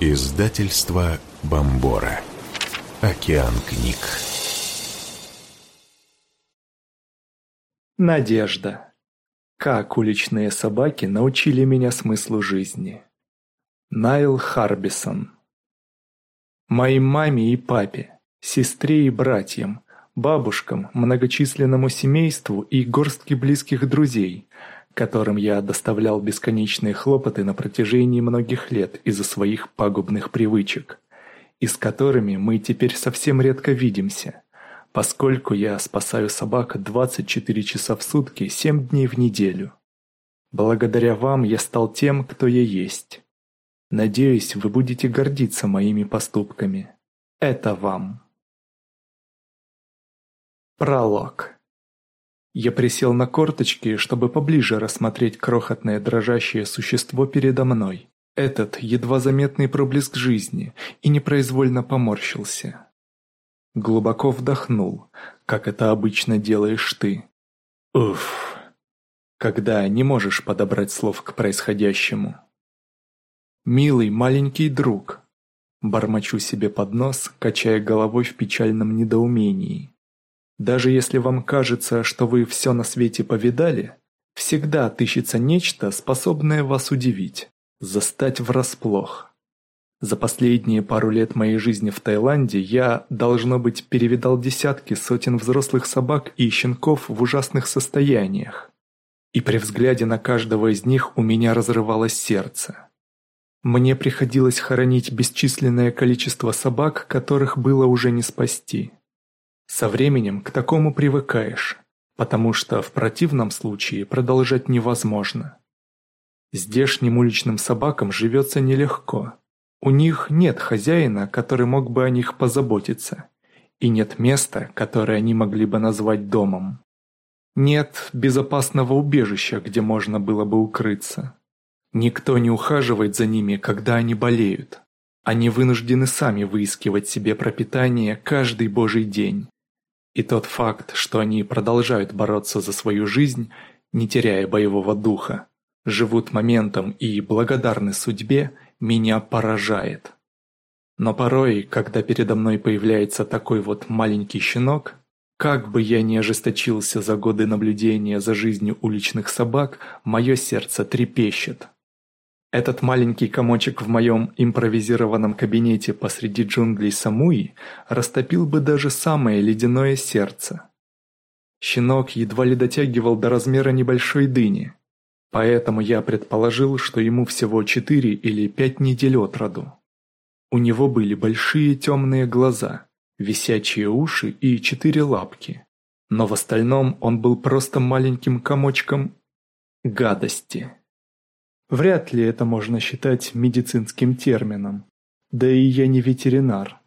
Издательство Бомбора. Океан книг. Надежда. Как уличные собаки научили меня смыслу жизни. Найл Харбисон. Моей маме и папе, сестре и братьям, бабушкам, многочисленному семейству и горстке близких друзей, которым я доставлял бесконечные хлопоты на протяжении многих лет из-за своих пагубных привычек, и с которыми мы теперь совсем редко видимся, поскольку я спасаю собак 24 часа в сутки, 7 дней в неделю. Благодаря вам я стал тем, кто я есть. Надеюсь, вы будете гордиться моими поступками. Это вам. Пролог. Я присел на корточки, чтобы поближе рассмотреть крохотное дрожащее существо передо мной. Этот едва заметный проблеск жизни, и непроизвольно поморщился. Глубоко вдохнул, как это обычно делаешь ты. Уф. Когда не можешь подобрать слов к происходящему. «Милый маленький друг», – бормочу себе под нос, качая головой в печальном недоумении. Даже если вам кажется, что вы все на свете повидали, всегда отыщется нечто, способное вас удивить, застать врасплох. За последние пару лет моей жизни в Таиланде я, должно быть, перевидал десятки сотен взрослых собак и щенков в ужасных состояниях. И при взгляде на каждого из них у меня разрывалось сердце. Мне приходилось хоронить бесчисленное количество собак, которых было уже не спасти. Со временем к такому привыкаешь, потому что в противном случае продолжать невозможно. Здешним уличным собакам живется нелегко. У них нет хозяина, который мог бы о них позаботиться, и нет места, которое они могли бы назвать домом. Нет безопасного убежища, где можно было бы укрыться. Никто не ухаживает за ними, когда они болеют. Они вынуждены сами выискивать себе пропитание каждый божий день. И тот факт, что они продолжают бороться за свою жизнь, не теряя боевого духа, живут моментом и благодарны судьбе, меня поражает. Но порой, когда передо мной появляется такой вот маленький щенок, как бы я ни ожесточился за годы наблюдения за жизнью уличных собак, мое сердце трепещет. Этот маленький комочек в моем импровизированном кабинете посреди джунглей Самуи растопил бы даже самое ледяное сердце. Щенок едва ли дотягивал до размера небольшой дыни, поэтому я предположил, что ему всего четыре или пять недель от роду. У него были большие темные глаза, висячие уши и четыре лапки, но в остальном он был просто маленьким комочком гадости. Вряд ли это можно считать медицинским термином. Да и я не ветеринар.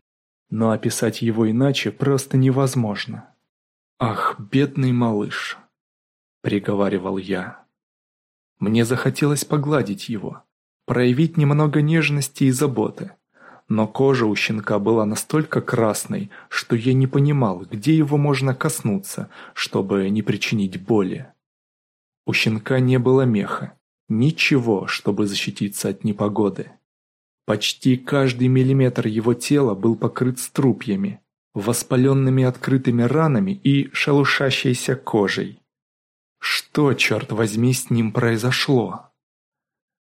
Но описать его иначе просто невозможно. «Ах, бедный малыш!» – приговаривал я. Мне захотелось погладить его, проявить немного нежности и заботы. Но кожа у щенка была настолько красной, что я не понимал, где его можно коснуться, чтобы не причинить боли. У щенка не было меха, Ничего, чтобы защититься от непогоды. Почти каждый миллиметр его тела был покрыт струпьями, воспаленными открытыми ранами и шелушащейся кожей. Что, черт возьми, с ним произошло?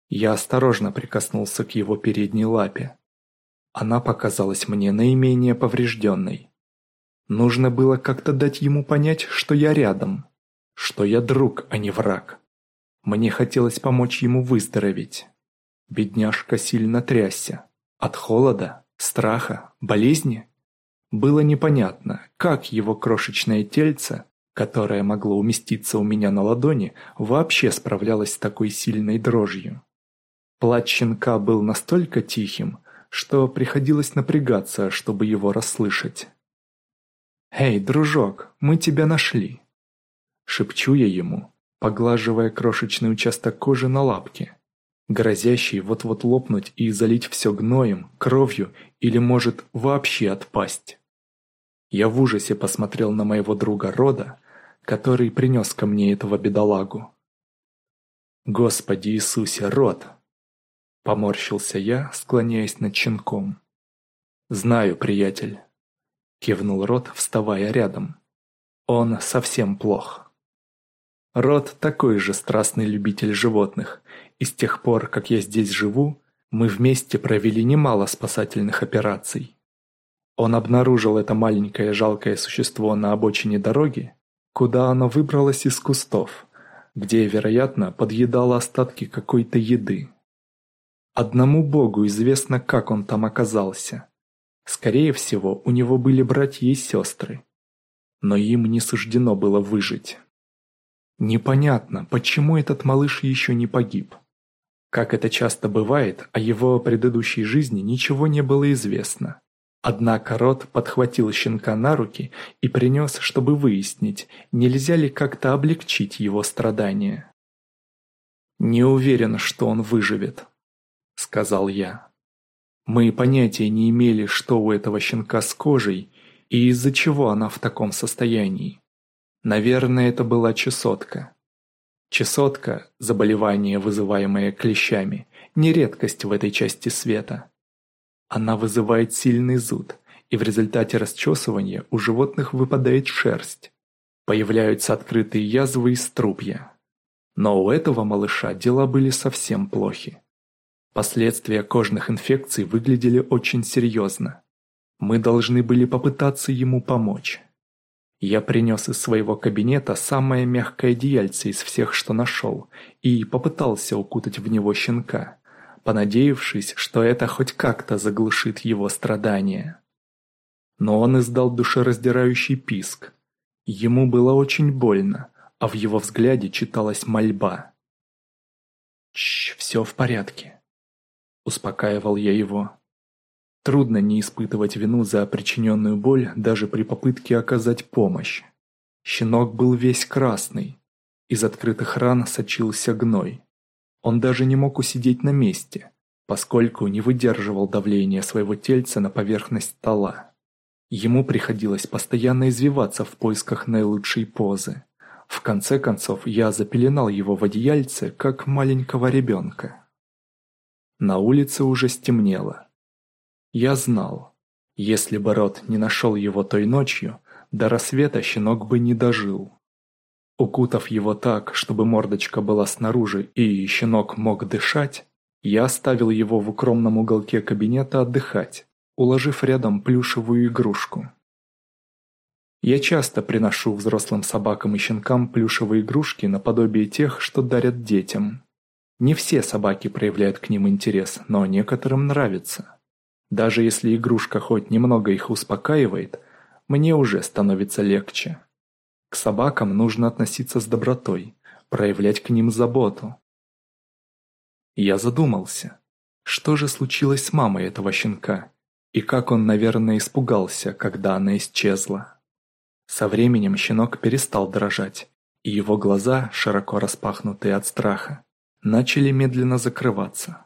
Я осторожно прикоснулся к его передней лапе. Она показалась мне наименее поврежденной. Нужно было как-то дать ему понять, что я рядом, что я друг, а не враг. Мне хотелось помочь ему выздороветь. Бедняжка сильно трясся. От холода, страха, болезни. Было непонятно, как его крошечное тельце, которое могло уместиться у меня на ладони, вообще справлялось с такой сильной дрожью. Плач щенка был настолько тихим, что приходилось напрягаться, чтобы его расслышать. «Эй, дружок, мы тебя нашли!» Шепчу я ему, поглаживая крошечный участок кожи на лапке, грозящий вот-вот лопнуть и залить все гноем, кровью или может вообще отпасть. Я в ужасе посмотрел на моего друга Рода, который принес ко мне этого бедолагу. Господи Иисусе, Род! Поморщился я, склоняясь над щенком. «Знаю, приятель», — кивнул Рот, вставая рядом. «Он совсем плох». Рот такой же страстный любитель животных, и с тех пор, как я здесь живу, мы вместе провели немало спасательных операций. Он обнаружил это маленькое жалкое существо на обочине дороги, куда оно выбралось из кустов, где, вероятно, подъедало остатки какой-то еды. Одному Богу известно, как он там оказался. Скорее всего, у него были братья и сестры. Но им не суждено было выжить. Непонятно, почему этот малыш еще не погиб. Как это часто бывает, о его предыдущей жизни ничего не было известно. Однако Рот подхватил щенка на руки и принес, чтобы выяснить, нельзя ли как-то облегчить его страдания. «Не уверен, что он выживет», — сказал я. Мы понятия не имели, что у этого щенка с кожей и из-за чего она в таком состоянии. Наверное, это была чесотка. Чесотка – заболевание, вызываемое клещами, не редкость в этой части света. Она вызывает сильный зуд, и в результате расчесывания у животных выпадает шерсть. Появляются открытые язвы и струпья. Но у этого малыша дела были совсем плохи. Последствия кожных инфекций выглядели очень серьезно. Мы должны были попытаться ему помочь. Я принес из своего кабинета самое мягкое одеяльце из всех, что нашел, и попытался укутать в него щенка, понадеявшись, что это хоть как-то заглушит его страдания. Но он издал душераздирающий писк. Ему было очень больно, а в его взгляде читалась мольба. «Чш, все в порядке. Успокаивал я его. Трудно не испытывать вину за причиненную боль даже при попытке оказать помощь. Щенок был весь красный. Из открытых ран сочился гной. Он даже не мог усидеть на месте, поскольку не выдерживал давления своего тельца на поверхность стола. Ему приходилось постоянно извиваться в поисках наилучшей позы. В конце концов, я запеленал его в одеяльце, как маленького ребенка. На улице уже стемнело. Я знал, если бы Рот не нашел его той ночью, до рассвета щенок бы не дожил. Укутав его так, чтобы мордочка была снаружи и щенок мог дышать, я оставил его в укромном уголке кабинета отдыхать, уложив рядом плюшевую игрушку. Я часто приношу взрослым собакам и щенкам плюшевые игрушки наподобие тех, что дарят детям. Не все собаки проявляют к ним интерес, но некоторым нравится. Даже если игрушка хоть немного их успокаивает, мне уже становится легче. К собакам нужно относиться с добротой, проявлять к ним заботу. Я задумался, что же случилось с мамой этого щенка, и как он, наверное, испугался, когда она исчезла. Со временем щенок перестал дрожать, и его глаза, широко распахнутые от страха, начали медленно закрываться.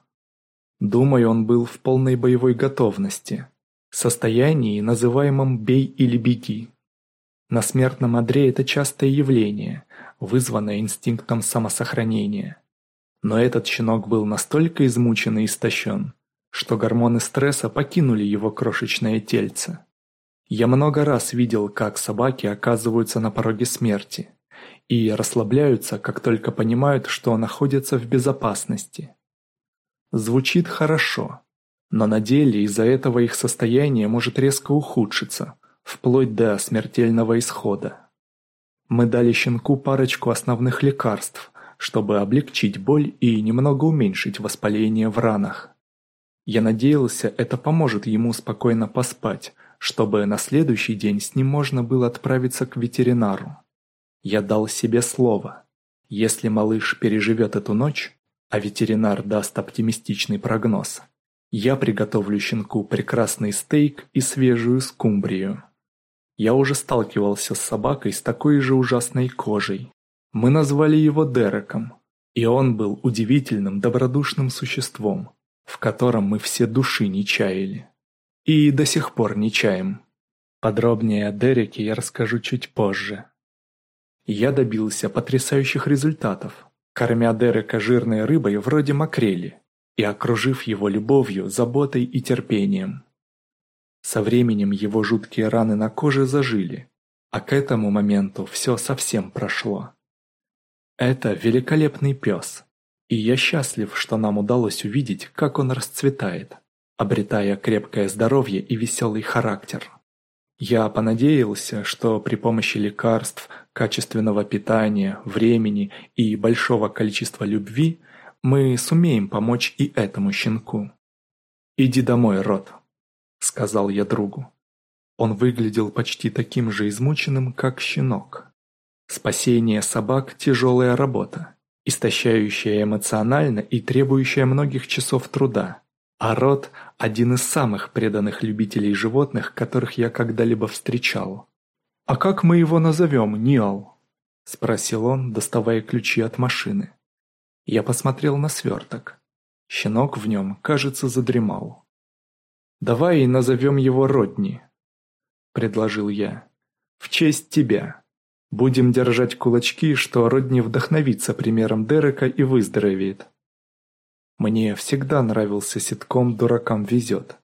Думаю, он был в полной боевой готовности, состоянии, называемом «бей или беги». На смертном одре это частое явление, вызванное инстинктом самосохранения. Но этот щенок был настолько измучен и истощен, что гормоны стресса покинули его крошечное тельце. Я много раз видел, как собаки оказываются на пороге смерти – и расслабляются, как только понимают, что находятся в безопасности. Звучит хорошо, но на деле из-за этого их состояние может резко ухудшиться, вплоть до смертельного исхода. Мы дали щенку парочку основных лекарств, чтобы облегчить боль и немного уменьшить воспаление в ранах. Я надеялся, это поможет ему спокойно поспать, чтобы на следующий день с ним можно было отправиться к ветеринару. Я дал себе слово. Если малыш переживет эту ночь, а ветеринар даст оптимистичный прогноз, я приготовлю щенку прекрасный стейк и свежую скумбрию. Я уже сталкивался с собакой с такой же ужасной кожей. Мы назвали его Дереком, и он был удивительным добродушным существом, в котором мы все души не чаяли. И до сих пор не чаем. Подробнее о Дереке я расскажу чуть позже. Я добился потрясающих результатов, кормя Дерека жирной рыбой вроде макрели. и окружив его любовью, заботой и терпением. Со временем его жуткие раны на коже зажили, а к этому моменту все совсем прошло. Это великолепный пес, и я счастлив, что нам удалось увидеть, как он расцветает, обретая крепкое здоровье и веселый характер. Я понадеялся, что при помощи лекарств, качественного питания, времени и большого количества любви мы сумеем помочь и этому щенку. «Иди домой, Рот», — сказал я другу. Он выглядел почти таким же измученным, как щенок. Спасение собак – тяжелая работа, истощающая эмоционально и требующая многих часов труда. А Рот – один из самых преданных любителей животных, которых я когда-либо встречал. «А как мы его назовем, Ниал?» – спросил он, доставая ключи от машины. Я посмотрел на сверток. Щенок в нем, кажется, задремал. «Давай назовем его Родни», — предложил я. «В честь тебя. Будем держать кулачки, что Родни вдохновится примером Дерека и выздоровеет». Мне всегда нравился ситком «Дуракам везет».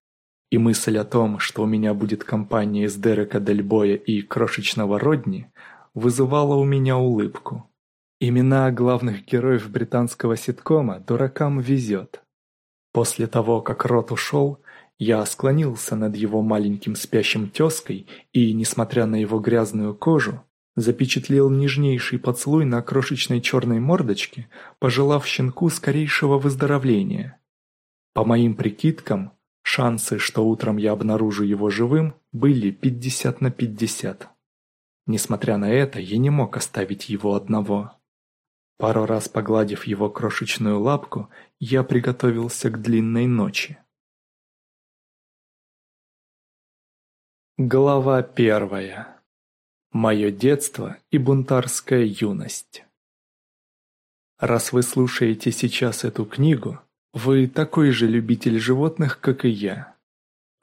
И мысль о том, что у меня будет компания из Дерека Дельбоя и крошечного Родни, вызывала у меня улыбку. Имена главных героев британского ситкома «Дуракам везет». После того, как Рот ушел, я склонился над его маленьким спящим тезкой и, несмотря на его грязную кожу, запечатлел нежнейший поцелуй на крошечной черной мордочке, пожелав щенку скорейшего выздоровления. По моим прикидкам, шансы, что утром я обнаружу его живым, были 50 на 50. Несмотря на это, я не мог оставить его одного. Пару раз погладив его крошечную лапку, я приготовился к длинной ночи. Глава первая. Мое детство и бунтарская юность. Раз вы слушаете сейчас эту книгу, вы такой же любитель животных, как и я.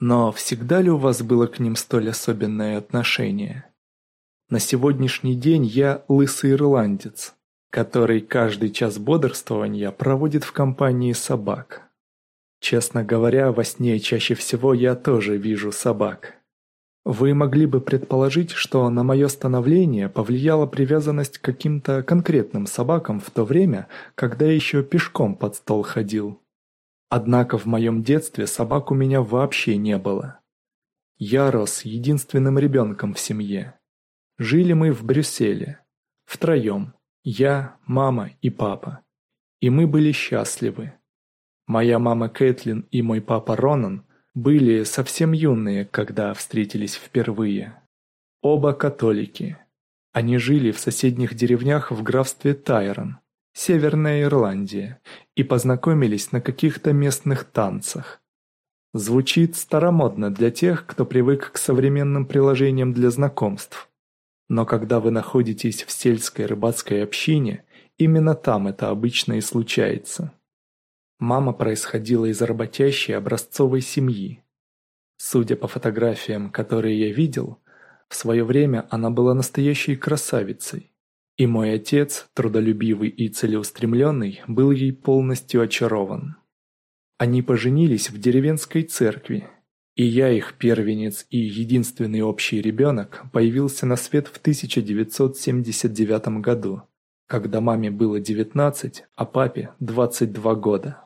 Но всегда ли у вас было к ним столь особенное отношение? На сегодняшний день я лысый ирландец, который каждый час бодрствования проводит в компании собак. Честно говоря, во сне чаще всего я тоже вижу собак. Вы могли бы предположить, что на мое становление повлияла привязанность к каким-то конкретным собакам в то время, когда я еще пешком под стол ходил. Однако в моем детстве собак у меня вообще не было. Я рос единственным ребенком в семье. Жили мы в Брюсселе. Втроем. Я, мама и папа. И мы были счастливы. Моя мама Кэтлин и мой папа Ронан были совсем юные, когда встретились впервые. Оба католики. Они жили в соседних деревнях в графстве Тайрон, Северная Ирландия, и познакомились на каких-то местных танцах. Звучит старомодно для тех, кто привык к современным приложениям для знакомств. Но когда вы находитесь в сельской рыбацкой общине, именно там это обычно и случается. Мама происходила из работящей образцовой семьи. Судя по фотографиям, которые я видел, в свое время она была настоящей красавицей. И мой отец, трудолюбивый и целеустремленный, был ей полностью очарован. Они поженились в деревенской церкви, и я их первенец и единственный общий ребенок появился на свет в 1979 году, когда маме было 19, а папе 22 года.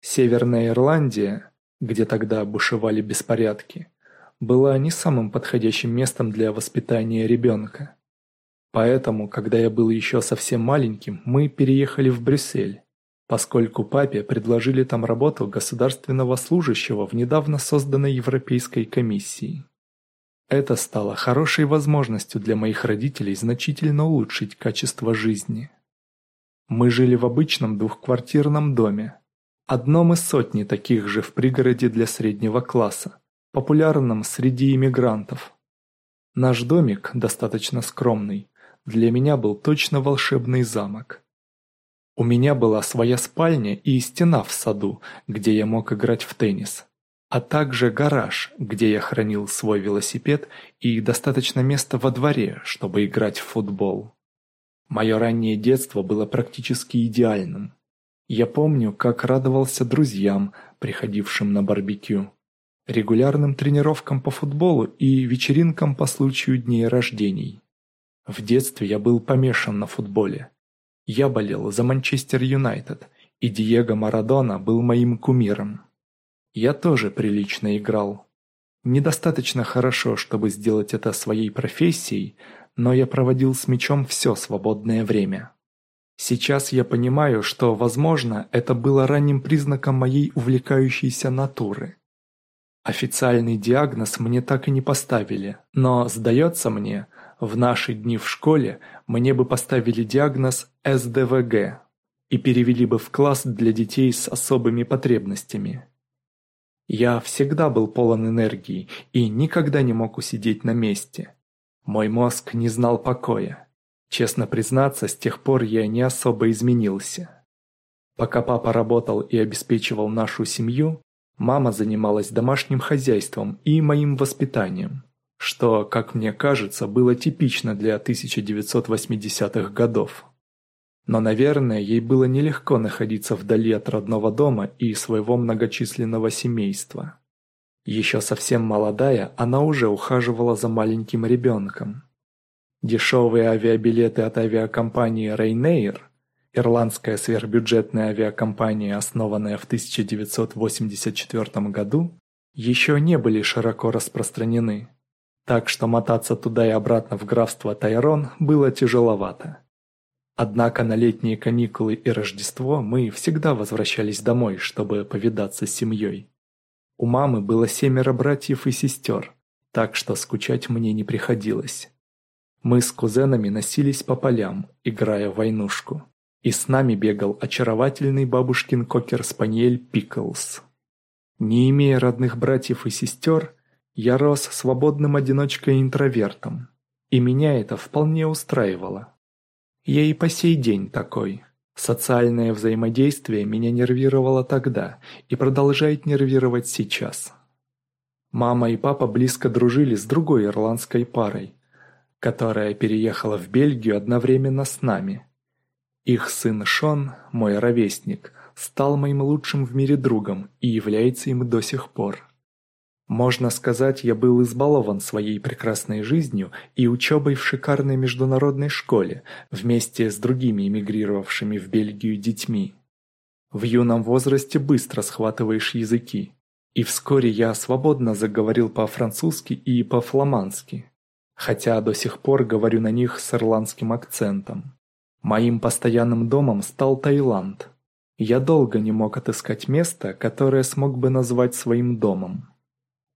Северная Ирландия, где тогда бушевали беспорядки, была не самым подходящим местом для воспитания ребенка. Поэтому, когда я был еще совсем маленьким, мы переехали в Брюссель, поскольку папе предложили там работу государственного служащего в недавно созданной Европейской комиссии. Это стало хорошей возможностью для моих родителей значительно улучшить качество жизни. Мы жили в обычном двухквартирном доме, одном из сотни таких же в пригороде для среднего класса, популярном среди иммигрантов. Наш домик, достаточно скромный, для меня был точно волшебный замок. У меня была своя спальня и стена в саду, где я мог играть в теннис, а также гараж, где я хранил свой велосипед и достаточно места во дворе, чтобы играть в футбол. Мое раннее детство было практически идеальным. Я помню, как радовался друзьям, приходившим на барбекю, регулярным тренировкам по футболу и вечеринкам по случаю дней рождений. В детстве я был помешан на футболе. Я болел за Манчестер Юнайтед, и Диего Марадона был моим кумиром. Я тоже прилично играл. Недостаточно хорошо, чтобы сделать это своей профессией, но я проводил с мячом все свободное время. Сейчас я понимаю, что, возможно, это было ранним признаком моей увлекающейся натуры. Официальный диагноз мне так и не поставили, но, сдается мне, в наши дни в школе мне бы поставили диагноз СДВГ и перевели бы в класс для детей с особыми потребностями. Я всегда был полон энергии и никогда не мог усидеть на месте. Мой мозг не знал покоя. Честно признаться, с тех пор я не особо изменился. Пока папа работал и обеспечивал нашу семью, мама занималась домашним хозяйством и моим воспитанием, что, как мне кажется, было типично для 1980-х годов. Но, наверное, ей было нелегко находиться вдали от родного дома и своего многочисленного семейства. Еще совсем молодая, она уже ухаживала за маленьким ребенком. Дешевые авиабилеты от авиакомпании Ryanair, ирландская сверхбюджетная авиакомпания, основанная в 1984 году, еще не были широко распространены. Так что мотаться туда и обратно в графство Тайрон было тяжеловато. Однако на летние каникулы и Рождество мы всегда возвращались домой, чтобы повидаться с семьей. У мамы было семеро братьев и сестер, так что скучать мне не приходилось. Мы с кузенами носились по полям, играя в войнушку. И с нами бегал очаровательный бабушкин кокер-спаниель Пиклз. Не имея родных братьев и сестер, я рос свободным одиночкой-интровертом, и меня это вполне устраивало. Я и по сей день такой. Социальное взаимодействие меня нервировало тогда и продолжает нервировать сейчас. Мама и папа близко дружили с другой ирландской парой, которая переехала в Бельгию одновременно с нами. Их сын Шон, мой ровесник, стал моим лучшим в мире другом и является им до сих пор. Можно сказать, я был избалован своей прекрасной жизнью и учебой в шикарной международной школе вместе с другими эмигрировавшими в Бельгию детьми. В юном возрасте быстро схватываешь языки, и вскоре я свободно заговорил по-французски и по-фламандски хотя до сих пор говорю на них с ирландским акцентом. Моим постоянным домом стал Таиланд. Я долго не мог отыскать место, которое смог бы назвать своим домом.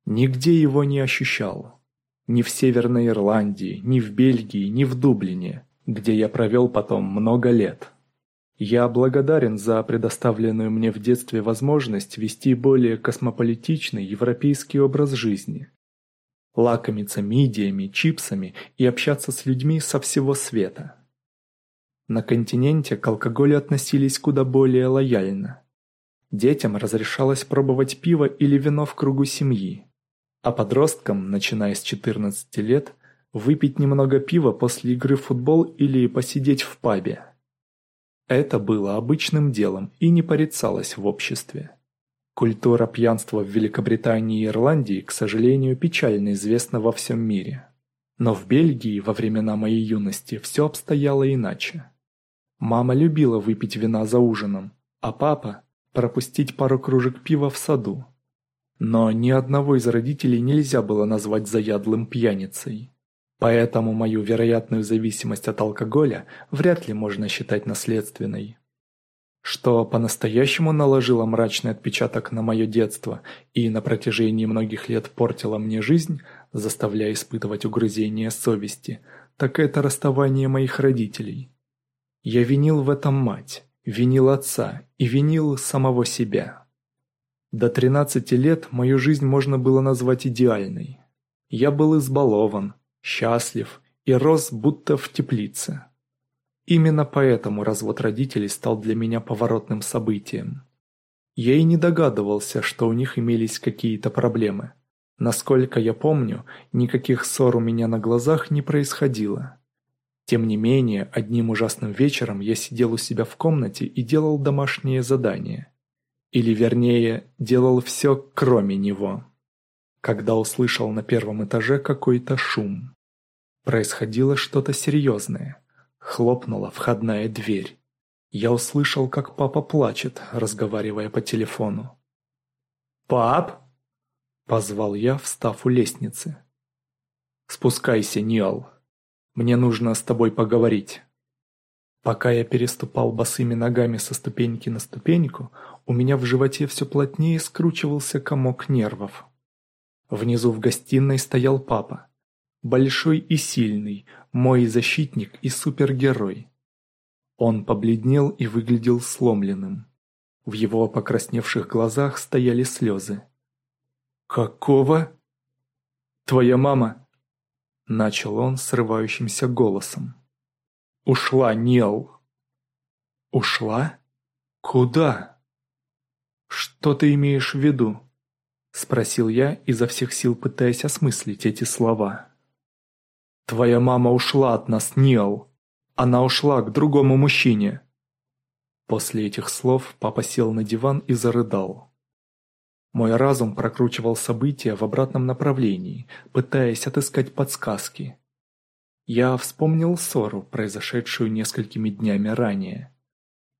Нигде его не ощущал. Ни в Северной Ирландии, ни в Бельгии, ни в Дублине, где я провел потом много лет. Я благодарен за предоставленную мне в детстве возможность вести более космополитичный европейский образ жизни, лакомиться мидиями, чипсами и общаться с людьми со всего света. На континенте к алкоголю относились куда более лояльно. Детям разрешалось пробовать пиво или вино в кругу семьи, а подросткам, начиная с 14 лет, выпить немного пива после игры в футбол или посидеть в пабе. Это было обычным делом и не порицалось в обществе. Культура пьянства в Великобритании и Ирландии, к сожалению, печально известна во всем мире. Но в Бельгии во времена моей юности все обстояло иначе. Мама любила выпить вина за ужином, а папа – пропустить пару кружек пива в саду. Но ни одного из родителей нельзя было назвать заядлым пьяницей. Поэтому мою вероятную зависимость от алкоголя вряд ли можно считать наследственной что по-настоящему наложило мрачный отпечаток на мое детство и на протяжении многих лет портило мне жизнь, заставляя испытывать угрызение совести, так это расставание моих родителей. Я винил в этом мать, винил отца и винил самого себя. До 13 лет мою жизнь можно было назвать идеальной. Я был избалован, счастлив и рос будто в теплице. Именно поэтому развод родителей стал для меня поворотным событием. Я и не догадывался, что у них имелись какие-то проблемы. Насколько я помню, никаких ссор у меня на глазах не происходило. Тем не менее, одним ужасным вечером я сидел у себя в комнате и делал домашнее задание. Или вернее, делал все кроме него. Когда услышал на первом этаже какой-то шум. Происходило что-то серьезное. Хлопнула входная дверь. Я услышал, как папа плачет, разговаривая по телефону. «Пап!» – позвал я, встав у лестницы. «Спускайся, Ниал. Мне нужно с тобой поговорить». Пока я переступал босыми ногами со ступеньки на ступеньку, у меня в животе все плотнее скручивался комок нервов. Внизу в гостиной стоял папа. Большой и сильный, мой защитник и супергерой. Он побледнел и выглядел сломленным. В его покрасневших глазах стояли слезы. «Какого?» «Твоя мама?» Начал он срывающимся голосом. «Ушла, Нел!» «Ушла? Куда?» «Что ты имеешь в виду?» Спросил я, изо всех сил пытаясь осмыслить эти слова. «Твоя мама ушла от нас, Нил. Она ушла к другому мужчине». После этих слов папа сел на диван и зарыдал. Мой разум прокручивал события в обратном направлении, пытаясь отыскать подсказки. Я вспомнил ссору, произошедшую несколькими днями ранее.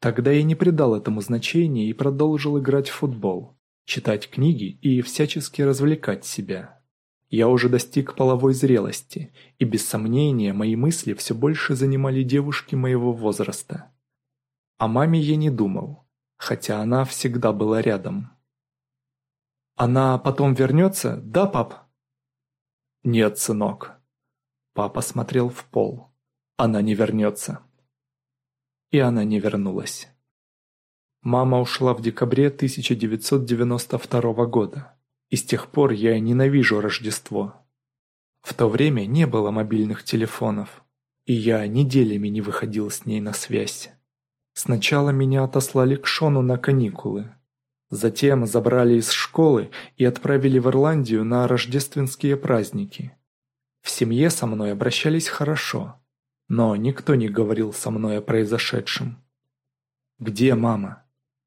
Тогда я не придал этому значения и продолжил играть в футбол, читать книги и всячески развлекать себя. Я уже достиг половой зрелости, и без сомнения мои мысли все больше занимали девушки моего возраста. О маме я не думал, хотя она всегда была рядом. «Она потом вернется, да, пап?» «Нет, сынок». Папа смотрел в пол. «Она не вернется». И она не вернулась. Мама ушла в декабре 1992 года. И с тех пор я ненавижу Рождество. В то время не было мобильных телефонов, и я неделями не выходил с ней на связь. Сначала меня отослали к Шону на каникулы. Затем забрали из школы и отправили в Ирландию на рождественские праздники. В семье со мной обращались хорошо, но никто не говорил со мной о произошедшем. «Где мама?»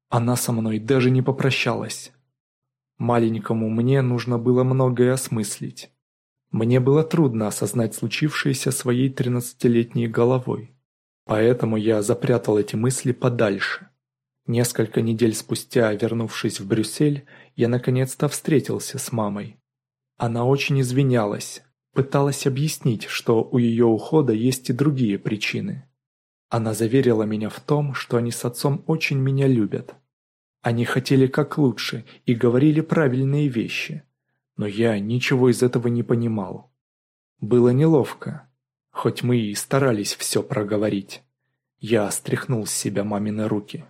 Она со мной даже не попрощалась. Маленькому мне нужно было многое осмыслить. Мне было трудно осознать случившееся своей тринадцатилетней головой. Поэтому я запрятал эти мысли подальше. Несколько недель спустя, вернувшись в Брюссель, я наконец-то встретился с мамой. Она очень извинялась, пыталась объяснить, что у ее ухода есть и другие причины. Она заверила меня в том, что они с отцом очень меня любят, они хотели как лучше и говорили правильные вещи. Но я ничего из этого не понимал. Было неловко, хоть мы и старались все проговорить. Я стряхнул с себя мамины руки.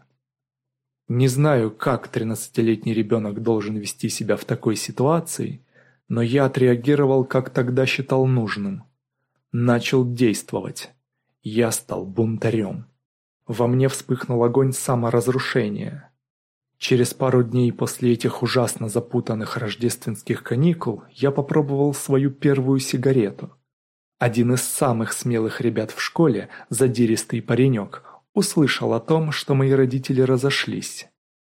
Не знаю, как тринадцатилетний ребенок должен вести себя в такой ситуации, но я отреагировал, как тогда считал нужным. Начал действовать. Я стал бунтарем. Во мне вспыхнул огонь саморазрушения. Через пару дней после этих ужасно запутанных рождественских каникул я попробовал свою первую сигарету. Один из самых смелых ребят в школе, задиристый паренек, услышал о том, что мои родители разошлись.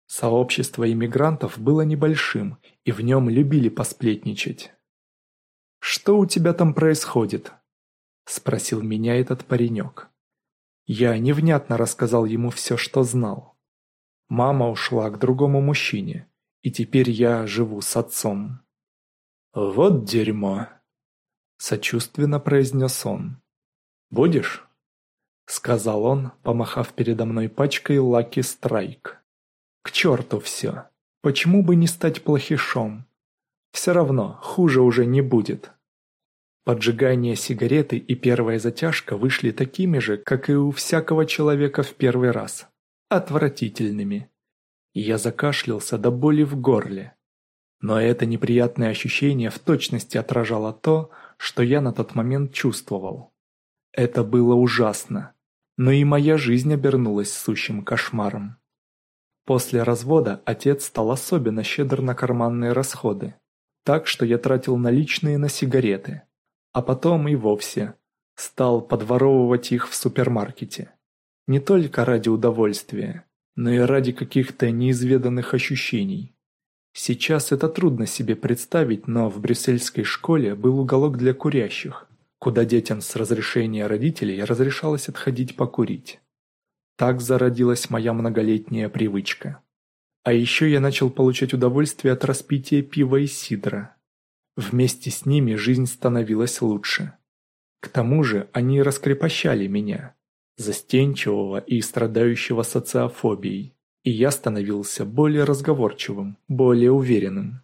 Сообщество иммигрантов было небольшим, и в нем любили посплетничать. «Что у тебя там происходит?» – спросил меня этот паренек. Я невнятно рассказал ему все, что знал. Мама ушла к другому мужчине, и теперь я живу с отцом. «Вот дерьмо!» – сочувственно произнес он. «Будешь?» – сказал он, помахав передо мной пачкой Лаки Страйк. «К черту все! Почему бы не стать плохишом? Все равно, хуже уже не будет». Поджигание сигареты и первая затяжка вышли такими же, как и у всякого человека в первый раз отвратительными. Я закашлялся до боли в горле. Но это неприятное ощущение в точности отражало то, что я на тот момент чувствовал. Это было ужасно, но и моя жизнь обернулась сущим кошмаром. После развода отец стал особенно щедр на карманные расходы, так что я тратил наличные на сигареты, а потом и вовсе Стал подворовывать их в супермаркете. Не только ради удовольствия, но и ради каких-то неизведанных ощущений. Сейчас это трудно себе представить, но в брюссельской школе был уголок для курящих, куда детям с разрешения родителей разрешалось отходить покурить. Так зародилась моя многолетняя привычка. А еще я начал получать удовольствие от распития пива и сидра. Вместе с ними жизнь становилась лучше. К тому же они раскрепощали меня, застенчивого и страдающего социофобией, и я становился более разговорчивым, более уверенным.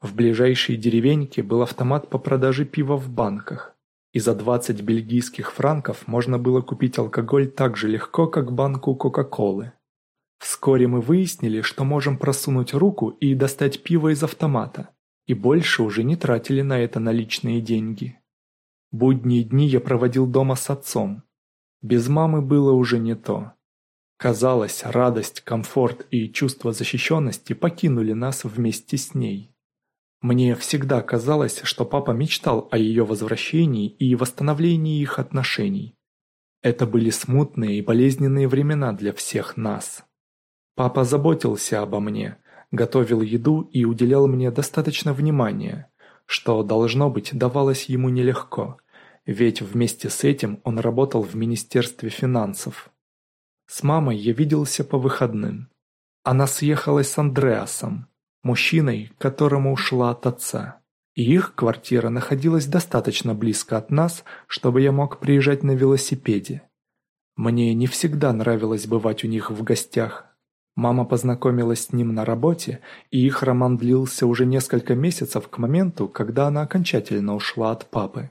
В ближайшей деревеньке был автомат по продаже пива в банках, и за 20 бельгийских франков можно было купить алкоголь так же легко, как банку Кока-Колы. Вскоре мы выяснили, что можем просунуть руку и достать пиво из автомата, и больше уже не тратили на это наличные деньги. Будние дни я проводил дома с отцом. Без мамы было уже не то. Казалось, радость, комфорт и чувство защищенности покинули нас вместе с ней. Мне всегда казалось, что папа мечтал о ее возвращении и восстановлении их отношений. Это были смутные и болезненные времена для всех нас. Папа заботился обо мне, готовил еду и уделял мне достаточно внимания, что, должно быть, давалось ему нелегко ведь вместе с этим он работал в Министерстве финансов. С мамой я виделся по выходным. Она съехалась с Андреасом, мужчиной, которому ушла от отца. И их квартира находилась достаточно близко от нас, чтобы я мог приезжать на велосипеде. Мне не всегда нравилось бывать у них в гостях. Мама познакомилась с ним на работе, и их роман длился уже несколько месяцев к моменту, когда она окончательно ушла от папы.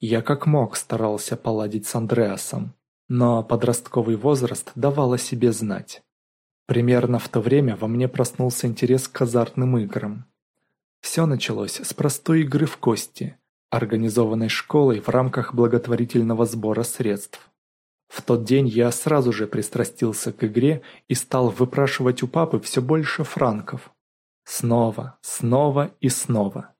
Я как мог старался поладить с Андреасом, но подростковый возраст давал о себе знать. Примерно в то время во мне проснулся интерес к азартным играм. Все началось с простой игры в кости, организованной школой в рамках благотворительного сбора средств. В тот день я сразу же пристрастился к игре и стал выпрашивать у папы все больше франков. Снова, снова и снова.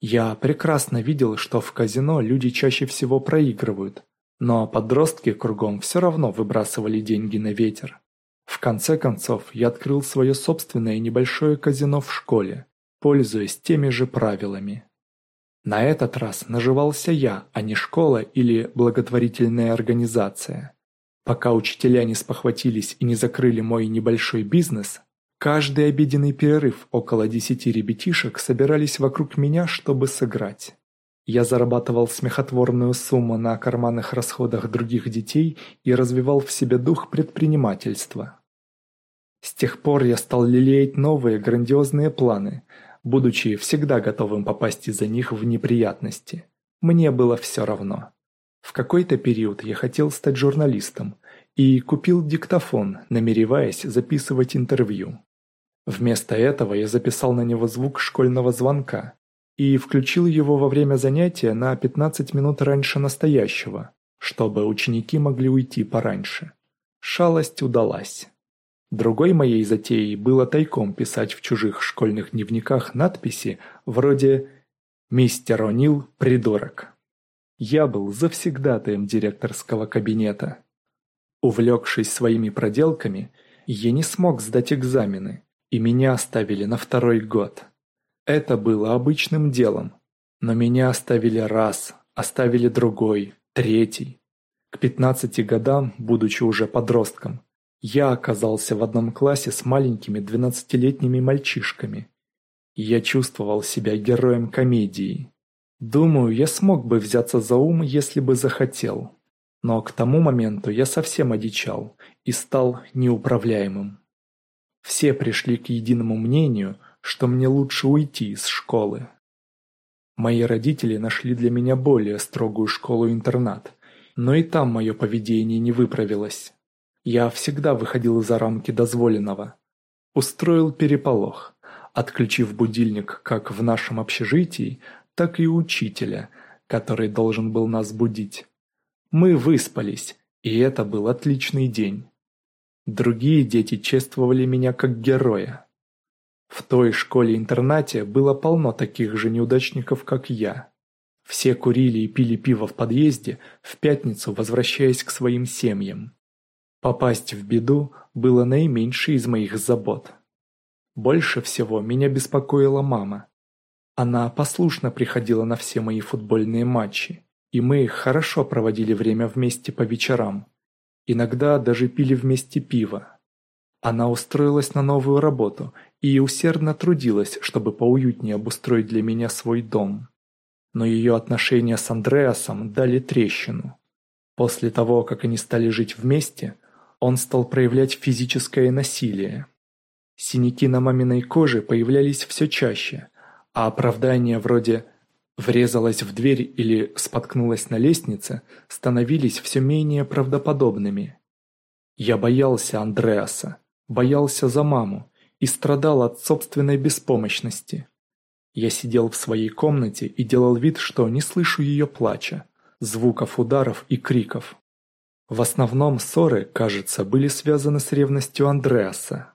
Я прекрасно видел, что в казино люди чаще всего проигрывают, но подростки кругом все равно выбрасывали деньги на ветер. В конце концов, я открыл свое собственное небольшое казино в школе, пользуясь теми же правилами. На этот раз наживался я, а не школа или благотворительная организация. Пока учителя не спохватились и не закрыли мой небольшой бизнес, Каждый обеденный перерыв около десяти ребятишек собирались вокруг меня, чтобы сыграть. Я зарабатывал смехотворную сумму на карманных расходах других детей и развивал в себе дух предпринимательства. С тех пор я стал лелеять новые грандиозные планы, будучи всегда готовым попасть из-за них в неприятности. Мне было все равно. В какой-то период я хотел стать журналистом и купил диктофон, намереваясь записывать интервью. Вместо этого я записал на него звук школьного звонка и включил его во время занятия на 15 минут раньше настоящего, чтобы ученики могли уйти пораньше. Шалость удалась. Другой моей затеей было тайком писать в чужих школьных дневниках надписи вроде «Мистер О'Нил – придурок». Я был завсегдатаем директорского кабинета. Увлекшись своими проделками, я не смог сдать экзамены и меня оставили на второй год. Это было обычным делом, но меня оставили раз, оставили другой, третий. К 15 годам, будучи уже подростком, я оказался в одном классе с маленькими 12-летними мальчишками. Я чувствовал себя героем комедии. Думаю, я смог бы взяться за ум, если бы захотел. Но к тому моменту я совсем одичал и стал неуправляемым. Все пришли к единому мнению, что мне лучше уйти из школы. Мои родители нашли для меня более строгую школу-интернат, но и там мое поведение не выправилось. Я всегда выходил за рамки дозволенного. Устроил переполох, отключив будильник как в нашем общежитии, так и учителя, который должен был нас будить. Мы выспались, и это был отличный день. Другие дети чествовали меня как героя. В той школе-интернате было полно таких же неудачников, как я. Все курили и пили пиво в подъезде, в пятницу возвращаясь к своим семьям. Попасть в беду было наименьшей из моих забот. Больше всего меня беспокоила мама. Она послушно приходила на все мои футбольные матчи, и мы хорошо проводили время вместе по вечерам. Иногда даже пили вместе пиво. Она устроилась на новую работу и усердно трудилась, чтобы поуютнее обустроить для меня свой дом но ее отношения с Андреасом дали трещину. После того, как они стали жить вместе, он стал проявлять физическое насилие. Синяки на маминой коже появлялись все чаще, а оправдания вроде «врезалась в дверь» или «споткнулась на лестнице» становились все менее правдоподобными. Я боялся Андреаса, боялся за маму и страдал от собственной беспомощности. Я сидел в своей комнате и делал вид, что не слышу ее плача, звуков ударов и криков. В основном ссоры, кажется, были связаны с ревностью Андреаса.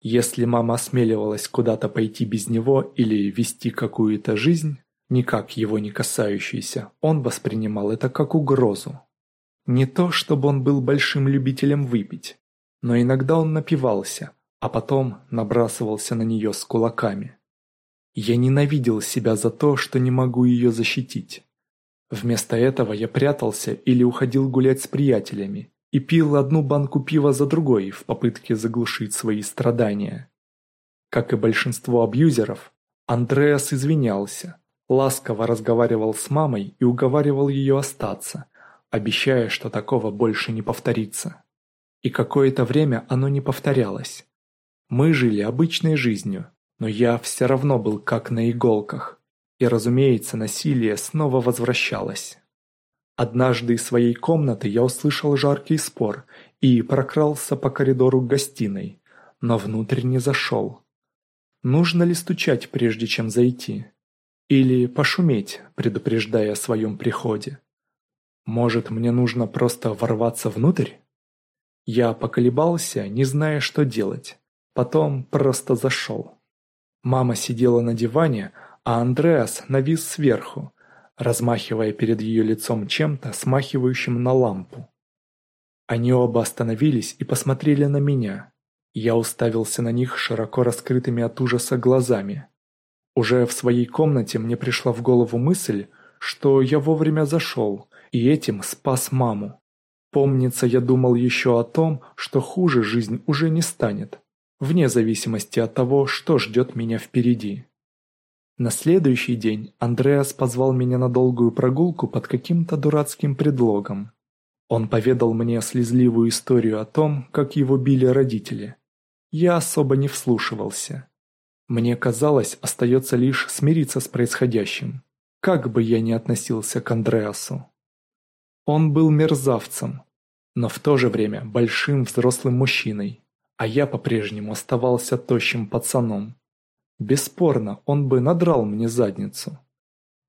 Если мама осмеливалась куда-то пойти без него или вести какую-то жизнь, никак его не касающуюся, он воспринимал это как угрозу. Не то, чтобы он был большим любителем выпить, но иногда он напивался, а потом набрасывался на нее с кулаками. Я ненавидел себя за то, что не могу ее защитить. Вместо этого я прятался или уходил гулять с приятелями и пил одну банку пива за другой в попытке заглушить свои страдания. Как и большинство абьюзеров, Андреас извинялся, ласково разговаривал с мамой и уговаривал ее остаться, обещая, что такого больше не повторится. И какое-то время оно не повторялось. Мы жили обычной жизнью, но я все равно был как на иголках, и, разумеется, насилие снова возвращалось. Однажды из своей комнаты я услышал жаркий спор и прокрался по коридору к гостиной, но внутрь не зашел. Нужно ли стучать, прежде чем зайти? Или пошуметь, предупреждая о своем приходе? Может, мне нужно просто ворваться внутрь? Я поколебался, не зная, что делать. Потом просто зашел. Мама сидела на диване, а Андреас навис сверху, размахивая перед ее лицом чем-то, смахивающим на лампу. Они оба остановились и посмотрели на меня. Я уставился на них широко раскрытыми от ужаса глазами. Уже в своей комнате мне пришла в голову мысль, что я вовремя зашел и этим спас маму. Помнится, я думал еще о том, что хуже жизнь уже не станет вне зависимости от того, что ждет меня впереди. На следующий день Андреас позвал меня на долгую прогулку под каким-то дурацким предлогом. Он поведал мне слезливую историю о том, как его били родители. Я особо не вслушивался. Мне казалось, остается лишь смириться с происходящим, как бы я ни относился к Андреасу. Он был мерзавцем, но в то же время большим взрослым мужчиной, а я по-прежнему оставался тощим пацаном. Бесспорно, он бы надрал мне задницу.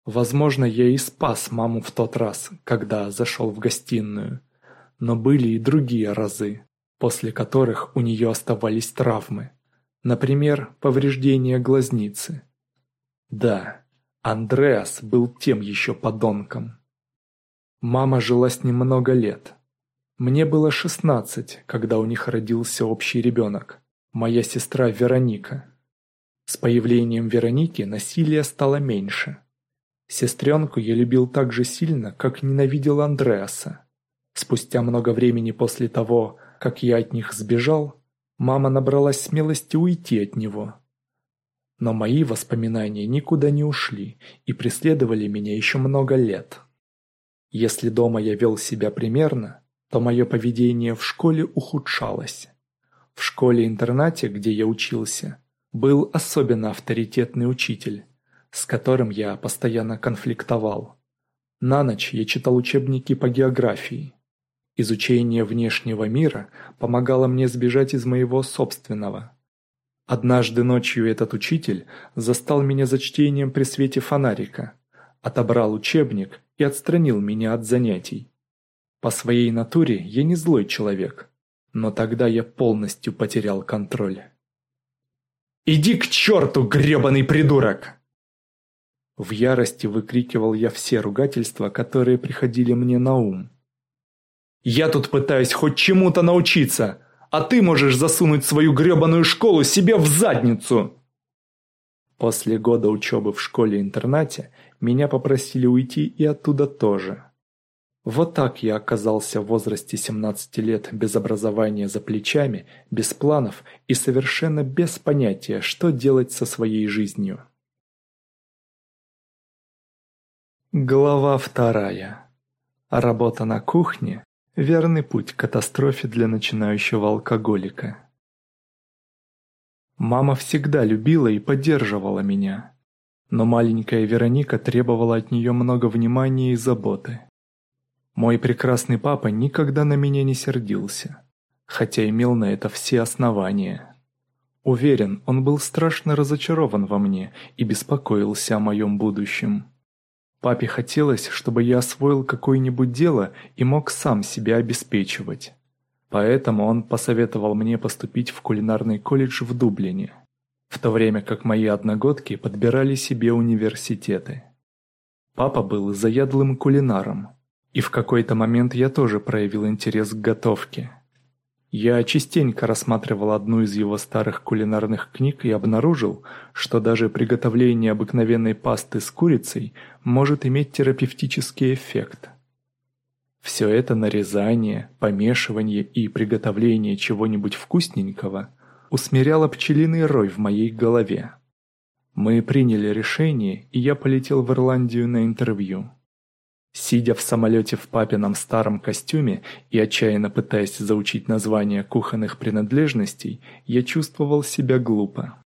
Возможно, я и спас маму в тот раз, когда зашел в гостиную. Но были и другие разы, после которых у нее оставались травмы. Например, повреждение глазницы. Да, Андреас был тем еще подонком. Мама жила с ним много лет, мне было шестнадцать, когда у них родился общий ребенок, моя сестра Вероника. С появлением Вероники насилие стало меньше. Сестренку я любил так же сильно, как ненавидел Андреаса. Спустя много времени после того, как я от них сбежал, мама набралась смелости уйти от него. Но мои воспоминания никуда не ушли и преследовали меня еще много лет. Если дома я вел себя примерно, то мое поведение в школе ухудшалось. В школе-интернате, где я учился, был особенно авторитетный учитель, с которым я постоянно конфликтовал. На ночь я читал учебники по географии. Изучение внешнего мира помогало мне сбежать из моего собственного. Однажды ночью этот учитель застал меня за чтением при свете фонарика, отобрал учебник и отстранил меня от занятий. По своей натуре я не злой человек, но тогда я полностью потерял контроль. «Иди к черту, гребаный придурок!» В ярости выкрикивал я все ругательства, которые приходили мне на ум. «Я тут пытаюсь хоть чему-то научиться, а ты можешь засунуть свою гребаную школу себе в задницу!» После года учебы в школе-интернате меня попросили уйти и оттуда тоже. Вот так я оказался в возрасте 17 лет без образования за плечами, без планов и совершенно без понятия, что делать со своей жизнью. Глава вторая. Работа на кухне – верный путь к катастрофе для начинающего алкоголика. Мама всегда любила и поддерживала меня. Но маленькая Вероника требовала от нее много внимания и заботы. Мой прекрасный папа никогда на меня не сердился, хотя имел на это все основания. Уверен, он был страшно разочарован во мне и беспокоился о моем будущем. Папе хотелось, чтобы я освоил какое-нибудь дело и мог сам себя обеспечивать. Поэтому он посоветовал мне поступить в кулинарный колледж в Дублине, в то время как мои одногодки подбирали себе университеты. Папа был заядлым кулинаром, и в какой-то момент я тоже проявил интерес к готовке. Я частенько рассматривал одну из его старых кулинарных книг и обнаружил, что даже приготовление обыкновенной пасты с курицей может иметь терапевтический эффект. Все это нарезание, помешивание и приготовление чего-нибудь вкусненького усмиряло пчелиный рой в моей голове. Мы приняли решение, и я полетел в Ирландию на интервью. Сидя в самолете в папином старом костюме и отчаянно пытаясь заучить названия кухонных принадлежностей, я чувствовал себя глупо.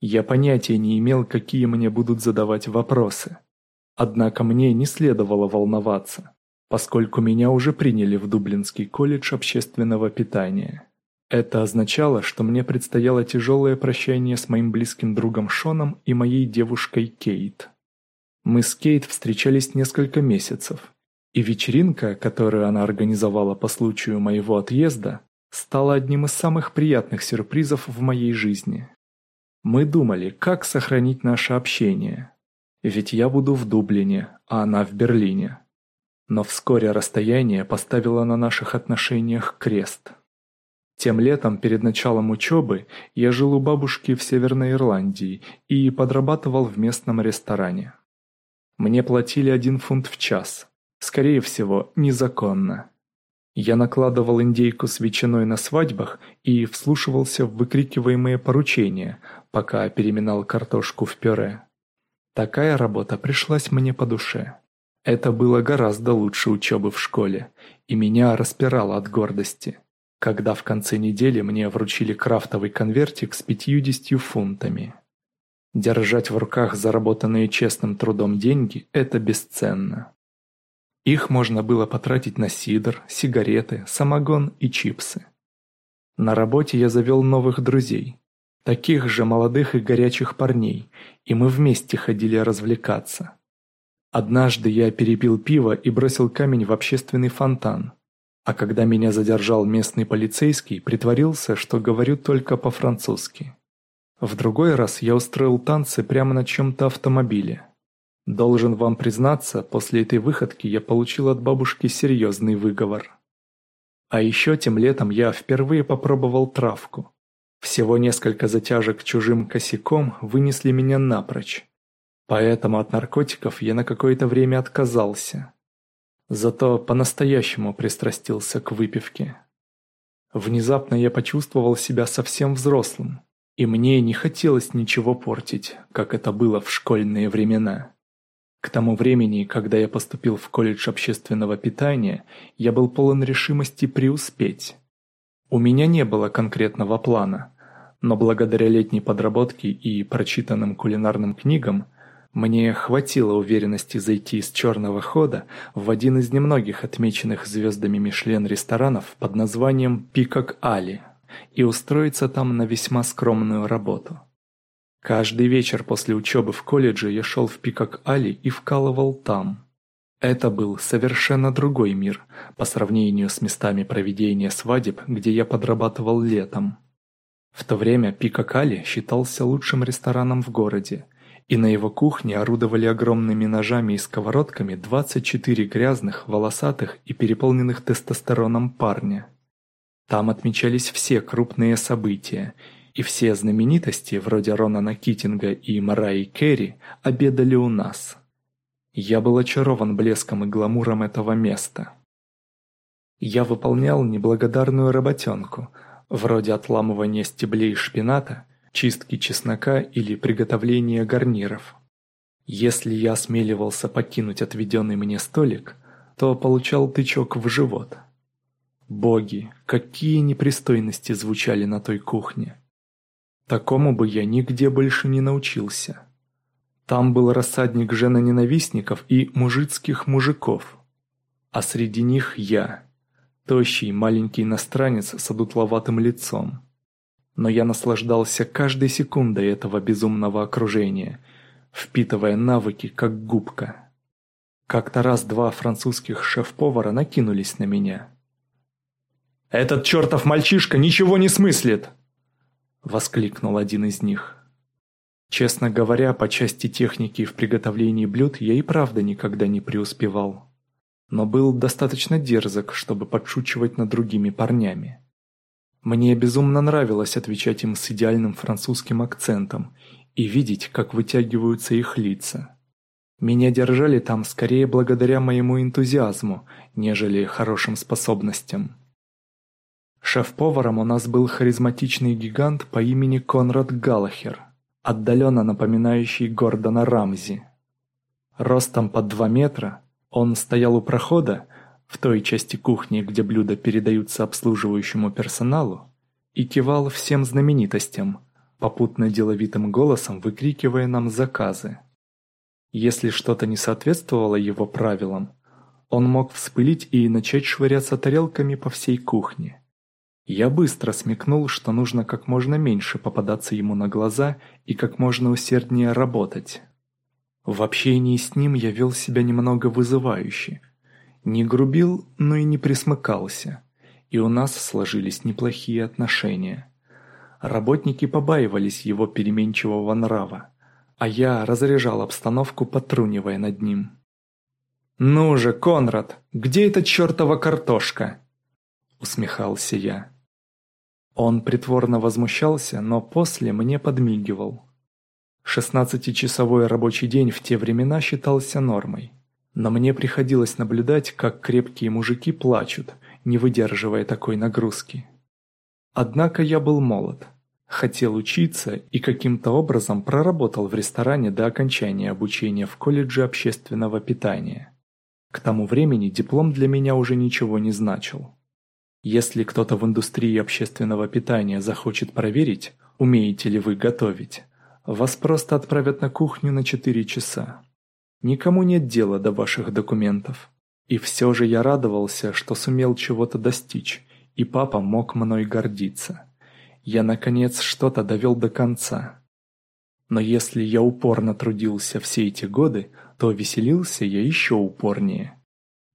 Я понятия не имел, какие мне будут задавать вопросы. Однако мне не следовало волноваться, поскольку меня уже приняли в Дублинский колледж общественного питания. Это означало, что мне предстояло тяжелое прощание с моим близким другом Шоном и моей девушкой Кейт. Мы с Кейт встречались несколько месяцев, и вечеринка, которую она организовала по случаю моего отъезда, стала одним из самых приятных сюрпризов в моей жизни. Мы думали, как сохранить наше общение. Ведь я буду в Дублине, а она в Берлине. Но вскоре расстояние поставило на наших отношениях крест. Тем летом, перед началом учебы, я жил у бабушки в Северной Ирландии и подрабатывал в местном ресторане. Мне платили один фунт в час. Скорее всего, незаконно. Я накладывал индейку с ветчиной на свадьбах и вслушивался в выкрикиваемые поручения, пока переминал картошку в пюре. Такая работа пришлась мне по душе. Это было гораздо лучше учебы в школе, и меня распирало от гордости, когда в конце недели мне вручили крафтовый конвертик с пятьюдесятью фунтами. Держать в руках заработанные честным трудом деньги – это бесценно. Их можно было потратить на сидр, сигареты, самогон и чипсы. На работе я завел новых друзей, таких же молодых и горячих парней, и мы вместе ходили развлекаться. Однажды я перепил пиво и бросил камень в общественный фонтан, а когда меня задержал местный полицейский, притворился, что говорю только по-французски. В другой раз я устроил танцы прямо на чем-то автомобиле. Должен вам признаться, после этой выходки я получил от бабушки серьезный выговор. А еще тем летом я впервые попробовал травку. Всего несколько затяжек чужим косяком вынесли меня напрочь. Поэтому от наркотиков я на какое-то время отказался. Зато по-настоящему пристрастился к выпивке. Внезапно я почувствовал себя совсем взрослым. И мне не хотелось ничего портить, как это было в школьные времена. К тому времени, когда я поступил в колледж общественного питания, я был полон решимости преуспеть. У меня не было конкретного плана, но благодаря летней подработке и прочитанным кулинарным книгам мне хватило уверенности зайти из черного хода в один из немногих отмеченных звездами Мишлен ресторанов под названием «Пикак Али» и устроиться там на весьма скромную работу. Каждый вечер после учебы в колледже я шел в Пикак-Али и вкалывал там. Это был совершенно другой мир по сравнению с местами проведения свадеб, где я подрабатывал летом. В то время Пикак-Али считался лучшим рестораном в городе, и на его кухне орудовали огромными ножами и сковородками 24 грязных, волосатых и переполненных тестостероном парня. Там отмечались все крупные события, и все знаменитости, вроде Ронана Китинга и Мараи Керри, обедали у нас. Я был очарован блеском и гламуром этого места. Я выполнял неблагодарную работенку, вроде отламывания стеблей шпината, чистки чеснока или приготовления гарниров. Если я осмеливался покинуть отведенный мне столик, то получал тычок в живот. Боги, какие непристойности звучали на той кухне. Такому бы я нигде больше не научился. Там был рассадник женоненавистников и мужицких мужиков. А среди них я, тощий маленький иностранец с одутловатым лицом. Но я наслаждался каждой секундой этого безумного окружения, впитывая навыки как губка. Как-то раз два французских шеф-повара накинулись на меня. «Этот чертов мальчишка ничего не смыслит!» Воскликнул один из них. Честно говоря, по части техники в приготовлении блюд я и правда никогда не преуспевал. Но был достаточно дерзок, чтобы подшучивать над другими парнями. Мне безумно нравилось отвечать им с идеальным французским акцентом и видеть, как вытягиваются их лица. Меня держали там скорее благодаря моему энтузиазму, нежели хорошим способностям. Шеф-поваром у нас был харизматичный гигант по имени Конрад Галлахер, отдаленно напоминающий Гордона Рамзи. Ростом под два метра, он стоял у прохода, в той части кухни, где блюда передаются обслуживающему персоналу, и кивал всем знаменитостям, попутно деловитым голосом выкрикивая нам заказы. Если что-то не соответствовало его правилам, он мог вспылить и начать швыряться тарелками по всей кухне. Я быстро смекнул, что нужно как можно меньше попадаться ему на глаза и как можно усерднее работать. В общении с ним я вел себя немного вызывающе. Не грубил, но и не присмыкался. И у нас сложились неплохие отношения. Работники побаивались его переменчивого нрава, а я разряжал обстановку, потрунивая над ним. «Ну же, Конрад, где эта чертова картошка?» Усмехался я. Он притворно возмущался, но после мне подмигивал. Шестнадцатичасовой рабочий день в те времена считался нормой. Но мне приходилось наблюдать, как крепкие мужики плачут, не выдерживая такой нагрузки. Однако я был молод, хотел учиться и каким-то образом проработал в ресторане до окончания обучения в колледже общественного питания. К тому времени диплом для меня уже ничего не значил. Если кто-то в индустрии общественного питания захочет проверить, умеете ли вы готовить, вас просто отправят на кухню на 4 часа. Никому нет дела до ваших документов. И все же я радовался, что сумел чего-то достичь, и папа мог мной гордиться. Я, наконец, что-то довел до конца. Но если я упорно трудился все эти годы, то веселился я еще упорнее.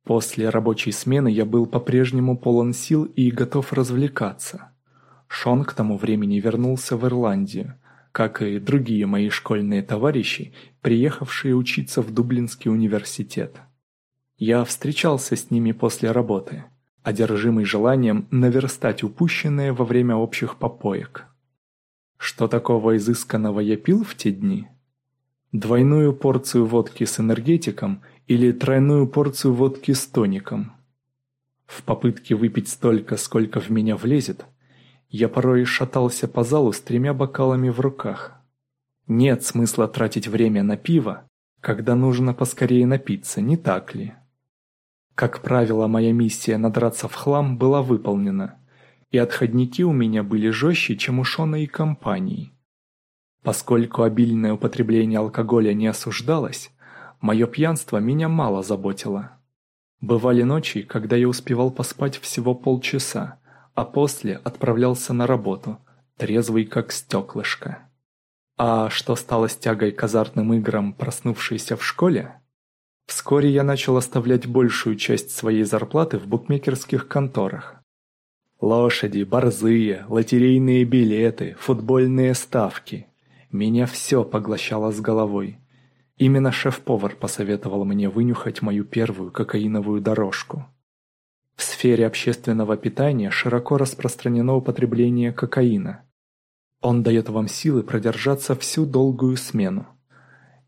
После рабочей смены я был по-прежнему полон сил и готов развлекаться. Шон к тому времени вернулся в Ирландию, как и другие мои школьные товарищи, приехавшие учиться в Дублинский университет. Я встречался с ними после работы, одержимый желанием наверстать упущенное во время общих попоек. Что такого изысканного я пил в те дни? Двойную порцию водки с энергетиком или тройную порцию водки с тоником. В попытке выпить столько, сколько в меня влезет, я порой шатался по залу с тремя бокалами в руках. Нет смысла тратить время на пиво, когда нужно поскорее напиться, не так ли? Как правило, моя миссия надраться в хлам была выполнена, и отходники у меня были жестче, чем у Шона и компании. Поскольку обильное употребление алкоголя не осуждалось, Мое пьянство меня мало заботило. Бывали ночи, когда я успевал поспать всего полчаса, а после отправлялся на работу, трезвый как стеклышко. А что стало с тягой к азартным играм, проснувшейся в школе? Вскоре я начал оставлять большую часть своей зарплаты в букмекерских конторах. Лошади, борзые, лотерейные билеты, футбольные ставки. Меня все поглощало с головой. Именно шеф-повар посоветовал мне вынюхать мою первую кокаиновую дорожку. В сфере общественного питания широко распространено употребление кокаина. Он дает вам силы продержаться всю долгую смену.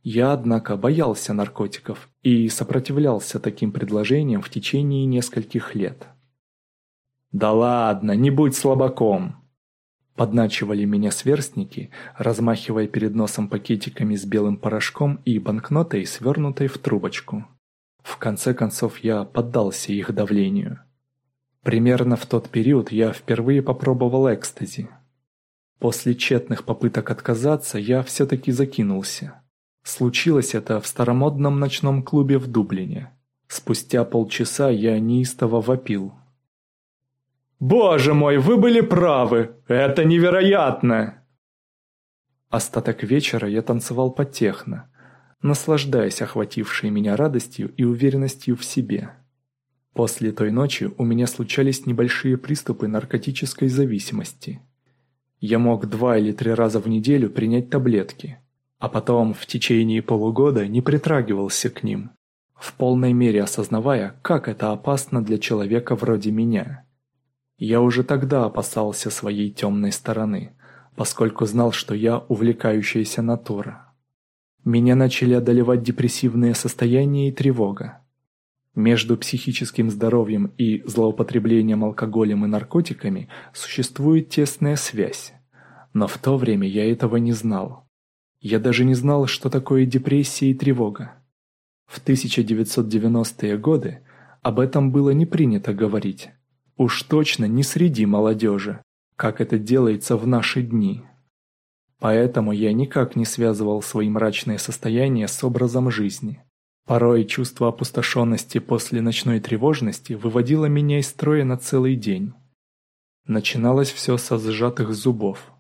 Я, однако, боялся наркотиков и сопротивлялся таким предложениям в течение нескольких лет. «Да ладно, не будь слабаком!» Подначивали меня сверстники, размахивая перед носом пакетиками с белым порошком и банкнотой, свернутой в трубочку. В конце концов я поддался их давлению. Примерно в тот период я впервые попробовал экстази. После тщетных попыток отказаться я все-таки закинулся. Случилось это в старомодном ночном клубе в Дублине. Спустя полчаса я неистово вопил – «Боже мой, вы были правы! Это невероятно!» Остаток вечера я танцевал по наслаждаясь охватившей меня радостью и уверенностью в себе. После той ночи у меня случались небольшие приступы наркотической зависимости. Я мог два или три раза в неделю принять таблетки, а потом в течение полугода не притрагивался к ним, в полной мере осознавая, как это опасно для человека вроде меня. Я уже тогда опасался своей темной стороны, поскольку знал, что я увлекающаяся натура. Меня начали одолевать депрессивные состояния и тревога. Между психическим здоровьем и злоупотреблением алкоголем и наркотиками существует тесная связь. Но в то время я этого не знал. Я даже не знал, что такое депрессия и тревога. В 1990-е годы об этом было не принято говорить. Уж точно не среди молодежи, как это делается в наши дни. Поэтому я никак не связывал свои мрачные состояния с образом жизни. Порой чувство опустошенности после ночной тревожности выводило меня из строя на целый день. Начиналось все со сжатых зубов.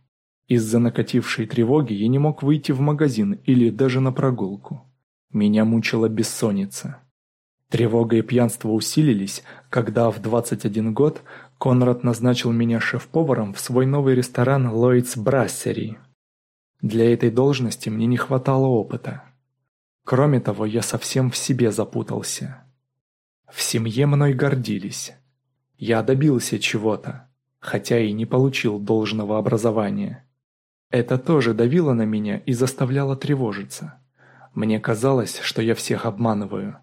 Из-за накатившей тревоги я не мог выйти в магазин или даже на прогулку. Меня мучила бессонница. Тревога и пьянство усилились, когда в 21 год Конрад назначил меня шеф-поваром в свой новый ресторан Lloyd's Brasserie. Для этой должности мне не хватало опыта. Кроме того, я совсем в себе запутался. В семье мной гордились. Я добился чего-то, хотя и не получил должного образования. Это тоже давило на меня и заставляло тревожиться. Мне казалось, что я всех обманываю.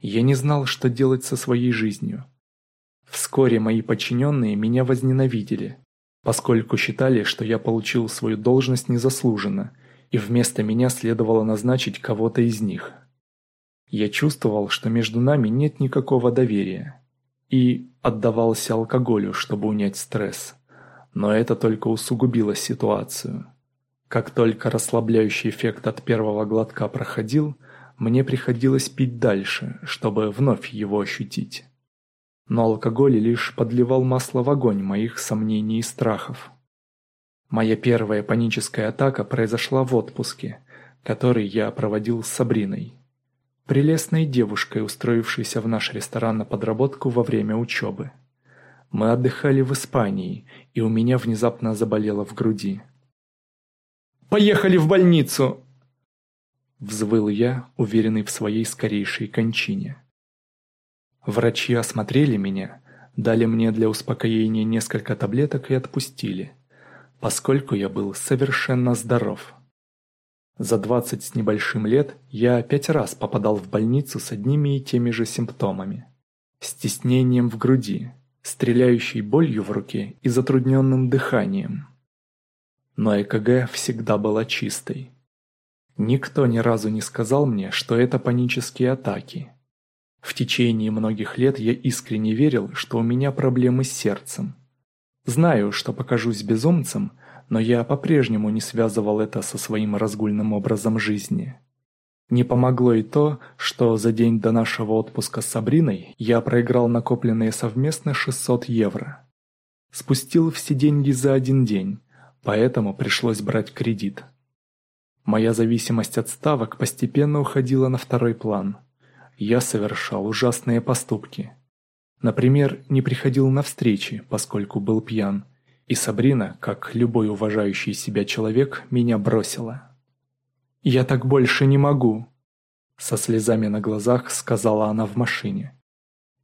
Я не знал, что делать со своей жизнью. Вскоре мои подчиненные меня возненавидели, поскольку считали, что я получил свою должность незаслуженно, и вместо меня следовало назначить кого-то из них. Я чувствовал, что между нами нет никакого доверия, и отдавался алкоголю, чтобы унять стресс. Но это только усугубило ситуацию. Как только расслабляющий эффект от первого глотка проходил – мне приходилось пить дальше, чтобы вновь его ощутить. Но алкоголь лишь подливал масло в огонь моих сомнений и страхов. Моя первая паническая атака произошла в отпуске, который я проводил с Сабриной. Прелестной девушкой, устроившейся в наш ресторан на подработку во время учебы. Мы отдыхали в Испании, и у меня внезапно заболело в груди. «Поехали в больницу!» Взвыл я, уверенный в своей скорейшей кончине. Врачи осмотрели меня, дали мне для успокоения несколько таблеток и отпустили, поскольку я был совершенно здоров. За двадцать с небольшим лет я пять раз попадал в больницу с одними и теми же симптомами. Стеснением в груди, стреляющей болью в руке и затрудненным дыханием. Но ЭКГ всегда была чистой. Никто ни разу не сказал мне, что это панические атаки. В течение многих лет я искренне верил, что у меня проблемы с сердцем. Знаю, что покажусь безумцем, но я по-прежнему не связывал это со своим разгульным образом жизни. Не помогло и то, что за день до нашего отпуска с Сабриной я проиграл накопленные совместно 600 евро. Спустил все деньги за один день, поэтому пришлось брать кредит. Моя зависимость от ставок постепенно уходила на второй план. Я совершал ужасные поступки. Например, не приходил на встречи, поскольку был пьян, И Сабрина, как любой уважающий себя человек, меня бросила. «Я так больше не могу», — со слезами на глазах сказала она в машине.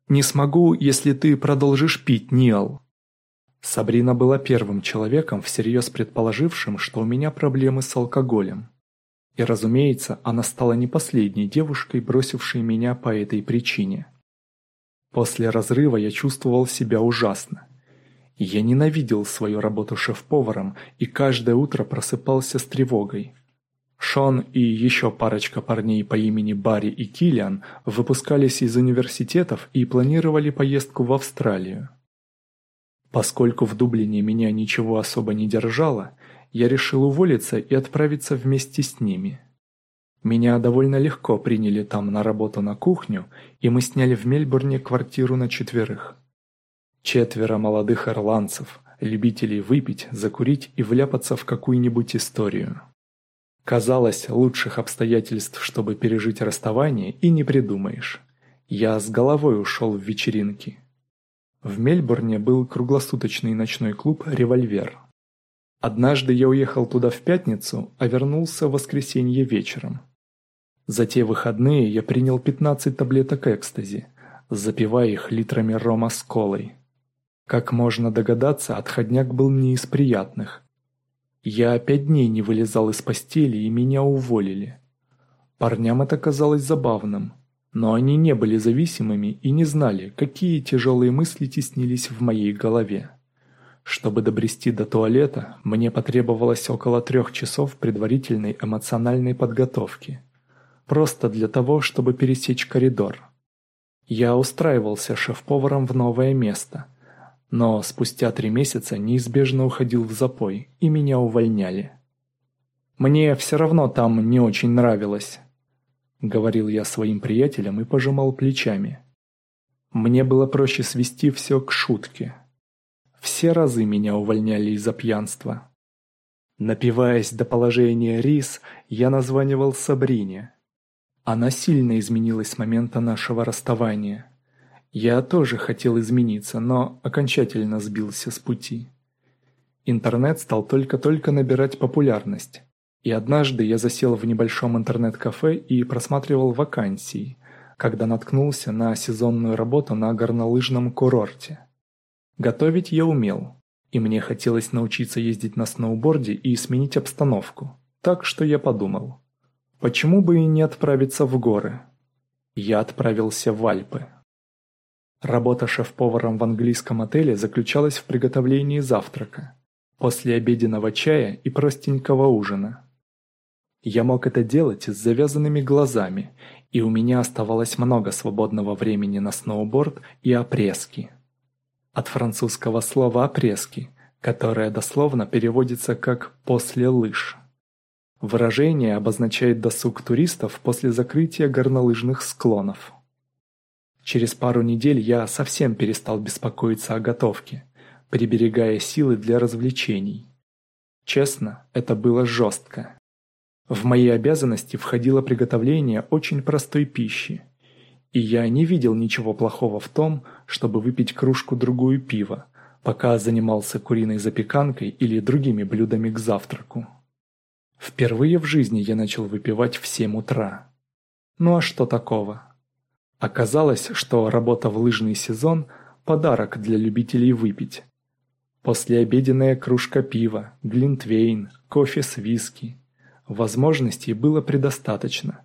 «Не смогу, если ты продолжишь пить, Ниал». Сабрина была первым человеком, всерьез предположившим, что у меня проблемы с алкоголем. И, разумеется, она стала не последней девушкой, бросившей меня по этой причине. После разрыва я чувствовал себя ужасно. Я ненавидел свою работу шеф-поваром и каждое утро просыпался с тревогой. Шон и еще парочка парней по имени Барри и Киллиан выпускались из университетов и планировали поездку в Австралию. Поскольку в Дублине меня ничего особо не держало, я решил уволиться и отправиться вместе с ними. Меня довольно легко приняли там на работу на кухню, и мы сняли в Мельбурне квартиру на четверых. Четверо молодых ирландцев, любителей выпить, закурить и вляпаться в какую-нибудь историю. Казалось, лучших обстоятельств, чтобы пережить расставание, и не придумаешь. Я с головой ушел в вечеринки. В Мельбурне был круглосуточный ночной клуб «Револьвер». Однажды я уехал туда в пятницу, а вернулся в воскресенье вечером. За те выходные я принял 15 таблеток экстази, запивая их литрами рома с колой. Как можно догадаться, отходняк был не из приятных. Я пять дней не вылезал из постели и меня уволили. Парням это казалось забавным, но они не были зависимыми и не знали, какие тяжелые мысли теснились в моей голове. Чтобы добрести до туалета, мне потребовалось около трех часов предварительной эмоциональной подготовки – просто для того, чтобы пересечь коридор. Я устраивался шеф-поваром в новое место, но спустя три месяца неизбежно уходил в запой, и меня увольняли. «Мне все равно там не очень нравилось», — говорил я своим приятелям и пожимал плечами. Мне было проще свести все к шутке. Все разы меня увольняли из-за пьянства. Напиваясь до положения рис, я названивал Сабрине. Она сильно изменилась с момента нашего расставания. Я тоже хотел измениться, но окончательно сбился с пути. Интернет стал только-только набирать популярность. И однажды я засел в небольшом интернет-кафе и просматривал вакансии, когда наткнулся на сезонную работу на горнолыжном курорте. Готовить я умел, и мне хотелось научиться ездить на сноуборде и сменить обстановку. Так что я подумал – Почему бы и не отправиться в горы? Я отправился в Альпы. Работа шеф-поваром в английском отеле заключалась в приготовлении завтрака, после обеденного чая и простенького ужина. Я мог это делать с завязанными глазами, и у меня оставалось много свободного времени на сноуборд и опрески. От французского слова «опрески», которое дословно переводится как «после лыж». Выражение обозначает досуг туристов после закрытия горнолыжных склонов. Через пару недель я совсем перестал беспокоиться о готовке, приберегая силы для развлечений. Честно, это было жестко. В мои обязанности входило приготовление очень простой пищи, и я не видел ничего плохого в том, чтобы выпить кружку-другую пива, пока занимался куриной запеканкой или другими блюдами к завтраку. Впервые в жизни я начал выпивать в 7 утра. Ну а что такого? Оказалось, что работа в лыжный сезон – подарок для любителей выпить. Послеобеденная кружка пива, глинтвейн, кофе с виски. Возможностей было предостаточно.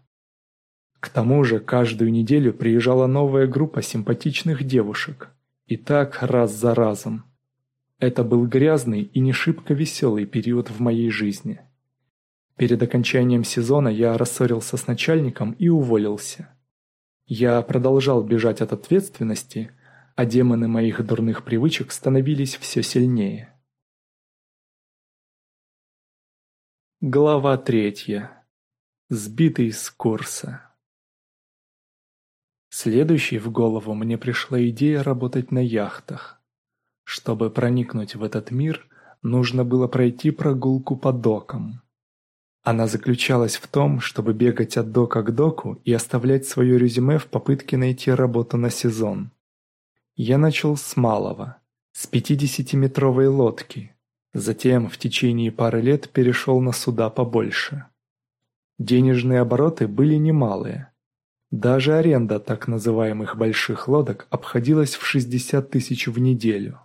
К тому же каждую неделю приезжала новая группа симпатичных девушек. И так раз за разом. Это был грязный и не шибко веселый период в моей жизни. Перед окончанием сезона я рассорился с начальником и уволился. Я продолжал бежать от ответственности, а демоны моих дурных привычек становились все сильнее. Глава третья. Сбитый с курса. Следующей в голову мне пришла идея работать на яхтах. Чтобы проникнуть в этот мир, нужно было пройти прогулку по докам. Она заключалась в том, чтобы бегать от дока к доку и оставлять свое резюме в попытке найти работу на сезон. Я начал с малого. с 50-метровой лодки. Затем в течение пары лет перешел на суда побольше. Денежные обороты были немалые. Даже аренда так называемых больших лодок обходилась в 60 тысяч в неделю.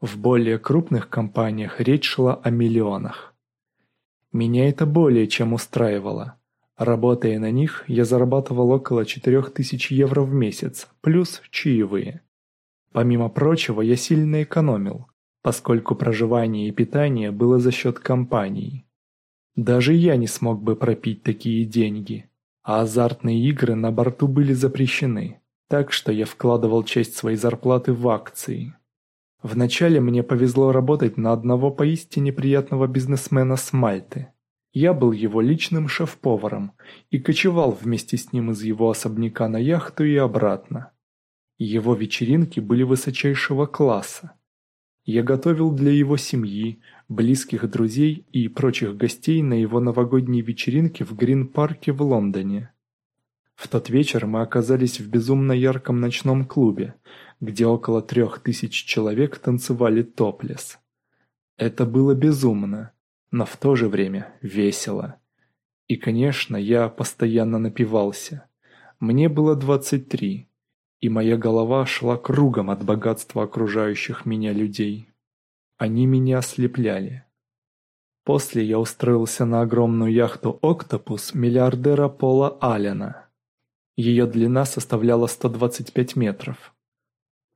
В более крупных компаниях речь шла о миллионах. Меня это более чем устраивало. Работая на них, я зарабатывал около 4000 евро в месяц, плюс чаевые. Помимо прочего, я сильно экономил, поскольку проживание и питание было за счет компаний. Даже я не смог бы пропить такие деньги, а азартные игры на борту были запрещены, так что я вкладывал часть своей зарплаты в акции. Вначале мне повезло работать на одного поистине приятного бизнесмена с Мальты. Я был его личным шеф-поваром и кочевал вместе с ним из его особняка на яхту и обратно. Его вечеринки были высочайшего класса. Я готовил для его семьи, близких друзей и прочих гостей на его новогодней вечеринке в Грин-парке в Лондоне. В тот вечер мы оказались в безумно ярком ночном клубе, где около трех тысяч человек танцевали топлес. Это было безумно, но в то же время весело. И, конечно, я постоянно напивался. Мне было 23, и моя голова шла кругом от богатства окружающих меня людей. Они меня ослепляли. После я устроился на огромную яхту «Октопус» миллиардера Пола Аллена. Ее длина составляла 125 метров.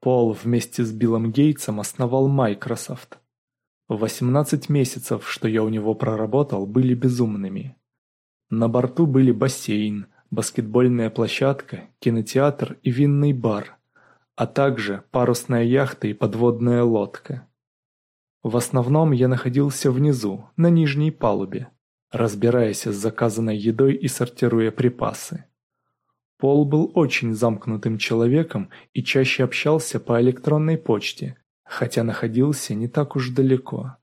Пол вместе с Биллом Гейтсом основал Microsoft. 18 месяцев, что я у него проработал, были безумными. На борту были бассейн, баскетбольная площадка, кинотеатр и винный бар, а также парусная яхта и подводная лодка. В основном я находился внизу, на нижней палубе, разбираясь с заказанной едой и сортируя припасы. Пол был очень замкнутым человеком и чаще общался по электронной почте, хотя находился не так уж далеко.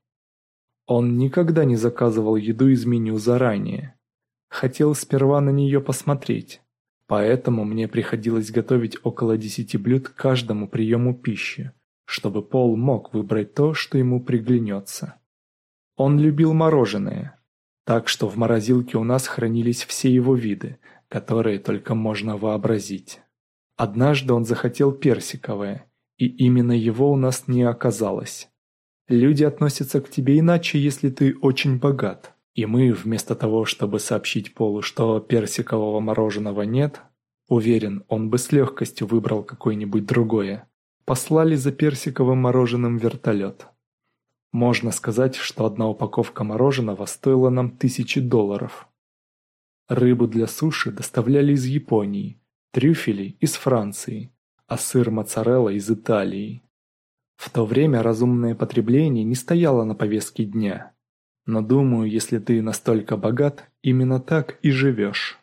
Он никогда не заказывал еду из меню заранее. Хотел сперва на нее посмотреть, поэтому мне приходилось готовить около десяти блюд к каждому приему пищи, чтобы Пол мог выбрать то, что ему приглянется. Он любил мороженое, так что в морозилке у нас хранились все его виды, которые только можно вообразить. Однажды он захотел персиковое, и именно его у нас не оказалось. Люди относятся к тебе иначе, если ты очень богат. И мы, вместо того, чтобы сообщить Полу, что персикового мороженого нет, уверен, он бы с легкостью выбрал какое-нибудь другое, послали за персиковым мороженым вертолет. Можно сказать, что одна упаковка мороженого стоила нам тысячи долларов. Рыбу для суши доставляли из Японии, трюфели – из Франции, а сыр моцарелла – из Италии. В то время разумное потребление не стояло на повестке дня. Но думаю, если ты настолько богат, именно так и живешь.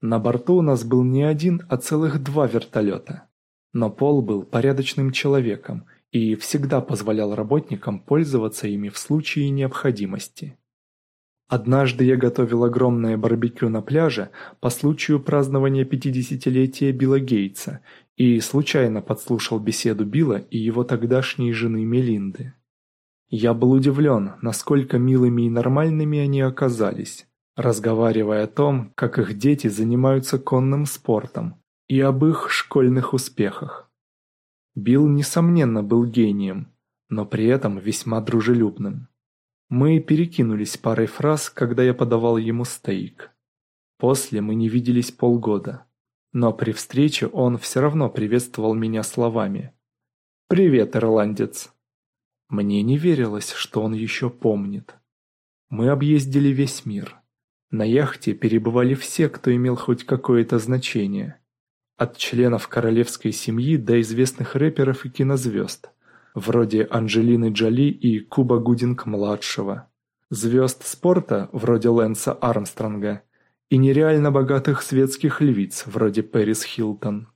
На борту у нас был не один, а целых два вертолета. Но Пол был порядочным человеком и всегда позволял работникам пользоваться ими в случае необходимости. Однажды я готовил огромное барбекю на пляже по случаю празднования 50-летия Билла Гейтса и случайно подслушал беседу Билла и его тогдашней жены Мелинды. Я был удивлен, насколько милыми и нормальными они оказались, разговаривая о том, как их дети занимаются конным спортом и об их школьных успехах. Билл, несомненно, был гением, но при этом весьма дружелюбным. Мы перекинулись парой фраз, когда я подавал ему стейк. После мы не виделись полгода. Но при встрече он все равно приветствовал меня словами. «Привет, ирландец!» Мне не верилось, что он еще помнит. Мы объездили весь мир. На яхте перебывали все, кто имел хоть какое-то значение. От членов королевской семьи до известных рэперов и кинозвезд – вроде Анджелины Джоли и Куба Гудинг-младшего, звезд спорта, вроде Лэнса Армстронга, и нереально богатых светских львиц, вроде Пэрис Хилтон.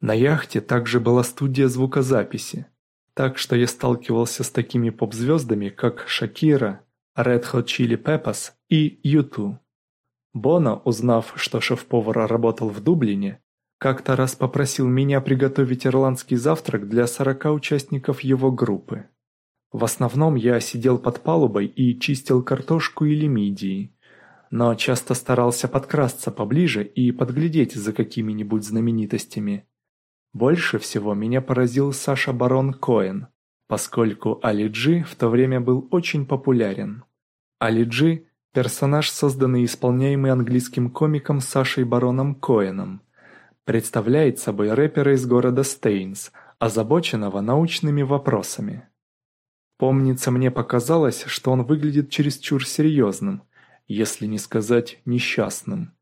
На яхте также была студия звукозаписи, так что я сталкивался с такими поп-звездами, как Шакира, Red Hot Chili Peppers и U2. Бона, узнав, что шеф-повар работал в Дублине, как-то раз попросил меня приготовить ирландский завтрак для сорока участников его группы. В основном я сидел под палубой и чистил картошку или мидии, но часто старался подкрасться поближе и подглядеть за какими-нибудь знаменитостями. Больше всего меня поразил Саша Барон Коэн, поскольку Али Джи в то время был очень популярен. Али Джи – персонаж, созданный и исполняемый английским комиком Сашей Бароном Коэном – представляет собой рэпера из города Стейнс, озабоченного научными вопросами. Помнится, мне показалось, что он выглядит чересчур серьезным, если не сказать несчастным.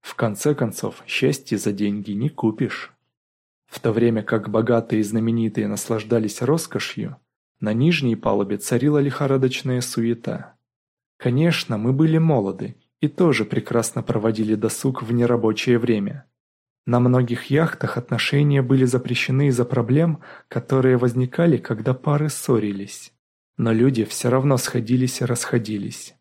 В конце концов, счастье за деньги не купишь. В то время как богатые и знаменитые наслаждались роскошью, на нижней палубе царила лихорадочная суета. Конечно, мы были молоды и тоже прекрасно проводили досуг в нерабочее время. На многих яхтах отношения были запрещены из-за проблем, которые возникали, когда пары ссорились. Но люди все равно сходились и расходились.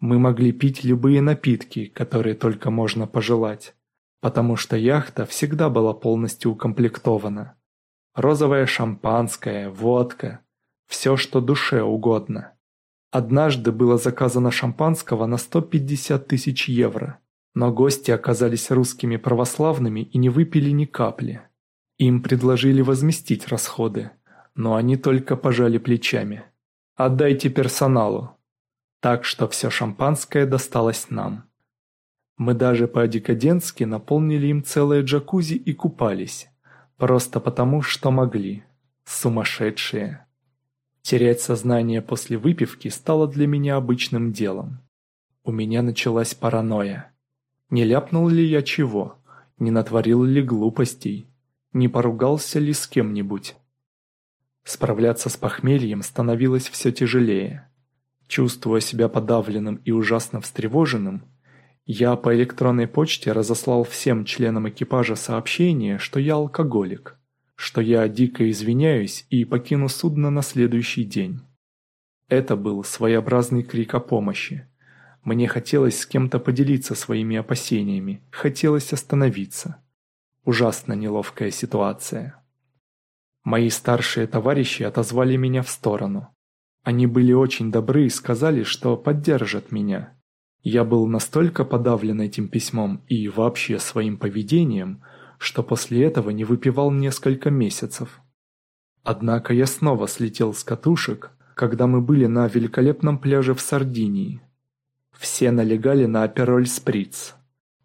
Мы могли пить любые напитки, которые только можно пожелать, потому что яхта всегда была полностью укомплектована. Розовое шампанское, водка, все, что душе угодно. Однажды было заказано шампанского на 150 тысяч евро. Но гости оказались русскими православными и не выпили ни капли. Им предложили возместить расходы, но они только пожали плечами. «Отдайте персоналу». Так что все шампанское досталось нам. Мы даже по-декадентски наполнили им целое джакузи и купались. Просто потому, что могли. Сумасшедшие. Терять сознание после выпивки стало для меня обычным делом. У меня началась паранойя. Не ляпнул ли я чего? Не натворил ли глупостей? Не поругался ли с кем-нибудь? Справляться с похмельем становилось все тяжелее. Чувствуя себя подавленным и ужасно встревоженным, я по электронной почте разослал всем членам экипажа сообщение, что я алкоголик, что я дико извиняюсь и покину судно на следующий день. Это был своеобразный крик о помощи. Мне хотелось с кем-то поделиться своими опасениями, хотелось остановиться. Ужасно неловкая ситуация. Мои старшие товарищи отозвали меня в сторону. Они были очень добры и сказали, что поддержат меня. Я был настолько подавлен этим письмом и вообще своим поведением, что после этого не выпивал несколько месяцев. Однако я снова слетел с катушек, когда мы были на великолепном пляже в Сардинии. Все налегали на апероль сприц.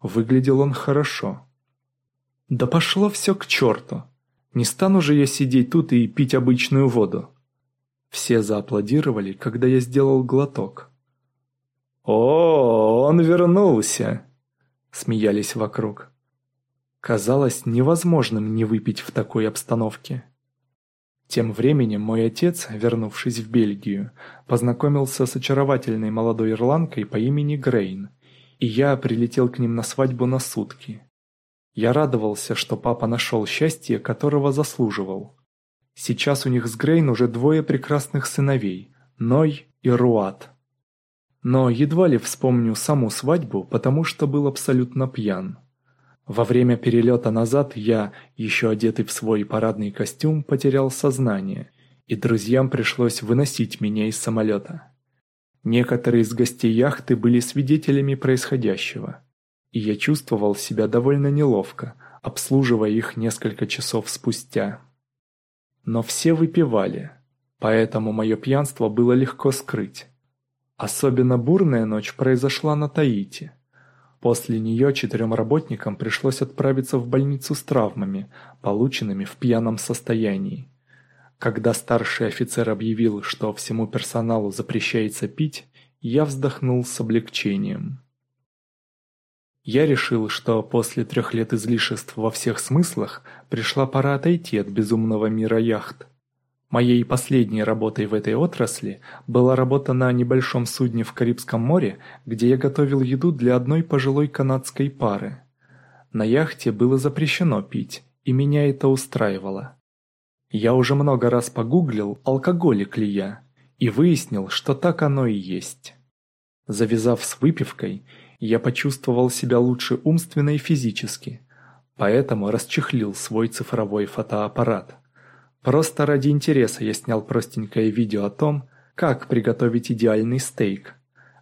Выглядел он хорошо. Да пошло все к черту. Не стану же я сидеть тут и пить обычную воду. Все зааплодировали, когда я сделал глоток. «О, он вернулся!» Смеялись вокруг. Казалось невозможным не выпить в такой обстановке. Тем временем мой отец, вернувшись в Бельгию, познакомился с очаровательной молодой ирландкой по имени Грейн, и я прилетел к ним на свадьбу на сутки. Я радовался, что папа нашел счастье, которого заслуживал. Сейчас у них с Грейн уже двое прекрасных сыновей – Ной и Руат. Но едва ли вспомню саму свадьбу, потому что был абсолютно пьян. Во время перелета назад я, еще одетый в свой парадный костюм, потерял сознание, и друзьям пришлось выносить меня из самолета. Некоторые из гостей яхты были свидетелями происходящего, и я чувствовал себя довольно неловко, обслуживая их несколько часов спустя. Но все выпивали, поэтому мое пьянство было легко скрыть. Особенно бурная ночь произошла на Таити – После нее четырем работникам пришлось отправиться в больницу с травмами, полученными в пьяном состоянии. Когда старший офицер объявил, что всему персоналу запрещается пить, я вздохнул с облегчением. Я решил, что после трех лет излишеств во всех смыслах пришла пора отойти от безумного мира яхт. Моей последней работой в этой отрасли была работа на небольшом судне в Карибском море, где я готовил еду для одной пожилой канадской пары. На яхте было запрещено пить, и меня это устраивало. Я уже много раз погуглил, алкоголик ли я, и выяснил, что так оно и есть. Завязав с выпивкой, я почувствовал себя лучше умственно и физически. поэтому расчехлил свой цифровой фотоаппарат. Просто ради интереса я снял простенькое видео о том, как приготовить идеальный стейк,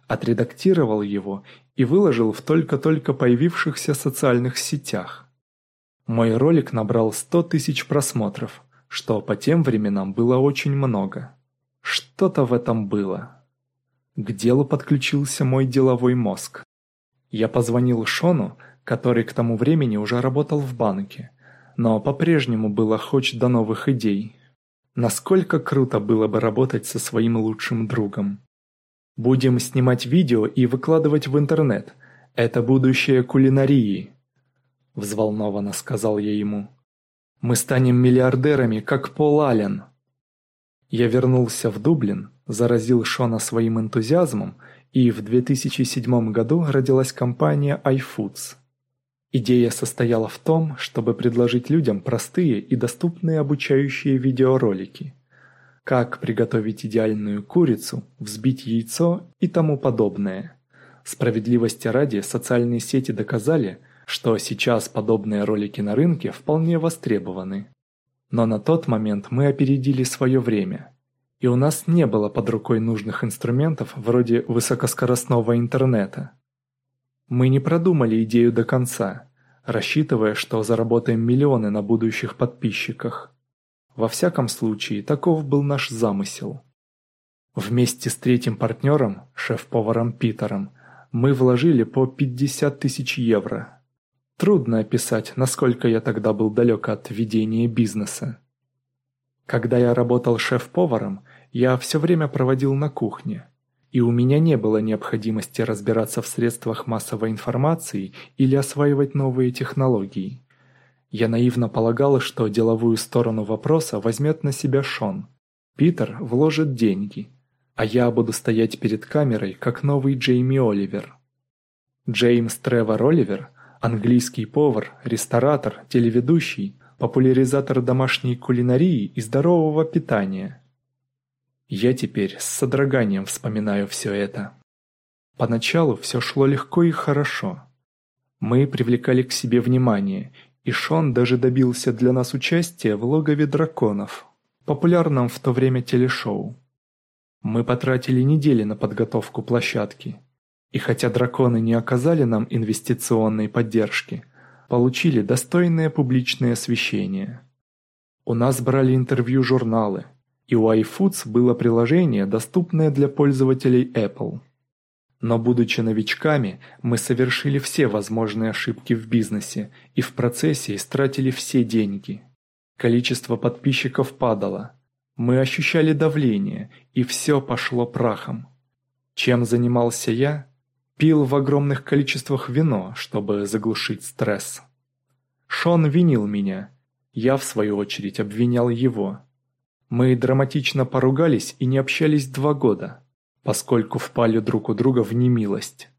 отредактировал его и выложил в только-только появившихся социальных сетях. Мой ролик набрал 100 тысяч просмотров, что по тем временам было очень много. Что-то в этом было. К делу подключился мой деловой мозг. Я позвонил Шону, который к тому времени уже работал в банке, но по-прежнему был охоч до новых идей. Насколько круто было бы работать со своим лучшим другом. Будем снимать видео и выкладывать в интернет. Это будущее кулинарии. Взволнованно сказал я ему. Мы станем миллиардерами, как Пол Аллен. Я вернулся в Дублин, заразил Шона своим энтузиазмом, и в 2007 году родилась компания iFoods. Идея состояла в том, чтобы предложить людям простые и доступные обучающие видеоролики. Как приготовить идеальную курицу, взбить яйцо и тому подобное. Справедливости ради, социальные сети доказали, что сейчас подобные ролики на рынке вполне востребованы. Но на тот момент мы опередили свое время. И у нас не было под рукой нужных инструментов вроде высокоскоростного интернета. Мы не продумали идею до конца, рассчитывая, что заработаем миллионы на будущих подписчиках. Во всяком случае, таков был наш замысел. Вместе с третьим партнером, шеф-поваром Питером, мы вложили по 50 тысяч евро – Трудно описать, насколько я тогда был далек от ведения бизнеса. Когда я работал шеф-поваром, я все время проводил на кухне, и у меня не было необходимости разбираться в средствах массовой информации или осваивать новые технологии. Я наивно полагал, что деловую сторону вопроса возьмет на себя Шон. Питер вложит деньги, а я буду стоять перед камерой, как новый Джейми Оливер. Джеймс Тревор Оливер – Английский повар, ресторатор, телеведущий, популяризатор домашней кулинарии и здорового питания. Я теперь с содроганием вспоминаю все это. Поначалу все шло легко и хорошо. Мы привлекали к себе внимание, и Шон даже добился для нас участия в «Логове драконов», популярном в то время телешоу. Мы потратили недели на подготовку площадки – и хотя драконы не оказали нам инвестиционной поддержки, получили достойное публичное освещение. У нас брали интервью журналы, и у iFoods было приложение, доступное для пользователей Apple. Но будучи новичками, мы совершили все возможные ошибки в бизнесе и в процессе истратили все деньги. Количество подписчиков падало. Мы ощущали давление, и все пошло прахом. Чем занимался я? Пил в огромных количествах вино, чтобы заглушить стресс. Шон винил меня. Я, в свою очередь, обвинял его. Мы драматично поругались и не общались два года, поскольку впали друг у друга в немилость.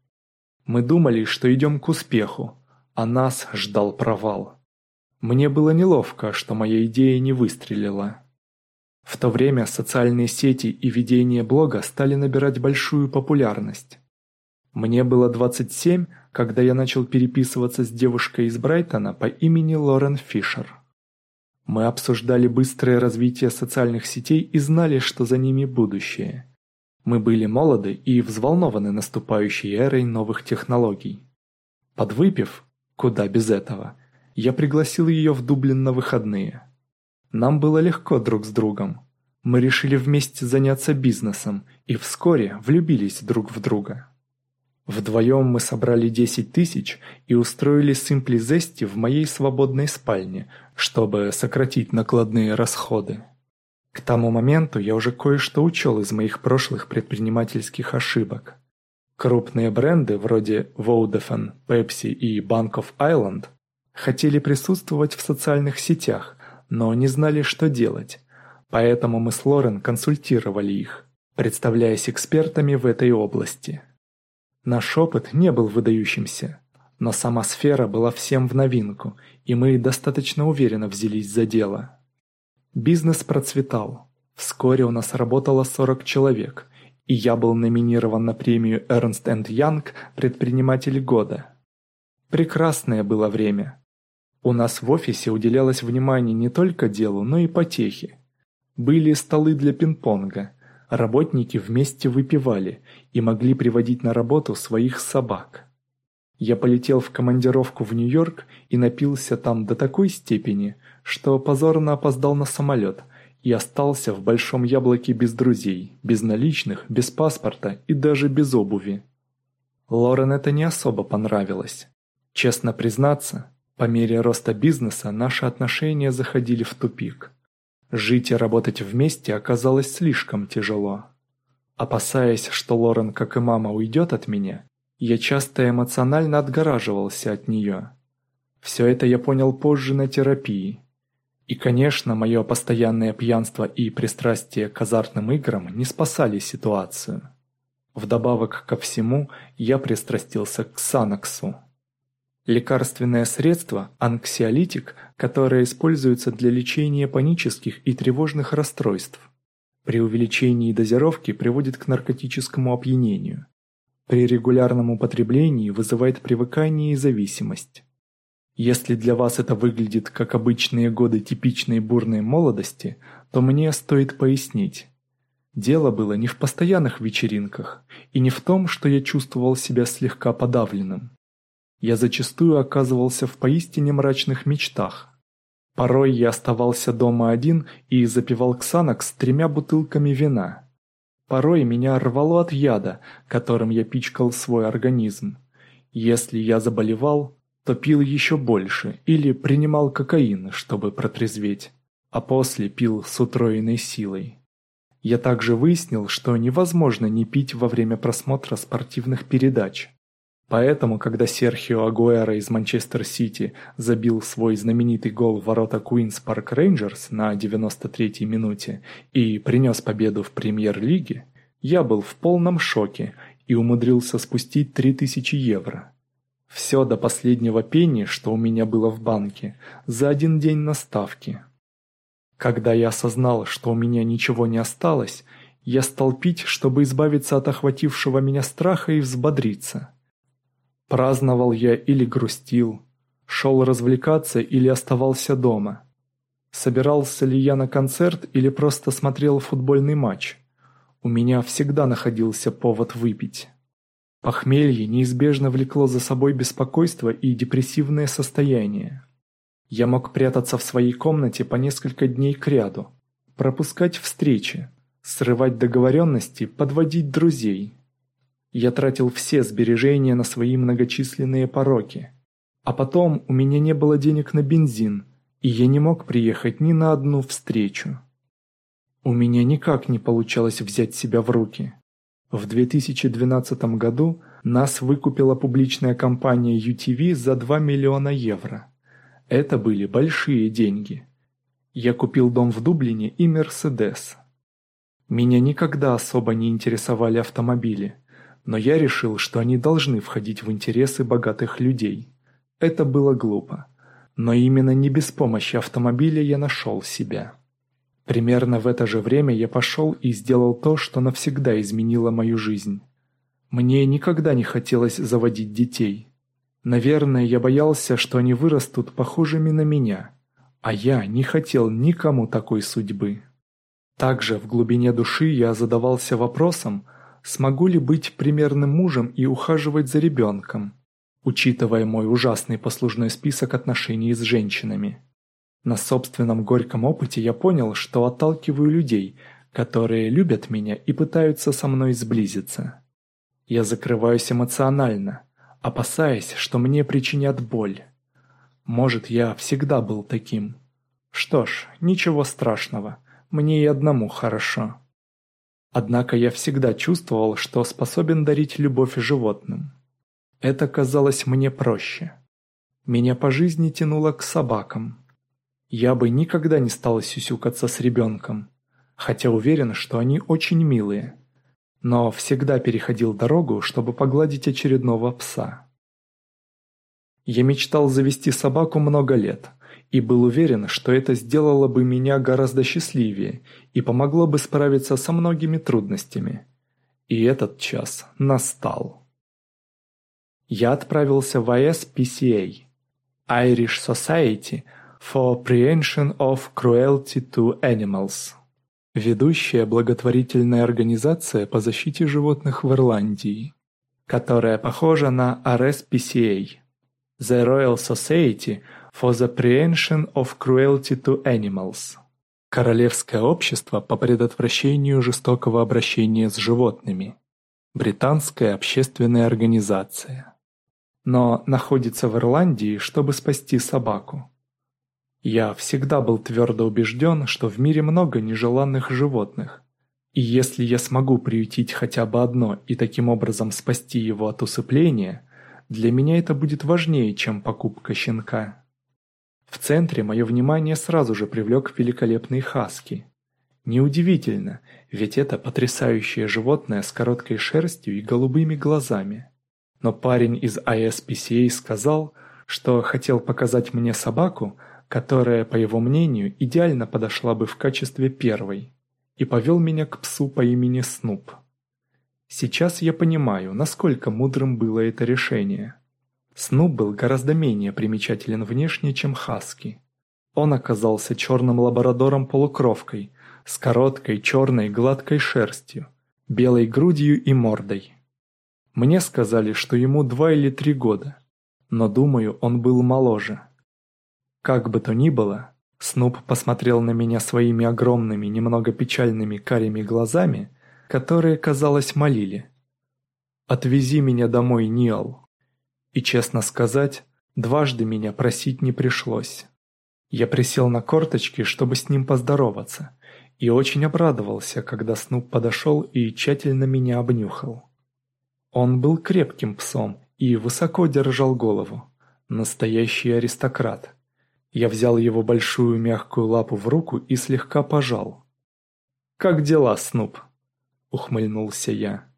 Мы думали, что идем к успеху, а нас ждал провал. Мне было неловко, что моя идея не выстрелила. В то время социальные сети и ведение блога стали набирать большую популярность. Мне было 27, когда я начал переписываться с девушкой из Брайтона по имени Лорен Фишер. Мы обсуждали быстрое развитие социальных сетей и знали, что за ними будущее. Мы были молоды и взволнованы наступающей эрой новых технологий. Подвыпив, куда без этого, я пригласил ее в Дублин на выходные. Нам было легко друг с другом. Мы решили вместе заняться бизнесом и вскоре влюбились друг в друга. Вдвоем мы собрали 10 тысяч и устроили Zesty в моей свободной спальне, чтобы сократить накладные расходы. К тому моменту я уже кое-что учел из моих прошлых предпринимательских ошибок. Крупные бренды вроде Vodafone, Pepsi и Bank of Ireland хотели присутствовать в социальных сетях, но не знали, что делать. Поэтому мы с Лорен консультировали их, представляясь экспертами в этой области. Наш опыт не был выдающимся, но сама сфера была всем в новинку, и мы достаточно уверенно взялись за дело. Бизнес процветал. Вскоре у нас работало 40 человек, и я был номинирован на премию Ernst Young «Предприниматель года». Прекрасное было время. У нас в офисе уделялось внимание не только делу, но и потехе. Были столы для пинг-понга, работники вместе выпивали и могли приводить на работу своих собак. Я полетел в командировку в Нью-Йорк и напился там до такой степени, что позорно опоздал на самолет и остался в Большом Яблоке без друзей, без наличных, без паспорта и даже без обуви. Лорен это не особо понравилось. Честно признаться, по мере роста бизнеса наши отношения заходили в тупик. Жить и работать вместе оказалось слишком тяжело. Опасаясь, что Лорен, как и мама, уйдет от меня, я часто эмоционально отгораживался от нее. Все это я понял позже на терапии. И, конечно, мое постоянное пьянство и пристрастие к азартным играм не спасали ситуацию. Вдобавок ко всему, я пристрастился к Санаксу. Лекарственное средство – анксиолитик, которое используется для лечения панических и тревожных расстройств. При увеличении дозировки приводит к наркотическому опьянению. При регулярном употреблении вызывает привыкание и зависимость. Если для вас это выглядит как обычные годы типичной бурной молодости, то мне стоит пояснить. Дело было не в постоянных вечеринках и не в том, что я чувствовал себя слегка подавленным. Я зачастую оказывался в поистине мрачных мечтах. Порой я оставался дома один и запивал ксанок с тремя бутылками вина. Порой меня рвало от яда, которым я пичкал свой организм. Если я заболевал, то пил еще больше или принимал кокаин, чтобы протрезветь, а после пил с утроенной силой. Я также выяснил, что невозможно не пить во время просмотра спортивных передач. Поэтому, когда Серхио Агуэро из Манчестер-Сити забил свой знаменитый гол в ворота Куинс Парк Рейнджерс на 93-й минуте и принес победу в премьер-лиге, я был в полном шоке и умудрился спустить 3000 евро. Все до последнего пенни, что у меня было в банке, за один день на ставке. Когда я осознал, что у меня ничего не осталось, я стал пить, чтобы избавиться от охватившего меня страха и взбодриться. Праздновал я или грустил, шел развлекаться или оставался дома. Собирался ли я на концерт или просто смотрел футбольный матч? У меня всегда находился повод выпить. Похмелье неизбежно влекло за собой беспокойство и депрессивное состояние. Я мог прятаться в своей комнате по несколько дней кряду, пропускать встречи, срывать договоренности, подводить друзей, я тратил все сбережения на свои многочисленные пороки. А потом у меня не было денег на бензин, и я не мог приехать ни на одну встречу. У меня никак не получалось взять себя в руки. В 2012 году нас выкупила публичная компания UTV за 2 миллиона евро. Это были большие деньги. Я купил дом в Дублине и Мерседес. Меня никогда особо не интересовали автомобили – но я решил, что они должны входить в интересы богатых людей. Это было глупо. Но именно не без помощи автомобиля я нашел себя. Примерно в это же время я пошел и сделал то, что навсегда изменило мою жизнь. Мне никогда не хотелось заводить детей. Наверное, я боялся, что они вырастут похожими на меня, а я не хотел никому такой судьбы. Также в глубине души я задавался вопросом, смогу ли быть примерным мужем и ухаживать за ребенком, учитывая мой ужасный послужной список отношений с женщинами. На собственном горьком опыте я понял, что отталкиваю людей, которые любят меня и пытаются со мной сблизиться. Я закрываюсь эмоционально, опасаясь, что мне причинят боль. Может, я всегда был таким. Что ж, ничего страшного, мне и одному хорошо. Однако я всегда чувствовал, что способен дарить любовь животным. Это казалось мне проще. Меня по жизни тянуло к собакам. Я бы никогда не стал сюсюкаться с ребенком, хотя уверен, что они очень милые. Но всегда переходил дорогу, чтобы погладить очередного пса. Я мечтал завести собаку много лет, и был уверен, что это сделало бы меня гораздо счастливее и помогло бы справиться со многими трудностями. И этот час настал. Я отправился в АЭС PCA. Irish Society for Prevention of Cruelty to Animals. Ведущая благотворительная организация по защите животных в Ирландии, которая похожа на RSPCA. The Royal Society for the Prevention of Cruelty to Animals. Королевское общество по предотвращению жестокого обращения с животными. Британская общественная организация. Но находится в Ирландии, чтобы спасти собаку. Я всегда был твердо убежден, что в мире много нежеланных животных. И если я смогу приютить хотя бы одно и таким образом спасти его от усыпления, для меня это будет важнее, чем покупка щенка. В центре мое внимание сразу же привлек великолепный хаски. Неудивительно, ведь это потрясающее животное с короткой шерстью и голубыми глазами. Но парень из ISPCA сказал, что хотел показать мне собаку, которая, по его мнению, идеально подошла бы в качестве первой, и повел меня к псу по имени Снуп. Сейчас я понимаю, насколько мудрым было это решение. Снуп был гораздо менее примечателен внешне, чем Хаски. Он оказался черным лабрадором-полукровкой, с короткой черной гладкой шерстью, белой грудью и мордой. Мне сказали, что ему два или три года, но думаю, он был моложе. Как бы то ни было, Снуп посмотрел на меня своими огромными, немного печальными карими глазами, которые, казалось, молили. «Отвези меня домой, Ниал». И, честно сказать, дважды меня просить не пришлось. Я присел на корточки, чтобы с ним поздороваться, и очень обрадовался, когда Снуп подошел и тщательно меня обнюхал. Он был крепким псом и высоко держал голову. Настоящий аристократ. Я взял его большую мягкую лапу в руку и слегка пожал. «Как дела, Снуп?» – ухмыльнулся я.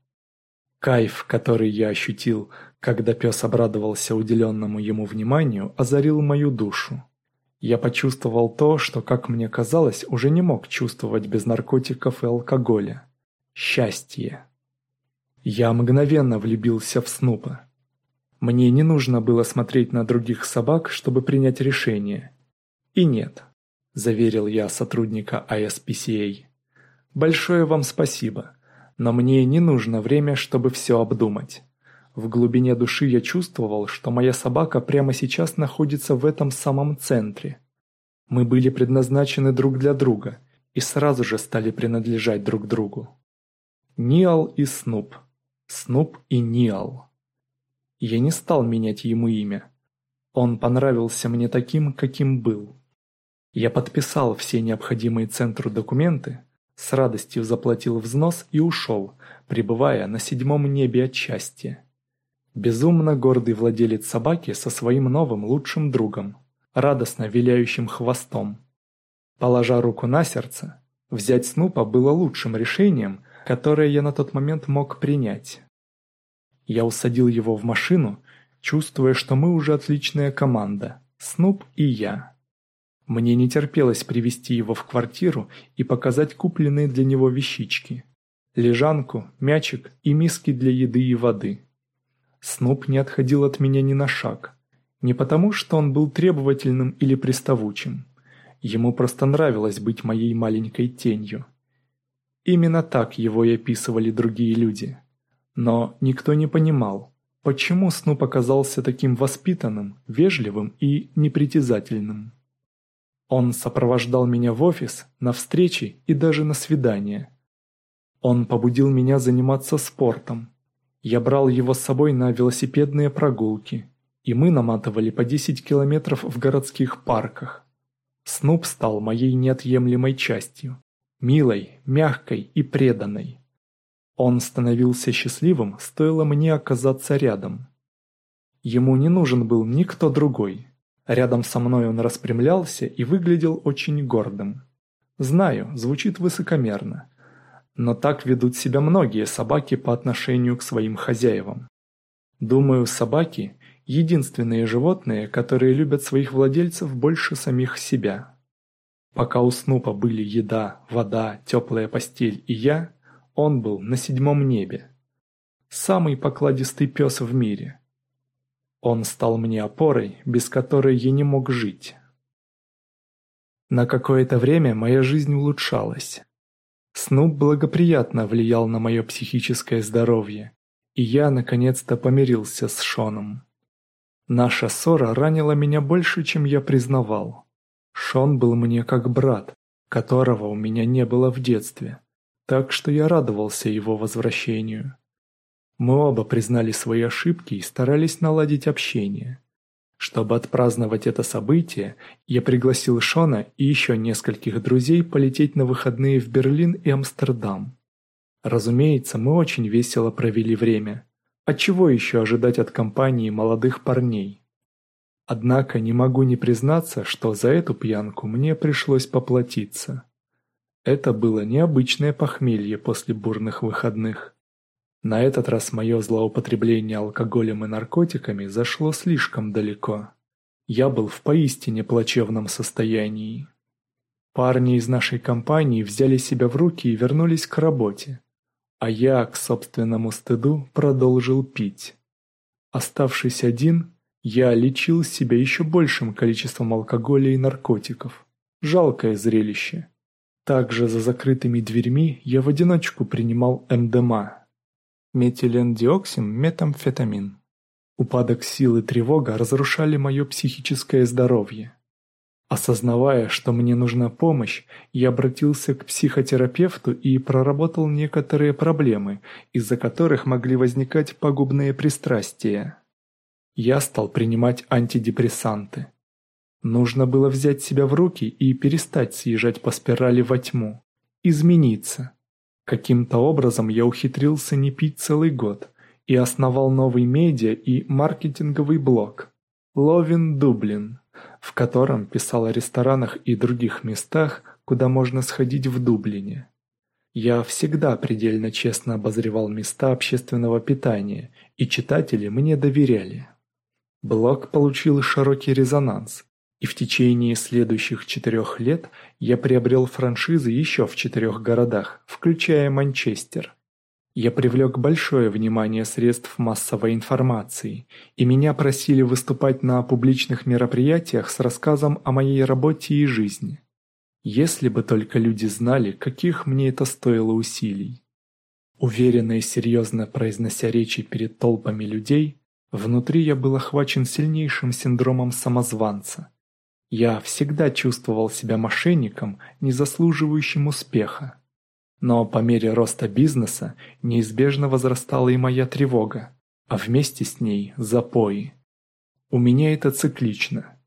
Кайф, который я ощутил, когда пес обрадовался уделенному ему вниманию, озарил мою душу. Я почувствовал то, что, как мне казалось, уже не мог чувствовать без наркотиков и алкоголя. Счастье. Я мгновенно влюбился в Снупа. Мне не нужно было смотреть на других собак, чтобы принять решение. И нет, заверил я сотрудника ISPCA. Большое вам спасибо но мне не нужно время, чтобы все обдумать. В глубине души я чувствовал, что моя собака прямо сейчас находится в этом самом центре. Мы были предназначены друг для друга и сразу же стали принадлежать друг другу. Ниал и Снуп. Снуп и Ниал. Я не стал менять ему имя. Он понравился мне таким, каким был. Я подписал все необходимые центру документы, с радостью заплатил взнос и ушел, пребывая на седьмом небе от счастья. Безумно гордый владелец собаки со своим новым лучшим другом, радостно виляющим хвостом. Положа руку на сердце, взять Снупа было лучшим решением, которое я на тот момент мог принять. Я усадил его в машину, чувствуя, что мы уже отличная команда, Снуп и я. Мне не терпелось привести его в квартиру и показать купленные для него вещички. Лежанку, мячик и миски для еды и воды. Снуп не отходил от меня ни на шаг. Не потому, что он был требовательным или приставучим. Ему просто нравилось быть моей маленькой тенью. Именно так его и описывали другие люди. Но никто не понимал, почему Снуп оказался таким воспитанным, вежливым и непритязательным. Он сопровождал меня в офис, на встречи и даже на свидания. Он побудил меня заниматься спортом. Я брал его с собой на велосипедные прогулки, и мы наматывали по 10 километров в городских парках. Снуп стал моей неотъемлемой частью, милой, мягкой и преданной. Он становился счастливым, стоило мне оказаться рядом. Ему не нужен был никто другой, Рядом со мной он распрямлялся и выглядел очень гордым. Знаю, звучит высокомерно. Но так ведут себя многие собаки по отношению к своим хозяевам. Думаю, собаки – единственные животные, которые любят своих владельцев больше самих себя. Пока у Снупа были еда, вода, теплая постель и я, он был на седьмом небе. Самый покладистый пес в мире – Он стал мне опорой, без которой я не мог жить. На какое-то время моя жизнь улучшалась. Снуп благоприятно влиял на мое психическое здоровье, и я наконец-то помирился с Шоном. Наша ссора ранила меня больше, чем я признавал. Шон был мне как брат, которого у меня не было в детстве, так что я радовался его возвращению. Мы оба признали свои ошибки и старались наладить общение. Чтобы отпраздновать это событие, я пригласил Шона и еще нескольких друзей полететь на выходные в Берлин и Амстердам. Разумеется, мы очень весело провели время. А чего еще ожидать от компании молодых парней? Однако не могу не признаться, что за эту пьянку мне пришлось поплатиться. Это было необычное похмелье после бурных выходных. На этот раз мое злоупотребление алкоголем и наркотиками зашло слишком далеко. Я был в поистине плачевном состоянии. Парни из нашей компании взяли себя в руки и вернулись к работе. А я, к собственному стыду, продолжил пить. Оставшись один, я лечил себя еще большим количеством алкоголя и наркотиков. Жалкое зрелище. Также за закрытыми дверьми я в одиночку принимал МДМА. Метилендиоксин, метамфетамин. Упадок сил и тревога разрушали мое психическое здоровье. Осознавая, что мне нужна помощь, я обратился к психотерапевту и проработал некоторые проблемы, из-за которых могли возникать пагубные пристрастия. Я стал принимать антидепрессанты. Нужно было взять себя в руки и перестать съезжать по спирали во тьму. Измениться. Каким-то образом я ухитрился не пить целый год и основал новый медиа и маркетинговый блог. Ловин Дублин в котором писал о ресторанах и других местах, куда можно сходить в Дублине. Я всегда предельно честно обозревал места общественного питания, и читатели мне доверяли. Блог получил широкий резонанс, и в течение следующих четырех лет я приобрел франшизы еще в четырех городах, включая Манчестер. Я привлек большое внимание средств массовой информации, и меня просили выступать на публичных мероприятиях с рассказом о моей работе и жизни. Если бы только люди знали, каких мне это стоило усилий. Уверенно и серьезно произнося речи перед толпами людей, внутри я был охвачен сильнейшим синдромом самозванца. Я всегда чувствовал себя мошенником, не заслуживающим успеха. Но по мере роста бизнеса неизбежно возрастала и моя тревога, а вместе с ней запои. У меня это циклично.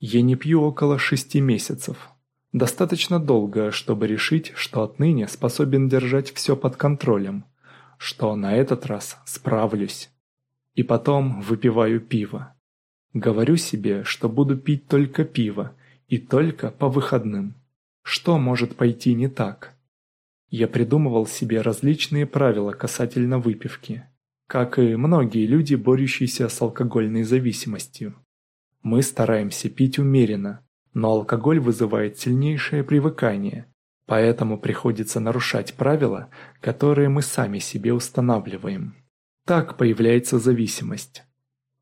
Я не пью около шести месяцев. Достаточно долго, чтобы решить, что отныне способен держать все под контролем, что на этот раз справлюсь. И потом выпиваю пиво. Говорю себе, что буду пить только пиво, и только по выходным. Что может пойти не так? Я придумывал себе различные правила касательно выпивки, как и многие люди, борющиеся с алкогольной зависимостью. Мы стараемся пить умеренно, но алкоголь вызывает сильнейшее привыкание, поэтому приходится нарушать правила, которые мы сами себе устанавливаем. Так появляется зависимость.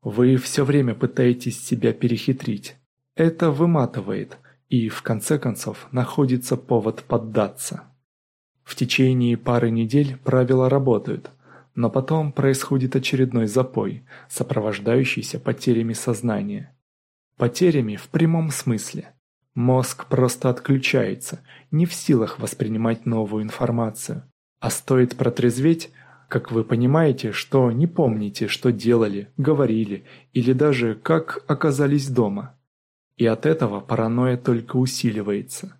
Вы все время пытаетесь себя перехитрить. Это выматывает, и в конце концов находится повод поддаться. В течение пары недель правила работают, но потом происходит очередной запой, сопровождающийся потерями сознания. Потерями в прямом смысле. Мозг просто отключается, не в силах воспринимать новую информацию. А стоит протрезветь, как вы понимаете, что не помните, что делали, говорили или даже как оказались дома. И от этого паранойя только усиливается.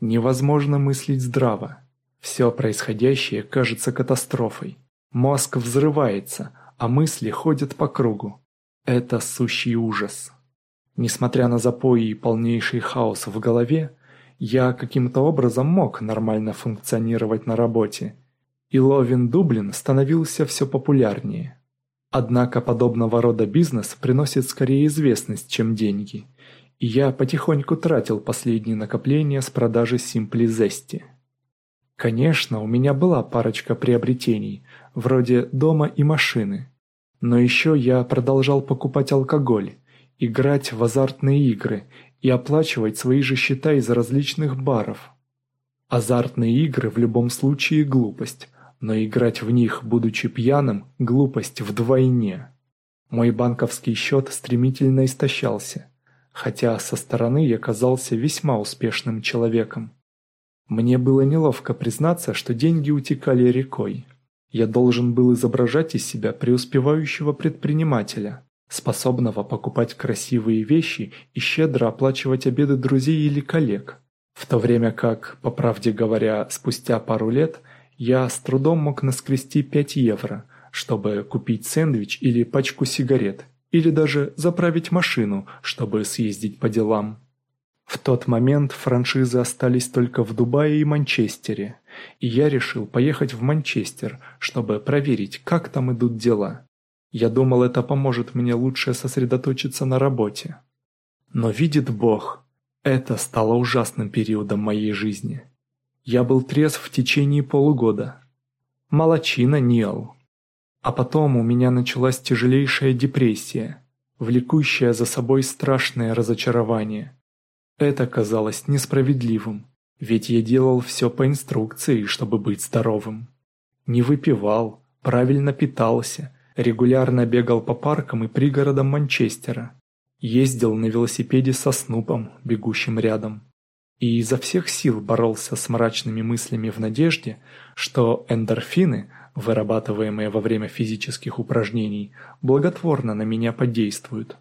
Невозможно мыслить здраво. Все происходящее кажется катастрофой. Мозг взрывается, а мысли ходят по кругу. Это сущий ужас. Несмотря на запои и полнейший хаос в голове, я каким-то образом мог нормально функционировать на работе, и Ловин Дублин становился все популярнее. Однако подобного рода бизнес приносит скорее известность, чем деньги, и я потихоньку тратил последние накопления с продажи Simply Zesty. Конечно, у меня была парочка приобретений, вроде дома и машины. Но еще я продолжал покупать алкоголь, играть в азартные игры и оплачивать свои же счета из различных баров. Азартные игры в любом случае глупость, но играть в них, будучи пьяным, глупость вдвойне. Мой банковский счет стремительно истощался, хотя со стороны я казался весьма успешным человеком. Мне было неловко признаться, что деньги утекали рекой. Я должен был изображать из себя преуспевающего предпринимателя, способного покупать красивые вещи и щедро оплачивать обеды друзей или коллег. В то время как, по правде говоря, спустя пару лет я с трудом мог наскрести 5 евро, чтобы купить сэндвич или пачку сигарет, или даже заправить машину, чтобы съездить по делам. В тот момент франшизы остались только в Дубае и Манчестере, и я решил поехать в Манчестер, чтобы проверить, как там идут дела. Я думал, это поможет мне лучше сосредоточиться на работе. Но видит Бог, это стало ужасным периодом моей жизни. Я был трезв в течение полугода. Молочина, Ниал. А потом у меня началась тяжелейшая депрессия, влекущая за собой страшное разочарование. Это казалось несправедливым, ведь я делал все по инструкции, чтобы быть здоровым. Не выпивал, правильно питался, регулярно бегал по паркам и пригородам Манчестера, ездил на велосипеде со Снупом, бегущим рядом, и изо всех сил боролся с мрачными мыслями в надежде, что эндорфины – вырабатываемые во время физических упражнений, благотворно на меня подействуют.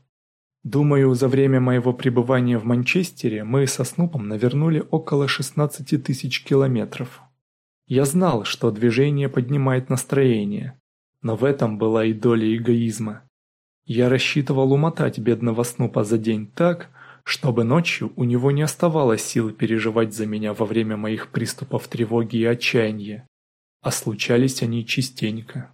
Думаю, за время моего пребывания в Манчестере мы со Снупом навернули около 16 тысяч километров. Я знал, что движение поднимает настроение, но в этом была и доля эгоизма. Я рассчитывал умотать бедного Снупа за день так, чтобы ночью у него не оставалось сил переживать за меня во время моих приступов тревоги и отчаяния а случались они частенько.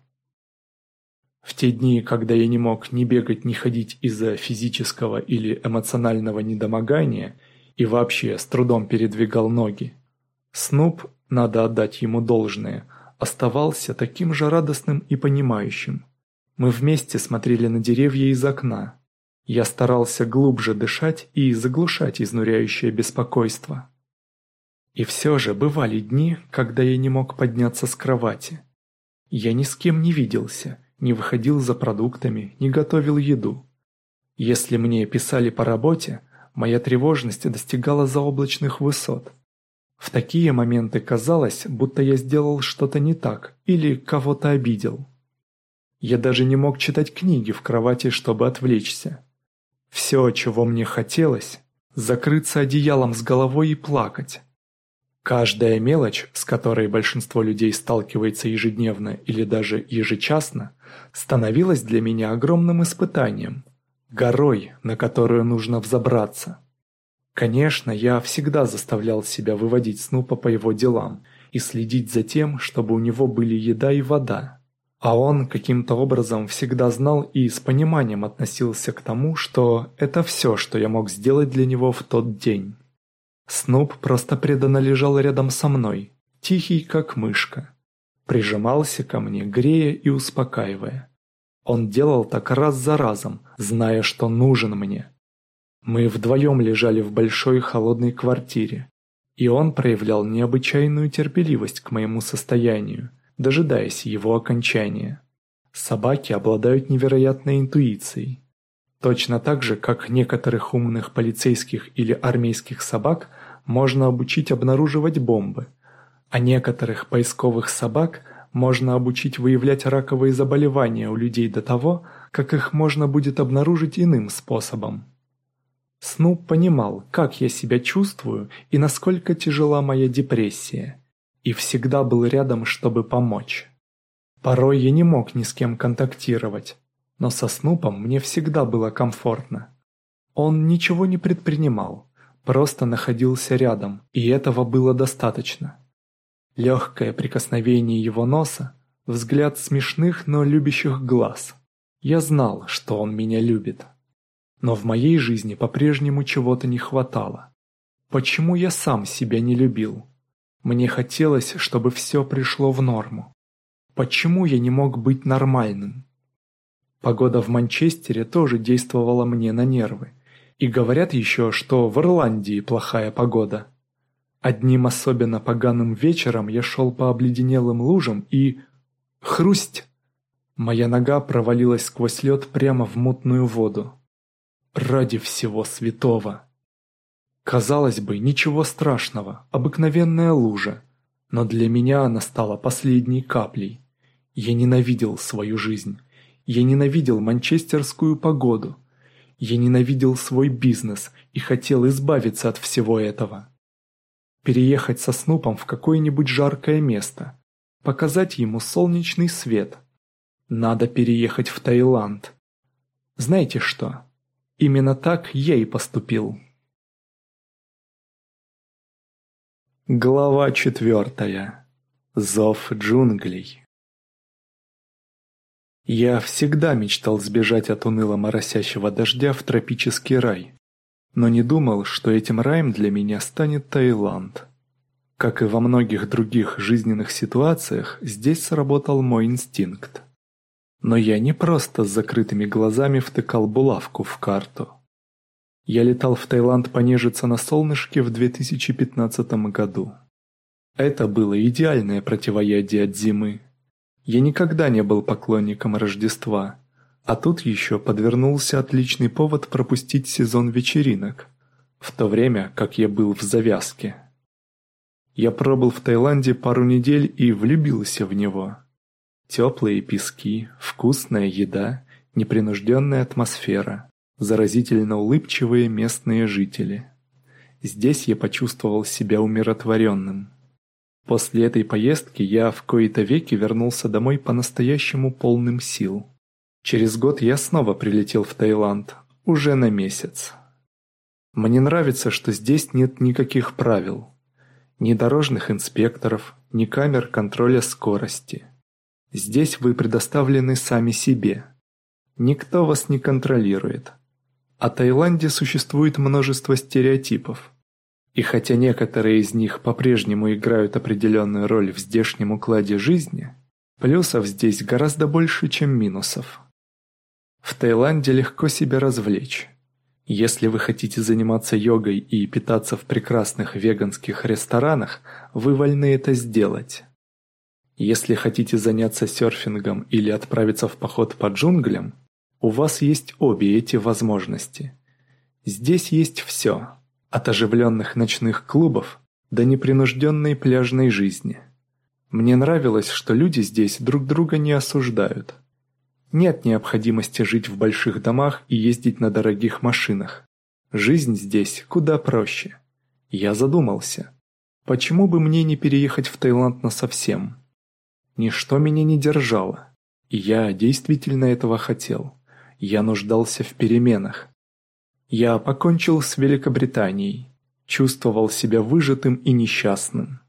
В те дни, когда я не мог ни бегать, ни ходить из-за физического или эмоционального недомогания и вообще с трудом передвигал ноги, Снуп, надо отдать ему должное, оставался таким же радостным и понимающим. Мы вместе смотрели на деревья из окна. Я старался глубже дышать и заглушать изнуряющее беспокойство. И все же бывали дни, когда я не мог подняться с кровати. Я ни с кем не виделся, не выходил за продуктами, не готовил еду. Если мне писали по работе, моя тревожность достигала заоблачных высот. В такие моменты казалось, будто я сделал что-то не так или кого-то обидел. Я даже не мог читать книги в кровати, чтобы отвлечься. Все, чего мне хотелось – закрыться одеялом с головой и плакать. Каждая мелочь, с которой большинство людей сталкивается ежедневно или даже ежечасно, становилась для меня огромным испытанием, горой, на которую нужно взобраться. Конечно, я всегда заставлял себя выводить Снупа по его делам и следить за тем, чтобы у него были еда и вода. А он каким-то образом всегда знал и с пониманием относился к тому, что это все, что я мог сделать для него в тот день. Снуп просто преданно лежал рядом со мной, тихий как мышка. Прижимался ко мне, грея и успокаивая. Он делал так раз за разом, зная, что нужен мне. Мы вдвоем лежали в большой холодной квартире, и он проявлял необычайную терпеливость к моему состоянию, дожидаясь его окончания. Собаки обладают невероятной интуицией. Точно так же, как некоторых умных полицейских или армейских собак можно обучить обнаруживать бомбы, а некоторых поисковых собак можно обучить выявлять раковые заболевания у людей до того, как их можно будет обнаружить иным способом. Снуп понимал, как я себя чувствую и насколько тяжела моя депрессия, и всегда был рядом, чтобы помочь. Порой я не мог ни с кем контактировать, но со Снупом мне всегда было комфортно. Он ничего не предпринимал, просто находился рядом, и этого было достаточно. Легкое прикосновение его носа, взгляд смешных, но любящих глаз. Я знал, что он меня любит. Но в моей жизни по-прежнему чего-то не хватало. Почему я сам себя не любил? Мне хотелось, чтобы все пришло в норму. Почему я не мог быть нормальным? Погода в Манчестере тоже действовала мне на нервы. И говорят еще, что в Ирландии плохая погода. Одним особенно поганым вечером я шел по обледенелым лужам и... Хрусть! Моя нога провалилась сквозь лед прямо в мутную воду. Ради всего святого! Казалось бы, ничего страшного, обыкновенная лужа. Но для меня она стала последней каплей. Я ненавидел свою жизнь. Я ненавидел манчестерскую погоду. Я ненавидел свой бизнес и хотел избавиться от всего этого. Переехать со Снупом в какое-нибудь жаркое место. Показать ему солнечный свет. Надо переехать в Таиланд. Знаете что? Именно так я и поступил. Глава четвертая. Зов джунглей. Я всегда мечтал сбежать от уныло моросящего дождя в тропический рай, но не думал, что этим раем для меня станет Таиланд. Как и во многих других жизненных ситуациях, здесь сработал мой инстинкт. Но я не просто с закрытыми глазами втыкал булавку в карту. Я летал в Таиланд понежиться на солнышке в 2015 году. Это было идеальное противоядие от зимы, я никогда не был поклонником Рождества, а тут еще подвернулся отличный повод пропустить сезон вечеринок, в то время как я был в завязке. Я пробыл в Таиланде пару недель и влюбился в него. Теплые пески, вкусная еда, непринужденная атмосфера, заразительно улыбчивые местные жители. Здесь я почувствовал себя умиротворенным. После этой поездки я в кои-то веки вернулся домой по-настоящему полным сил. Через год я снова прилетел в Таиланд, уже на месяц. Мне нравится, что здесь нет никаких правил. Ни дорожных инспекторов, ни камер контроля скорости. Здесь вы предоставлены сами себе. Никто вас не контролирует. О Таиланде существует множество стереотипов – и хотя некоторые из них по-прежнему играют определенную роль в здешнем укладе жизни, плюсов здесь гораздо больше, чем минусов. В Таиланде легко себя развлечь. Если вы хотите заниматься йогой и питаться в прекрасных веганских ресторанах, вы вольны это сделать. Если хотите заняться серфингом или отправиться в поход по джунглям, у вас есть обе эти возможности. Здесь есть все. От оживленных ночных клубов до непринужденной пляжной жизни. Мне нравилось, что люди здесь друг друга не осуждают. Нет необходимости жить в больших домах и ездить на дорогих машинах. Жизнь здесь куда проще. Я задумался, почему бы мне не переехать в Таиланд насовсем? Ничто меня не держало, и я действительно этого хотел. Я нуждался в переменах, я покончил с Великобританией, чувствовал себя выжатым и несчастным.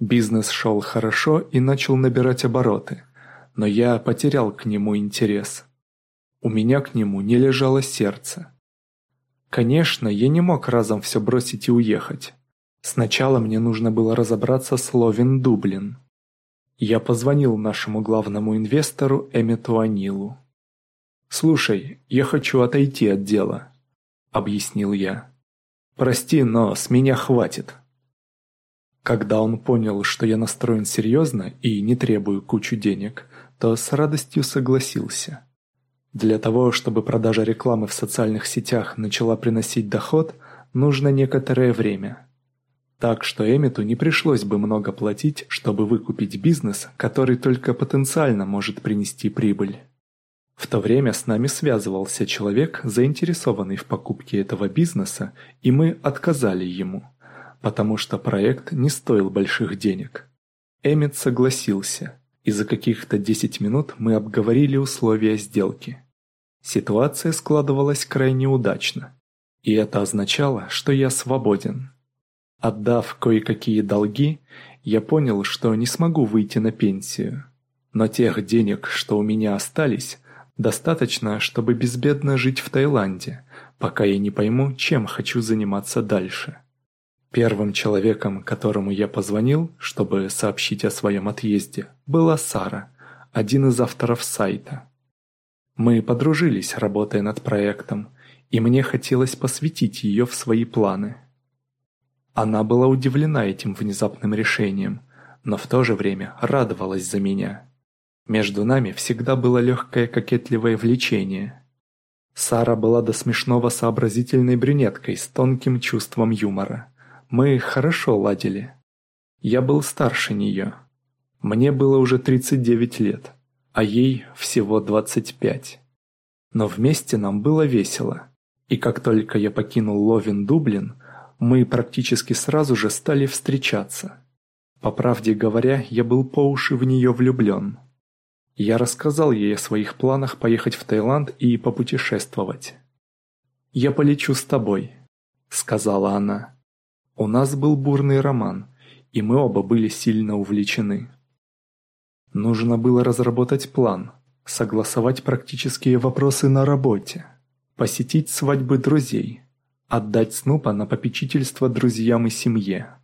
Бизнес шел хорошо и начал набирать обороты, но я потерял к нему интерес. У меня к нему не лежало сердце. Конечно, я не мог разом все бросить и уехать. Сначала мне нужно было разобраться с Ловин Дублин. Я позвонил нашему главному инвестору Эммету Анилу. «Слушай, я хочу отойти от дела объяснил я. «Прости, но с меня хватит». Когда он понял, что я настроен серьезно и не требую кучу денег, то с радостью согласился. Для того, чтобы продажа рекламы в социальных сетях начала приносить доход, нужно некоторое время. Так что Эмиту не пришлось бы много платить, чтобы выкупить бизнес, который только потенциально может принести прибыль. В то время с нами связывался человек, заинтересованный в покупке этого бизнеса, и мы отказали ему, потому что проект не стоил больших денег. Эммет согласился, и за каких-то 10 минут мы обговорили условия сделки. Ситуация складывалась крайне удачно, и это означало, что я свободен. Отдав кое-какие долги, я понял, что не смогу выйти на пенсию. Но тех денег, что у меня остались, Достаточно, чтобы безбедно жить в Таиланде, пока я не пойму, чем хочу заниматься дальше. Первым человеком, которому я позвонил, чтобы сообщить о своем отъезде, была Сара, один из авторов сайта. Мы подружились, работая над проектом, и мне хотелось посвятить ее в свои планы. Она была удивлена этим внезапным решением, но в то же время радовалась за меня. Между нами всегда было легкое кокетливое влечение. Сара была до смешного сообразительной брюнеткой с тонким чувством юмора. Мы хорошо ладили. Я был старше нее. Мне было уже 39 лет, а ей всего 25. Но вместе нам было весело. И как только я покинул Ловин Дублин, мы практически сразу же стали встречаться. По правде говоря, я был по уши в нее влюблен. Я рассказал ей о своих планах поехать в Таиланд и попутешествовать. «Я полечу с тобой», — сказала она. У нас был бурный роман, и мы оба были сильно увлечены. Нужно было разработать план, согласовать практические вопросы на работе, посетить свадьбы друзей, отдать Снупа на попечительство друзьям и семье.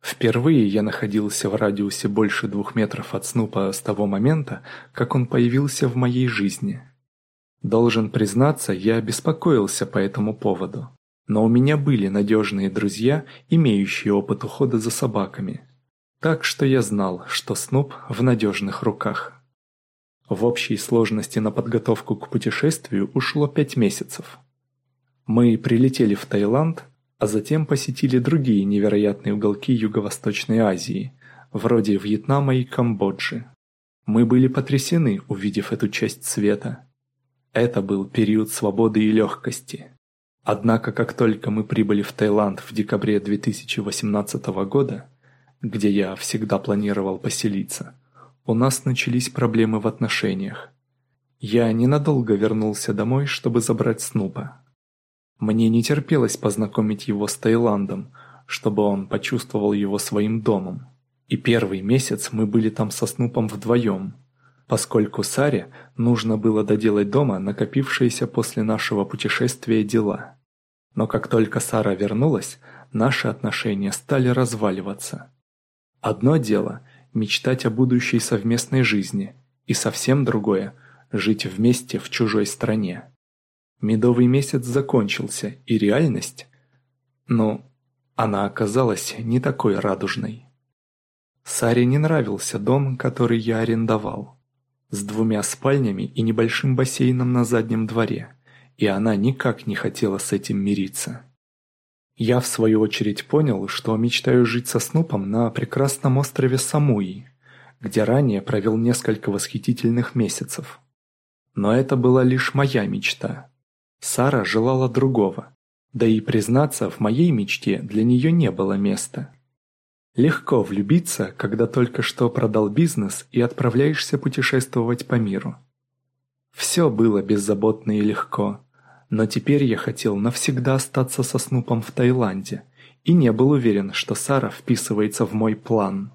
Впервые я находился в радиусе больше двух метров от Снупа с того момента, как он появился в моей жизни. Должен признаться, я беспокоился по этому поводу. Но у меня были надежные друзья, имеющие опыт ухода за собаками. Так что я знал, что Снуп в надежных руках. В общей сложности на подготовку к путешествию ушло пять месяцев. Мы прилетели в Таиланд, а затем посетили другие невероятные уголки Юго-Восточной Азии, вроде Вьетнама и Камбоджи. Мы были потрясены, увидев эту часть света. Это был период свободы и легкости. Однако, как только мы прибыли в Таиланд в декабре 2018 года, где я всегда планировал поселиться, у нас начались проблемы в отношениях. Я ненадолго вернулся домой, чтобы забрать Снупа. Мне не терпелось познакомить его с Таиландом, чтобы он почувствовал его своим домом. И первый месяц мы были там со Снупом вдвоем, поскольку Саре нужно было доделать дома накопившиеся после нашего путешествия дела. Но как только Сара вернулась, наши отношения стали разваливаться. Одно дело – мечтать о будущей совместной жизни, и совсем другое – жить вместе в чужой стране. Медовый месяц закончился, и реальность, ну, она оказалась не такой радужной. Саре не нравился дом, который я арендовал, с двумя спальнями и небольшим бассейном на заднем дворе, и она никак не хотела с этим мириться. Я, в свою очередь, понял, что мечтаю жить со Снупом на прекрасном острове Самуи, где ранее провел несколько восхитительных месяцев. Но это была лишь моя мечта. Сара желала другого. Да и, признаться, в моей мечте для нее не было места. Легко влюбиться, когда только что продал бизнес и отправляешься путешествовать по миру. Все было беззаботно и легко. Но теперь я хотел навсегда остаться со Снупом в Таиланде и не был уверен, что Сара вписывается в мой план.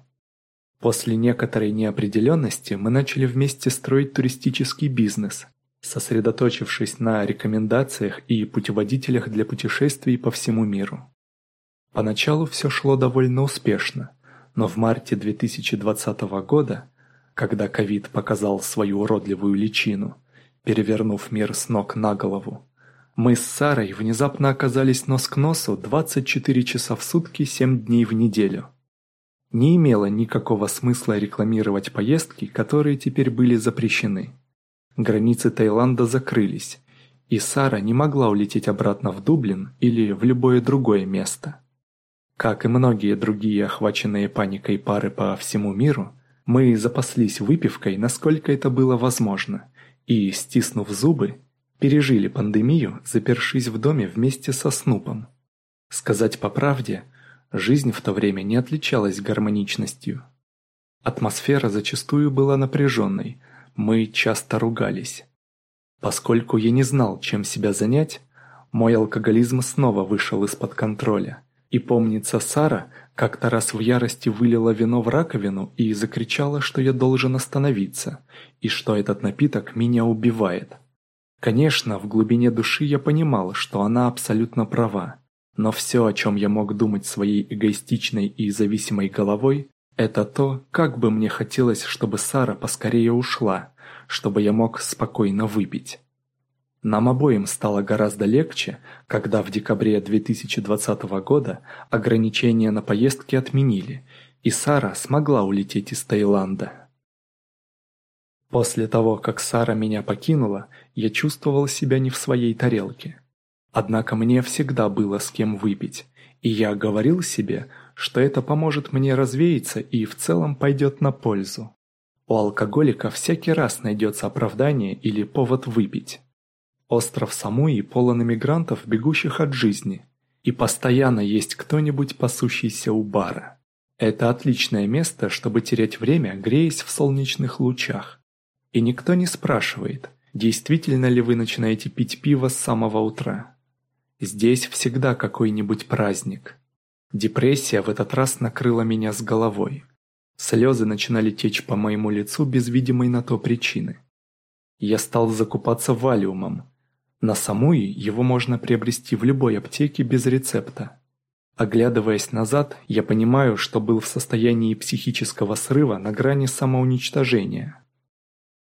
После некоторой неопределенности мы начали вместе строить туристический бизнес, сосредоточившись на рекомендациях и путеводителях для путешествий по всему миру. Поначалу все шло довольно успешно, но в марте 2020 года, когда ковид показал свою уродливую личину, перевернув мир с ног на голову, мы с Сарой внезапно оказались нос к носу 24 часа в сутки 7 дней в неделю. Не имело никакого смысла рекламировать поездки, которые теперь были запрещены. Границы Таиланда закрылись, и Сара не могла улететь обратно в Дублин или в любое другое место. Как и многие другие охваченные паникой пары по всему миру, мы запаслись выпивкой, насколько это было возможно, и, стиснув зубы, пережили пандемию, запершись в доме вместе со Снупом. Сказать по правде, жизнь в то время не отличалась гармоничностью. Атмосфера зачастую была напряженной, мы часто ругались. Поскольку я не знал, чем себя занять, мой алкоголизм снова вышел из-под контроля. И помнится, Сара как-то раз в ярости вылила вино в раковину и закричала, что я должен остановиться, и что этот напиток меня убивает. Конечно, в глубине души я понимал, что она абсолютно права. Но все, о чем я мог думать своей эгоистичной и зависимой головой, это то, как бы мне хотелось, чтобы Сара поскорее ушла, чтобы я мог спокойно выпить. Нам обоим стало гораздо легче, когда в декабре 2020 года ограничения на поездки отменили, и Сара смогла улететь из Таиланда. После того, как Сара меня покинула, я чувствовал себя не в своей тарелке. Однако мне всегда было с кем выпить, и я говорил себе, что это поможет мне развеяться и в целом пойдет на пользу. У алкоголика всякий раз найдется оправдание или повод выпить. Остров Самуи полон иммигрантов, бегущих от жизни. И постоянно есть кто-нибудь пасущийся у бара. Это отличное место, чтобы терять время, греясь в солнечных лучах. И никто не спрашивает, действительно ли вы начинаете пить пиво с самого утра. Здесь всегда какой-нибудь праздник. Депрессия в этот раз накрыла меня с головой. Слезы начинали течь по моему лицу без видимой на то причины. Я стал закупаться валиумом, на Самуи его можно приобрести в любой аптеке без рецепта. Оглядываясь назад, я понимаю, что был в состоянии психического срыва на грани самоуничтожения.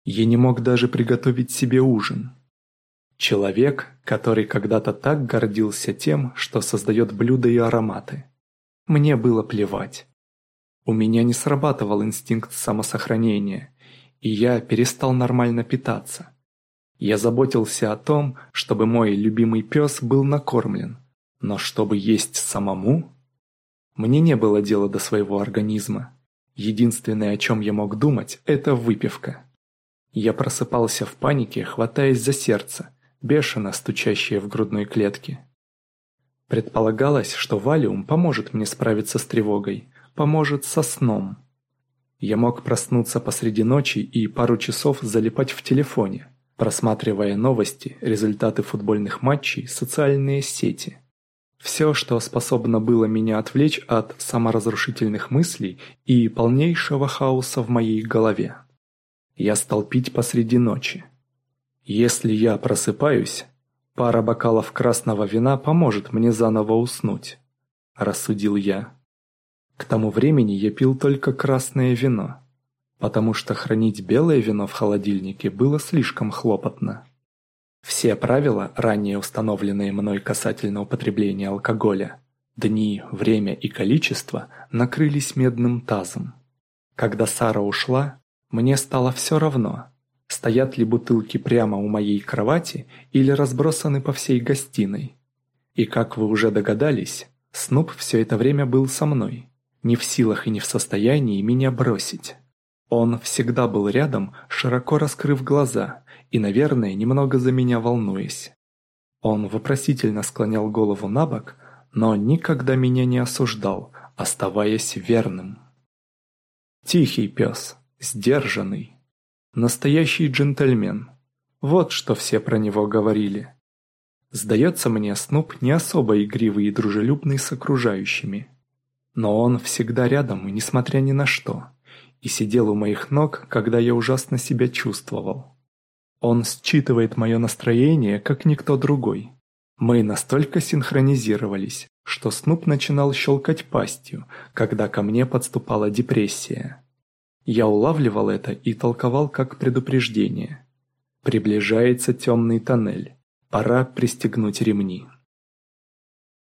Я не мог даже приготовить себе ужин. Человек, который когда-то так гордился тем, что создает блюда и ароматы. Мне было плевать. У меня не срабатывал инстинкт самосохранения, и я перестал нормально питаться. Я заботился о том, чтобы мой любимый пес был накормлен, но чтобы есть самому? Мне не было дела до своего организма. Единственное, о чем я мог думать, это выпивка. Я просыпался в панике, хватаясь за сердце, бешено стучащее в грудной клетке. Предполагалось, что валиум поможет мне справиться с тревогой, поможет со сном. Я мог проснуться посреди ночи и пару часов залипать в телефоне, просматривая новости, результаты футбольных матчей, социальные сети. Все, что способно было меня отвлечь от саморазрушительных мыслей и полнейшего хаоса в моей голове. Я стал пить посреди ночи. Если я просыпаюсь, пара бокалов красного вина поможет мне заново уснуть, рассудил я. К тому времени я пил только красное вино потому что хранить белое вино в холодильнике было слишком хлопотно. Все правила, ранее установленные мной касательно употребления алкоголя, дни, время и количество, накрылись медным тазом. Когда Сара ушла, мне стало все равно, стоят ли бутылки прямо у моей кровати или разбросаны по всей гостиной. И как вы уже догадались, Снуп все это время был со мной, не в силах и не в состоянии меня бросить. Он всегда был рядом, широко раскрыв глаза и, наверное, немного за меня волнуясь. Он вопросительно склонял голову на бок, но никогда меня не осуждал, оставаясь верным. Тихий пес, сдержанный, настоящий джентльмен. Вот что все про него говорили. Сдается мне, Снуп не особо игривый и дружелюбный с окружающими. Но он всегда рядом несмотря ни на что и сидел у моих ног, когда я ужасно себя чувствовал. Он считывает мое настроение, как никто другой. Мы настолько синхронизировались, что Снуп начинал щелкать пастью, когда ко мне подступала депрессия. Я улавливал это и толковал как предупреждение. Приближается темный тоннель. Пора пристегнуть ремни.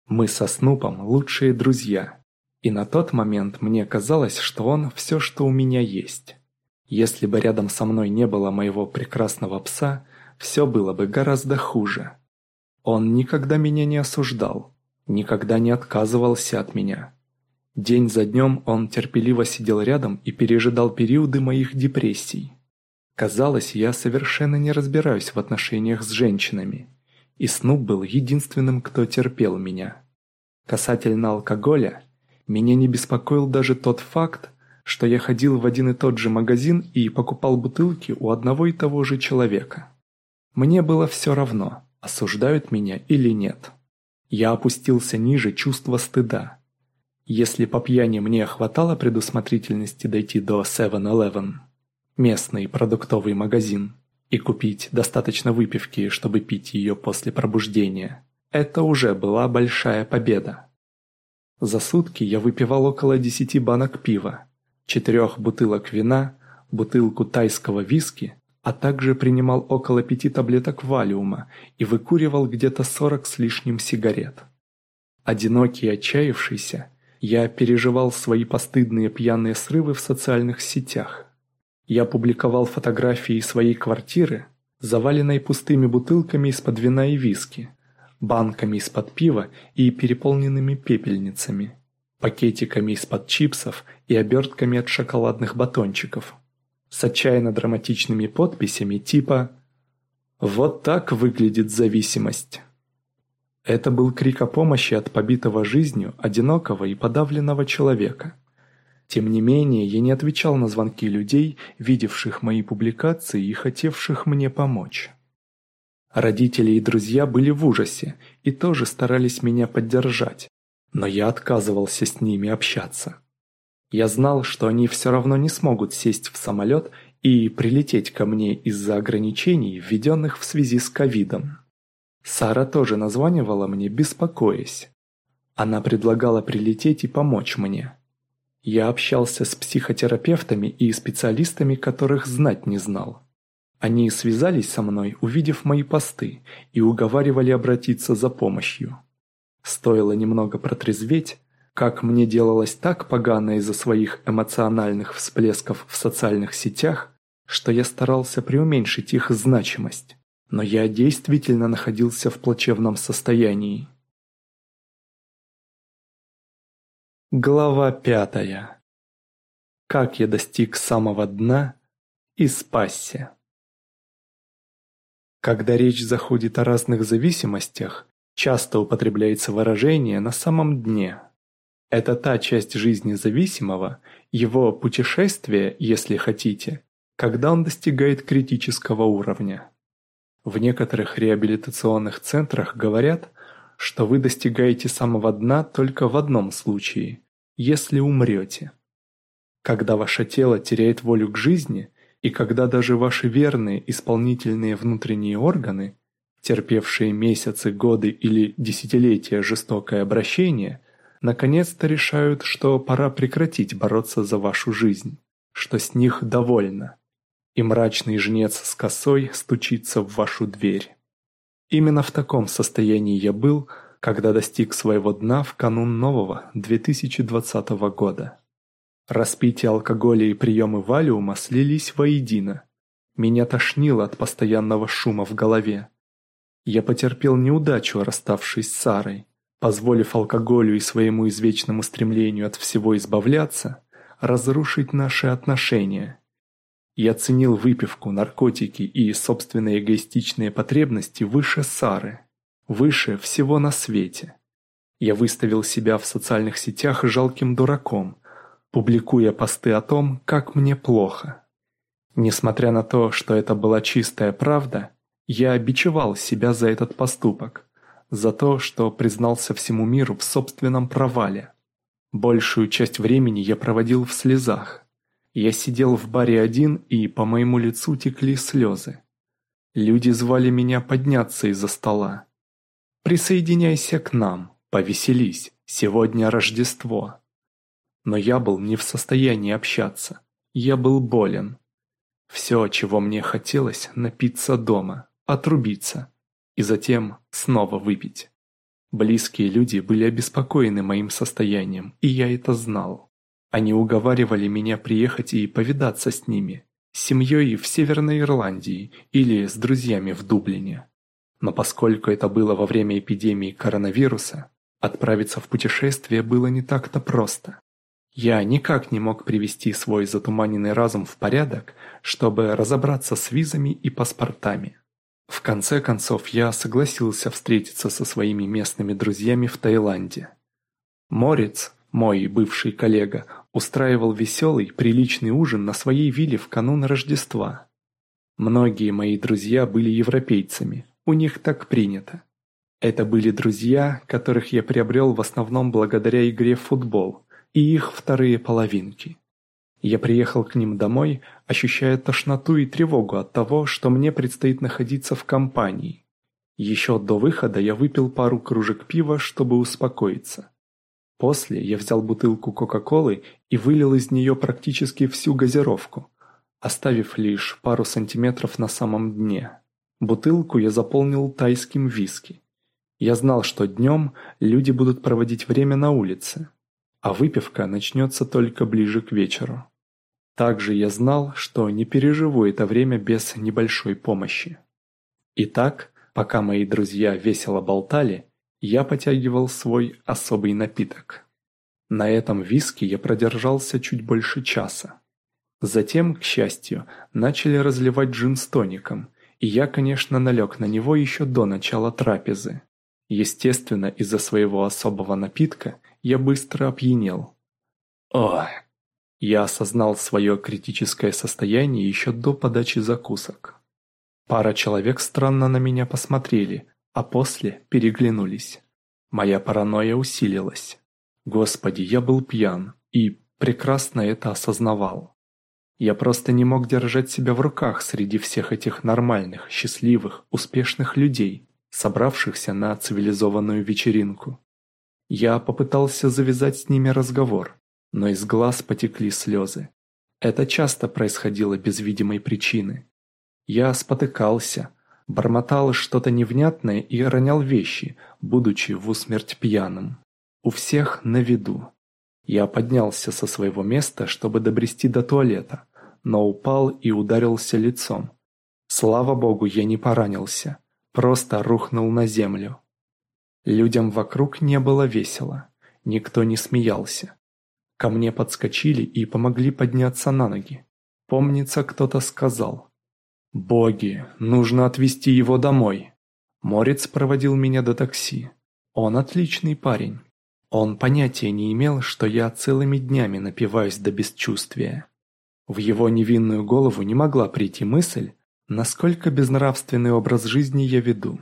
Мы со Снупом лучшие друзья, и на тот момент мне казалось, что он все, что у меня есть. Если бы рядом со мной не было моего прекрасного пса, все было бы гораздо хуже. Он никогда меня не осуждал, никогда не отказывался от меня. День за днем он терпеливо сидел рядом и пережидал периоды моих депрессий. Казалось, я совершенно не разбираюсь в отношениях с женщинами. И Снуп был единственным, кто терпел меня. Касательно алкоголя, меня не беспокоил даже тот факт, что я ходил в один и тот же магазин и покупал бутылки у одного и того же человека. Мне было все равно, осуждают меня или нет. Я опустился ниже чувства стыда. Если по пьяни мне хватало предусмотрительности дойти до 7-Eleven, местный продуктовый магазин, и купить достаточно выпивки, чтобы пить ее после пробуждения, это уже была большая победа. За сутки я выпивал около десяти банок пива, четырех бутылок вина, бутылку тайского виски, а также принимал около пяти таблеток валиума и выкуривал где-то сорок с лишним сигарет. Одинокий отчаявшийся, я переживал свои постыдные пьяные срывы в социальных сетях. Я публиковал фотографии своей квартиры, заваленной пустыми бутылками из-под вина и виски, банками из-под пива и переполненными пепельницами, пакетиками из-под чипсов и обертками от шоколадных батончиков – с отчаянно драматичными подписями типа «Вот так выглядит зависимость». Это был крик о помощи от побитого жизнью, одинокого и подавленного человека. Тем не менее, я не отвечал на звонки людей, видевших мои публикации и хотевших мне помочь. Родители и друзья были в ужасе и тоже старались меня поддержать, но я отказывался с ними общаться. Я знал, что они все равно не смогут сесть в самолет и прилететь ко мне из-за ограничений, введенных в связи с ковидом. Сара тоже названивала мне, беспокоясь. Она предлагала прилететь и помочь мне. Я общался с психотерапевтами и специалистами, которых знать не знал. Они связались со мной, увидев мои посты, и уговаривали обратиться за помощью. Стоило немного протрезветь, как мне делалось так погано из-за своих эмоциональных всплесков в социальных сетях, что я старался преуменьшить их значимость. Но я действительно находился в плачевном состоянии. Глава пятая. Как я достиг самого дна и спасся. Когда речь заходит о разных зависимостях, часто употребляется выражение «на самом дне». Это та часть жизни зависимого, его путешествие, если хотите, когда он достигает критического уровня. В некоторых реабилитационных центрах говорят, что вы достигаете самого дна только в одном случае – если умрете. Когда ваше тело теряет волю к жизни, и когда даже ваши верные исполнительные внутренние органы, терпевшие месяцы, годы или десятилетия жестокое обращение, наконец-то решают, что пора прекратить бороться за вашу жизнь, что с них довольно. И мрачный жнец с косой стучится в вашу дверь. Именно в таком состоянии я был, когда достиг своего дна в канун нового 2020 года. Распитие алкоголя и приемы валиума слились воедино. Меня тошнило от постоянного шума в голове. Я потерпел неудачу, расставшись с Сарой позволив алкоголю и своему извечному стремлению от всего избавляться, разрушить наши отношения. Я ценил выпивку, наркотики и собственные эгоистичные потребности выше Сары, выше всего на свете. Я выставил себя в социальных сетях жалким дураком, публикуя посты о том, как мне плохо. Несмотря на то, что это была чистая правда, я обичевал себя за этот поступок, за то, что признался всему миру в собственном провале. Большую часть времени я проводил в слезах. Я сидел в баре один, и по моему лицу текли слезы. Люди звали меня подняться из-за стола. «Присоединяйся к нам, повеселись, сегодня Рождество». Но я был не в состоянии общаться. Я был болен. Все, чего мне хотелось, напиться дома, отрубиться и затем снова выпить. Близкие люди были обеспокоены моим состоянием, и я это знал. Они уговаривали меня приехать и повидаться с ними, с семьей в Северной Ирландии или с друзьями в Дублине. Но поскольку это было во время эпидемии коронавируса, отправиться в путешествие было не так-то просто. Я никак не мог привести свой затуманенный разум в порядок, чтобы разобраться с визами и паспортами. В конце концов, я согласился встретиться со своими местными друзьями в Таиланде. Морец, мой бывший коллега, устраивал веселый, приличный ужин на своей вилле в канун Рождества. Многие мои друзья были европейцами, у них так принято. Это были друзья, которых я приобрел в основном благодаря игре в футбол и их вторые половинки. Я приехал к ним домой, ощущая тошноту и тревогу от того, что мне предстоит находиться в компании. Еще до выхода я выпил пару кружек пива, чтобы успокоиться. После я взял бутылку Кока-Колы и вылил из нее практически всю газировку, оставив лишь пару сантиметров на самом дне. Бутылку я заполнил тайским виски. Я знал, что днем люди будут проводить время на улице, а выпивка начнется только ближе к вечеру. Также я знал, что не переживу это время без небольшой помощи. Итак, пока мои друзья весело болтали, я потягивал свой особый напиток. На этом виске я продержался чуть больше часа. Затем, к счастью, начали разливать джин с тоником, и я, конечно, налег на него еще до начала трапезы. Естественно, из-за своего особого напитка я быстро опьянел. Ох! Я осознал свое критическое состояние еще до подачи закусок. Пара человек странно на меня посмотрели, а после переглянулись. Моя паранойя усилилась. Господи, я был пьян и прекрасно это осознавал. Я просто не мог держать себя в руках среди всех этих нормальных, счастливых, успешных людей, собравшихся на цивилизованную вечеринку. Я попытался завязать с ними разговор, но из глаз потекли слезы. Это часто происходило без видимой причины. Я спотыкался, бормотал что-то невнятное и ронял вещи, будучи в усмерть пьяным. У всех на виду. Я поднялся со своего места, чтобы добрести до туалета, но упал и ударился лицом. Слава богу, я не поранился, просто рухнул на землю. Людям вокруг не было весело, никто не смеялся. Ко мне подскочили и помогли подняться на ноги. Помнится, кто-то сказал. «Боги, нужно отвезти его домой». Морец проводил меня до такси. Он отличный парень. Он понятия не имел, что я целыми днями напиваюсь до бесчувствия. В его невинную голову не могла прийти мысль, насколько безнравственный образ жизни я веду.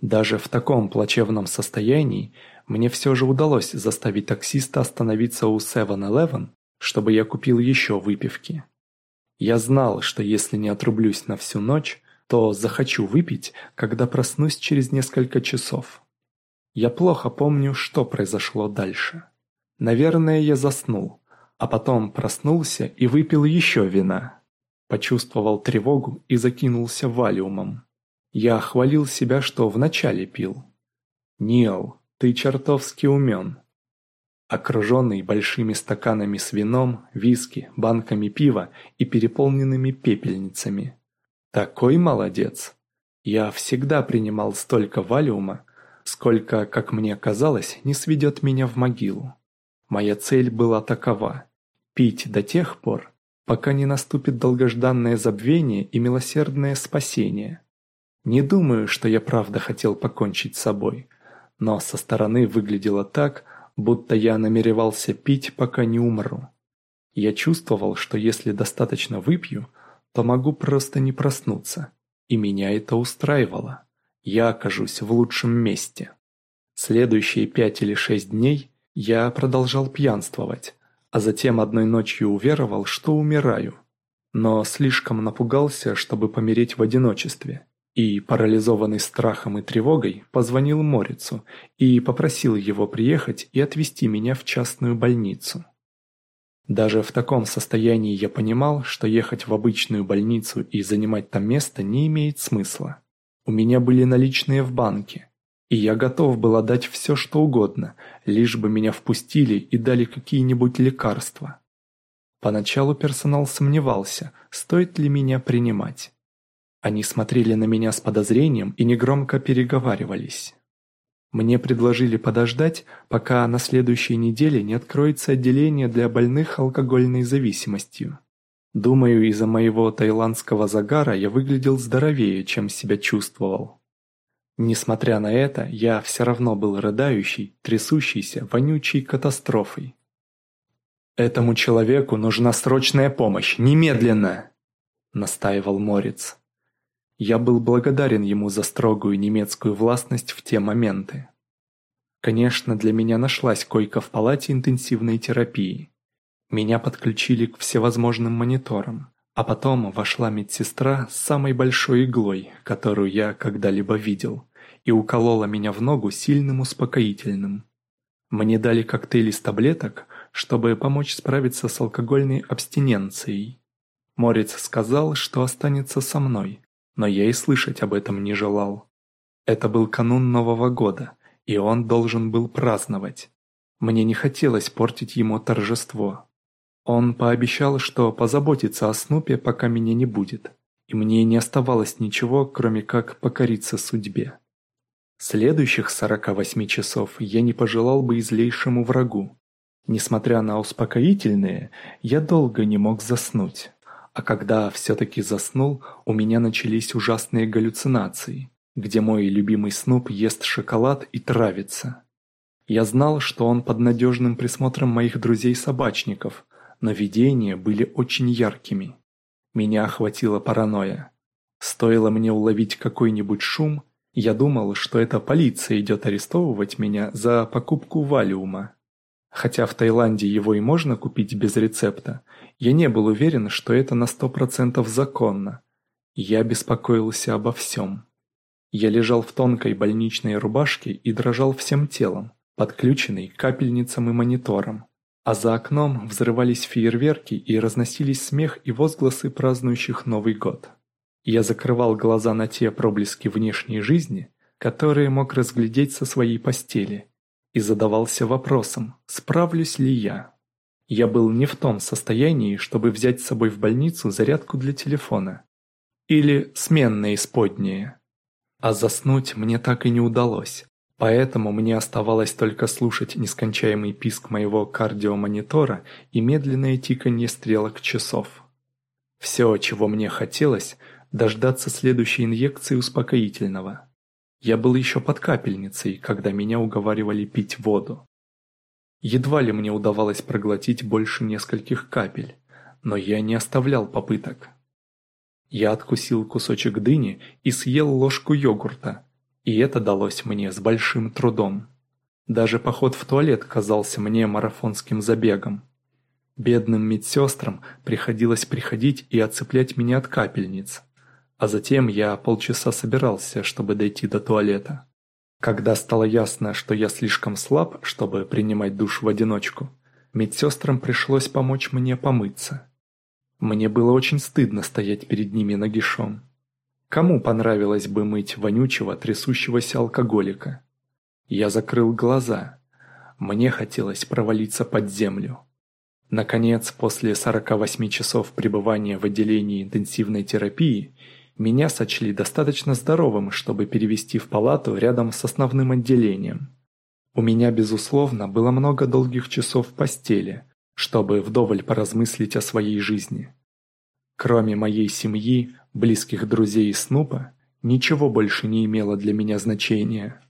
Даже в таком плачевном состоянии мне все же удалось заставить таксиста остановиться у 7-Eleven, чтобы я купил еще выпивки. Я знал, что если не отрублюсь на всю ночь, то захочу выпить, когда проснусь через несколько часов. Я плохо помню, что произошло дальше. Наверное, я заснул, а потом проснулся и выпил еще вина. Почувствовал тревогу и закинулся валиумом. Я хвалил себя, что вначале пил. Нил, ты чертовски умен. Окруженный большими стаканами с вином, виски, банками пива и переполненными пепельницами. Такой молодец. Я всегда принимал столько валиума, сколько, как мне казалось, не сведет меня в могилу. Моя цель была такова – пить до тех пор, пока не наступит долгожданное забвение и милосердное спасение. Не думаю, что я правда хотел покончить с собой, но со стороны выглядело так, будто я намеревался пить, пока не умру. Я чувствовал, что если достаточно выпью, то могу просто не проснуться, и меня это устраивало. Я окажусь в лучшем месте. Следующие пять или шесть дней я продолжал пьянствовать, а затем одной ночью уверовал, что умираю. Но слишком напугался, чтобы помереть в одиночестве и, парализованный страхом и тревогой, позвонил Морицу и попросил его приехать и отвезти меня в частную больницу. Даже в таком состоянии я понимал, что ехать в обычную больницу и занимать там место не имеет смысла. У меня были наличные в банке, и я готов был отдать все, что угодно, лишь бы меня впустили и дали какие-нибудь лекарства. Поначалу персонал сомневался, стоит ли меня принимать. Они смотрели на меня с подозрением и негромко переговаривались. Мне предложили подождать, пока на следующей неделе не откроется отделение для больных алкогольной зависимостью. Думаю, из-за моего таиландского загара я выглядел здоровее, чем себя чувствовал. Несмотря на это, я все равно был рыдающий, трясущийся, вонючей катастрофой. «Этому человеку нужна срочная помощь, немедленно!» – настаивал Морец. Я был благодарен ему за строгую немецкую властность в те моменты. Конечно, для меня нашлась койка в палате интенсивной терапии. Меня подключили к всевозможным мониторам, а потом вошла медсестра с самой большой иглой, которую я когда-либо видел, и уколола меня в ногу сильным успокоительным. Мне дали коктейль из таблеток, чтобы помочь справиться с алкогольной абстиненцией. Морец сказал, что останется со мной, но я и слышать об этом не желал. Это был канун Нового года, и он должен был праздновать. Мне не хотелось портить ему торжество. Он пообещал, что позаботится о Снупе, пока меня не будет, и мне не оставалось ничего, кроме как покориться судьбе. Следующих 48 часов я не пожелал бы излейшему врагу. Несмотря на успокоительные, я долго не мог заснуть. А когда все-таки заснул, у меня начались ужасные галлюцинации, где мой любимый Снуп ест шоколад и травится. Я знал, что он под надежным присмотром моих друзей-собачников, но видения были очень яркими. Меня охватила паранойя. Стоило мне уловить какой-нибудь шум, я думал, что это полиция идет арестовывать меня за покупку валиума. Хотя в Таиланде его и можно купить без рецепта, я не был уверен, что это на сто процентов законно. Я беспокоился обо всем. Я лежал в тонкой больничной рубашке и дрожал всем телом, подключенный к капельницам и мониторам. А за окном взрывались фейерверки и разносились смех и возгласы празднующих Новый год. Я закрывал глаза на те проблески внешней жизни, которые мог разглядеть со своей постели, и задавался вопросом, справлюсь ли я. Я был не в том состоянии, чтобы взять с собой в больницу зарядку для телефона. Или сменные исподние. А заснуть мне так и не удалось, поэтому мне оставалось только слушать нескончаемый писк моего кардиомонитора и медленное тиканье стрелок часов. Все, чего мне хотелось – дождаться следующей инъекции успокоительного. Я был еще под капельницей, когда меня уговаривали пить воду. Едва ли мне удавалось проглотить больше нескольких капель, но я не оставлял попыток. Я откусил кусочек дыни и съел ложку йогурта, и это далось мне с большим трудом. Даже поход в туалет казался мне марафонским забегом. Бедным медсестрам приходилось приходить и отцеплять меня от капельниц, а затем я полчаса собирался, чтобы дойти до туалета. Когда стало ясно, что я слишком слаб, чтобы принимать душ в одиночку, медсестрам пришлось помочь мне помыться. Мне было очень стыдно стоять перед ними нагишом. Кому понравилось бы мыть вонючего, трясущегося алкоголика? Я закрыл глаза. Мне хотелось провалиться под землю. Наконец, после 48 часов пребывания в отделении интенсивной терапии, меня сочли достаточно здоровым, чтобы перевести в палату рядом с основным отделением. У меня, безусловно, было много долгих часов в постели, чтобы вдоволь поразмыслить о своей жизни. Кроме моей семьи, близких друзей и Снупа, ничего больше не имело для меня значения.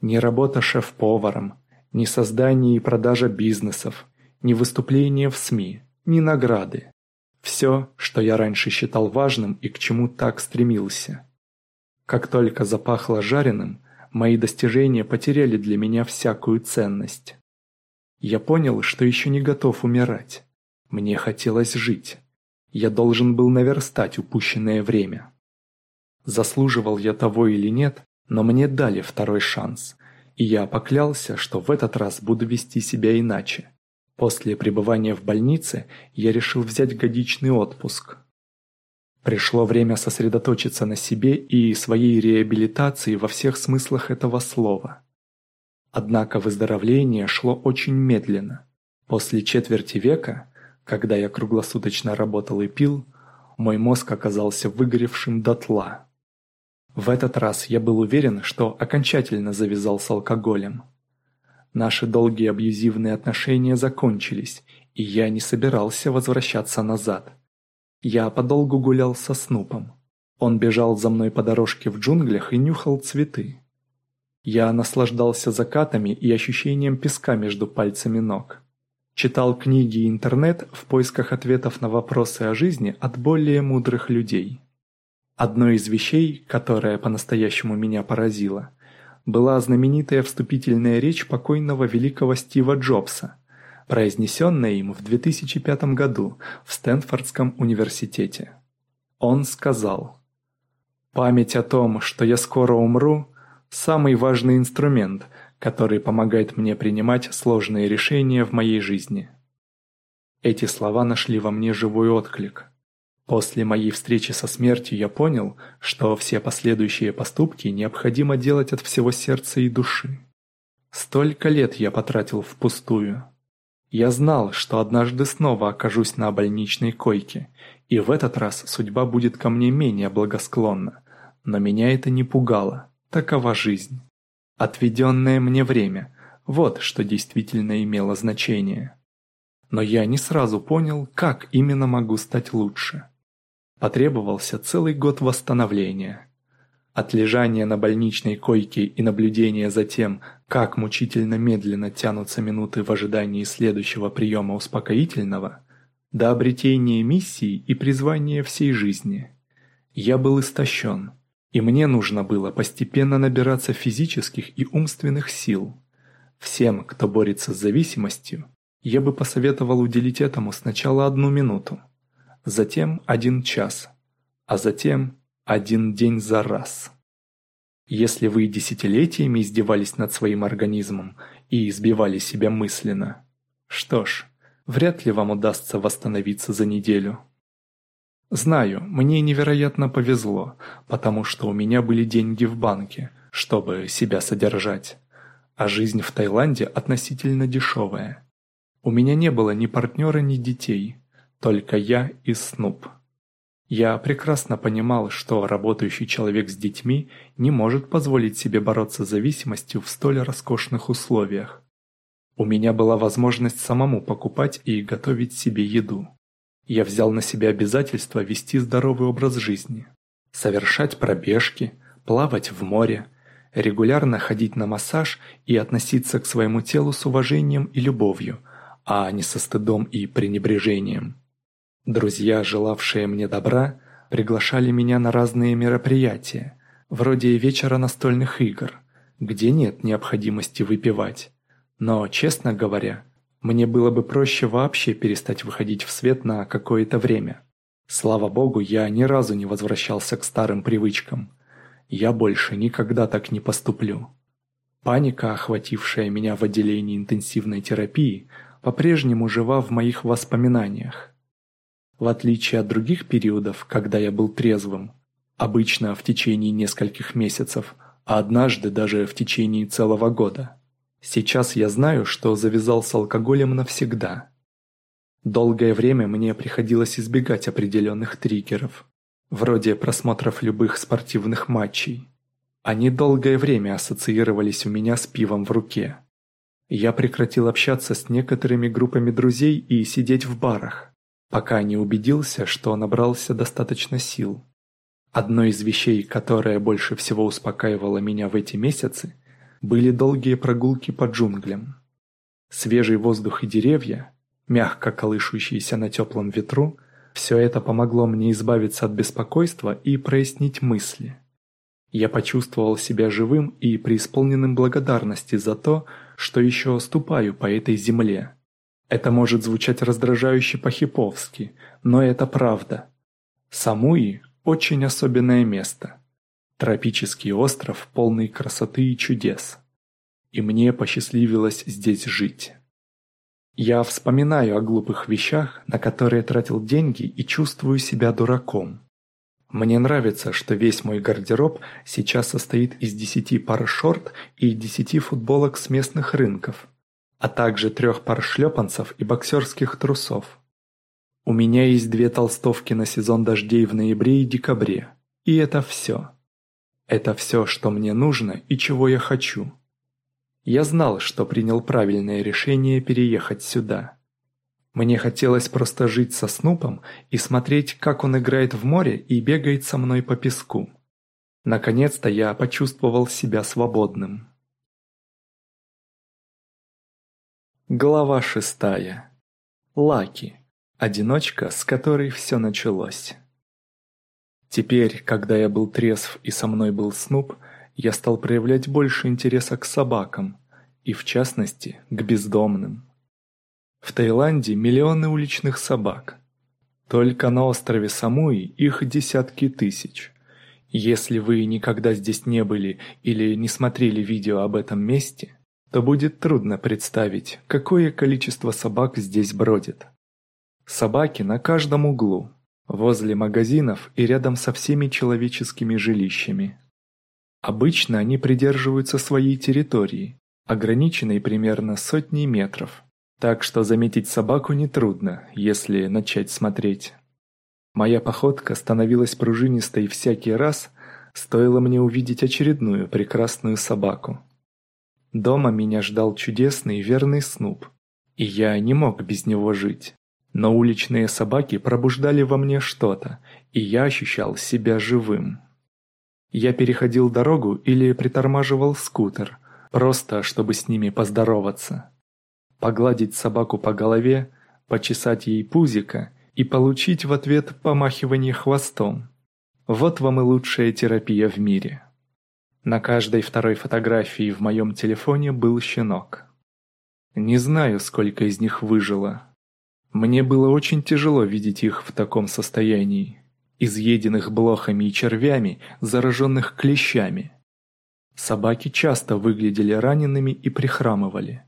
Ни работа шеф-поваром, ни создание и продажа бизнесов, ни выступления в СМИ, ни награды. Все, что я раньше считал важным и к чему так стремился. Как только запахло жареным, мои достижения потеряли для меня всякую ценность. Я понял, что еще не готов умирать. Мне хотелось жить. Я должен был наверстать упущенное время. Заслуживал я того или нет, но мне дали второй шанс, и я поклялся, что в этот раз буду вести себя иначе. После пребывания в больнице я решил взять годичный отпуск. Пришло время сосредоточиться на себе и своей реабилитации во всех смыслах этого слова. Однако выздоровление шло очень медленно. После четверти века, когда я круглосуточно работал и пил, мой мозг оказался выгоревшим дотла. В этот раз я был уверен, что окончательно завязал с алкоголем. Наши долгие абьюзивные отношения закончились, и я не собирался возвращаться назад. Я подолгу гулял со Снупом. Он бежал за мной по дорожке в джунглях и нюхал цветы. Я наслаждался закатами и ощущением песка между пальцами ног. Читал книги и интернет в поисках ответов на вопросы о жизни от более мудрых людей. Одной из вещей, которая по-настоящему меня поразила – была знаменитая вступительная речь покойного великого Стива Джобса, произнесенная им в 2005 году в Стэнфордском университете. Он сказал «Память о том, что я скоро умру – самый важный инструмент, который помогает мне принимать сложные решения в моей жизни». Эти слова нашли во мне живой отклик. После моей встречи со смертью я понял, что все последующие поступки необходимо делать от всего сердца и души. Столько лет я потратил впустую. Я знал, что однажды снова окажусь на больничной койке, и в этот раз судьба будет ко мне менее благосклонна. Но меня это не пугало. Такова жизнь. Отведенное мне время – вот что действительно имело значение. Но я не сразу понял, как именно могу стать лучше. Потребовался целый год восстановления. От лежания на больничной койке и наблюдения за тем, как мучительно медленно тянутся минуты в ожидании следующего приема успокоительного, до обретения миссии и призвания всей жизни. Я был истощен, и мне нужно было постепенно набираться физических и умственных сил. Всем, кто борется с зависимостью, я бы посоветовал уделить этому сначала одну минуту, затем один час, а затем один день за раз. Если вы десятилетиями издевались над своим организмом и избивали себя мысленно, что ж, вряд ли вам удастся восстановиться за неделю. Знаю, мне невероятно повезло, потому что у меня были деньги в банке, чтобы себя содержать, а жизнь в Таиланде относительно дешевая. У меня не было ни партнера, ни детей, только я и Снуп. Я прекрасно понимал, что работающий человек с детьми не может позволить себе бороться с зависимостью в столь роскошных условиях. У меня была возможность самому покупать и готовить себе еду. Я взял на себя обязательство вести здоровый образ жизни, совершать пробежки, плавать в море, регулярно ходить на массаж и относиться к своему телу с уважением и любовью, а не со стыдом и пренебрежением. Друзья, желавшие мне добра, приглашали меня на разные мероприятия, вроде вечера настольных игр, где нет необходимости выпивать. Но, честно говоря, мне было бы проще вообще перестать выходить в свет на какое-то время. Слава богу, я ни разу не возвращался к старым привычкам. Я больше никогда так не поступлю. Паника, охватившая меня в отделении интенсивной терапии, по-прежнему жива в моих воспоминаниях. В отличие от других периодов, когда я был трезвым, обычно в течение нескольких месяцев, а однажды даже в течение целого года. Сейчас я знаю, что завязал с алкоголем навсегда. Долгое время мне приходилось избегать определенных триггеров, вроде просмотров любых спортивных матчей. Они долгое время ассоциировались у меня с пивом в руке. Я прекратил общаться с некоторыми группами друзей и сидеть в барах пока не убедился, что набрался достаточно сил. Одной из вещей, которая больше всего успокаивала меня в эти месяцы, были долгие прогулки по джунглям. Свежий воздух и деревья, мягко колышущиеся на теплом ветру, все это помогло мне избавиться от беспокойства и прояснить мысли. Я почувствовал себя живым и преисполненным благодарности за то, что еще ступаю по этой земле, это может звучать раздражающе по-хиповски, но это правда. Самуи – очень особенное место. Тропический остров, полный красоты и чудес. И мне посчастливилось здесь жить. Я вспоминаю о глупых вещах, на которые тратил деньги и чувствую себя дураком. Мне нравится, что весь мой гардероб сейчас состоит из 10 пар шорт и 10 футболок с местных рынков – а также трех пар шлепанцев и боксерских трусов. У меня есть две толстовки на сезон дождей в ноябре и декабре. И это все. Это все, что мне нужно и чего я хочу. Я знал, что принял правильное решение переехать сюда. Мне хотелось просто жить со Снупом и смотреть, как он играет в море и бегает со мной по песку. Наконец-то я почувствовал себя свободным. Глава шестая. Лаки. Одиночка, с которой все началось. Теперь, когда я был трезв и со мной был Снуп, я стал проявлять больше интереса к собакам, и в частности, к бездомным. В Таиланде миллионы уличных собак. Только на острове Самуи их десятки тысяч. Если вы никогда здесь не были или не смотрели видео об этом месте – то будет трудно представить, какое количество собак здесь бродит. Собаки на каждом углу. возле магазинов и рядом со всеми человеческими жилищами. Обычно они придерживаются своей территории, ограниченной примерно сотней метров, так что заметить собаку нетрудно, если начать смотреть. Моя походка становилась пружинистой всякий раз, стоило мне увидеть очередную прекрасную собаку. Дома меня ждал чудесный верный Снуп, и я не мог без него жить. Но уличные собаки пробуждали во мне что-то, и я ощущал себя живым. Я переходил дорогу или притормаживал скутер, просто чтобы с ними поздороваться. Погладить собаку по голове, почесать ей пузико и получить в ответ помахивание хвостом. Вот вам и лучшая терапия в мире. На каждой второй фотографии в моем телефоне был щенок. Не знаю, сколько из них выжило. Мне было очень тяжело видеть их в таком состоянии, изъеденных блохами и червями, зараженных клещами. Собаки часто выглядели ранеными и прихрамывали.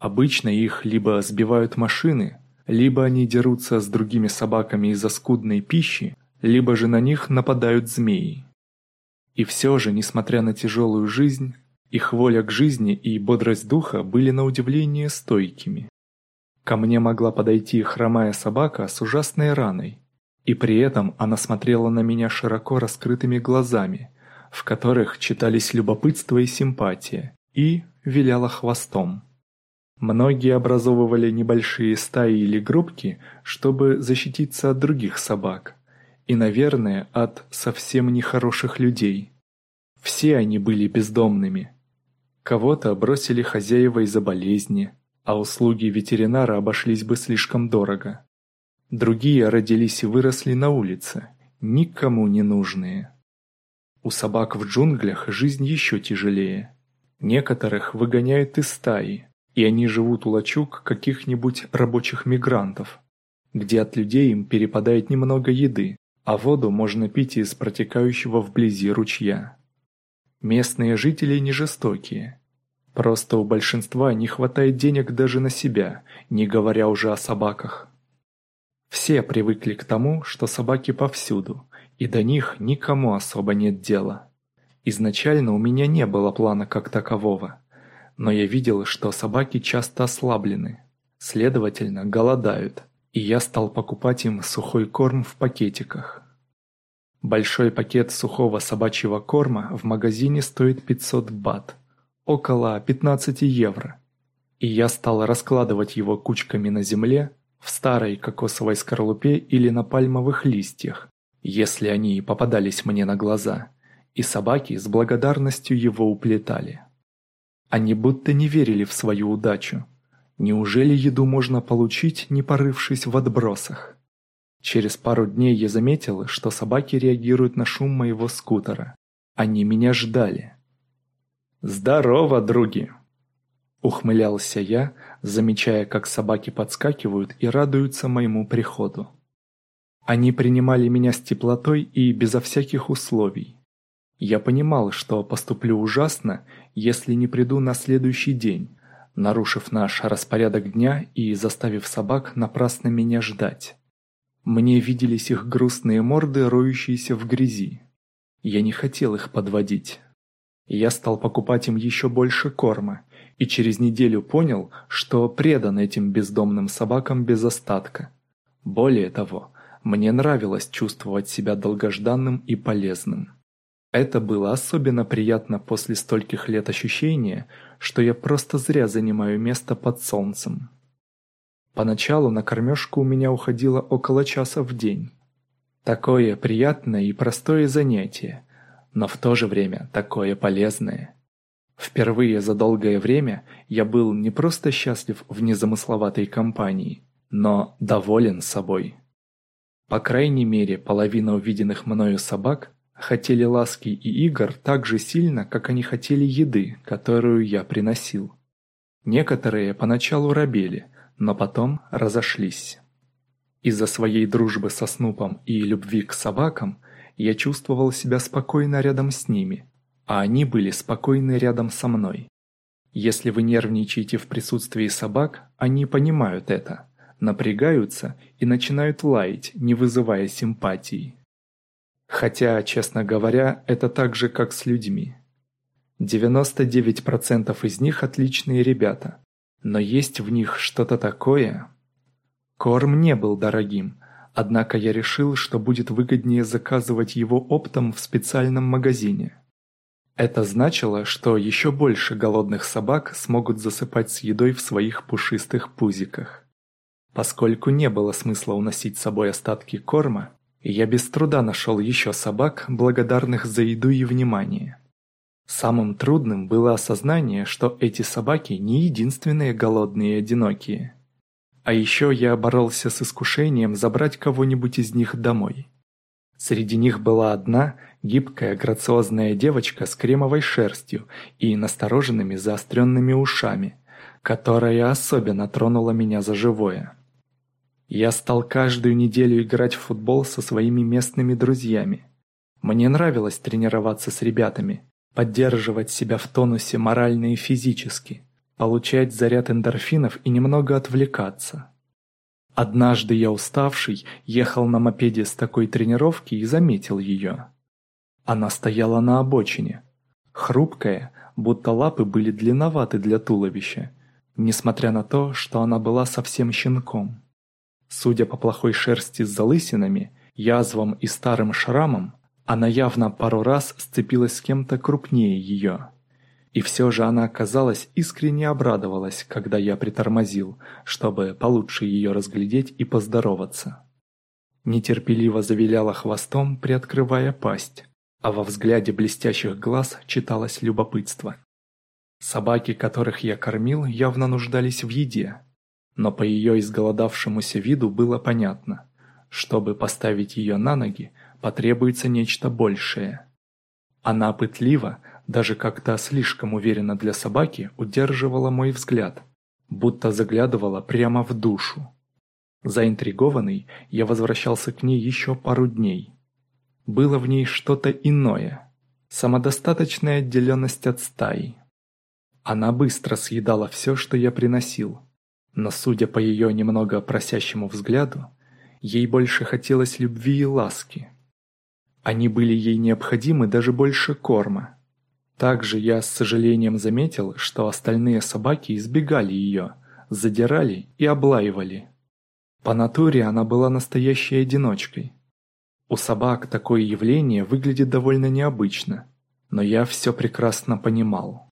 Обычно их либо сбивают машины, либо они дерутся с другими собаками из-за скудной пищи, либо же на них нападают змеи. И все же, несмотря на тяжелую жизнь, их воля к жизни и бодрость духа были на удивление стойкими. Ко мне могла подойти хромая собака с ужасной раной, и при этом она смотрела на меня широко раскрытыми глазами, в которых читались любопытство и симпатия, и виляла хвостом. Многие образовывали небольшие стаи или группки, чтобы защититься от других собак, и, наверное, от совсем нехороших людей. Все они были бездомными – Кого-то бросили хозяева из-за болезни, а услуги ветеринара обошлись бы слишком дорого. Другие родились и выросли на улице, никому не нужные. У собак в джунглях жизнь еще тяжелее. Некоторых выгоняют из стаи, и они живут у лачуг каких-нибудь рабочих мигрантов, где от людей им перепадает немного еды, а воду можно пить из протекающего вблизи ручья. Местные жители не жестокие. Просто у большинства не хватает денег даже на себя, не говоря уже о собаках. Все привыкли к тому, что собаки повсюду, и до них никому особо нет дела. Изначально у меня не было плана как такового, но я видел, что собаки часто ослаблены, следовательно, голодают, и я стал покупать им сухой корм в пакетиках. Большой пакет сухого собачьего корма в магазине стоит 500 бат, около 15 евро. И я стал раскладывать его кучками на земле, в старой кокосовой скорлупе или на пальмовых листьях, если они попадались мне на глаза, и собаки с благодарностью его уплетали. Они будто не верили в свою удачу. Неужели еду можно получить, не порывшись в отбросах? Через пару дней я заметил, что собаки реагируют на шум моего скутера. Они меня ждали. «Здорово, други!» Ухмылялся я, замечая, как собаки подскакивают и радуются моему приходу. Они принимали меня с теплотой и безо всяких условий. Я понимал, что поступлю ужасно, если не приду на следующий день, нарушив наш распорядок дня и заставив собак напрасно меня ждать. Мне виделись их грустные морды, роющиеся в грязи. Я не хотел их подводить. Я стал покупать им еще больше корма, и через неделю понял, что предан этим бездомным собакам без остатка. Более того, мне нравилось чувствовать себя долгожданным и полезным. Это было особенно приятно после стольких лет ощущения, что я просто зря занимаю место под солнцем. Поначалу на кормежку у меня уходило около часа в день. Такое приятное и простое занятие, но в то же время такое полезное. Впервые за долгое время я был не просто счастлив в незамысловатой компании, но доволен собой. По крайней мере, половина увиденных мною собак хотели ласки и игр так же сильно, как они хотели еды, которую я приносил. Некоторые поначалу робели – но потом разошлись. Из-за своей дружбы со Снупом и любви к собакам я чувствовал себя спокойно рядом с ними, а они были спокойны рядом со мной. Если вы нервничаете в присутствии собак, они понимают это, напрягаются и начинают лаять, не вызывая симпатии. Хотя, честно говоря, это так же, как с людьми. 99% из них отличные ребята, но есть в них что-то такое. Корм не был дорогим, однако я решил, что будет выгоднее заказывать его оптом в специальном магазине. Это значило, что еще больше голодных собак смогут засыпать с едой в своих пушистых пузиках. Поскольку не было смысла уносить с собой остатки корма, я без труда нашел еще собак, благодарных за еду и внимание. Самым трудным было осознание, что эти собаки не единственные голодные и одинокие. А еще я боролся с искушением забрать кого-нибудь из них домой. Среди них была одна гибкая, грациозная девочка с кремовой шерстью и настороженными заостренными ушами, которая особенно тронула меня за живое. Я стал каждую неделю играть в футбол со своими местными друзьями. Мне нравилось тренироваться с ребятами, поддерживать себя в тонусе морально и физически, получать заряд эндорфинов и немного отвлекаться. Однажды я уставший ехал на мопеде с такой тренировки и заметил ее. Она стояла на обочине. Хрупкая, будто лапы были длинноваты для туловища, несмотря на то, что она была совсем щенком. Судя по плохой шерсти с залысинами, язвам и старым шрамам, она явно пару раз сцепилась с кем-то крупнее ее. И все же она, казалось, искренне обрадовалась, когда я притормозил, чтобы получше ее разглядеть и поздороваться. Нетерпеливо завиляла хвостом, приоткрывая пасть, а во взгляде блестящих глаз читалось любопытство. Собаки, которых я кормил, явно нуждались в еде, но по ее изголодавшемуся виду было понятно, чтобы поставить ее на ноги, потребуется нечто большее. Она пытливо, даже как-то слишком уверенно для собаки, удерживала мой взгляд, будто заглядывала прямо в душу. Заинтригованный, я возвращался к ней еще пару дней. Было в ней что-то иное, самодостаточная отделенность от стаи. Она быстро съедала все, что я приносил, но, судя по ее немного просящему взгляду, ей больше хотелось любви и ласки. Они были ей необходимы даже больше корма. Также я с сожалением заметил, что остальные собаки избегали ее, задирали и облаивали. По натуре она была настоящей одиночкой. У собак такое явление выглядит довольно необычно, но я все прекрасно понимал.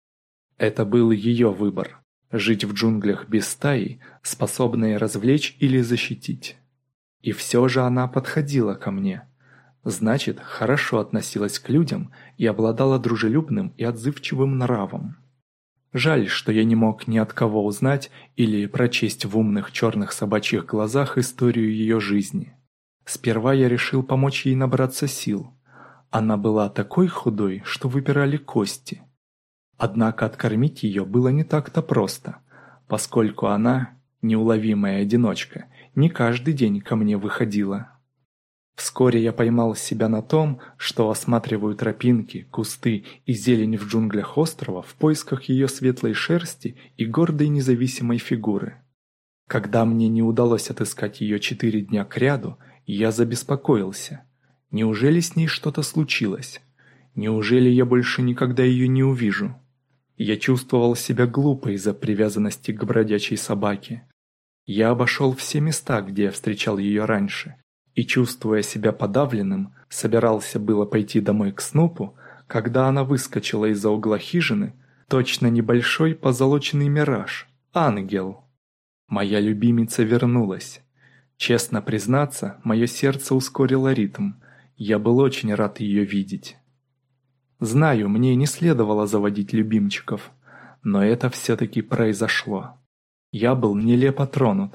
Это был ее выбор – жить в джунглях без стаи, способной развлечь или защитить. И все же она подходила ко мне – Значит, хорошо относилась к людям и обладала дружелюбным и отзывчивым нравом. Жаль, что я не мог ни от кого узнать или прочесть в умных черных собачьих глазах историю ее жизни. Сперва я решил помочь ей набраться сил. Она была такой худой, что выпирали кости. Однако откормить ее было не так-то просто, поскольку она, неуловимая одиночка, не каждый день ко мне выходила. Вскоре я поймал себя на том, что осматриваю тропинки, кусты и зелень в джунглях острова в поисках ее светлой шерсти и гордой независимой фигуры. Когда мне не удалось отыскать ее четыре дня кряду, я забеспокоился. Неужели с ней что-то случилось? Неужели я больше никогда ее не увижу? Я чувствовал себя глупо из-за привязанности к бродячей собаке. Я обошел все места, где я встречал ее раньше, и, чувствуя себя подавленным, собирался было пойти домой к Снупу, когда она выскочила из-за угла хижины, точно небольшой позолоченный мираж, ангел. Моя любимица вернулась. Честно признаться, мое сердце ускорило ритм, я был очень рад ее видеть. Знаю, мне не следовало заводить любимчиков, но это все-таки произошло. Я был нелепо тронут.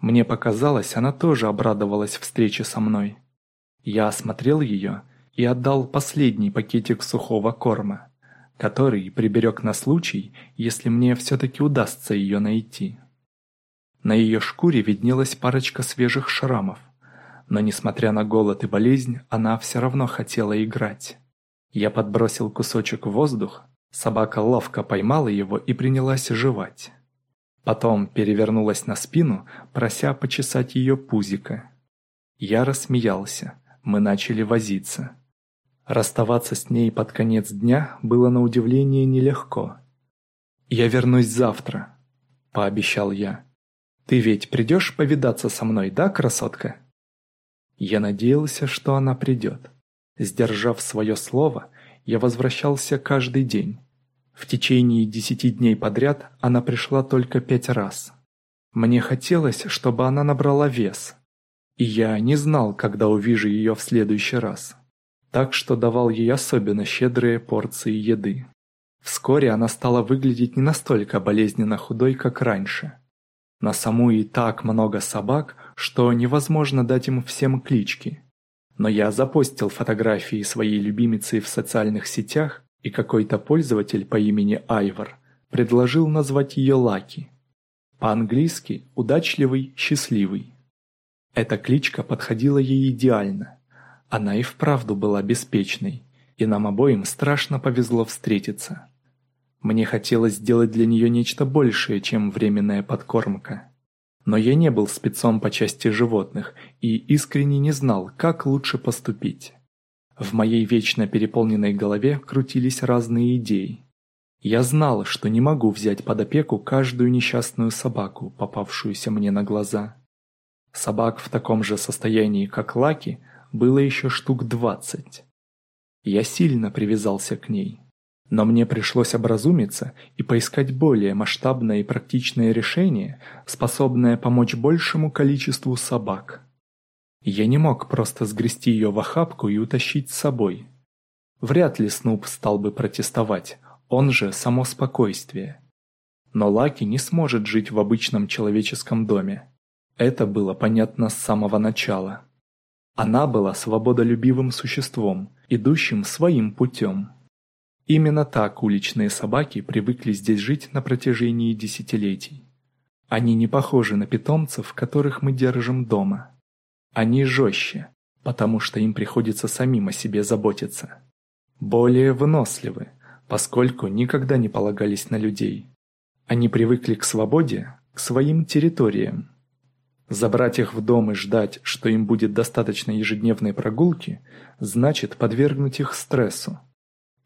Мне показалось, она тоже обрадовалась встрече со мной. Я осмотрел ее и отдал последний пакетик сухого корма, который приберег на случай, если мне все-таки удастся ее найти. На ее шкуре виднелась парочка свежих шрамов, но несмотря на голод и болезнь, она все равно хотела играть. Я подбросил кусочек в воздух, собака ловко поймала его и принялась жевать. Потом перевернулась на спину, прося почесать ее пузико. Я рассмеялся, мы начали возиться. Расставаться с ней под конец дня было на удивление нелегко. «Я вернусь завтра», — пообещал я. «Ты ведь придешь повидаться со мной, да, красотка?» Я надеялся, что она придет. Сдержав свое слово, я возвращался каждый день. В течение десяти дней подряд она пришла только пять раз. Мне хотелось, чтобы она набрала вес. И я не знал, когда увижу ее в следующий раз. Так что давал ей особенно щедрые порции еды. Вскоре она стала выглядеть не настолько болезненно худой, как раньше. На саму и так много собак, что невозможно дать им всем клички. Но я запостил фотографии своей любимицы в социальных сетях, и какой-то пользователь по имени Айвор предложил назвать ее Лаки. По-английски «удачливый, счастливый». Эта кличка подходила ей идеально. Она и вправду была беспечной, и нам обоим страшно повезло встретиться. Мне хотелось сделать для нее нечто большее, чем временная подкормка. Но я не был спецом по части животных и искренне не знал, как лучше поступить. В моей вечно переполненной голове крутились разные идеи. Я знал, что не могу взять под опеку каждую несчастную собаку, попавшуюся мне на глаза. Собак в таком же состоянии, как Лаки, было еще штук двадцать. Я сильно привязался к ней. Но мне пришлось образумиться и поискать более масштабное и практичное решение, способное помочь большему количеству собак. Я не мог просто сгрести ее в охапку и утащить с собой. Вряд ли Снуп стал бы протестовать, он же само спокойствие. Но Лаки не сможет жить в обычном человеческом доме. Это было понятно с самого начала. Она была свободолюбивым существом, идущим своим путем. Именно так уличные собаки привыкли здесь жить на протяжении десятилетий. Они не похожи на питомцев, которых мы держим дома. Они жестче, потому что им приходится самим о себе заботиться. Более выносливы, поскольку никогда не полагались на людей. Они привыкли к свободе, к своим территориям. Забрать их в дом и ждать, что им будет достаточно ежедневной прогулки, значит подвергнуть их стрессу.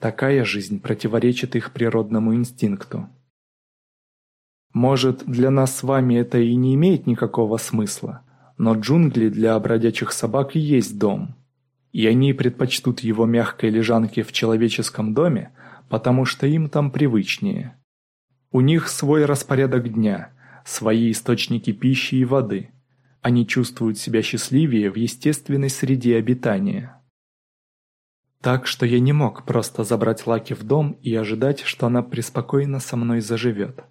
Такая жизнь противоречит их природному инстинкту. Может, для нас с вами это и не имеет никакого смысла, но джунгли для бродячих собак и есть дом. И они предпочтут его мягкой лежанке в человеческом доме, потому что им там привычнее. У них свой распорядок дня, свои источники пищи и воды. Они чувствуют себя счастливее в естественной среде обитания. Так что я не мог просто забрать Лаки в дом и ожидать, что она преспокойно со мной заживет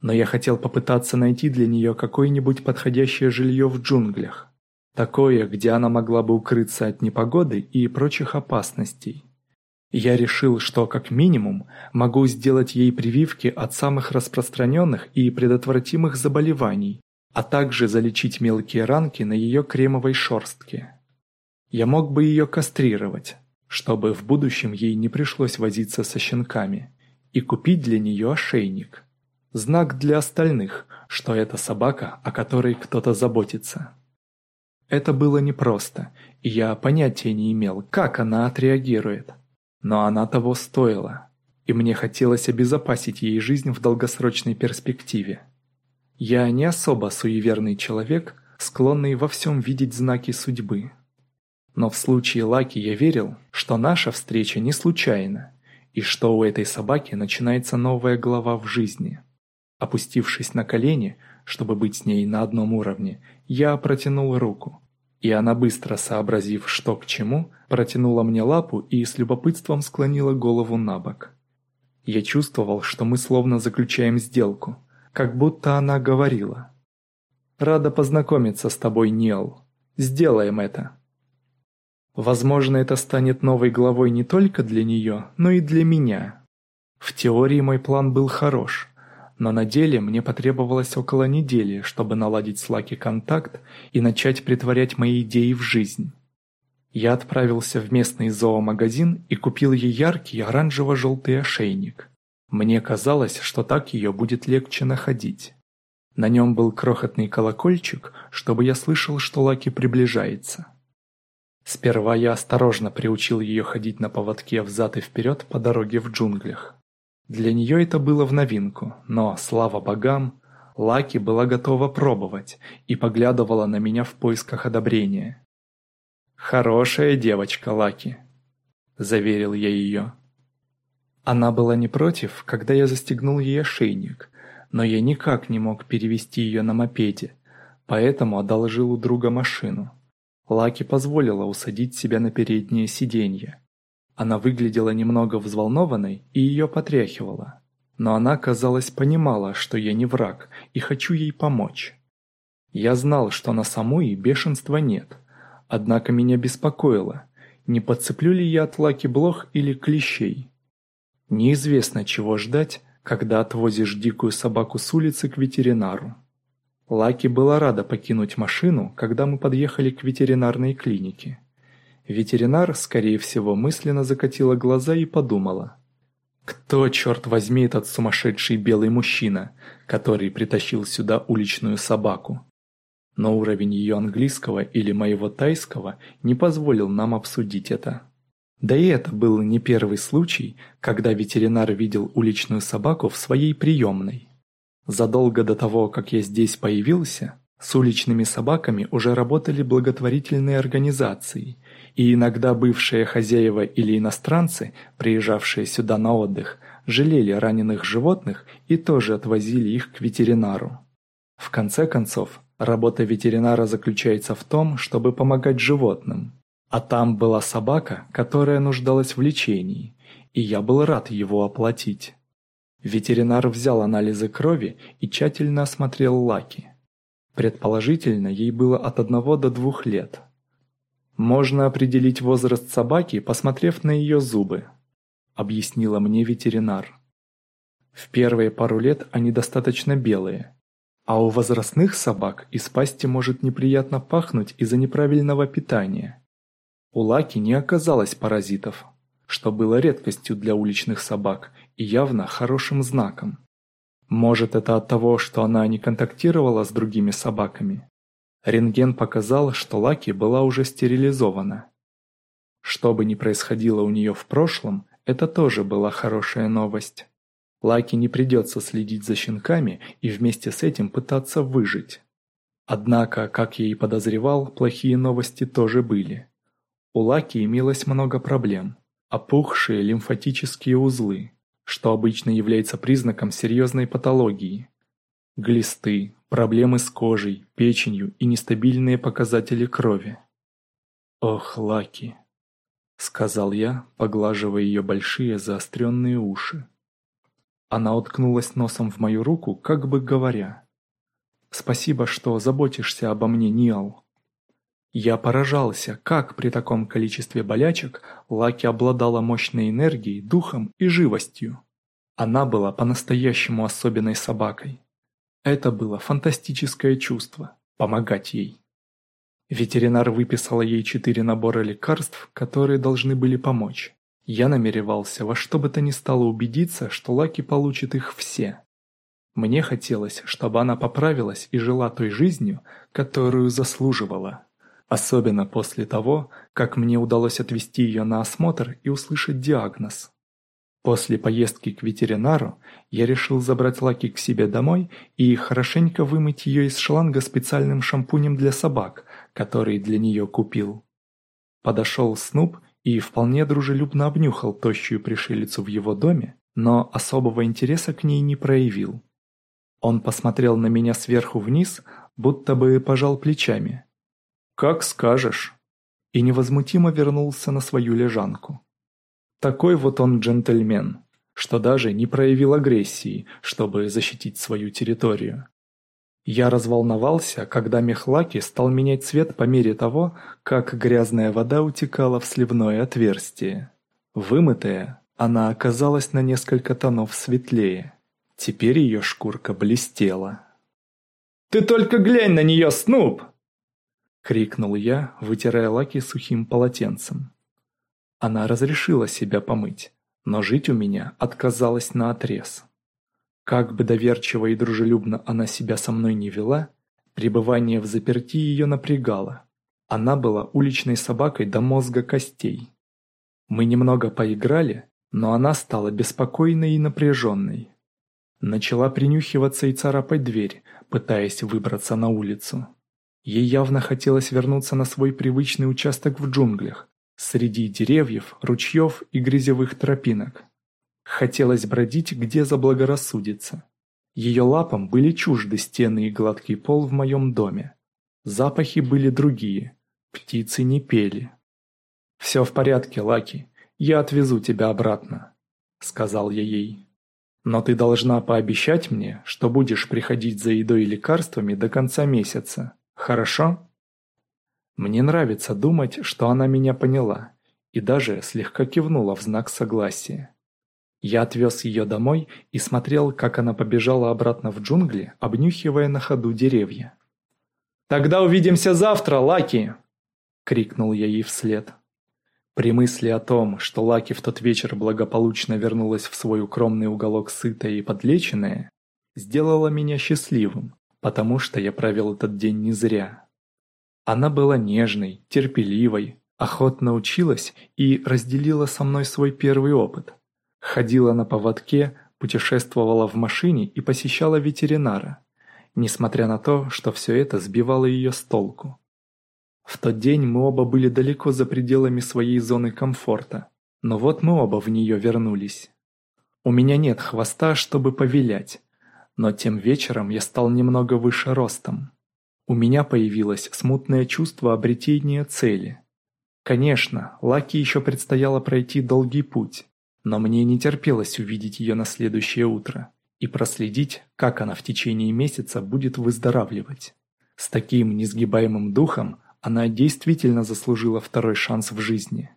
но я хотел попытаться найти для нее какое-нибудь подходящее жилье в джунглях. Такое, где она могла бы укрыться от непогоды и прочих опасностей. Я решил, что как минимум могу сделать ей прививки от самых распространенных и предотвратимых заболеваний, а также залечить мелкие ранки на ее кремовой шорстке. Я мог бы ее кастрировать, чтобы в будущем ей не пришлось возиться со щенками, и купить для нее ошейник – Знак для остальных, что это собака, о которой кто-то заботится. Это было непросто, и я понятия не имел, как она отреагирует. Но она того стоила, и мне хотелось обезопасить ей жизнь в долгосрочной перспективе. Я не особо суеверный человек, склонный во всем видеть знаки судьбы. Но в случае Лаки я верил, что наша встреча не случайна, и что у этой собаки начинается новая глава в жизни. Опустившись на колени, чтобы быть с ней на одном уровне, я протянул руку. И она, быстро сообразив, что к чему, протянула мне лапу и с любопытством склонила голову на бок. Я чувствовал, что мы словно заключаем сделку, как будто она говорила. «Рада познакомиться с тобой, Нил. Сделаем это». Возможно, это станет новой главой не только для нее, но и для меня. В теории мой план был хорош, но на деле мне потребовалось около недели, чтобы наладить с Лаки контакт и начать притворять мои идеи в жизнь. Я отправился в местный зоомагазин и купил ей яркий оранжево-желтый ошейник. Мне казалось, что так ее будет легче находить. На нем был крохотный колокольчик, чтобы я слышал, что Лаки приближается. Сперва я осторожно приучил ее ходить на поводке взад и вперед по дороге в джунглях. Для нее это было в новинку, но, слава богам, Лаки была готова пробовать и поглядывала на меня в поисках одобрения. «Хорошая девочка, Лаки», – заверил я ее. Она была не против, когда я застегнул ей ошейник, но я никак не мог перевести ее на мопеде, поэтому одолжил у друга машину. Лаки позволила усадить себя на переднее сиденье. Она выглядела немного взволнованной и ее потряхивала. Но она, казалось, понимала, что я не враг и хочу ей помочь. Я знал, что на самой бешенства нет, однако меня беспокоило, не подцеплю ли я от Лаки блох или клещей. Неизвестно, чего ждать, когда отвозишь дикую собаку с улицы к ветеринару. Лаки была рада покинуть машину, когда мы подъехали к ветеринарной клинике. Ветеринар, скорее всего, мысленно закатила глаза и подумала. Кто, черт возьми, этот сумасшедший белый мужчина, который притащил сюда уличную собаку? Но уровень ее английского или моего тайского не позволил нам обсудить это. Да и это был не первый случай, когда ветеринар видел уличную собаку в своей приемной. Задолго до того, как я здесь появился, с уличными собаками уже работали благотворительные организации, и иногда бывшие хозяева или иностранцы, приезжавшие сюда на отдых, жалели раненых животных и тоже отвозили их к ветеринару. В конце концов, работа ветеринара заключается в том, чтобы помогать животным. А там была собака, которая нуждалась в лечении, и я был рад его оплатить. Ветеринар взял анализы крови и тщательно осмотрел Лаки. Предположительно, ей было от одного до двух лет. «Можно определить возраст собаки, посмотрев на ее зубы», – объяснила мне ветеринар. В первые пару лет они достаточно белые, а у возрастных собак из пасти может неприятно пахнуть из-за неправильного питания. У Лаки не оказалось паразитов, что было редкостью для уличных собак явно хорошим знаком. Может это от того, что она не контактировала с другими собаками? Рентген показал, что Лаки была уже стерилизована. Что бы ни происходило у нее в прошлом, это тоже была хорошая новость. Лаки не придется следить за щенками и вместе с этим пытаться выжить. Однако, как я и подозревал, плохие новости тоже были. У Лаки имелось много проблем опухшие лимфатические узлы, что обычно является признаком серьезной патологии. Глисты, проблемы с кожей, печенью и нестабильные показатели крови. «Ох, Лаки!» — сказал я, поглаживая ее большие заостренные уши. Она уткнулась носом в мою руку, как бы говоря. «Спасибо, что заботишься обо мне, Ниал». Я поражался, как при таком количестве болячек Лаки обладала мощной энергией, духом и живостью. Она была по-настоящему особенной собакой. Это было фантастическое чувство – помогать ей. Ветеринар выписала ей четыре набора лекарств, которые должны были помочь. Я намеревался во что бы то ни стало убедиться, что Лаки получит их все. Мне хотелось, чтобы она поправилась и жила той жизнью, которую заслуживала. Особенно после того, как мне удалось отвести ее на осмотр и услышать диагноз. После поездки к ветеринару я решил забрать Лаки к себе домой и хорошенько вымыть ее из шланга специальным шампунем для собак, который для нее купил. Подошел Снуп и вполне дружелюбно обнюхал тощую пришелицу в его доме, но особого интереса к ней не проявил. Он посмотрел на меня сверху вниз, будто бы пожал плечами – «Как скажешь», и невозмутимо вернулся на свою лежанку. Такой вот он джентльмен, что даже не проявил агрессии, чтобы защитить свою территорию. Я разволновался, когда Мехлаки стал менять цвет по мере того, как грязная вода утекала в сливное отверстие. Вымытая, она оказалась на несколько тонов светлее. Теперь ее шкурка блестела. «Ты только глянь на нее, Снуп!» — крикнул я, вытирая Лаки сухим полотенцем. Она разрешила себя помыть, но жить у меня отказалась наотрез. Как бы доверчиво и дружелюбно она себя со мной не вела, пребывание в заперти ее напрягало. Она была уличной собакой до мозга костей. Мы немного поиграли, но она стала беспокойной и напряженной. Начала принюхиваться и царапать дверь, пытаясь выбраться на улицу. Ей явно хотелось вернуться на свой привычный участок в джунглях, среди деревьев, ручьев и грязевых тропинок. Хотелось бродить, где заблагорассудится. Ее лапам были чужды стены и гладкий пол в моем доме. Запахи были другие, птицы не пели. «Все в порядке, Лаки, я отвезу тебя обратно», — сказал я ей. «Но ты должна пообещать мне, что будешь приходить за едой и лекарствами до конца месяца, хорошо?» Мне нравится думать, что она меня поняла, и даже слегка кивнула в знак согласия. Я отвез ее домой и смотрел, как она побежала обратно в джунгли, обнюхивая на ходу деревья. «Тогда увидимся завтра, Лаки!» — крикнул я ей вслед. При мысли о том, что Лаки в тот вечер благополучно вернулась в свой укромный уголок сытая и подлеченная, сделала меня счастливым, потому что я провел этот день не зря. Она была нежной, терпеливой, охотно училась и разделила со мной свой первый опыт. Ходила на поводке, путешествовала в машине и посещала ветеринара, несмотря на то, что все это сбивало ее с толку. В тот день мы оба были далеко за пределами своей зоны комфорта, но вот мы оба в нее вернулись. У меня нет хвоста, чтобы повилять, но тем вечером я стал немного выше ростом. У меня появилось смутное чувство обретения цели. Конечно, Лаки еще предстояло пройти долгий путь, но мне не терпелось увидеть ее на следующее утро и проследить, как она в течение месяца будет выздоравливать. С таким несгибаемым духом она действительно заслужила второй шанс в жизни.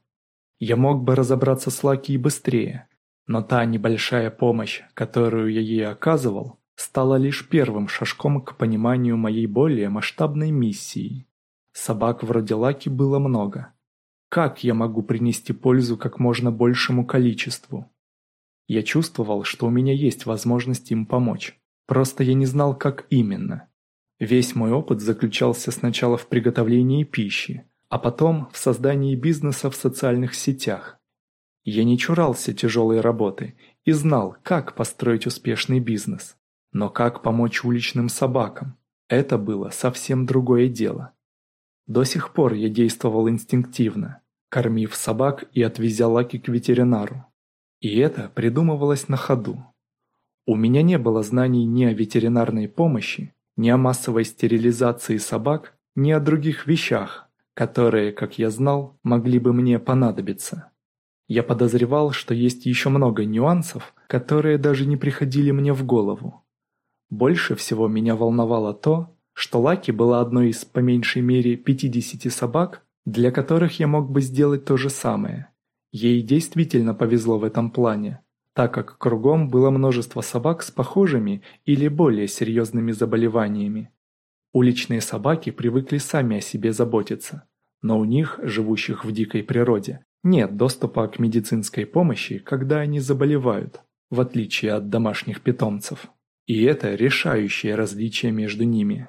Я мог бы разобраться с Лаки и быстрее, но та небольшая помощь, которую я ей оказывал, стала лишь первым шажком к пониманию моей более масштабной миссии. Собак вроде Лаки было много, как я могу принести пользу как можно большему количеству? Я чувствовал, что у меня есть возможность им помочь. Просто я не знал, как именно. Весь мой опыт заключался сначала в приготовлении пищи, а потом в создании бизнеса в социальных сетях. Я не чурался тяжелой работы и знал, как построить успешный бизнес. Но как помочь уличным собакам? Это было совсем другое дело. До сих пор я действовал инстинктивно, кормив собак и отвезя Лаки к ветеринару. И это придумывалось на ходу. У меня не было знаний ни о ветеринарной помощи, ни о массовой стерилизации собак, ни о других вещах, которые, как я знал, могли бы мне понадобиться. Я подозревал, что есть еще много нюансов, которые даже не приходили мне в голову. Больше всего меня волновало то, что Лаки была одной из по меньшей мере 50 собак, для которых я мог бы сделать то же самое. Ей действительно повезло в этом плане, так как кругом было множество собак с похожими или более серьезными заболеваниями. Уличные собаки привыкли сами о себе заботиться, но у них, живущих в дикой природе, нет доступа к медицинской помощи, когда они заболевают, в отличие от домашних питомцев. И это решающее различие между ними.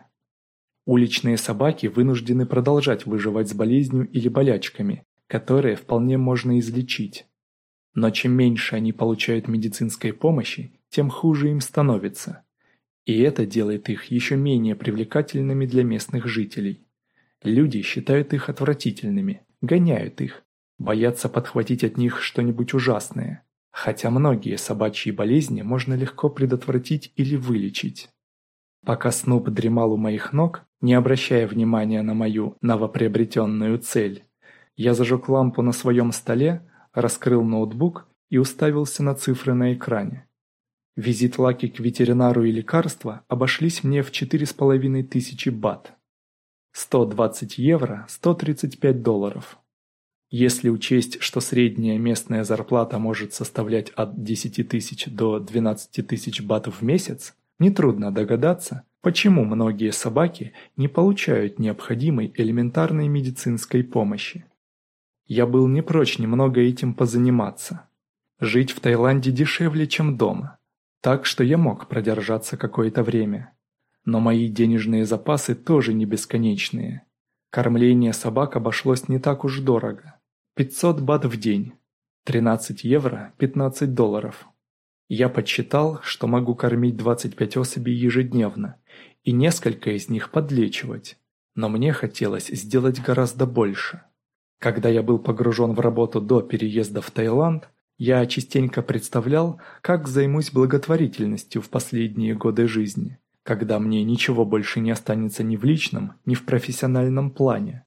Уличные собаки вынуждены продолжать выживать с болезнью или болячками, которые вполне можно излечить. Но чем меньше они получают медицинской помощи, тем хуже им становится. И это делает их еще менее привлекательными для местных жителей. Люди считают их отвратительными, гоняют их, боятся подхватить от них что-нибудь ужасное, хотя многие собачьи болезни можно легко предотвратить или вылечить. Пока Снуп дремал у моих ног, не обращая внимания на мою новоприобретенную цель, я зажег лампу на своем столе, раскрыл ноутбук и уставился на цифры на экране. Визит Лаки к ветеринару и лекарства обошлись мне в четыре с половиной тысячи бат. 120 евро – 135 долларов. Если учесть, что средняя местная зарплата может составлять от 10 тысяч до 12 тысяч бат в месяц, Нетрудно догадаться, почему многие собаки не получают необходимой элементарной медицинской помощи. Я был не прочь немного этим позаниматься. Жить в Таиланде дешевле, чем дома. Так что я мог продержаться какое-то время. Но мои денежные запасы тоже не бесконечные. Кормление собак обошлось не так уж дорого. 500 бат в день. 13 евро – 15 долларов. Я подсчитал, что могу кормить 25 особей ежедневно, и несколько из них подлечивать. Но мне хотелось сделать гораздо больше. Когда я был погружен в работу до переезда в Таиланд, я частенько представлял, как займусь благотворительностью в последние годы жизни когда мне ничего больше не останется ни в личном, ни в профессиональном плане.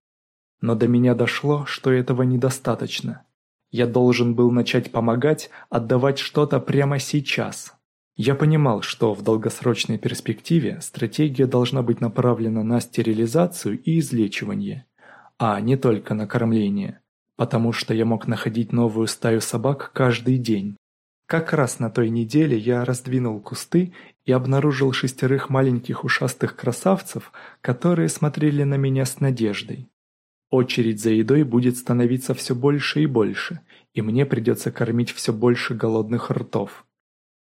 Но до меня дошло, что этого недостаточно. Я должен был начать помогать, отдавать что-то прямо сейчас. Я понимал, что в долгосрочной перспективе стратегия должна быть направлена на стерилизацию и излечивание, а не только на кормление, потому что я мог находить новую стаю собак каждый день. Как раз на той неделе я раздвинул кусты и обнаружил шестерых маленьких ушастых красавцев, которые смотрели на меня с надеждой. Очередь за едой будет становиться все больше и больше, и мне придется кормить все больше голодных ртов.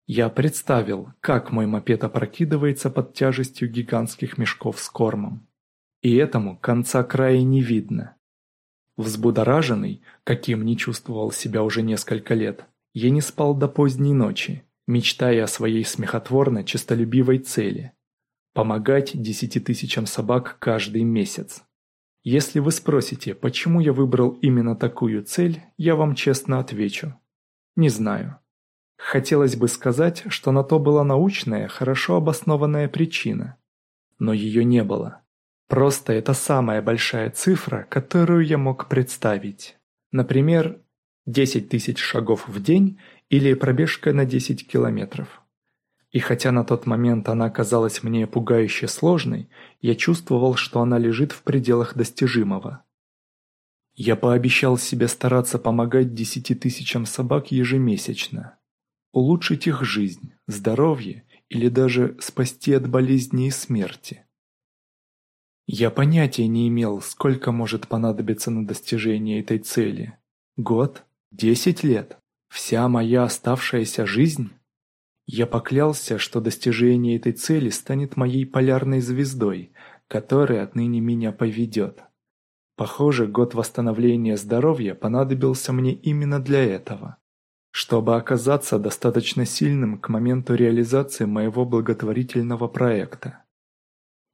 Я представил, как мой мопед опрокидывается под тяжестью гигантских мешков с кормом. И этому конца края не видно. Взбудораженный, каким не чувствовал себя уже несколько лет, я не спал до поздней ночи, мечтая о своей смехотворно честолюбивой цели – помогать десяти тысячам собак каждый месяц. Если вы спросите, почему я выбрал именно такую цель, я вам честно отвечу. Не знаю. Хотелось бы сказать, что на то была научная, хорошо обоснованная причина. Но ее не было. Просто это самая большая цифра, которую я мог представить. Например, 10 тысяч шагов в день или пробежка на 10 километров. И хотя на тот момент она казалась мне пугающе сложной, я чувствовал, что она лежит в пределах достижимого. Я пообещал себе стараться помогать десяти тысячам собак ежемесячно. Улучшить их жизнь, здоровье или даже спасти от болезни и смерти. Я понятия не имел, сколько может понадобиться на достижение этой цели. Год? Десять лет? Вся моя оставшаяся жизнь? Я поклялся, что достижение этой цели станет моей полярной звездой, которая отныне меня поведет. Похоже, год восстановления здоровья понадобился мне именно для этого, чтобы оказаться достаточно сильным к моменту реализации моего благотворительного проекта.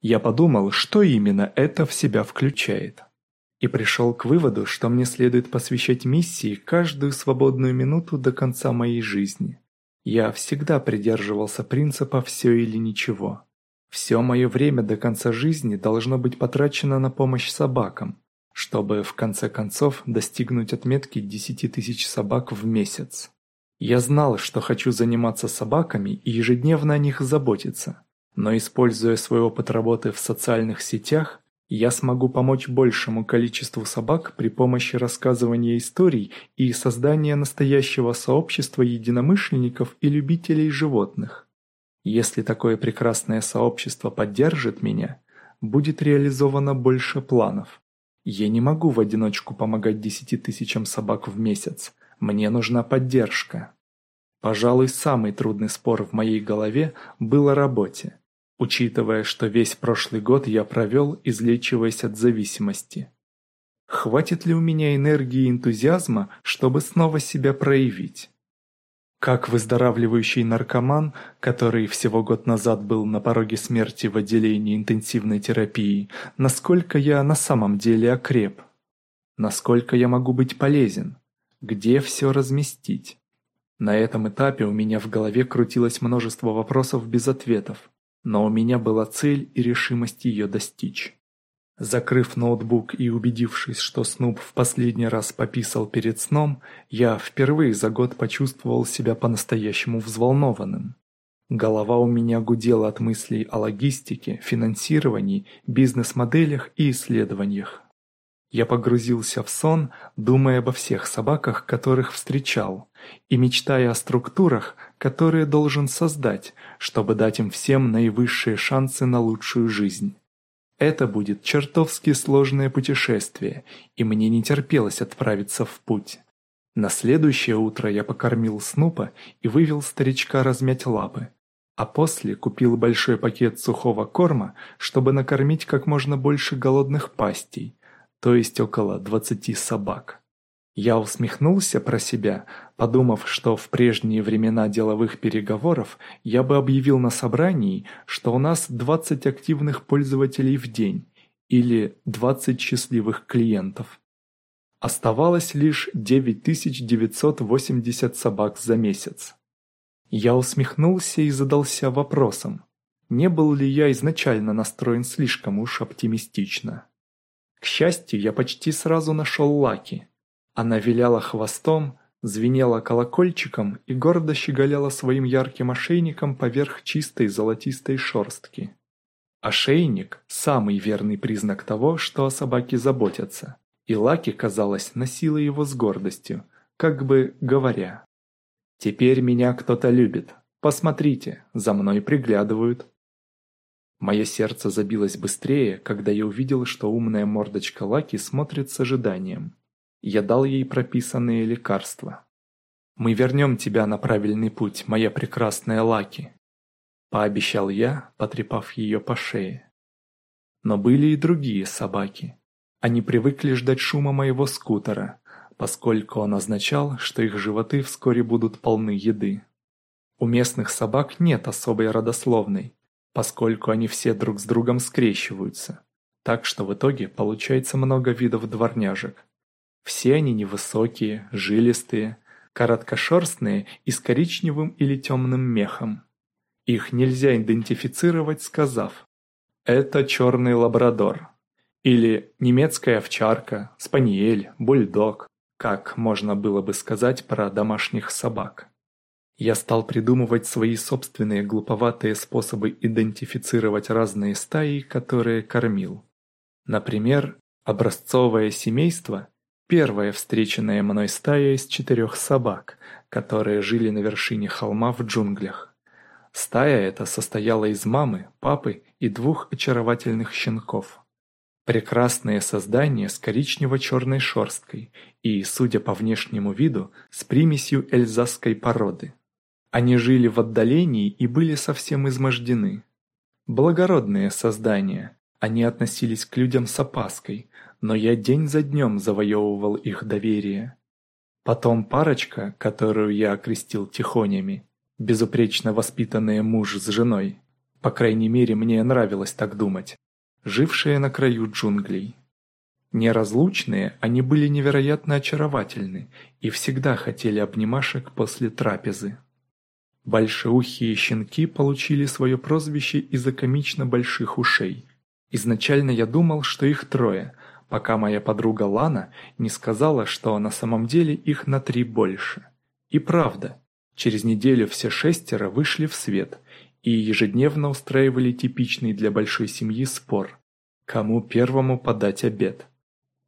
Я подумал, что именно это в себя включает и пришел к выводу, что мне следует посвящать миссии каждую свободную минуту до конца моей жизни. Я всегда придерживался принципа «все или ничего». Все мое время до конца жизни должно быть потрачено на помощь собакам, чтобы в конце концов достигнуть отметки 10 тысяч собак в месяц. Я знал, что хочу заниматься собаками и ежедневно о них заботиться, но используя свой опыт работы в социальных сетях, я смогу помочь большему количеству собак при помощи рассказывания историй и создания настоящего сообщества единомышленников и любителей животных. Если такое прекрасное сообщество поддержит меня, будет реализовано больше планов. Я не могу в одиночку помогать десяти тысячам собак в месяц. Мне нужна поддержка. Пожалуй, самый трудный спор в моей голове был о работе учитывая, что весь прошлый год я провел, излечиваясь от зависимости. Хватит ли у меня энергии и энтузиазма, чтобы снова себя проявить? Как выздоравливающий наркоман, который всего год назад был на пороге смерти в отделении интенсивной терапии, насколько я на самом деле окреп? Насколько я могу быть полезен? Где все разместить? На этом этапе у меня в голове крутилось множество вопросов без ответов но у меня была цель и решимость ее достичь. Закрыв ноутбук и убедившись, что Снуп в последний раз пописал перед сном, я впервые за год почувствовал себя по-настоящему взволнованным. Голова у меня гудела от мыслей о логистике, финансировании, бизнес-моделях и исследованиях. Я погрузился в сон, думая обо всех собаках, которых встречал, и мечтая о структурах, которые должен создать, чтобы дать им всем наивысшие шансы на лучшую жизнь. Это будет чертовски сложное путешествие, и мне не терпелось отправиться в путь. На следующее утро я покормил Снупа и вывел старичка размять лапы, а после купил большой пакет сухого корма, чтобы накормить как можно больше голодных пастей, то есть около двадцати собак. Я усмехнулся про себя, подумав, что в прежние времена деловых переговоров я бы объявил на собрании, что у нас 20 активных пользователей в день или 20 счастливых клиентов. Оставалось лишь 9980 собак за месяц. Я усмехнулся и задался вопросом, не был ли я изначально настроен слишком уж оптимистично. К счастью, я почти сразу нашел Лаки. Она виляла хвостом, звенела колокольчиком и гордо щеголяла своим ярким ошейником поверх чистой золотистой шерстки. Ошейник – самый верный признак того, что о собаке заботятся. И Лаки, казалось, носила его с гордостью, как бы говоря. «Теперь меня кто-то любит. Посмотрите, за мной приглядывают». Мое сердце забилось быстрее, когда я увидел, что умная мордочка Лаки смотрит с ожиданием. Я дал ей прописанные лекарства. «Мы вернем тебя на правильный путь, моя прекрасная Лаки», – пообещал я, потрепав ее по шее. Но были и другие собаки. Они привыкли ждать шума моего скутера, поскольку он означал, что их животы вскоре будут полны еды. У местных собак нет особой родословной, поскольку они все друг с другом скрещиваются, так что в итоге получается много видов дворняжек. Все они невысокие, жилистые, короткошерстные и с коричневым или темным мехом. Их нельзя идентифицировать, сказав «это черный лабрадор». Или немецкая овчарка, спаниель, бульдог, как можно было бы сказать про домашних собак. Я стал придумывать свои собственные глуповатые способы идентифицировать разные стаи, которые кормил. Например, образцовое семейство – первая встреченная мной стая из четырех собак, которые жили на вершине холма в джунглях. Стая эта состояла из мамы, папы и двух очаровательных щенков. Прекрасное создание с коричнево-черной шерсткой и, судя по внешнему виду, с примесью эльзасской породы. Они жили в отдалении и были совсем измождены. Благородные создания, они относились к людям с опаской, но я день за днем завоевывал их доверие. Потом парочка, которую я окрестил тихонями, безупречно воспитанные муж с женой, по крайней мере мне нравилось так думать, жившие на краю джунглей. Неразлучные, они были невероятно очаровательны и всегда хотели обнимашек после трапезы. Большеухие щенки получили свое прозвище из-за комично больших ушей. Изначально я думал, что их трое, пока моя подруга Лана не сказала, что на самом деле их на три больше. И правда, через неделю все шестеро вышли в свет и ежедневно устраивали типичный для большой семьи спор, кому первому подать обед.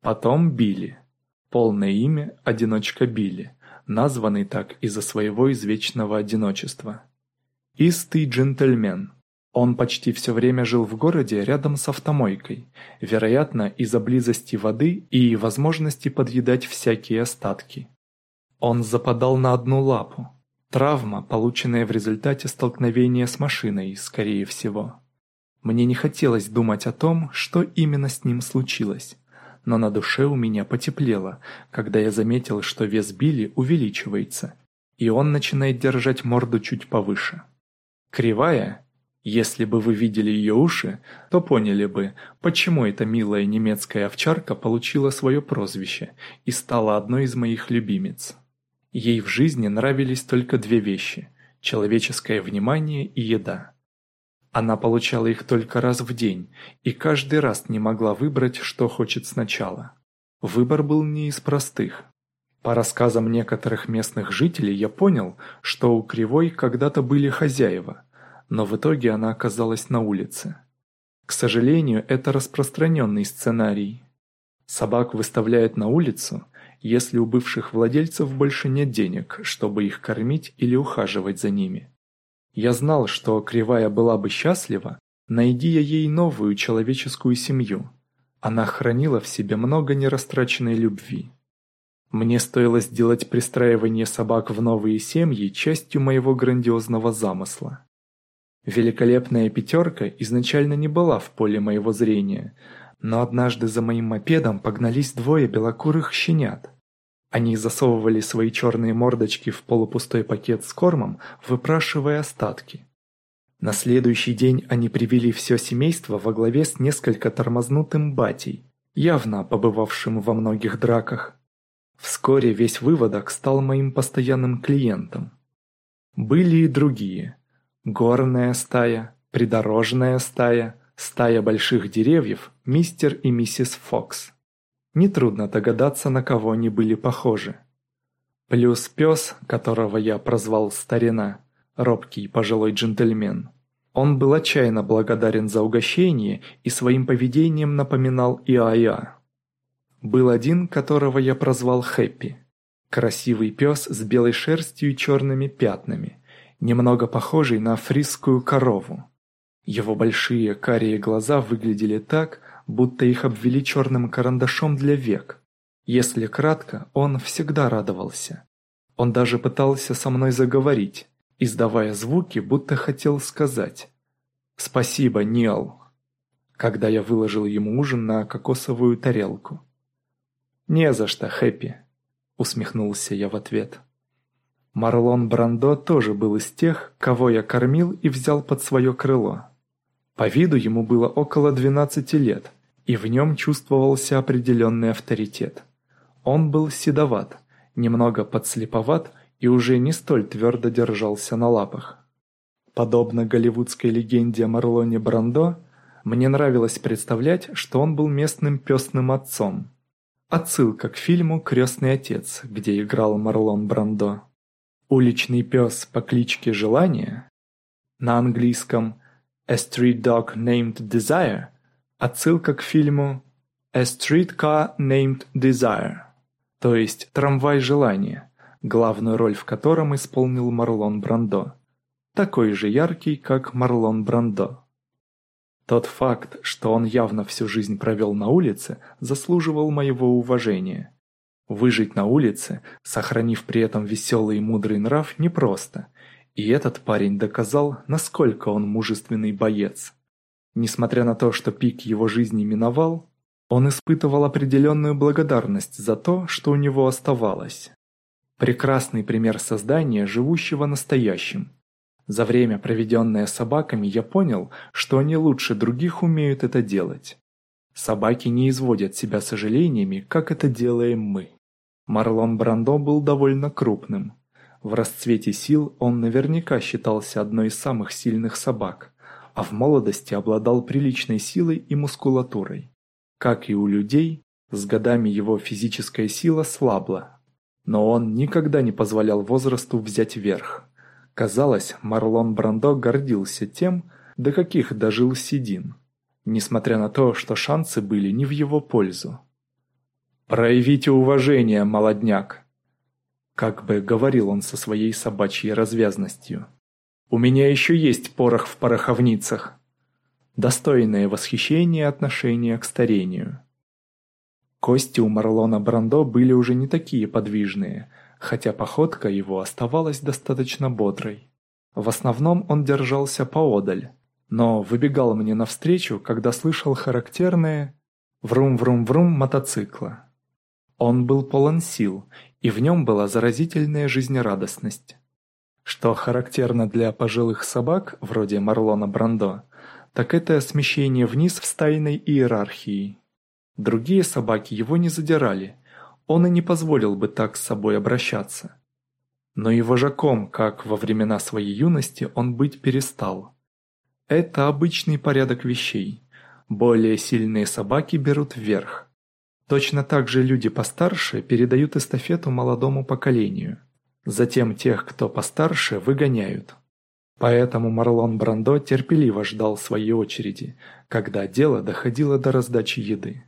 Потом Билли. Полное имя – одиночка Билли, названный так из-за своего извечного одиночества. Истый джентльмен. Он почти все время жил в городе рядом с автомойкой, вероятно, из-за близости воды и возможности подъедать всякие остатки. Он западал на одну лапу, Травма, полученная в результате столкновения с машиной, скорее всего. Мне не хотелось думать о том, что именно с ним случилось. Но на душе у меня потеплело, когда я заметил, что вес Билли увеличивается, и он начинает держать морду чуть повыше. Кривая, если бы вы видели ее уши, то поняли бы, почему эта милая немецкая овчарка получила свое прозвище и стала одной из моих любимец. Ей в жизни нравились только две вещи – человеческое внимание и еда. Она получала их только раз в день и каждый раз не могла выбрать, что хочет сначала. Выбор был не из простых. По рассказам некоторых местных жителей я понял, что у Кривой когда-то были хозяева, но в итоге она оказалась на улице. К сожалению, это распространенный сценарий. Собак выставляют на улицу, если у бывших владельцев больше нет денег, чтобы их кормить или ухаживать за ними. Я знал, что Кривая была бы счастлива, найди я ей новую человеческую семью. Она хранила в себе много нерастраченной любви. Мне стоило сделать пристраивание собак в новые семьи частью моего грандиозного замысла. Великолепная пятерка изначально не была в поле моего зрения, но однажды за моим мопедом погнались двое белокурых щенят. Они засовывали свои черные мордочки в полупустой пакет с кормом, выпрашивая остатки. На следующий день они привели все семейство во главе с несколько тормознутым батей, явно побывавшим во многих драках. Вскоре весь выводок стал моим постоянным клиентом. Были и другие. Горная стая, придорожная стая, стая больших деревьев, мистер и миссис Фокс. Нетрудно догадаться, на кого они были похожи. Плюс пес, которого я прозвал Старина, робкий пожилой джентльмен. Он был отчаянно благодарен за угощение и своим поведением напоминал Иая. Был один, которого я прозвал Хэппи. Красивый пес с белой шерстью и черными пятнами, немного похожий на фрисскую корову. Его большие карие глаза выглядели так, будто их обвели черным карандашом для век. Если кратко, он всегда радовался. Он даже пытался со мной заговорить, издавая звуки, будто хотел сказать «Спасибо, Ниал», когда я выложил ему ужин на кокосовую тарелку. «Не за что, Хэппи», — усмехнулся я в ответ. Марлон Брандо тоже был из тех, кого я кормил и взял под свое крыло. По виду ему было около 12 лет, и в нем чувствовался определенный авторитет. Он был седоват, немного подслеповат и уже не столь твердо держался на лапах. Подобно голливудской легенде о Марлоне Брандо, мне нравилось представлять, что он был местным песным отцом – Отсылка к фильму «Крестный отец», где играл Марлон Брандо. Уличный пес по кличке Желание, на английском «A Street Dog Named Desire» отсылка к фильму «A Street Car Named Desire», то есть «Трамвай желания», главную роль в котором исполнил Марлон Брандо, такой же яркий, как Марлон Брандо. Тот факт, что он явно всю жизнь провел на улице, заслуживал моего уважения. Выжить на улице, сохранив при этом веселый и мудрый нрав, непросто. И этот парень доказал, насколько он мужественный боец. Несмотря на то, что пик его жизни миновал, он испытывал определенную благодарность за то, что у него оставалось. Прекрасный пример создания, живущего настоящим – за время, проведенное собаками, я понял, что они лучше других умеют это делать. Собаки не изводят себя сожалениями, как это делаем мы. Марлон Брандо был довольно крупным. В расцвете сил он наверняка считался одной из самых сильных собак, а в молодости обладал приличной силой и мускулатурой. Как и у людей, с годами его физическая сила слабла. Но он никогда не позволял возрасту взять верх. Казалось, Марлон Брандо гордился тем, до каких дожил Сидин, несмотря на то, что шансы были не в его пользу. «Проявите уважение, молодняк!» Как бы говорил он со своей собачьей развязностью. «У меня еще есть порох в пороховницах!» Достойное восхищение отношение к старению. Кости у Марлона Брандо были уже не такие подвижные – хотя походка его оставалась достаточно бодрой. В основном он держался поодаль, но выбегал мне навстречу, когда слышал характерные «врум-врум-врум» мотоцикла. Он был полон сил, и в нем была заразительная жизнерадостность. Что характерно для пожилых собак, вроде Марлона Брандо, так это смещение вниз в стайной иерархии. Другие собаки его не задирали, он и не позволил бы так с собой обращаться. Но и вожаком, как во времена своей юности, он быть перестал. Это обычный порядок вещей. Более сильные собаки берут вверх. Точно так же люди постарше передают эстафету молодому поколению. Затем тех, кто постарше, выгоняют. Поэтому Марлон Брандо терпеливо ждал своей очереди, когда дело доходило до раздачи еды.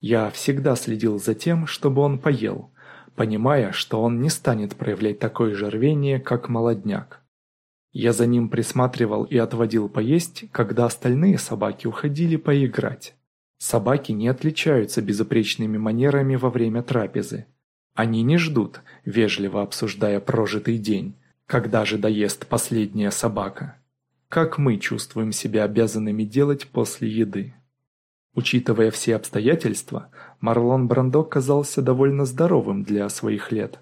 Я всегда следил за тем, чтобы он поел, понимая, что он не станет проявлять такое же рвение, как молодняк. Я за ним присматривал и отводил поесть, когда остальные собаки уходили поиграть. Собаки не отличаются безупречными манерами во время трапезы. Они не ждут, вежливо обсуждая прожитый день, когда же доест последняя собака. Как мы чувствуем себя обязанными делать после еды. Учитывая все обстоятельства, Марлон Брандо казался довольно здоровым для своих лет.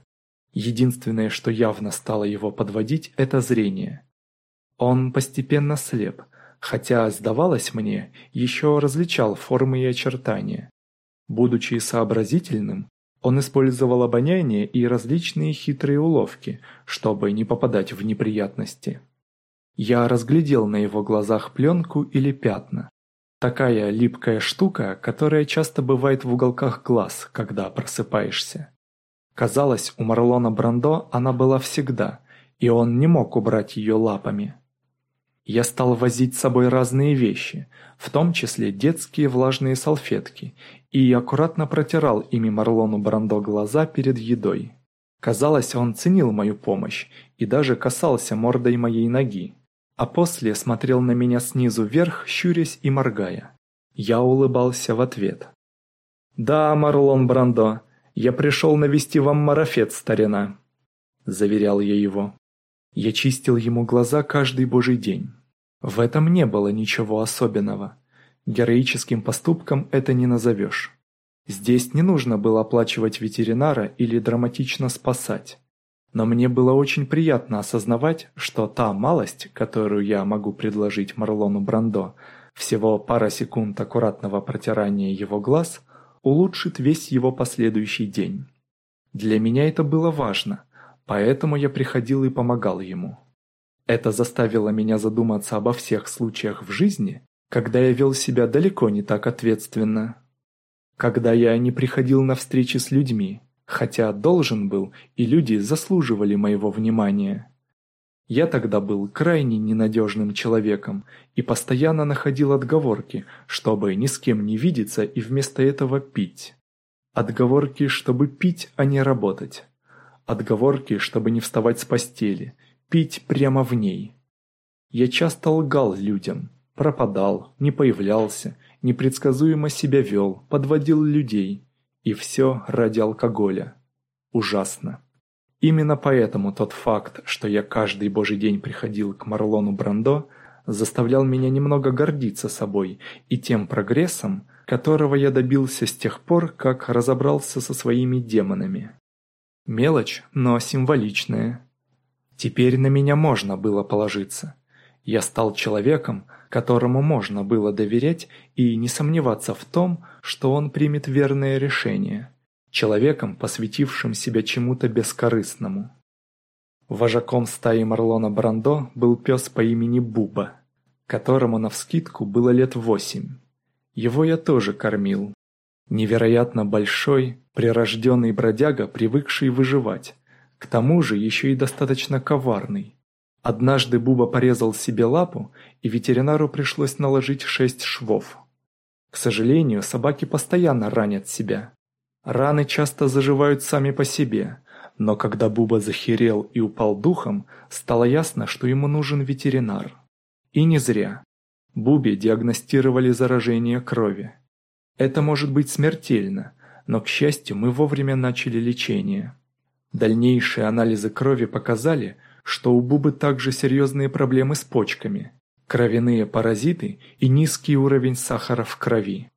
Единственное, что явно стало его подводить, это зрение. Он постепенно слеп, хотя, сдавалось мне, еще различал формы и очертания. Будучи сообразительным, он использовал обоняние и различные хитрые уловки, чтобы не попадать в неприятности. Я разглядел на его глазах пленку или пятна. Такая липкая штука, которая часто бывает в уголках глаз, когда просыпаешься. Казалось, у Марлона Брандо она была всегда, и он не мог убрать ее лапами. Я стал возить с собой разные вещи, в том числе детские влажные салфетки, и аккуратно протирал ими Марлону Брандо глаза перед едой. Казалось, он ценил мою помощь и даже касался мордой моей ноги а после смотрел на меня снизу вверх, щурясь и моргая. Я улыбался в ответ. «Да, Марлон Брандо, я пришел навести вам марафет, старина», – заверял я его. Я чистил ему глаза каждый божий день. В этом не было ничего особенного. Героическим поступком это не назовешь. Здесь не нужно было оплачивать ветеринара или драматично спасать. Но мне было очень приятно осознавать, что та малость, которую я могу предложить Марлону Брандо, всего пара секунд аккуратного протирания его глаз, улучшит весь его последующий день. Для меня это было важно, поэтому я приходил и помогал ему. Это заставило меня задуматься обо всех случаях в жизни, когда я вел себя далеко не так ответственно. Когда я не приходил на встречи с людьми, хотя должен был, и люди заслуживали моего внимания. Я тогда был крайне ненадежным человеком и постоянно находил отговорки, чтобы ни с кем не видеться и вместо этого пить. Отговорки, чтобы пить, а не работать. Отговорки, чтобы не вставать с постели, пить прямо в ней. Я часто лгал людям, пропадал, не появлялся, непредсказуемо себя вел, подводил людей – и все ради алкоголя. Ужасно. Именно поэтому тот факт, что я каждый божий день приходил к Марлону Брандо, заставлял меня немного гордиться собой и тем прогрессом, которого я добился с тех пор, как разобрался со своими демонами. Мелочь, но символичная. Теперь на меня можно было положиться. Я стал человеком, которому можно было доверять и не сомневаться в том, что он примет верное решение, человеком, посвятившим себя чему-то бескорыстному. Вожаком стаи Марлона Брандо был пес по имени Буба, которому навскидку было лет восемь. Его я тоже кормил. Невероятно большой, прирожденный бродяга, привыкший выживать, к тому же еще и достаточно коварный. Однажды Буба порезал себе лапу, и ветеринару пришлось наложить шесть швов. К сожалению, собаки постоянно ранят себя. Раны часто заживают сами по себе, но когда Буба захерел и упал духом, стало ясно, что ему нужен ветеринар. И не зря. Бубе диагностировали заражение крови. Это может быть смертельно, но, к счастью, мы вовремя начали лечение. Дальнейшие анализы крови показали, что у Бубы также серьезные проблемы с почками, кровяные паразиты и низкий уровень сахара в крови.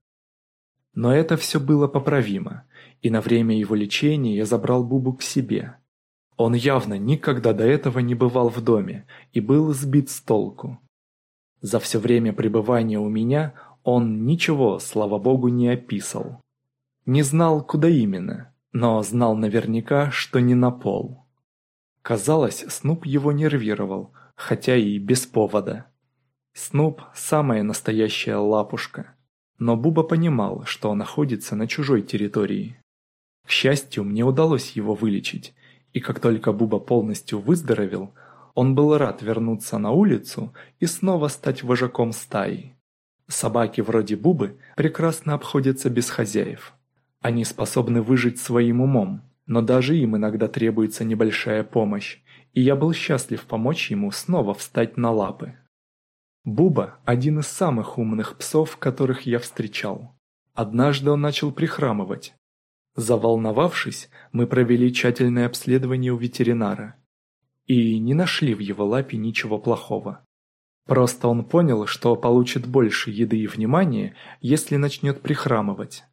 Но это все было поправимо, и на время его лечения я забрал Бубу к себе. Он явно никогда до этого не бывал в доме и был сбит с толку. За все время пребывания у меня он ничего, слава богу, не описал. Не знал, куда именно, но знал наверняка, что не на пол. Казалось, Снуп его нервировал, хотя и без повода. Снуп – самая настоящая лапушка. Но Буба понимал, что находится на чужой территории. К счастью, мне удалось его вылечить, и как только Буба полностью выздоровел, он был рад вернуться на улицу и снова стать вожаком стаи. Собаки вроде Бубы прекрасно обходятся без хозяев. Они способны выжить своим умом, но даже им иногда требуется небольшая помощь, и я был счастлив помочь ему снова встать на лапы. Буба – один из самых умных псов, которых я встречал. Однажды он начал прихрамывать. Заволновавшись, мы провели тщательное обследование у ветеринара и не нашли в его лапе ничего плохого. Просто он понял, что получит больше еды и внимания, если начнет прихрамывать.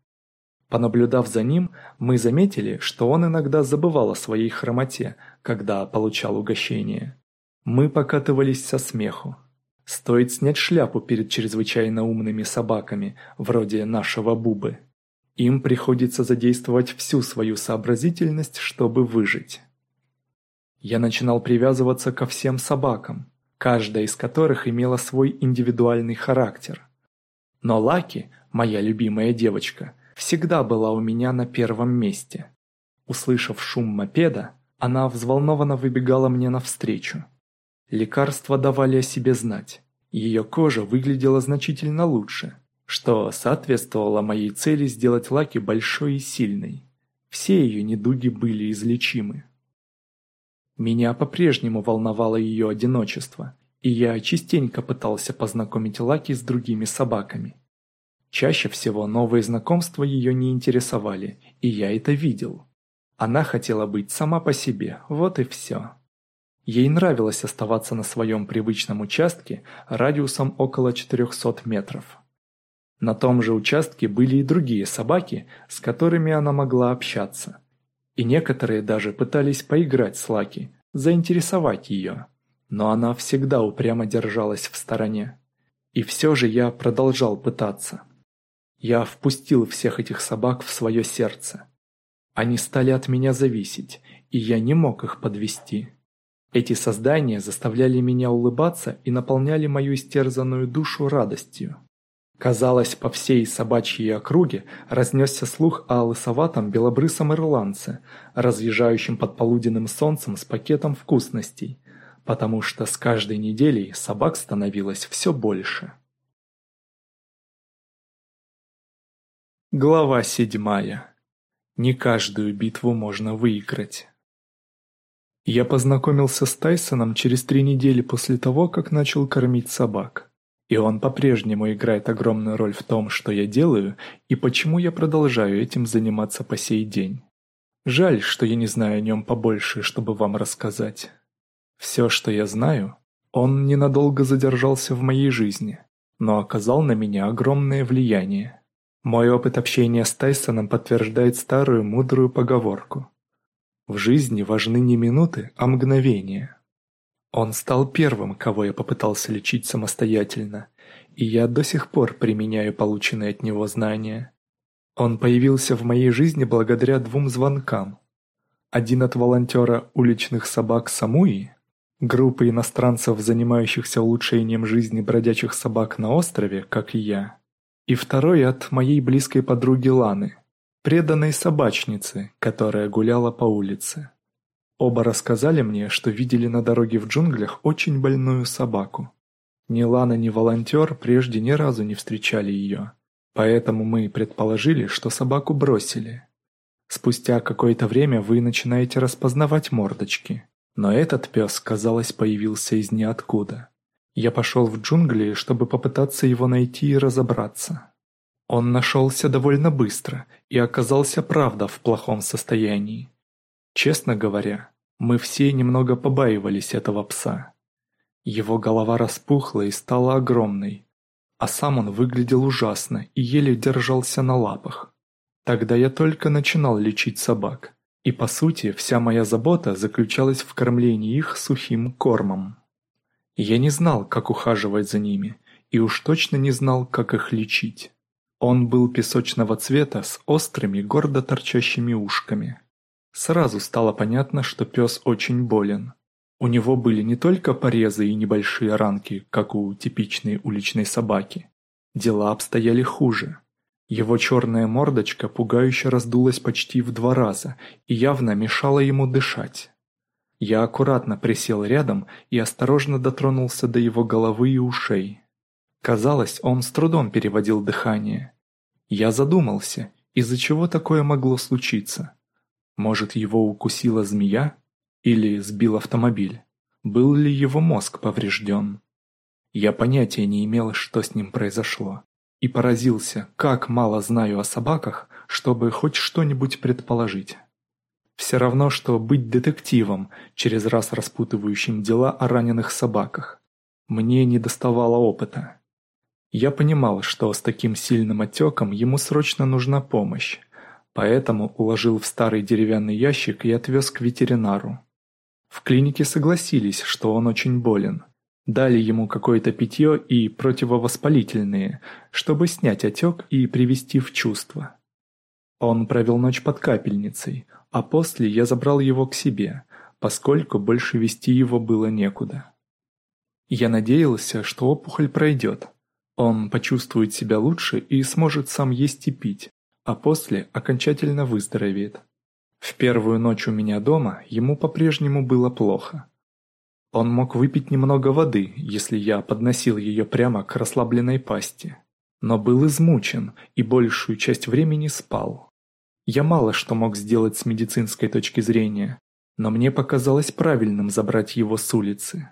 Понаблюдав за ним, мы заметили, что он иногда забывал о своей хромоте, когда получал угощение. Мы покатывались со смеху. Стоит снять шляпу перед чрезвычайно умными собаками, вроде нашего Бубы. Им приходится задействовать всю свою сообразительность, чтобы выжить. Я начинал привязываться ко всем собакам, каждая из которых имела свой индивидуальный характер. Но Лаки, моя любимая девочка, всегда была у меня на первом месте. Услышав шум мопеда, она взволнованно выбегала мне навстречу. Лекарства давали о себе знать. Ее кожа выглядела значительно лучше, что соответствовало моей цели сделать Лаки большой и сильной. Все ее недуги были излечимы. Меня по-прежнему волновало ее одиночество, и я частенько пытался познакомить Лаки с другими собаками. Чаще всего новые знакомства ее не интересовали, и я это видел. Она хотела быть сама по себе, вот и все. Ей нравилось оставаться на своем привычном участке радиусом около 400 метров. На том же участке были и другие собаки, с которыми она могла общаться. И некоторые даже пытались поиграть с Лаки, заинтересовать ее. Но она всегда упрямо держалась в стороне. И все же я продолжал пытаться. Я впустил всех этих собак в свое сердце. Они стали от меня зависеть, и я не мог их подвести. Эти создания заставляли меня улыбаться и наполняли мою истерзанную душу радостью. Казалось, по всей собачьей округе разнесся слух о лысоватом белобрысом ирландце, разъезжающем под полуденным солнцем с пакетом вкусностей, потому что с каждой неделей собак становилось все больше. Глава седьмая. Не каждую битву можно выиграть. Я познакомился с Тайсоном через три недели после того, как начал кормить собак. И он по-прежнему играет огромную роль в том, что я делаю, и почему я продолжаю этим заниматься по сей день. Жаль, что я не знаю о нем побольше, чтобы вам рассказать. Все, что я знаю, он ненадолго задержался в моей жизни, но оказал на меня огромное влияние. Мой опыт общения с Тайсоном подтверждает старую мудрую поговорку. В жизни важны не минуты, а мгновения. Он стал первым, кого я попытался лечить самостоятельно, и я до сих пор применяю полученные от него знания. Он появился в моей жизни благодаря двум звонкам. Один от волонтера уличных собак Самуи, группы иностранцев, занимающихся улучшением жизни бродячих собак на острове, как и я, и второй от моей близкой подруги Ланы, преданной собачницы, которая гуляла по улице. Оба рассказали мне, что видели на дороге в джунглях очень больную собаку. Ни Лана, ни волонтер прежде ни разу не встречали ее, поэтому мы предположили, что собаку бросили. Спустя какое-то время вы начинаете распознавать мордочки, но этот пес, казалось, появился из ниоткуда. Я пошел в джунгли, чтобы попытаться его найти и разобраться. Он нашелся довольно быстро и оказался правда в плохом состоянии. Честно говоря, мы все немного побаивались этого пса. Его голова распухла и стала огромной, а сам он выглядел ужасно и еле держался на лапах. Тогда я только начинал лечить собак, и по сути вся моя забота заключалась в кормлении их сухим кормом. Я не знал, как ухаживать за ними, и уж точно не знал, как их лечить. Он был песочного цвета с острыми, гордо торчащими ушками. Сразу стало понятно, что пес очень болен. У него были не только порезы и небольшие ранки, как у типичной уличной собаки. Дела обстояли хуже. Его черная мордочка пугающе раздулась почти в два раза и явно мешала ему дышать. Я аккуратно присел рядом и осторожно дотронулся до его головы и ушей. Казалось, он с трудом переводил дыхание. Я задумался, из-за чего такое могло случиться. Может, его укусила змея? Или сбил автомобиль? Был ли его мозг поврежден? Я понятия не имел, что с ним произошло. И поразился, как мало знаю о собаках, чтобы хоть что-нибудь предположить. Все равно, что быть детективом, через раз распутывающим дела о раненых собаках. Мне не доставало опыта. Я понимал, что с таким сильным отеком ему срочно нужна помощь, поэтому уложил в старый деревянный ящик и отвез к ветеринару. В клинике согласились, что он очень болен. Дали ему какое-то питье и противовоспалительные, чтобы снять отек и привести в чувство. Он провел ночь под капельницей, а после я забрал его к себе, поскольку больше вести его было некуда. Я надеялся, что опухоль пройдет. Он почувствует себя лучше и сможет сам есть и пить, а после окончательно выздоровеет. В первую ночь у меня дома ему по-прежнему было плохо. Он мог выпить немного воды, если я подносил ее прямо к расслабленной пасти, но был измучен и большую часть времени спал. Я мало что мог сделать с медицинской точки зрения, но мне показалось правильным забрать его с улицы.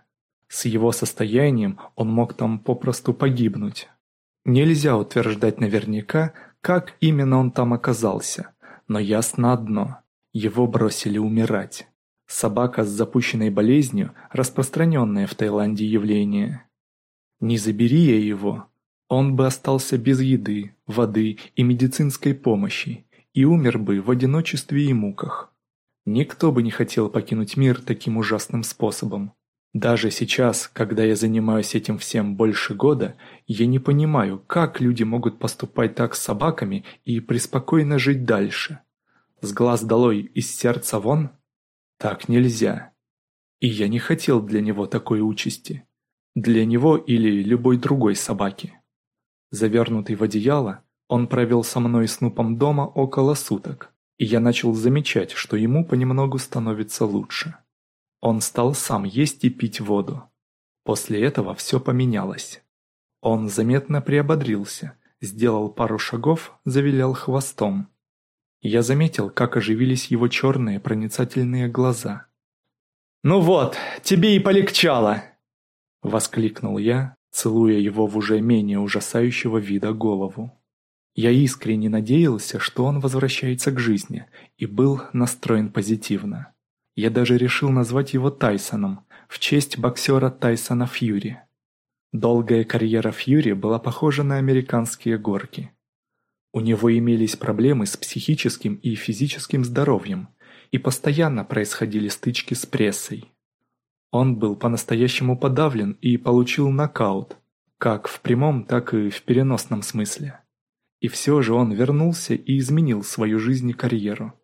С его состоянием он мог там попросту погибнуть. Нельзя утверждать наверняка, как именно он там оказался, но ясно одно – его бросили умирать. Собака с запущенной болезнью – распространенное в Таиланде явление. Не забери я его, он бы остался без еды, воды и медицинской помощи и умер бы в одиночестве и муках. Никто бы не хотел покинуть мир таким ужасным способом. Даже сейчас, когда я занимаюсь этим всем больше года, я не понимаю, как люди могут поступать так с собаками и преспокойно жить дальше. С глаз долой, из сердца вон? Так нельзя. И я не хотел для него такой участи. Для него или любой другой собаки. Завернутый в одеяло, он провел со мной с Нупом дома около суток, и я начал замечать, что ему понемногу становится лучше. Он стал сам есть и пить воду. После этого все поменялось. Он заметно приободрился, сделал пару шагов, завилял хвостом. Я заметил, как оживились его черные проницательные глаза. «Ну вот, тебе и полегчало!» Воскликнул я, целуя его в уже менее ужасающего вида голову. Я искренне надеялся, что он возвращается к жизни, и был настроен позитивно. Я даже решил назвать его Тайсоном, в честь боксера Тайсона Фьюри. Долгая карьера Фьюри была похожа на американские горки. У него имелись проблемы с психическим и физическим здоровьем, и постоянно происходили стычки с прессой. Он был по-настоящему подавлен и получил нокаут, как в прямом, так и в переносном смысле. И все же он вернулся и изменил свою жизнь и карьеру.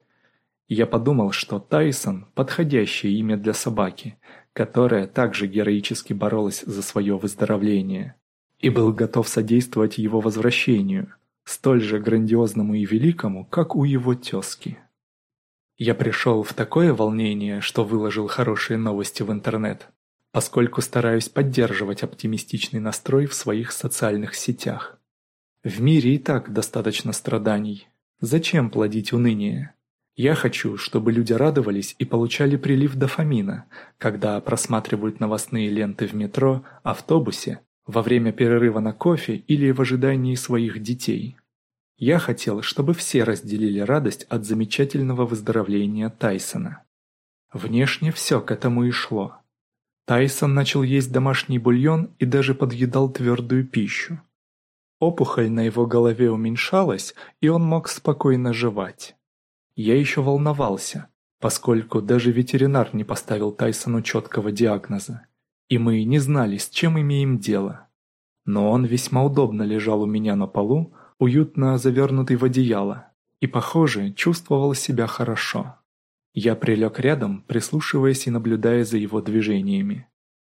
Я подумал, что Тайсон – подходящее имя для собаки, которая также героически боролась за свое выздоровление, и был готов содействовать его возвращению, столь же грандиозному и великому, как у его тезки. Я пришел в такое волнение, что выложил хорошие новости в интернет, поскольку стараюсь поддерживать оптимистичный настрой в своих социальных сетях. В мире и так достаточно страданий. Зачем плодить уныние? Я хочу, чтобы люди радовались и получали прилив дофамина, когда просматривают новостные ленты в метро, автобусе, во время перерыва на кофе или в ожидании своих детей. Я хотел, чтобы все разделили радость от замечательного выздоровления Тайсона. Внешне все к этому и шло. Тайсон начал есть домашний бульон и даже подъедал твердую пищу. Опухоль на его голове уменьшалась, и он мог спокойно жевать. Я еще волновался, поскольку даже ветеринар не поставил Тайсону четкого диагноза, и мы не знали, с чем имеем дело. Но он весьма удобно лежал у меня на полу, уютно завернутый в одеяло, и, похоже, чувствовал себя хорошо. Я прилег рядом, прислушиваясь и наблюдая за его движениями.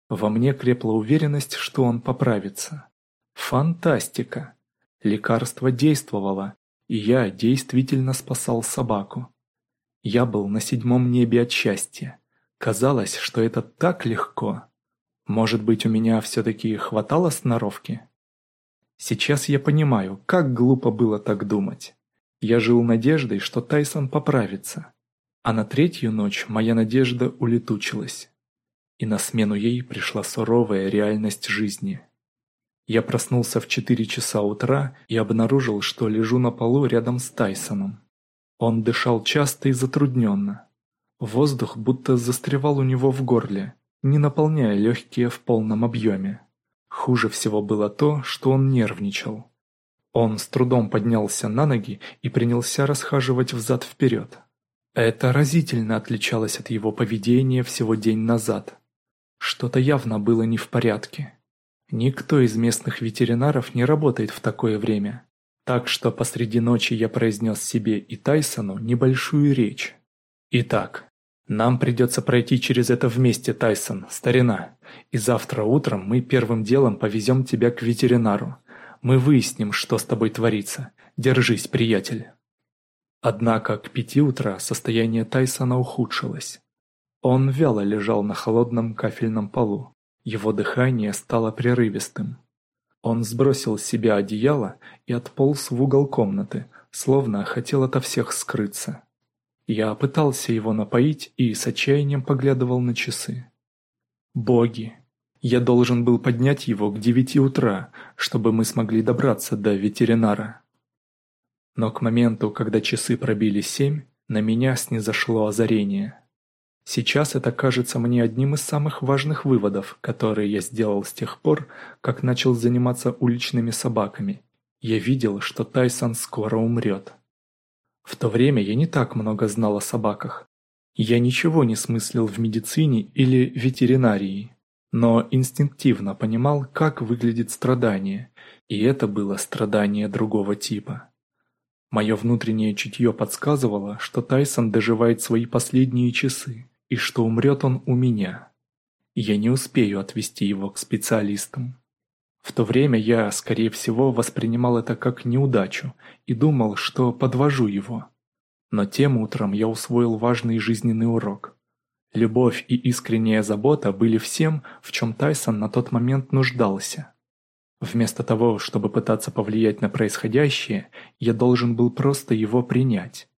Во мне крепла уверенность, что он поправится. Фантастика! Лекарство действовало, и я действительно спасал собаку. Я был на седьмом небе от счастья. Казалось, что это так легко. Может быть, у меня все-таки хватало сноровки? Сейчас я понимаю, как глупо было так думать. Я жил надеждой, что Тайсон поправится. А на третью ночь моя надежда улетучилась. И на смену ей пришла суровая реальность жизни. Я проснулся в 4 часа утра и обнаружил, что лежу на полу рядом с Тайсоном. Он дышал часто и затрудненно. Воздух будто застревал у него в горле, не наполняя легкие в полном объеме. Хуже всего было то, что он нервничал. Он с трудом поднялся на ноги и принялся расхаживать взад-вперед. Это разительно отличалось от его поведения всего день назад. Что-то явно было не в порядке. Никто из местных ветеринаров не работает в такое время. Так что посреди ночи я произнес себе и Тайсону небольшую речь. Итак, нам придется пройти через это вместе, Тайсон, старина. И завтра утром мы первым делом повезем тебя к ветеринару. Мы выясним, что с тобой творится. Держись, приятель. Однако к пяти утра состояние Тайсона ухудшилось. Он вяло лежал на холодном кафельном полу. Его дыхание стало прерывистым. Он сбросил с себя одеяло и отполз в угол комнаты, словно хотел ото всех скрыться. Я пытался его напоить и с отчаянием поглядывал на часы. Боги! Я должен был поднять его к девяти утра, чтобы мы смогли добраться до ветеринара. Но к моменту, когда часы пробили семь, на меня снизошло озарение. Сейчас это кажется мне одним из самых важных выводов, которые я сделал с тех пор, как начал заниматься уличными собаками. Я видел, что Тайсон скоро умрет. В то время я не так много знал о собаках. Я ничего не смыслил в медицине или ветеринарии, но инстинктивно понимал, как выглядит страдание, и это было страдание другого типа. Мое внутреннее чутье подсказывало, что Тайсон доживает свои последние часы, и что умрет он у меня. Я не успею отвести его к специалистам. В то время я, скорее всего, воспринимал это как неудачу и думал, что подвожу его. Но тем утром я усвоил важный жизненный урок. Любовь и искренняя забота были всем, в чем Тайсон на тот момент нуждался. Вместо того, чтобы пытаться повлиять на происходящее, я должен был просто его принять.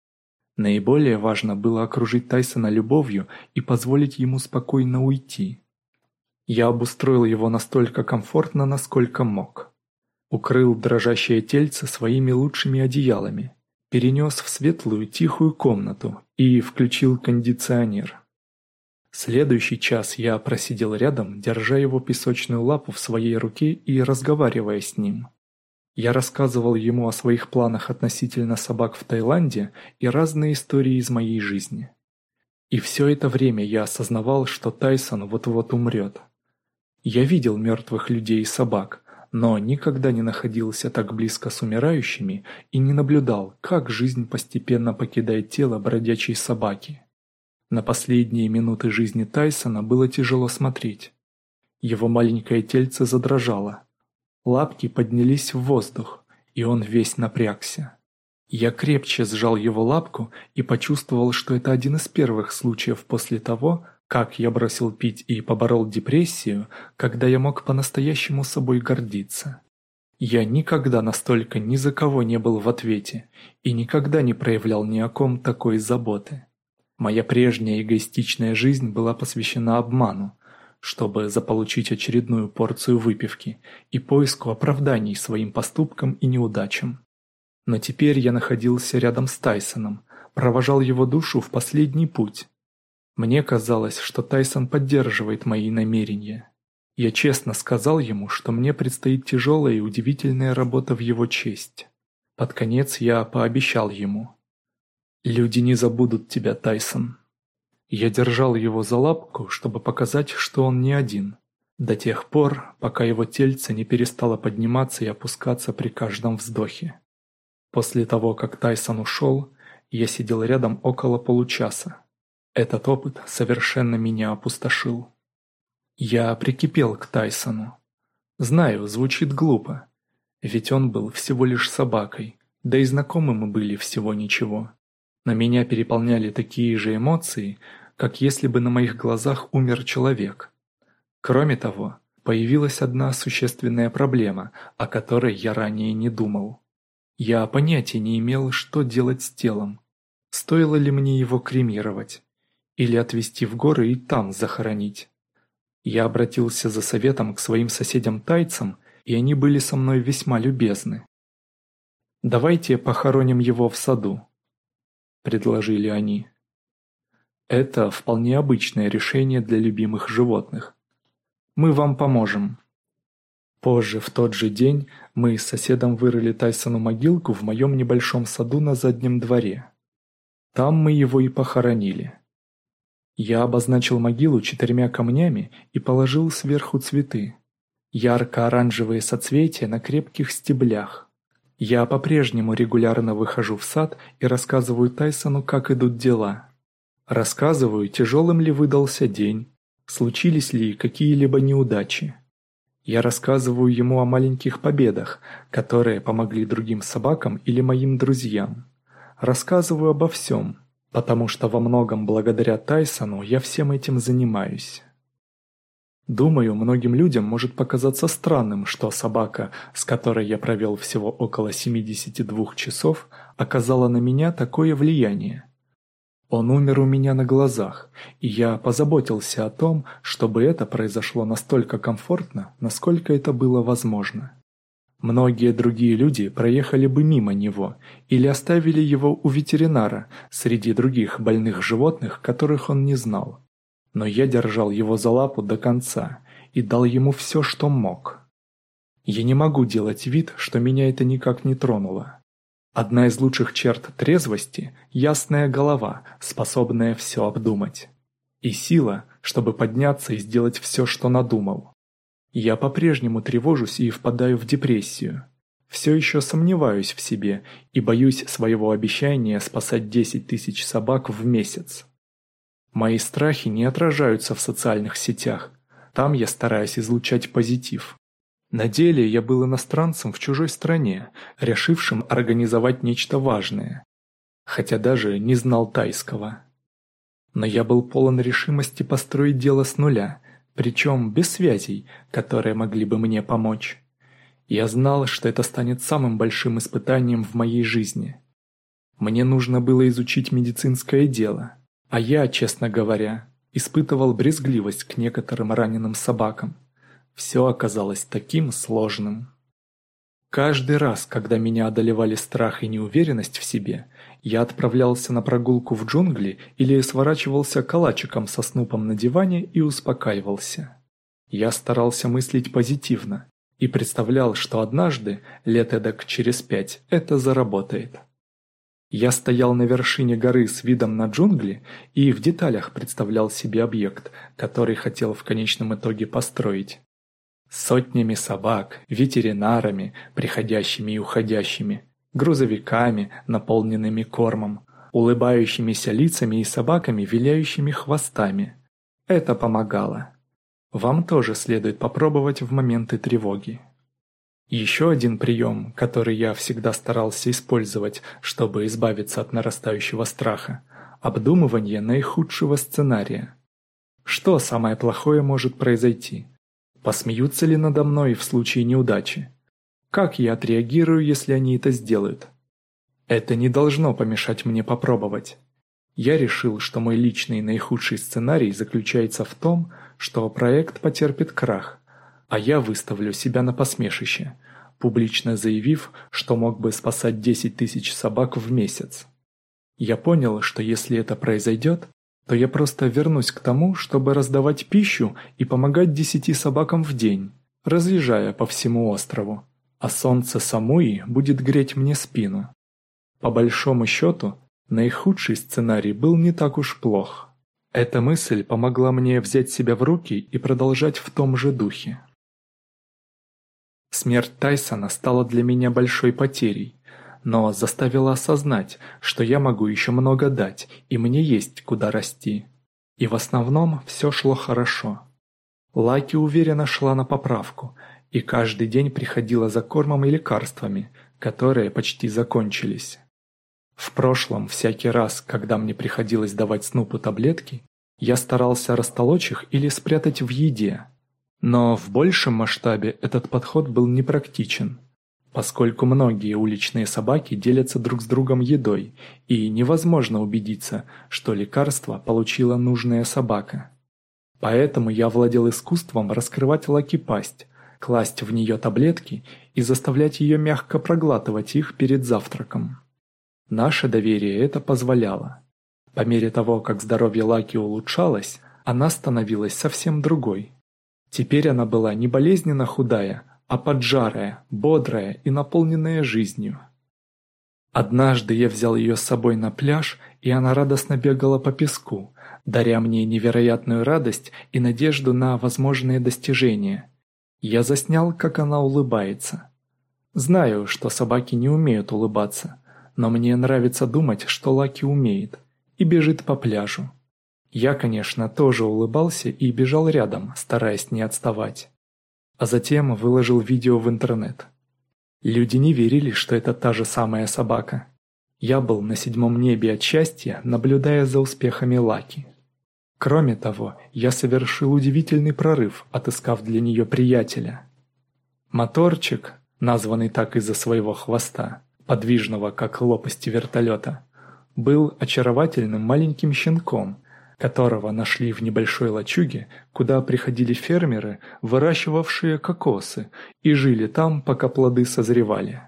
Наиболее важно было окружить Тайсона любовью и позволить ему спокойно уйти. Я обустроил его настолько комфортно, насколько мог. Укрыл дрожащее тельце своими лучшими одеялами, перенес в светлую тихую комнату и включил кондиционер. Следующий час я просидел рядом, держа его песочную лапу в своей руке и разговаривая с ним. Я рассказывал ему о своих планах относительно собак в Таиланде и разные истории из моей жизни. И все это время я осознавал, что Тайсон вот-вот умрет. Я видел мертвых людей и собак, но никогда не находился так близко с умирающими и не наблюдал, как жизнь постепенно покидает тело бродячей собаки. На последние минуты жизни Тайсона было тяжело смотреть. Его маленькое тельце задрожало. Лапки поднялись в воздух, и он весь напрягся. Я крепче сжал его лапку и почувствовал, что это один из первых случаев после того, как я бросил пить и поборол депрессию, когда я мог по-настоящему собой гордиться. Я никогда настолько ни за кого не был в ответе и никогда не проявлял ни о ком такой заботы. Моя прежняя эгоистичная жизнь была посвящена обману, чтобы заполучить очередную порцию выпивки и поиску оправданий своим поступкам и неудачам. Но теперь я находился рядом с Тайсоном, провожал его душу в последний путь, мне казалось, что Тайсон поддерживает мои намерения. Я честно сказал ему, что мне предстоит тяжелая и удивительная работа в его честь. Под конец я пообещал ему. «Люди не забудут тебя, Тайсон». Я держал его за лапку, чтобы показать, что он не один. До тех пор, пока его тельце не перестало подниматься и опускаться при каждом вздохе. После того, как Тайсон ушел, я сидел рядом около получаса, этот опыт совершенно меня опустошил. Я прикипел к Тайсону. Знаю, звучит глупо, ведь он был всего лишь собакой, да и знакомы мы были всего ничего. На меня переполняли такие же эмоции, как если бы на моих глазах умер человек. Кроме того, появилась одна существенная проблема, о которой я ранее не думал. Я понятия не имел, что делать с телом. Стоило ли мне его кремировать? или отвезти в горы и там захоронить. Я обратился за советом к своим соседям-тайцам, и они были со мной весьма любезны. «Давайте похороним его в саду», — предложили они. Это вполне обычное решение для любимых животных. Мы вам поможем. Позже, в тот же день, мы с соседом вырыли Тайсону могилку в моем небольшом саду на заднем дворе. Там мы его и похоронили. Я обозначил могилу четырьмя камнями и положил сверху цветы. Ярко-оранжевые соцветия на крепких стеблях. Я по-прежнему регулярно выхожу в сад и рассказываю Тайсону, как идут дела. Рассказываю, тяжелым ли выдался день, случились ли какие-либо неудачи. Я рассказываю ему о маленьких победах, которые помогли другим собакам или моим друзьям. Рассказываю обо всем, потому что во многом благодаря Тайсону я всем этим занимаюсь. Думаю, многим людям может показаться странным, что собака, с которой я провел всего около 72 часов, оказала на меня такое влияние. Он умер у меня на глазах, и я позаботился о том, чтобы это произошло настолько комфортно, насколько это было возможно. Многие другие люди проехали бы мимо него или оставили его у ветеринара среди других больных животных, которых он не знал. Но я держал его за лапу до конца и дал ему все, что мог. Я не могу делать вид, что меня это никак не тронуло. Одна из лучших черт трезвости – ясная голова, способная все обдумать. И сила, чтобы подняться и сделать все, что надумал. Я по-прежнему тревожусь и впадаю в депрессию. Все еще сомневаюсь в себе и боюсь своего обещания спасать 10 тысяч собак в месяц. Мои страхи не отражаются в социальных сетях. Там я стараюсь излучать позитив. На деле я был иностранцем в чужой стране, решившим организовать нечто важное, хотя даже не знал тайского. Но я был полон решимости построить дело с нуля, причем без связей, которые могли бы мне помочь. Я знал, что это станет самым большим испытанием в моей жизни. Мне нужно было изучить медицинское дело, а я, честно говоря, испытывал брезгливость к некоторым раненым собакам. Все оказалось таким сложным. Каждый раз, когда меня одолевали страх и неуверенность в себе, я отправлялся на прогулку в джунгли или сворачивался калачиком со снупом на диване и успокаивался. Я старался мыслить позитивно и представлял, что однажды, лет эдак через пять, это заработает. Я стоял на вершине горы с видом на джунгли и в деталях представлял себе объект, который хотел в конечном итоге построить сотнями собак, ветеринарами, приходящими и уходящими, грузовиками, наполненными кормом, улыбающимися лицами и собаками, виляющими хвостами. Это помогало. Вам тоже следует попробовать в моменты тревоги. Еще один прием, который я всегда старался использовать, чтобы избавиться от нарастающего страха – обдумывание наихудшего сценария. Что самое плохое может произойти? Посмеются ли надо мной в случае неудачи? Как я отреагирую, если они это сделают? Это не должно помешать мне попробовать. Я решил, что мой личный наихудший сценарий заключается в том, что проект потерпит крах, а я выставлю себя на посмешище, публично заявив, что мог бы спасать 10 тысяч собак в месяц. Я понял, что если это произойдет, то я просто вернусь к тому, чтобы раздавать пищу и помогать десяти собакам в день, разъезжая по всему острову. А солнце Самуи будет греть мне спину. По большому счету, наихудший сценарий был не так уж плох. Эта мысль помогла мне взять себя в руки и продолжать в том же духе. Смерть Тайсона стала для меня большой потерей но заставила осознать, что я могу еще много дать, и мне есть куда расти. И в основном все шло хорошо. Лаки уверенно шла на поправку, и каждый день приходила за кормом и лекарствами, которые почти закончились. В прошлом, всякий раз, когда мне приходилось давать Снупу таблетки, я старался растолочь их или спрятать в еде. Но в большем масштабе этот подход был непрактичен – поскольку многие уличные собаки делятся друг с другом едой, и невозможно убедиться, что лекарство получила нужная собака. Поэтому я владел искусством раскрывать лаки пасть, класть в нее таблетки и заставлять ее мягко проглатывать их перед завтраком. Наше доверие это позволяло. По мере того, как здоровье Лаки улучшалось, она становилась совсем другой. Теперь она была не болезненно худая, а поджарая, бодрая и наполненная жизнью. Однажды я взял ее с собой на пляж, и она радостно бегала по песку, даря мне невероятную радость и надежду на возможные достижения. Я заснял, как она улыбается. Знаю, что собаки не умеют улыбаться, но мне нравится думать, что Лаки умеет, и бежит по пляжу. Я, конечно, тоже улыбался и бежал рядом, стараясь не отставать. А затем выложил видео в интернет. Люди не верили, что это та же самая собака. Я был на седьмом небе от счастья, наблюдая за успехами Лаки. Кроме того, я совершил удивительный прорыв, отыскав для нее приятеля. Моторчик, названный так из-за своего хвоста, подвижного как лопасти вертолета, был очаровательным маленьким щенком – которого нашли в небольшой лачуге, куда приходили фермеры, выращивавшие кокосы, и жили там, пока плоды созревали.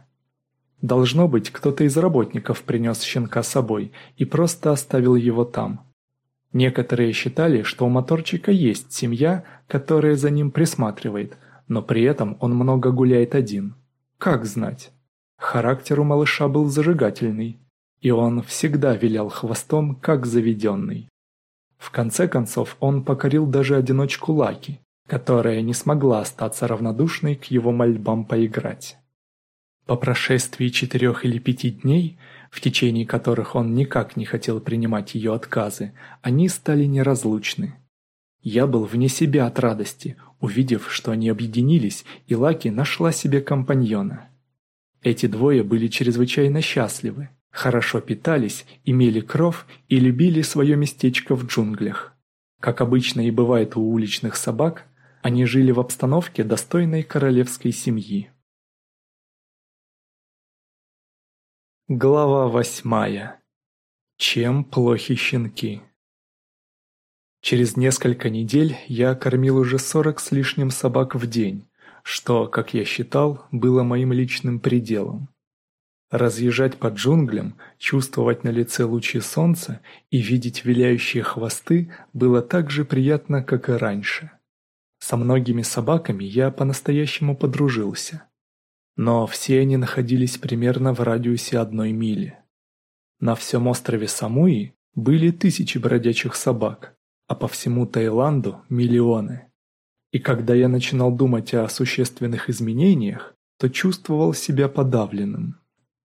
Должно быть, кто-то из работников принес щенка с собой и просто оставил его там. Некоторые считали, что у моторчика есть семья, которая за ним присматривает, но при этом он много гуляет один. Как знать? Характер у малыша был зажигательный, и он всегда вилял хвостом, как заведенный. В конце концов он покорил даже одиночку Лаки, которая не смогла остаться равнодушной к его мольбам поиграть. По прошествии четырех или пяти дней, в течение которых он никак не хотел принимать ее отказы, они стали неразлучны. Я был вне себя от радости, увидев, что они объединились, и Лаки нашла себе компаньона. Эти двое были чрезвычайно счастливы, хорошо питались, имели кров и любили свое местечко в джунглях. Как обычно и бывает у уличных собак, они жили в обстановке достойной королевской семьи. Глава восьмая. Чем плохи щенки? Через несколько недель я кормил уже сорок с лишним собак в день, что, как я считал, было моим личным пределом. Разъезжать по джунглям, чувствовать на лице лучи солнца и видеть виляющие хвосты было так же приятно, как и раньше. Со многими собаками я по-настоящему подружился. Но все они находились примерно в радиусе одной мили. На всем острове Самуи были тысячи бродячих собак, а по всему Таиланду – миллионы. И когда я начинал думать о существенных изменениях, то чувствовал себя подавленным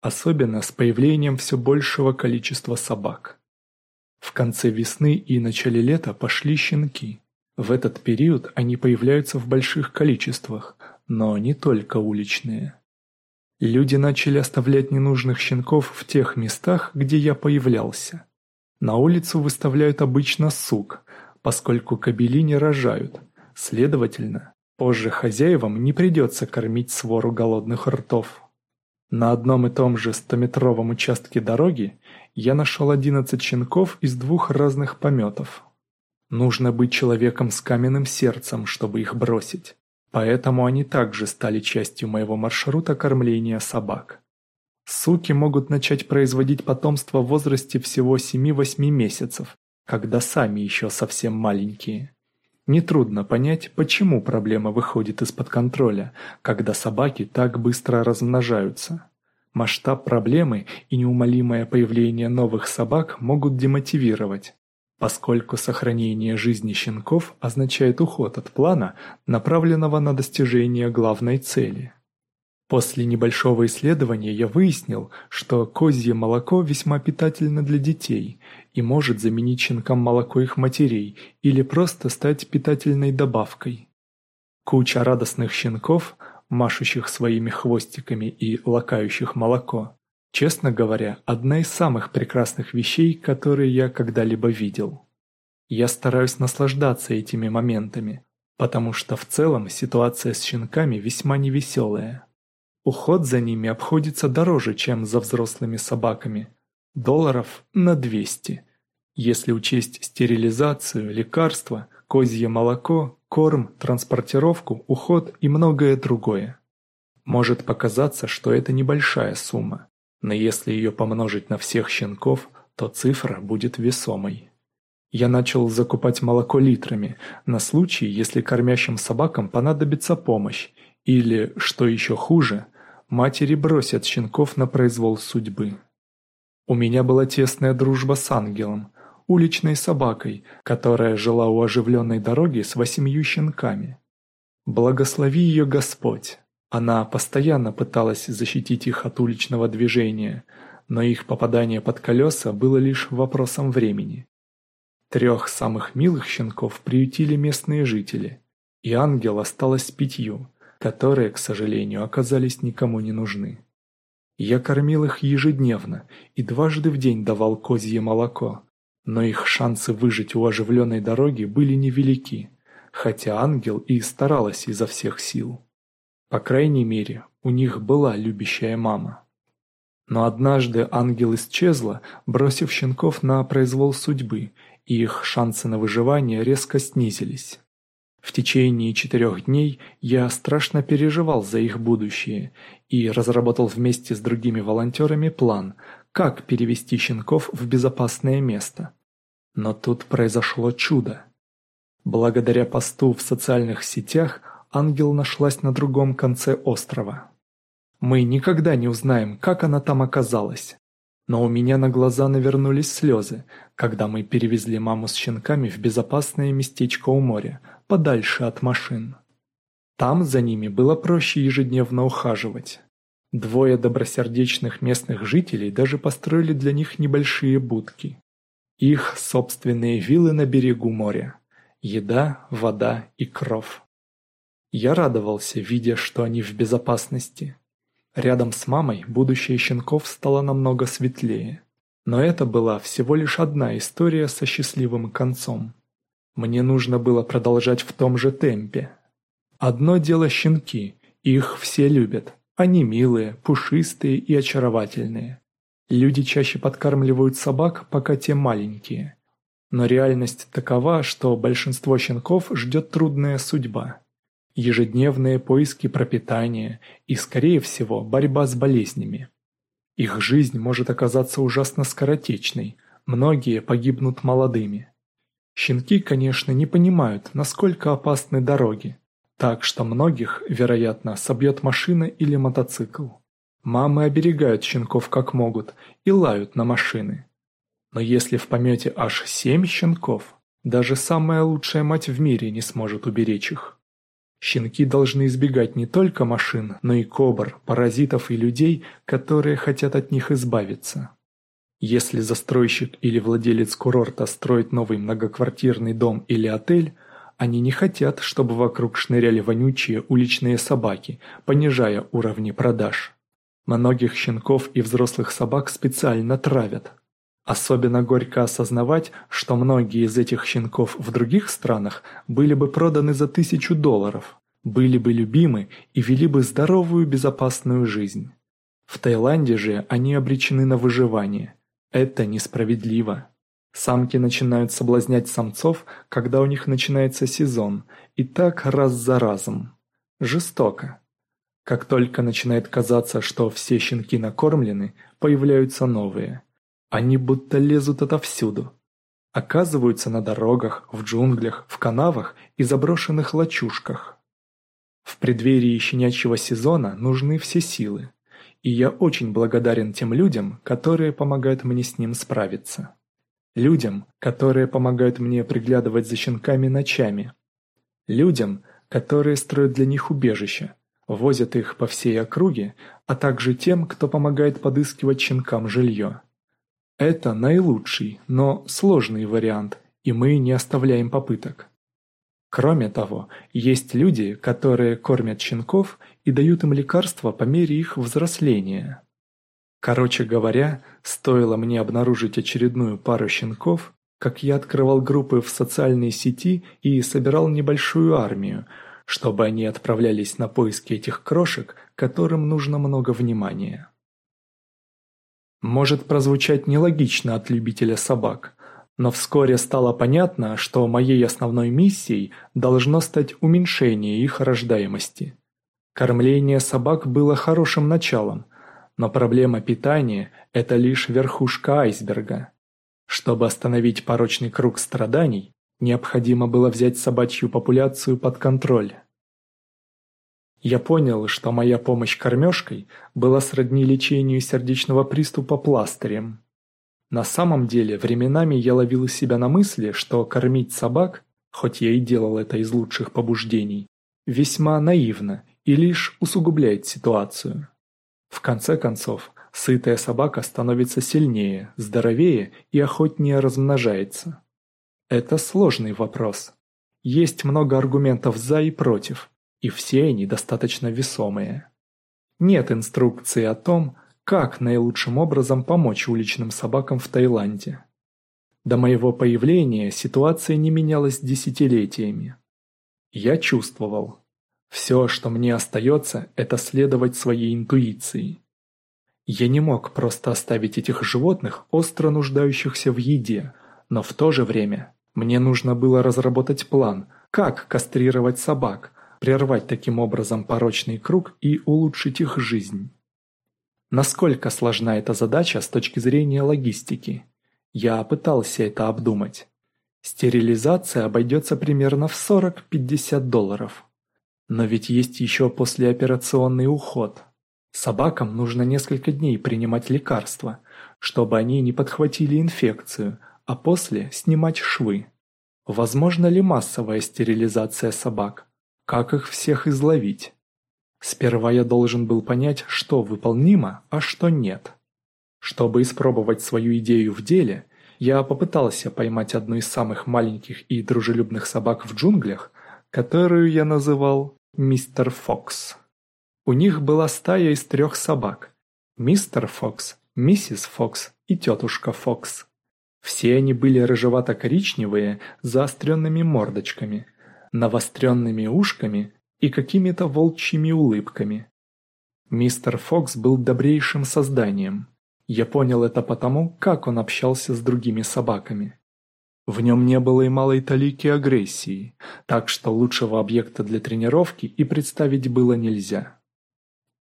особенно с появлением все большего количества собак. В конце весны и начале лета пошли щенки. В этот период они появляются в больших количествах, но не только уличные. Люди начали оставлять ненужных щенков в тех местах, где я появлялся. На улицу выставляют обычно сук, поскольку кобели не рожают. Следовательно, позже хозяевам не придется кормить свору голодных ртов. На одном и том же стометровом участке дороги я нашел 11 щенков из двух разных пометов. Нужно быть человеком с каменным сердцем, чтобы их бросить. Поэтому они также стали частью моего маршрута кормления собак. Суки могут начать производить потомство в возрасте всего 7-8 месяцев, когда сами еще совсем маленькие. Нетрудно понять, почему проблема выходит из-под контроля, когда собаки так быстро размножаются. Масштаб проблемы и неумолимое появление новых собак могут демотивировать, поскольку сохранение жизни щенков означает уход от плана, направленного на достижение главной цели. После небольшого исследования я выяснил, что козье молоко весьма питательно для детей и может заменить щенкам молоко их матерей или просто стать питательной добавкой. Куча радостных щенков, машущих своими хвостиками и лакающих молоко, честно говоря, одна из самых прекрасных вещей, которые я когда-либо видел. Я стараюсь наслаждаться этими моментами, потому что в целом ситуация с щенками весьма невеселая. Уход за ними обходится дороже, чем за взрослыми собаками. Долларов на 200. Если учесть стерилизацию, лекарства, козье молоко, корм, транспортировку, уход и многое другое. Может показаться, что это небольшая сумма, но если ее помножить на всех щенков, то цифра будет весомой. Я начал закупать молоко литрами, на случай, если кормящим собакам понадобится помощь, или, что еще хуже, матери бросят щенков на произвол судьбы. У меня была тесная дружба с ангелом, уличной собакой, которая жила у оживленной дороги с восемью щенками. Благослови ее Господь. Она постоянно пыталась защитить их от уличного движения, но их попадание под колеса было лишь вопросом времени. Трех самых милых щенков приютили местные жители, и ангел осталась пятью, которые, к сожалению, оказались никому не нужны. Я кормил их ежедневно и дважды в день давал козье молоко, но их шансы выжить у оживленной дороги были невелики, хотя ангел и старалась изо всех сил. По крайней мере, у них была любящая мама. Но однажды ангел исчезла, бросив щенков на произвол судьбы, и их шансы на выживание резко снизились. В течение четырех дней я страшно переживал за их будущее и разработал вместе с другими волонтерами план, как перевести щенков в безопасное место. Но тут произошло чудо. Благодаря посту в социальных сетях ангел нашлась на другом конце острова. Мы никогда не узнаем, как она там оказалась. Но у меня на глаза навернулись слезы, когда мы перевезли маму с щенками в безопасное местечко у моря, подальше от машин. Там за ними было проще ежедневно ухаживать. Двое добросердечных местных жителей даже построили для них небольшие будки. Их собственные виллы на берегу моря. Еда, вода и кров. Я радовался, видя, что они в безопасности. Рядом с мамой будущее щенков стало намного светлее. Но это была всего лишь одна история со счастливым концом. Мне нужно было продолжать в том же темпе. Одно дело щенки, их все любят. Они милые, пушистые и очаровательные. Люди чаще подкармливают собак, пока те маленькие. Но реальность такова, что большинство щенков ждет трудная судьба ежедневные поиски пропитания и, скорее всего, борьба с болезнями. Их жизнь может оказаться ужасно скоротечной, многие погибнут молодыми. Щенки, конечно, не понимают, насколько опасны дороги, так что многих, вероятно, собьет машина или мотоцикл. Мамы оберегают щенков как могут и лают на машины. Но если в помете аж семь щенков, даже самая лучшая мать в мире не сможет уберечь их. Щенки должны избегать не только машин, но и кобр, паразитов и людей, которые хотят от них избавиться. Если застройщик или владелец курорта строит новый многоквартирный дом или отель, они не хотят, чтобы вокруг шныряли вонючие уличные собаки, понижая уровни продаж. Многих щенков и взрослых собак специально травят, Особенно горько осознавать, что многие из этих щенков в других странах были бы проданы за тысячу долларов, были бы любимы и вели бы здоровую безопасную жизнь. В Таиланде же они обречены на выживание. Это несправедливо. Самки начинают соблазнять самцов, когда у них начинается сезон, и так раз за разом. Жестоко. Как только начинает казаться, что все щенки накормлены, появляются новые – они будто лезут отовсюду. Оказываются на дорогах, в джунглях, в канавах и заброшенных лачушках. В преддверии щенячьего сезона нужны все силы, и я очень благодарен тем людям, которые помогают мне с ним справиться. Людям, которые помогают мне приглядывать за щенками ночами. Людям, которые строят для них убежище, возят их по всей округе, а также тем, кто помогает подыскивать щенкам жилье. Это наилучший, но сложный вариант, и мы не оставляем попыток. Кроме того, есть люди, которые кормят щенков и дают им лекарства по мере их взросления. Короче говоря, стоило мне обнаружить очередную пару щенков, как я открывал группы в социальной сети и собирал небольшую армию, чтобы они отправлялись на поиски этих крошек, которым нужно много внимания. Может прозвучать нелогично от любителя собак, Но вскоре стало понятно, что моей основной миссией должно стать уменьшение их рождаемости. Кормление собак было хорошим началом, но проблема питания – это лишь верхушка айсберга. Чтобы остановить порочный круг страданий, необходимо было взять собачью популяцию под контроль. Я понял, что моя помощь кормежкой была сродни лечению сердечного приступа пластырем. На самом деле, временами я ловил себя на мысли, что кормить собак, хоть я и делал это из лучших побуждений, весьма наивно и лишь усугубляет ситуацию. В конце концов, сытая собака становится сильнее, здоровее и охотнее размножается. Это сложный вопрос. Есть много аргументов «за» и «против», и все они достаточно весомые. Нет инструкции о том, как наилучшим образом помочь уличным собакам в Таиланде. До моего появления ситуация не менялась десятилетиями. Я чувствовал. Все, что мне остается, это следовать своей интуиции. Я не мог просто оставить этих животных, остро нуждающихся в еде, но в то же время мне нужно было разработать план, как кастрировать собак, прервать таким образом порочный круг и улучшить их жизнь. Насколько сложна эта задача с точки зрения логистики? Я пытался это обдумать. Стерилизация обойдется примерно в 40-50 долларов. Но ведь есть еще послеоперационный уход. Собакам нужно несколько дней принимать лекарства, чтобы они не подхватили инфекцию, а после снимать швы. Возможно ли массовая стерилизация собак? Как их всех изловить? Сперва я должен был понять, что выполнимо, а что нет. Чтобы испробовать свою идею в деле, я попытался поймать одну из самых маленьких и дружелюбных собак в джунглях, которую я называл «Мистер Фокс». У них была стая из трех собак – Мистер Фокс, Миссис Фокс и тетушка Фокс. Все они были рыжевато-коричневые, заостренными мордочками, навостренными ушками и какими-то волчьими улыбками. Мистер Фокс был добрейшим созданием. Я понял это потому, как он общался с другими собаками. В нем не было и малой талики агрессии, так что лучшего объекта для тренировки и представить было нельзя.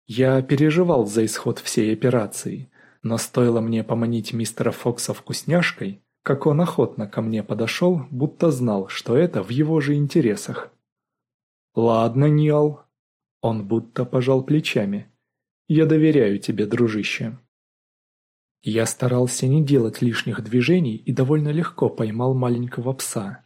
Я переживал за исход всей операции, но стоило мне поманить мистера Фокса вкусняшкой, как он охотно ко мне подошел, будто знал, что это в его же интересах. «Ладно, Ниал». Он будто пожал плечами. «Я доверяю тебе, дружище». Я старался не делать лишних движений и довольно легко поймал маленького пса.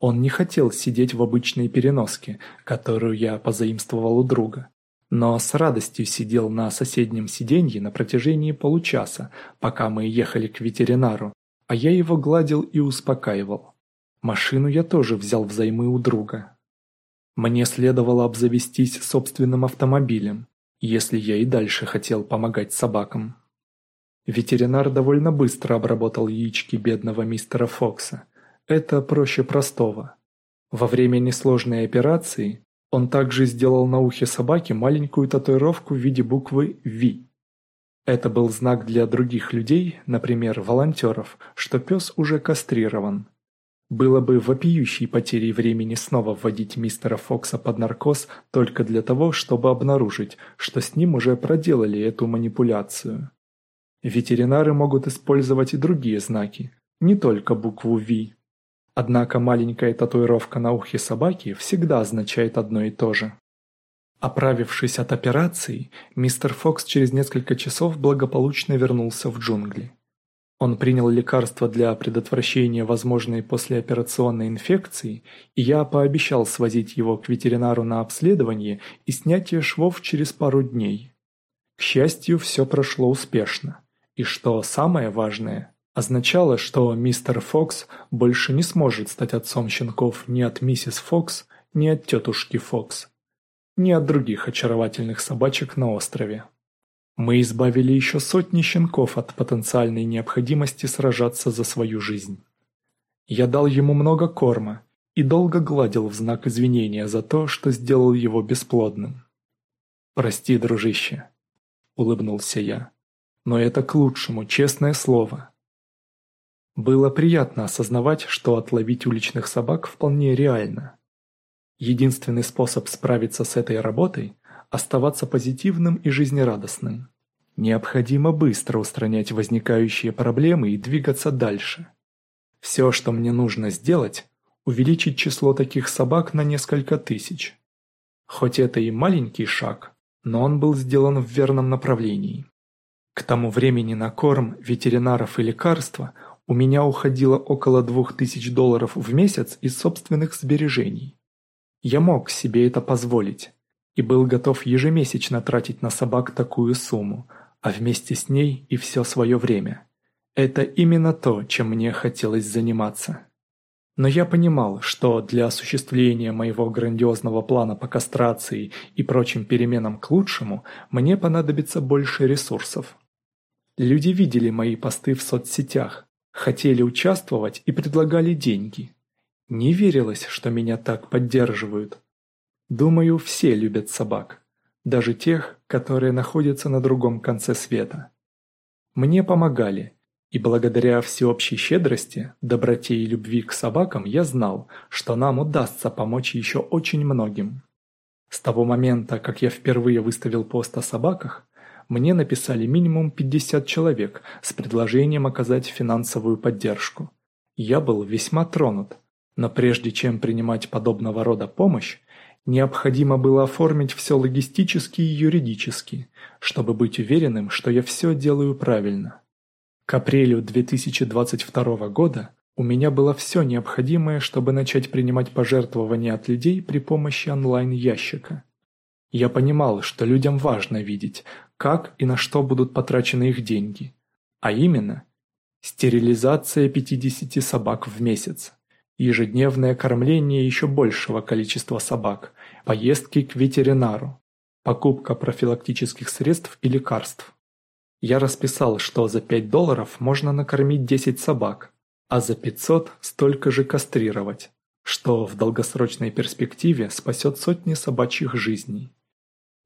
Он не хотел сидеть в обычной переноске, которую я позаимствовал у друга, но с радостью сидел на соседнем сиденье на протяжении получаса, пока мы ехали к ветеринару, а я его гладил и успокаивал. Машину я тоже взял взаймы у друга, мне следовало обзавестись собственным автомобилем, если я и дальше хотел помогать собакам. Ветеринар довольно быстро обработал яички бедного мистера Фокса. Это проще простого. Во время несложной операции он также сделал на ухе собаки маленькую татуировку в виде буквы «Ви». Это был знак для других людей, например, волонтеров, что пес уже кастрирован. Было бы вопиющей потерей времени снова вводить мистера Фокса под наркоз только для того, чтобы обнаружить, что с ним уже проделали эту манипуляцию. Ветеринары могут использовать и другие знаки, не только букву «Ви». Однако маленькая татуировка на ухе собаки всегда означает одно и то же. Оправившись от операции, мистер Фокс через несколько часов благополучно вернулся в джунгли. Он принял лекарства для предотвращения возможной послеоперационной инфекции, и я пообещал свозить его к ветеринару на обследование и снятие швов через пару дней. К счастью, все прошло успешно. И что самое важное, означало, что мистер Фокс больше не сможет стать отцом щенков ни от миссис Фокс, ни от тетушки Фокс, ни от других очаровательных собачек на острове. Мы избавили еще сотни щенков от потенциальной необходимости сражаться за свою жизнь. Я дал ему много корма и долго гладил в знак извинения за то, что сделал его бесплодным. «Прости, дружище», — улыбнулся я, — «но это к лучшему, честное слово». Было приятно осознавать, что отловить уличных собак вполне реально. Единственный способ справиться с этой работой – оставаться позитивным и жизнерадостным. Необходимо быстро устранять возникающие проблемы и двигаться дальше. Все, что мне нужно сделать – увеличить число таких собак на несколько тысяч. Хоть это и маленький шаг, но он был сделан в верном направлении. К тому времени на корм, ветеринаров и лекарства у меня уходило около двух тысяч долларов в месяц из собственных сбережений. Я мог себе это позволить и был готов ежемесячно тратить на собак такую сумму, а вместе с ней и все свое время. Это именно то, чем мне хотелось заниматься. Но я понимал, что для осуществления моего грандиозного плана по кастрации и прочим переменам к лучшему мне понадобится больше ресурсов. Люди видели мои посты в соцсетях, хотели участвовать и предлагали деньги. Не верилось, что меня так поддерживают. Думаю, все любят собак, даже тех, которые находятся на другом конце света. Мне помогали, и благодаря всеобщей щедрости, доброте и любви к собакам я знал, что нам удастся помочь еще очень многим. С того момента, как я впервые выставил пост о собаках, мне написали минимум 50 человек с предложением оказать финансовую поддержку. Я был весьма тронут, но прежде чем принимать подобного рода помощь, необходимо было оформить все логистически и юридически, чтобы быть уверенным, что я все делаю правильно. К апрелю 2022 года у меня было все необходимое, чтобы начать принимать пожертвования от людей при помощи онлайн-ящика. Я понимал, что людям важно видеть, как и на что будут потрачены их деньги. А именно, стерилизация 50 собак в месяц, ежедневное кормление еще большего количества собак, поездки к ветеринару, покупка профилактических средств и лекарств. Я расписал, что за 5 долларов можно накормить 10 собак, а за 500 столько же кастрировать, что в долгосрочной перспективе спасет сотни собачьих жизней.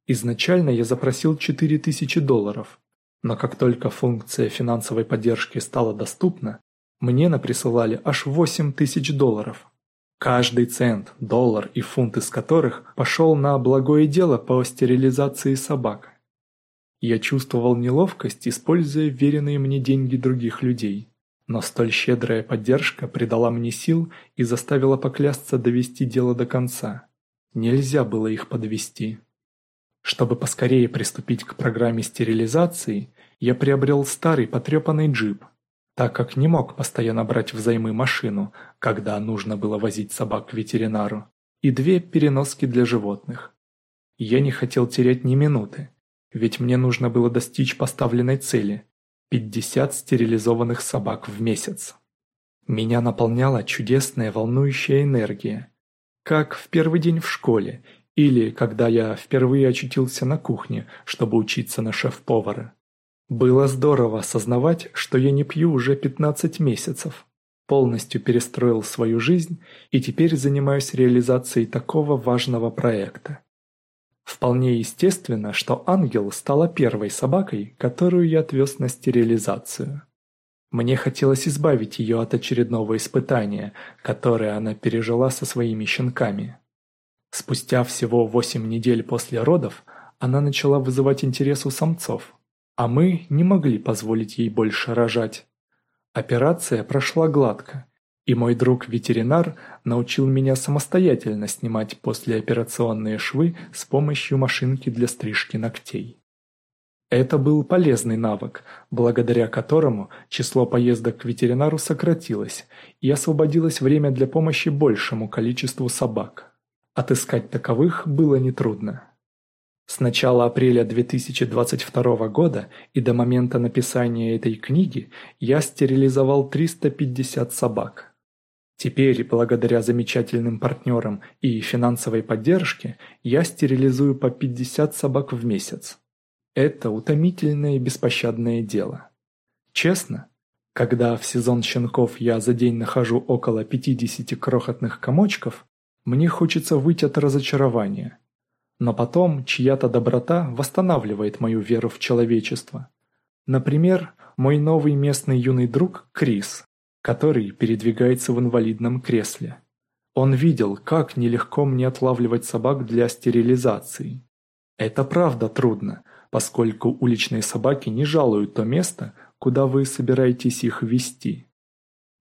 Изначально я запросил 4000 долларов, но как только функция финансовой поддержки стала доступна, мне наприсылали аж 8000 долларов. Каждый цент, доллар и фунт из которых пошел на благое дело по стерилизации собак. Я чувствовал неловкость, используя веренные мне деньги других людей. Но столь щедрая поддержка придала мне сил и заставила поклясться довести дело до конца. Нельзя было их подвести. Чтобы поскорее приступить к программе стерилизации, я приобрел старый потрепанный джип, так как не мог постоянно брать взаймы машину, когда нужно было возить собак к ветеринару, и две переноски для животных. Я не хотел терять ни минуты, ведь мне нужно было достичь поставленной цели – 50 стерилизованных собак в месяц. Меня наполняла чудесная волнующая энергия, как в первый день в школе или когда я впервые очутился на кухне, чтобы учиться на шеф-повара. Было здорово осознавать, что я не пью уже 15 месяцев. Полностью перестроил свою жизнь и теперь занимаюсь реализацией такого важного проекта. Вполне естественно, что Ангел стала первой собакой, которую я отвез на стерилизацию. Мне хотелось избавить ее от очередного испытания, которое она пережила со своими щенками. Спустя всего 8 недель после родов она начала вызывать интерес у самцов, а мы не могли позволить ей больше рожать. Операция прошла гладко, и мой друг-ветеринар научил меня самостоятельно снимать послеоперационные швы с помощью машинки для стрижки ногтей. Это был полезный навык, благодаря которому число поездок к ветеринару сократилось и освободилось время для помощи большему количеству собак. Отыскать таковых было нетрудно. С начала апреля 2022 года и до момента написания этой книги я стерилизовал 350 собак. Теперь, благодаря замечательным партнерам и финансовой поддержке, я стерилизую по 50 собак в месяц. Это утомительное и беспощадное дело. Честно, когда в сезон щенков я за день нахожу около 50 крохотных комочков, мне хочется выйти от разочарования. Но потом чья-то доброта восстанавливает мою веру в человечество. Например, мой новый местный юный друг Крис, который передвигается в инвалидном кресле. Он видел, как нелегко мне отлавливать собак для стерилизации. Это правда трудно, поскольку уличные собаки не жалуют то место, куда вы собираетесь их вести.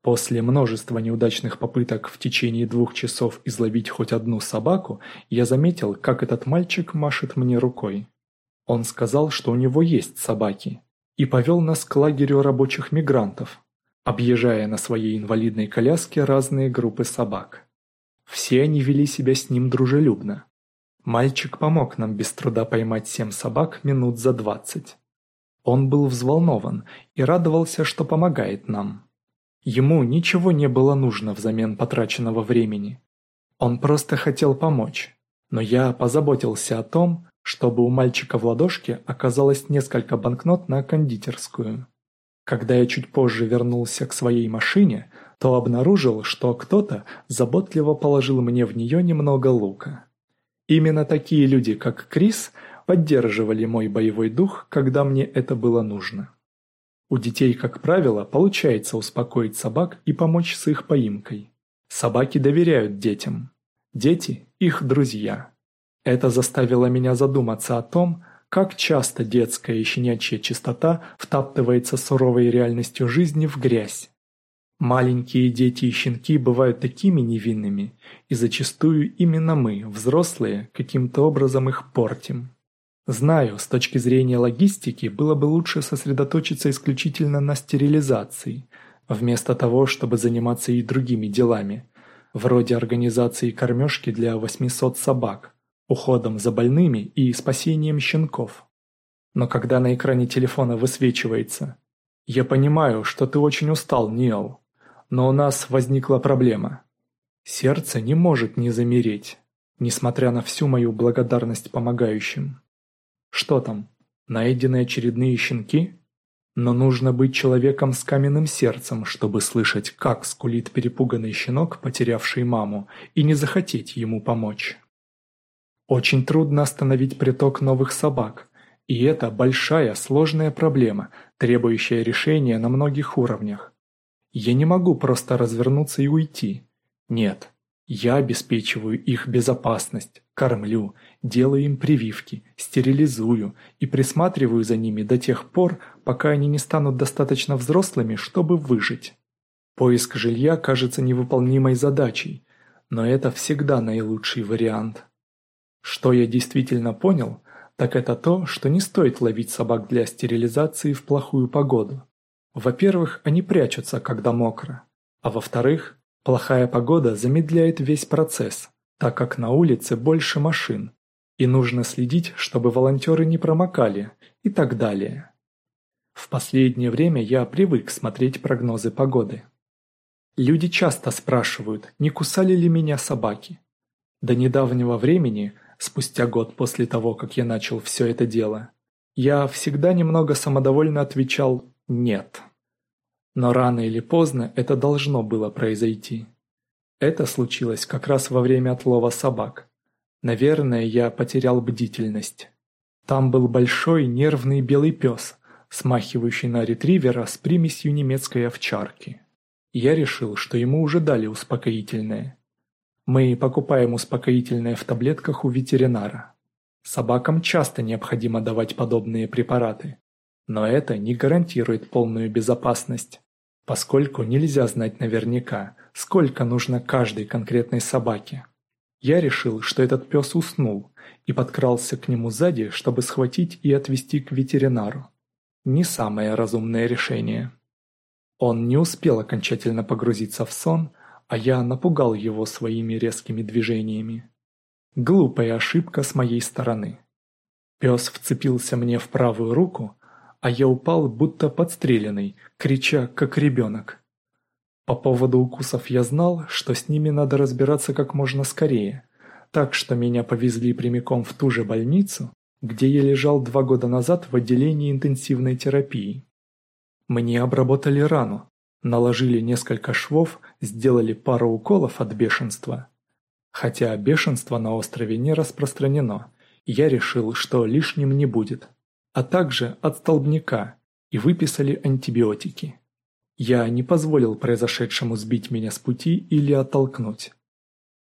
После множества неудачных попыток в течение двух часов изловить хоть одну собаку, я заметил, как этот мальчик машет мне рукой. Он сказал, что у него есть собаки, и повел нас к лагерю рабочих мигрантов, объезжая на своей инвалидной коляске разные группы собак. Все они вели себя с ним дружелюбно. Мальчик помог нам без труда поймать семь собак минут за двадцать. Он был взволнован и радовался, что помогает нам. Ему ничего не было нужно взамен потраченного времени. Он просто хотел помочь. Но я позаботился о том, чтобы у мальчика в ладошке оказалось несколько банкнот на кондитерскую. Когда я чуть позже вернулся к своей машине, то обнаружил, что кто-то заботливо положил мне в нее немного лука. Именно такие люди, как Крис, поддерживали мой боевой дух, когда мне это было нужно. У детей, как правило, получается успокоить собак и помочь с их поимкой. Собаки доверяют детям. Дети – их друзья. Это заставило меня задуматься о том, как часто детская и щенячья чистота втаптывается суровой реальностью жизни в грязь. Маленькие дети и щенки бывают такими невинными, и зачастую именно мы, взрослые, каким-то образом их портим. Знаю, с точки зрения логистики было бы лучше сосредоточиться исключительно на стерилизации, вместо того, чтобы заниматься и другими делами, вроде организации кормежки для 800 собак, уходом за больными и спасением щенков. Но когда на экране телефона высвечивается «Я понимаю, что ты очень устал, Ниэл, но у нас возникла проблема. Сердце не может не замереть, несмотря на всю мою благодарность помогающим». Что там? Найдены очередные щенки? Но нужно быть человеком с каменным сердцем, чтобы слышать, как скулит перепуганный щенок, потерявший маму, и не захотеть ему помочь. Очень трудно остановить приток новых собак, и это большая сложная проблема, требующая решения на многих уровнях. Я не могу просто развернуться и уйти. Нет, я обеспечиваю их безопасность, кормлю, делаю им прививки, стерилизую и присматриваю за ними до тех пор, пока они не станут достаточно взрослыми, чтобы выжить. Поиск жилья кажется невыполнимой задачей, но это всегда наилучший вариант. Что я действительно понял, так это то, что не стоит ловить собак для стерилизации в плохую погоду. Во-первых, они прячутся, когда мокро, а во-вторых, Плохая погода замедляет весь процесс, так как на улице больше машин, и нужно следить, чтобы волонтеры не промокали и так далее. В последнее время я привык смотреть прогнозы погоды. Люди часто спрашивают, не кусали ли меня собаки. До недавнего времени, спустя год после того, как я начал все это дело, я всегда немного самодовольно отвечал «нет». Но рано или поздно это должно было произойти. Это случилось как раз во время отлова собак. Наверное, я потерял бдительность. Там был большой нервный белый пес, смахивающий на ретривера с примесью немецкой овчарки. Я решил, что ему уже дали успокоительное. Мы покупаем успокоительное в таблетках у ветеринара. Собакам часто необходимо давать подобные препараты, но это не гарантирует полную безопасность поскольку нельзя знать наверняка, сколько нужно каждой конкретной собаке. Я решил, что этот пес уснул, и подкрался к нему сзади, чтобы схватить и отвезти к ветеринару. Не самое разумное решение. Он не успел окончательно погрузиться в сон, а я напугал его своими резкими движениями. Глупая ошибка с моей стороны. Пес вцепился мне в правую руку, а я упал, будто подстреленный, крича, как ребенок. По поводу укусов я знал, что с ними надо разбираться как можно скорее, так что меня повезли прямиком в ту же больницу, где я лежал два года назад в отделении интенсивной терапии. Мне обработали рану, наложили несколько швов, сделали пару уколов от бешенства. Хотя бешенство на острове не распространено, я решил, что лишним не будет а также от столбняка, и выписали антибиотики. Я не позволил произошедшему сбить меня с пути или оттолкнуть.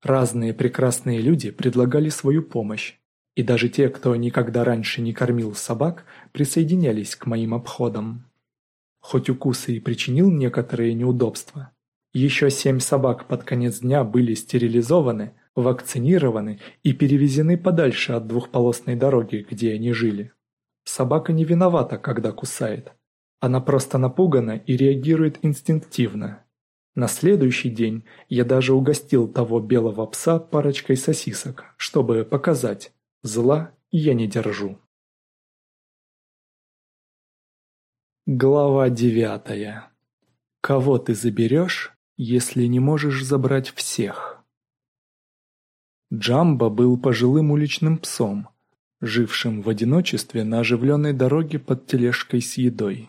Разные прекрасные люди предлагали свою помощь, и даже те, кто никогда раньше не кормил собак, присоединялись к моим обходам. Хоть укусы и причинил некоторые неудобства, еще семь собак под конец дня были стерилизованы, вакцинированы и перевезены подальше от двухполосной дороги, где они жили. Собака не виновата, когда кусает. Она просто напугана и реагирует инстинктивно. На следующий день я даже угостил того белого пса парочкой сосисок, чтобы показать, зла я не держу. Глава девятая. Кого ты заберешь, если не можешь забрать всех? Джамба был пожилым уличным псом, жившим в одиночестве на оживленной дороге под тележкой с едой.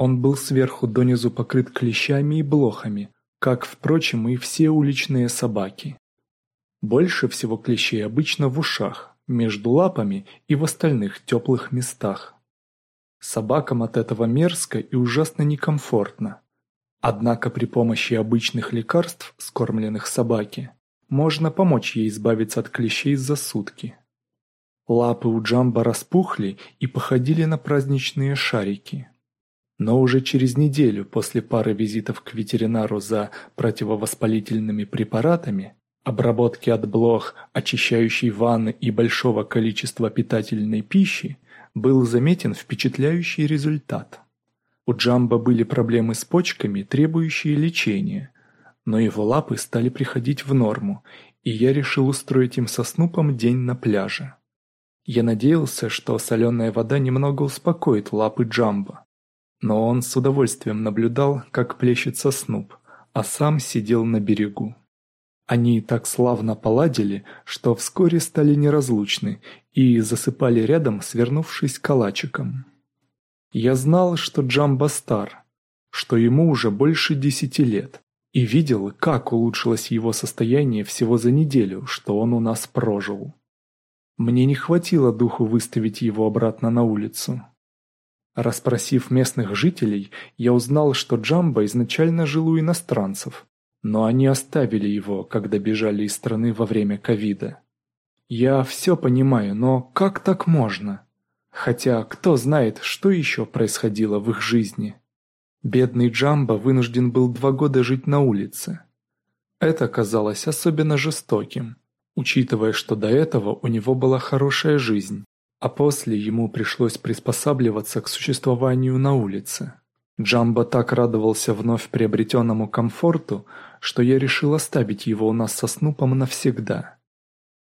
Он был сверху донизу покрыт клещами и блохами, как, впрочем, и все уличные собаки. Больше всего клещей обычно в ушах, между лапами и в остальных теплых местах. Собакам от этого мерзко и ужасно некомфортно. Однако при помощи обычных лекарств, скормленных собаке, можно помочь ей избавиться от клещей за сутки. Лапы у Джамба распухли и походили на праздничные шарики. Но уже через неделю после пары визитов к ветеринару за противовоспалительными препаратами, обработки от блох, очищающей ванны и большого количества питательной пищи, был заметен впечатляющий результат. У Джамба были проблемы с почками, требующие лечения, но его лапы стали приходить в норму, и я решил устроить им со Снупом день на пляже. Я надеялся, что соленая вода немного успокоит лапы Джамба. Но он с удовольствием наблюдал, как плещется Снуп, а сам сидел на берегу. Они так славно поладили, что вскоре стали неразлучны и засыпали рядом, свернувшись калачиком. Я знал, что Джамба стар, что ему уже больше десяти лет, и видел, как улучшилось его состояние всего за неделю, что он у нас прожил. Мне не хватило духу выставить его обратно на улицу. Распросив местных жителей, я узнал, что Джамба изначально жил у иностранцев, но они оставили его, когда бежали из страны во время ковида. Я все понимаю, но как так можно? Хотя кто знает, что еще происходило в их жизни. Бедный Джамба вынужден был два года жить на улице. Это казалось особенно жестоким, учитывая, что до этого у него была хорошая жизнь, а после ему пришлось приспосабливаться к существованию на улице. Джамба так радовался вновь приобретенному комфорту, что я решил оставить его у нас со Снупом навсегда.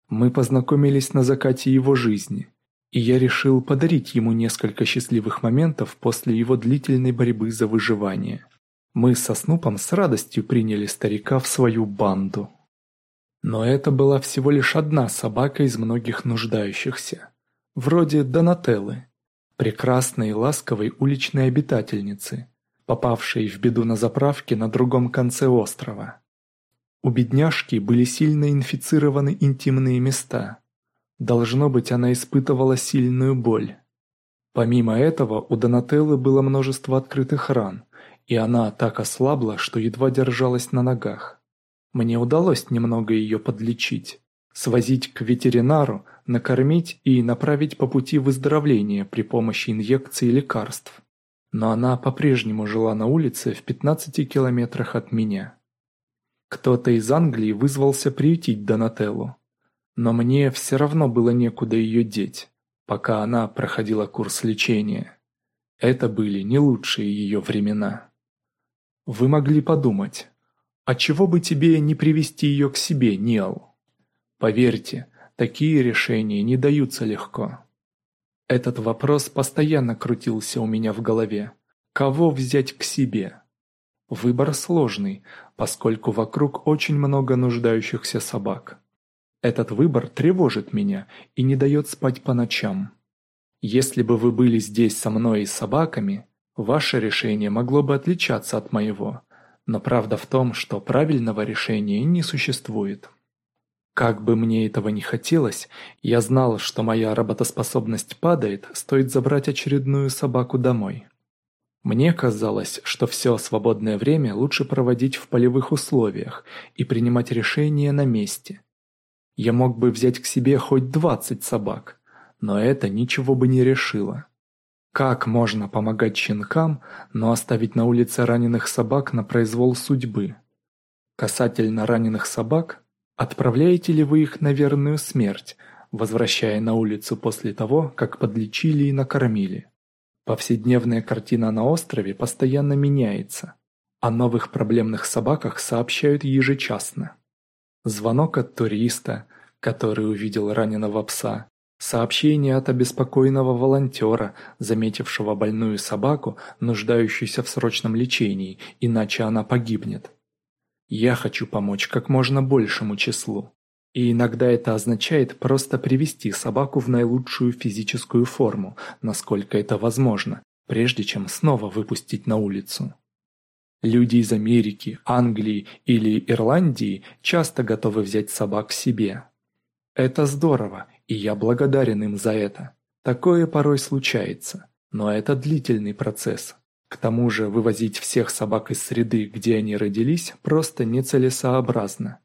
Мы познакомились на закате его жизни, и я решил подарить ему несколько счастливых моментов после его длительной борьбы за выживание. Мы со Снупом с радостью приняли старика в свою банду. Но это была всего лишь одна собака из многих нуждающихся. Вроде Донателлы, прекрасной и ласковой уличной обитательницы, попавшей в беду на заправке на другом конце острова. У бедняжки были сильно инфицированы интимные места. Должно быть, она испытывала сильную боль. Помимо этого, у Донателлы было множество открытых ран, и она так ослабла, что едва держалась на ногах. Мне удалось немного ее подлечить, свозить к ветеринару, накормить и направить по пути выздоровления при помощи инъекций лекарств но она по-прежнему жила на улице в 15 километрах от меня. Кто-то из Англии вызвался приютить Донателлу, но мне все равно было некуда ее деть, пока она проходила курс лечения. Это были не лучшие ее времена. Вы могли подумать, а чего бы тебе не привести ее к себе, Ниал? Поверьте, такие решения не даются легко. Этот вопрос постоянно крутился у меня в голове. Кого взять к себе? Выбор сложный, поскольку вокруг очень много нуждающихся собак. Этот выбор тревожит меня и не дает спать по ночам. Если бы вы были здесь со мной и собаками, ваше решение могло бы отличаться от моего, но правда в том, что правильного решения не существует. Как бы мне этого не хотелось, я знал, что моя работоспособность падает, стоит забрать очередную собаку домой. Мне казалось, что все свободное время лучше проводить в полевых условиях и принимать решения на месте. Я мог бы взять к себе хоть 20 собак, но это ничего бы не решило. Как можно помогать щенкам, но оставить на улице раненых собак на произвол судьбы? Касательно раненых собак, отправляете ли вы их на верную смерть, возвращая на улицу после того, как подлечили и накормили? Повседневная картина на острове постоянно меняется. О новых проблемных собаках сообщают ежечасно. Звонок от туриста, который увидел раненого пса, сообщение от обеспокоенного волонтера, заметившего больную собаку, нуждающуюся в срочном лечении, иначе она погибнет. Я хочу помочь как можно большему числу. И иногда это означает просто привести собаку в наилучшую физическую форму, насколько это возможно, прежде чем снова выпустить на улицу. Люди из Америки, Англии или Ирландии часто готовы взять собак себе. Это здорово, и я благодарен им за это. Такое порой случается, но это длительный процесс. К тому же вывозить всех собак из среды, где они родились, просто нецелесообразно.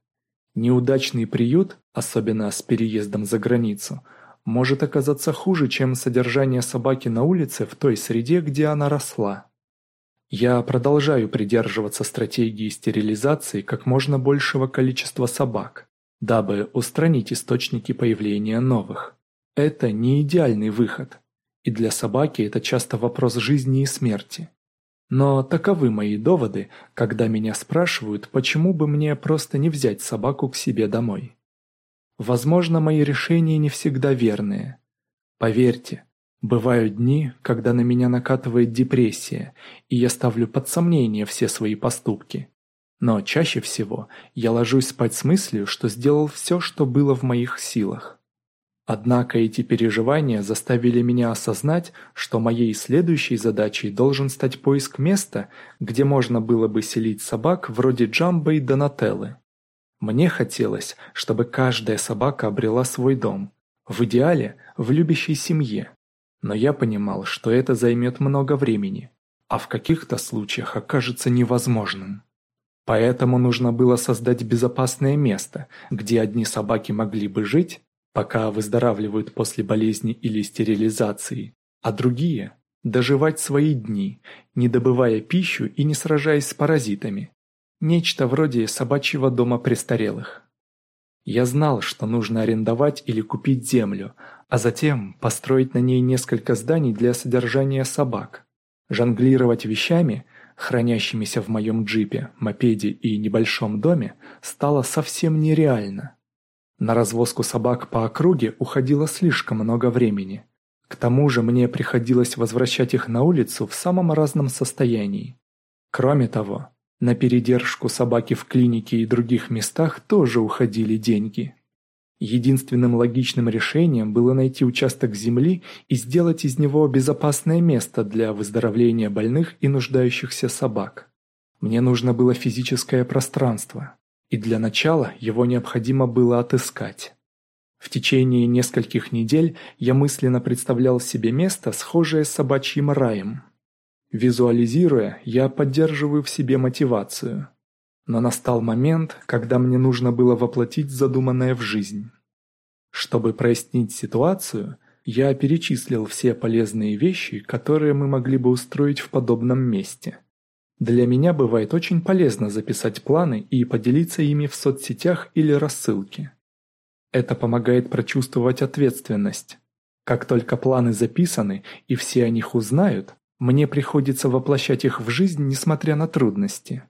Неудачный приют, особенно с переездом за границу, может оказаться хуже, чем содержание собаки на улице в той среде, где она росла. Я продолжаю придерживаться стратегии стерилизации как можно большего количества собак, дабы устранить источники появления новых. Это не идеальный выход, и для собаки это часто вопрос жизни и смерти. Но таковы мои доводы, когда меня спрашивают, почему бы мне просто не взять собаку к себе домой. Возможно, мои решения не всегда верные. Поверьте, бывают дни, когда на меня накатывает депрессия, и я ставлю под сомнение все свои поступки. Но чаще всего я ложусь спать с мыслью, что сделал все, что было в моих силах. Однако эти переживания заставили меня осознать, что моей следующей задачей должен стать поиск места, где можно было бы селить собак вроде Джамбо и Донателлы. Мне хотелось, чтобы каждая собака обрела свой дом, в идеале в любящей семье. Но я понимал, что это займет много времени, а в каких-то случаях окажется невозможным. Поэтому нужно было создать безопасное место, где одни собаки могли бы жить, пока выздоравливают после болезни или стерилизации, а другие – доживать свои дни, не добывая пищу и не сражаясь с паразитами. Нечто вроде собачьего дома престарелых. Я знал, что нужно арендовать или купить землю, а затем построить на ней несколько зданий для содержания собак. Жонглировать вещами, хранящимися в моем джипе, мопеде и небольшом доме, стало совсем нереально. На развозку собак по округе уходило слишком много времени. К тому же мне приходилось возвращать их на улицу в самом разном состоянии. Кроме того, на передержку собаки в клинике и других местах тоже уходили деньги. Единственным логичным решением было найти участок земли и сделать из него безопасное место для выздоровления больных и нуждающихся собак. Мне нужно было физическое пространство и для начала его необходимо было отыскать. В течение нескольких недель я мысленно представлял себе место, схожее с собачьим раем. Визуализируя, я поддерживаю в себе мотивацию. Но настал момент, когда мне нужно было воплотить задуманное в жизнь. Чтобы прояснить ситуацию, я перечислил все полезные вещи, которые мы могли бы устроить в подобном месте – для меня бывает очень полезно записать планы и поделиться ими в соцсетях или рассылке. Это помогает прочувствовать ответственность. Как только планы записаны и все о них узнают, мне приходится воплощать их в жизнь, несмотря на трудности.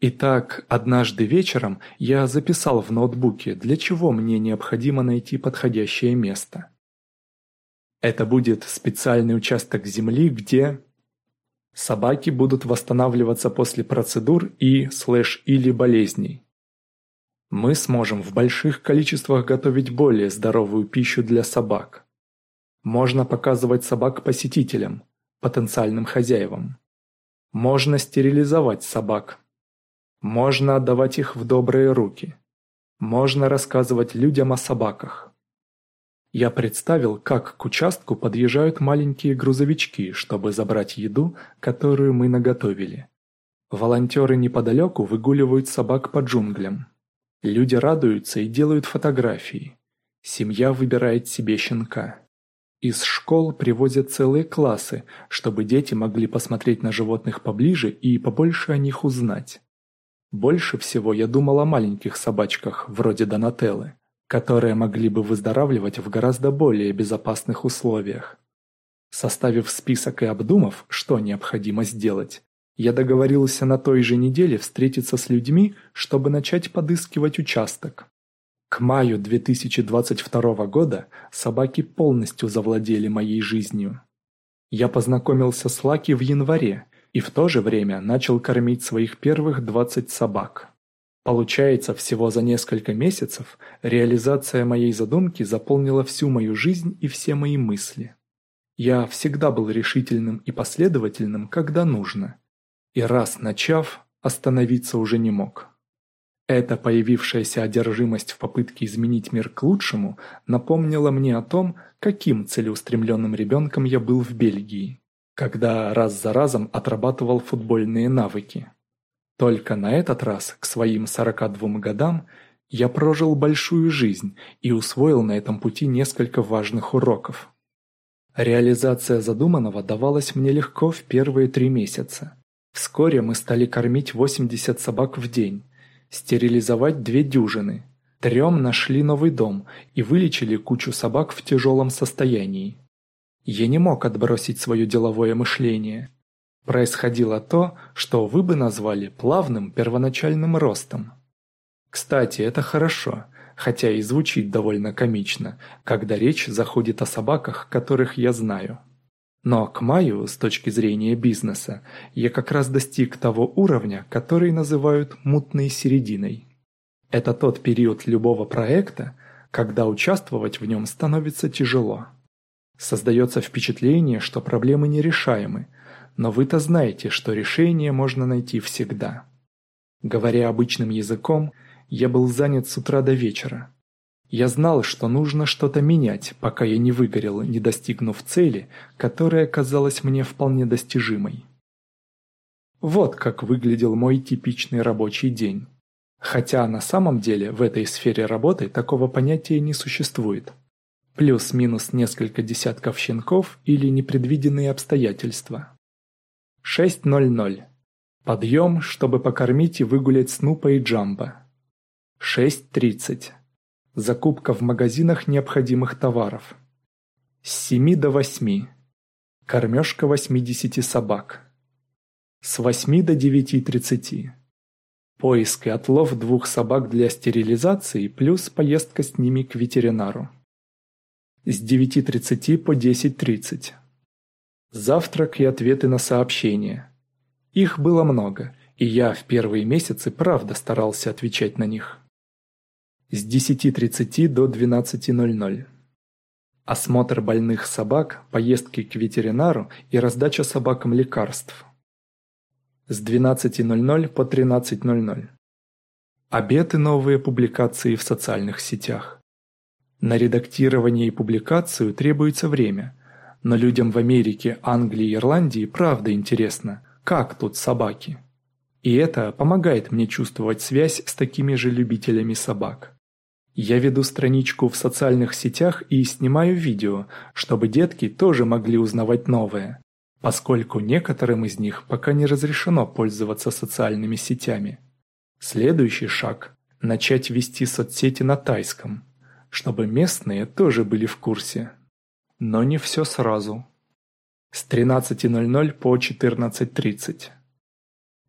Итак, однажды вечером я записал в ноутбуке, для чего мне необходимо найти подходящее место. Это будет специальный участок земли, где Собаки будут восстанавливаться после процедур и слэш или болезней. Мы сможем в больших количествах готовить более здоровую пищу для собак. Можно показывать собак посетителям, потенциальным хозяевам. Можно стерилизовать собак. Можно отдавать их в добрые руки. Можно рассказывать людям о собаках. Я представил, как к участку подъезжают маленькие грузовички, чтобы забрать еду, которую мы наготовили. Волонтеры неподалеку выгуливают собак по джунглям. Люди радуются и делают фотографии. Семья выбирает себе щенка. Из школ привозят целые классы, чтобы дети могли посмотреть на животных поближе и побольше о них узнать. Больше всего я думал о маленьких собачках, вроде Донателлы, которые могли бы выздоравливать в гораздо более безопасных условиях. Составив список и обдумав, что необходимо сделать, я договорился на той же неделе встретиться с людьми, чтобы начать подыскивать участок. К маю 2022 года собаки полностью завладели моей жизнью. Я познакомился с Лаки в январе и в то же время начал кормить своих первых 20 собак. Получается, всего за несколько месяцев реализация моей задумки заполнила всю мою жизнь и все мои мысли. Я всегда был решительным и последовательным, когда нужно. И раз начав, остановиться уже не мог. Эта появившаяся одержимость в попытке изменить мир к лучшему напомнила мне о том, каким целеустремленным ребенком я был в Бельгии, когда раз за разом отрабатывал футбольные навыки. Только на этот раз, к своим 42 годам, я прожил большую жизнь и усвоил на этом пути несколько важных уроков. Реализация задуманного давалась мне легко в первые три месяца. Вскоре мы стали кормить 80 собак в день, стерилизовать две дюжины. Трем нашли новый дом и вылечили кучу собак в тяжелом состоянии. Я не мог отбросить свое деловое мышление. Происходило то, что вы бы назвали плавным первоначальным ростом. Кстати, это хорошо, хотя и звучит довольно комично, когда речь заходит о собаках, которых я знаю. Но к маю, с точки зрения бизнеса, я как раз достиг того уровня, который называют «мутной серединой». Это тот период любого проекта, когда участвовать в нем становится тяжело. Создается впечатление, что проблемы нерешаемы, но вы-то знаете, что решение можно найти всегда. Говоря обычным языком, я был занят с утра до вечера. Я знал, что нужно что-то менять, пока я не выгорел, не достигнув цели, которая казалась мне вполне достижимой. Вот как выглядел мой типичный рабочий день. Хотя на самом деле в этой сфере работы такого понятия не существует. Плюс-минус несколько десятков щенков или непредвиденные обстоятельства. 6.00. Подъем, чтобы покормить и выгулять Снупа и Джамба. 6.30. Закупка в магазинах необходимых товаров. С 7 до 8. Кормежка 80 собак. С 8 до 9.30. Поиск и отлов двух собак для стерилизации плюс поездка с ними к ветеринару. С 9.30 по 10.30. Завтрак и ответы на сообщения. Их было много, и я в первые месяцы правда старался отвечать на них с 10.30 до 12.00. Осмотр больных собак, поездки к ветеринару и раздача собакам лекарств. С 12.00 по 13.00. Обед и новые публикации в социальных сетях. На редактирование и публикацию требуется время, но людям в Америке, Англии и Ирландии правда интересно, как тут собаки. И это помогает мне чувствовать связь с такими же любителями собак. Я веду страничку в социальных сетях и снимаю видео, чтобы детки тоже могли узнавать новое, поскольку некоторым из них пока не разрешено пользоваться социальными сетями. Следующий шаг – начать вести соцсети на тайском, чтобы местные тоже были в курсе. Но не все сразу. С 13.00 по 14.30.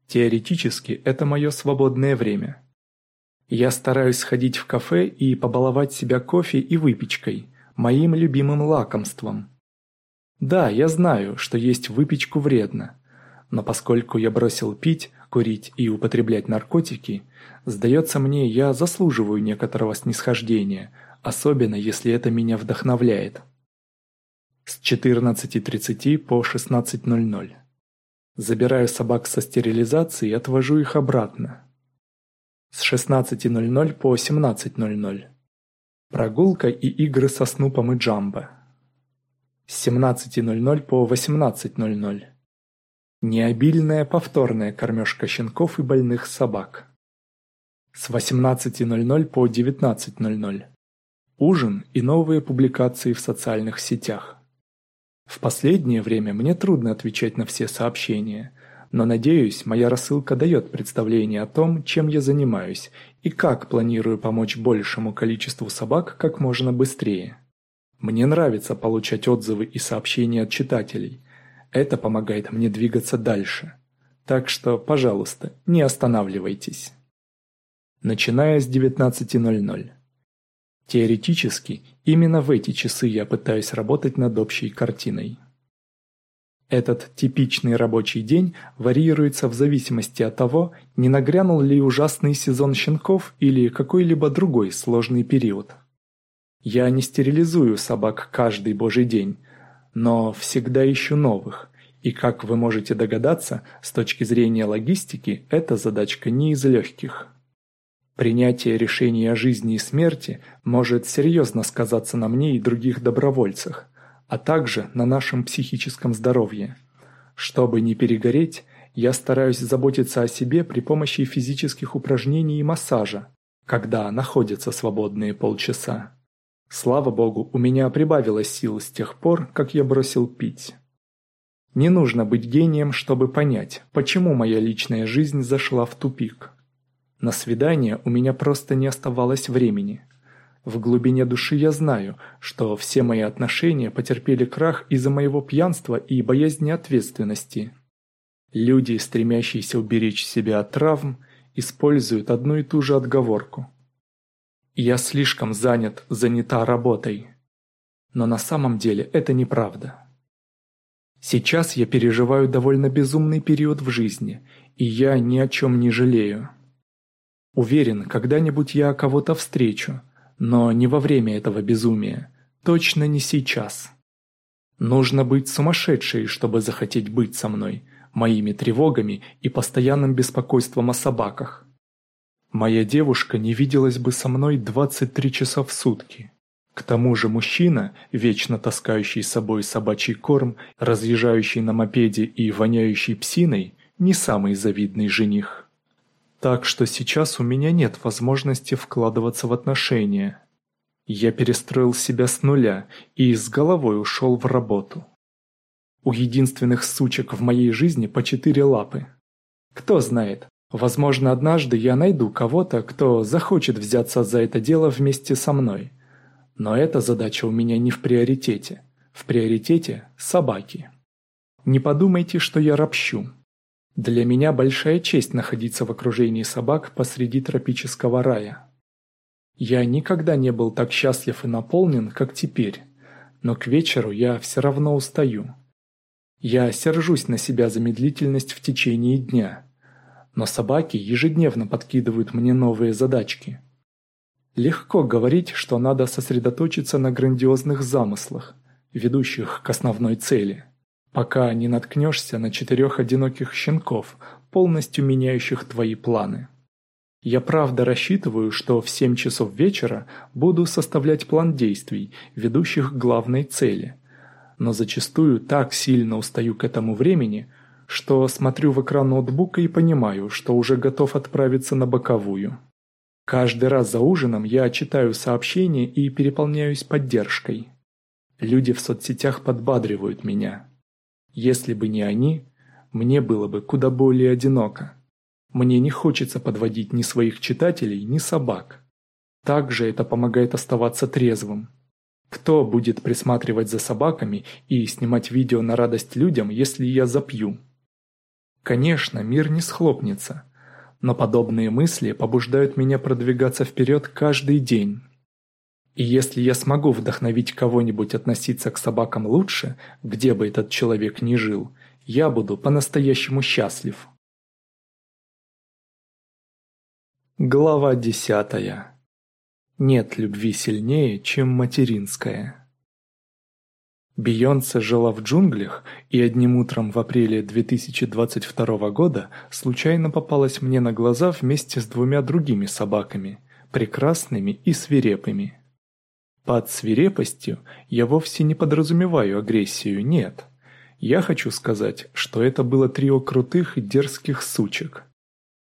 Теоретически это мое свободное время – я стараюсь сходить в кафе и побаловать себя кофе и выпечкой, моим любимым лакомством. Да, я знаю, что есть выпечку вредно, но поскольку я бросил пить, курить и употреблять наркотики, сдается мне, я заслуживаю некоторого снисхождения, особенно если это меня вдохновляет. С 14.30 по 16.00. Забираю собак со стерилизации и отвожу их обратно, с 16.00 по 17.00. Прогулка и игры со Снупом и Джамбо. С 17.00 по 18.00. Необильная повторная кормежка щенков и больных собак. С 18.00 по 19.00. Ужин и новые публикации в социальных сетях. В последнее время мне трудно отвечать на все сообщения, но надеюсь, моя рассылка дает представление о том, чем я занимаюсь и как планирую помочь большему количеству собак как можно быстрее. Мне нравится получать отзывы и сообщения от читателей. Это помогает мне двигаться дальше. Так что, пожалуйста, не останавливайтесь. Начиная с 19.00. Теоретически, именно в эти часы я пытаюсь работать над общей картиной. Этот типичный рабочий день варьируется в зависимости от того, не нагрянул ли ужасный сезон щенков или какой-либо другой сложный период. Я не стерилизую собак каждый божий день, но всегда ищу новых, и как вы можете догадаться, с точки зрения логистики, эта задачка не из легких. Принятие решения о жизни и смерти может серьезно сказаться на мне и других добровольцах – а также на нашем психическом здоровье. Чтобы не перегореть, я стараюсь заботиться о себе при помощи физических упражнений и массажа, когда находятся свободные полчаса. Слава богу, у меня прибавилось сил с тех пор, как я бросил пить. Не нужно быть гением, чтобы понять, почему моя личная жизнь зашла в тупик. На свидание у меня просто не оставалось времени – в глубине души я знаю, что все мои отношения потерпели крах из-за моего пьянства и боязни ответственности. Люди, стремящиеся уберечь себя от травм, используют одну и ту же отговорку. Я слишком занят, занята работой. Но на самом деле это неправда. Сейчас я переживаю довольно безумный период в жизни, и я ни о чем не жалею. Уверен, когда-нибудь я кого-то встречу – но не во время этого безумия. Точно не сейчас. Нужно быть сумасшедшей, чтобы захотеть быть со мной, моими тревогами и постоянным беспокойством о собаках. Моя девушка не виделась бы со мной 23 часа в сутки. К тому же мужчина, вечно таскающий с собой собачий корм, разъезжающий на мопеде и воняющий псиной, не самый завидный жених. Так что сейчас у меня нет возможности вкладываться в отношения. Я перестроил себя с нуля и с головой ушел в работу. У единственных сучек в моей жизни по четыре лапы. Кто знает, возможно однажды я найду кого-то, кто захочет взяться за это дело вместе со мной. Но эта задача у меня не в приоритете. В приоритете – собаки. Не подумайте, что я ропщу. Для меня большая честь находиться в окружении собак посреди тропического рая. Я никогда не был так счастлив и наполнен, как теперь, но к вечеру я все равно устаю. Я сержусь на себя за медлительность в течение дня, но собаки ежедневно подкидывают мне новые задачки. Легко говорить, что надо сосредоточиться на грандиозных замыслах, ведущих к основной цели – пока не наткнешься на четырех одиноких щенков, полностью меняющих твои планы. Я правда рассчитываю, что в 7 часов вечера буду составлять план действий, ведущих к главной цели. Но зачастую так сильно устаю к этому времени, что смотрю в экран ноутбука и понимаю, что уже готов отправиться на боковую. Каждый раз за ужином я читаю сообщения и переполняюсь поддержкой. Люди в соцсетях подбадривают меня. Если бы не они, мне было бы куда более одиноко. Мне не хочется подводить ни своих читателей, ни собак. Также это помогает оставаться трезвым. Кто будет присматривать за собаками и снимать видео на радость людям, если я запью? Конечно, мир не схлопнется, но подобные мысли побуждают меня продвигаться вперед каждый день. И если я смогу вдохновить кого-нибудь относиться к собакам лучше, где бы этот человек ни жил, я буду по-настоящему счастлив. Глава десятая. Нет любви сильнее, чем материнская. Бейонсе жила в джунглях и одним утром в апреле 2022 года случайно попалась мне на глаза вместе с двумя другими собаками, прекрасными и свирепыми. Под свирепостью я вовсе не подразумеваю агрессию, нет. Я хочу сказать, что это было трио крутых и дерзких сучек.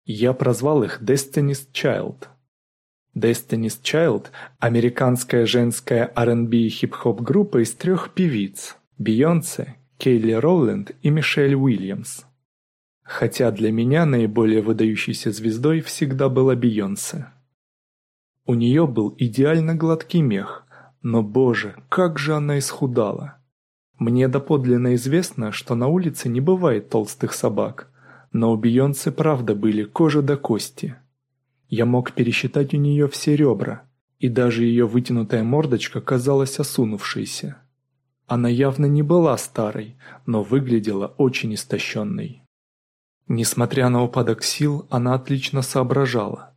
Я прозвал их Destiny's Child. Destiny's Child – американская женская R&B и хип-хоп группа из трех певиц – Бейонсе, Кейли Роланд и Мишель Уильямс. Хотя для меня наиболее выдающейся звездой всегда была Бейонсе. У нее был идеально гладкий мех, но, боже, как же она исхудала. Мне доподлинно известно, что на улице не бывает толстых собак, но у Бейонсе правда были кожа до кости. Я мог пересчитать у нее все ребра, и даже ее вытянутая мордочка казалась осунувшейся. Она явно не была старой, но выглядела очень истощенной. Несмотря на упадок сил, она отлично соображала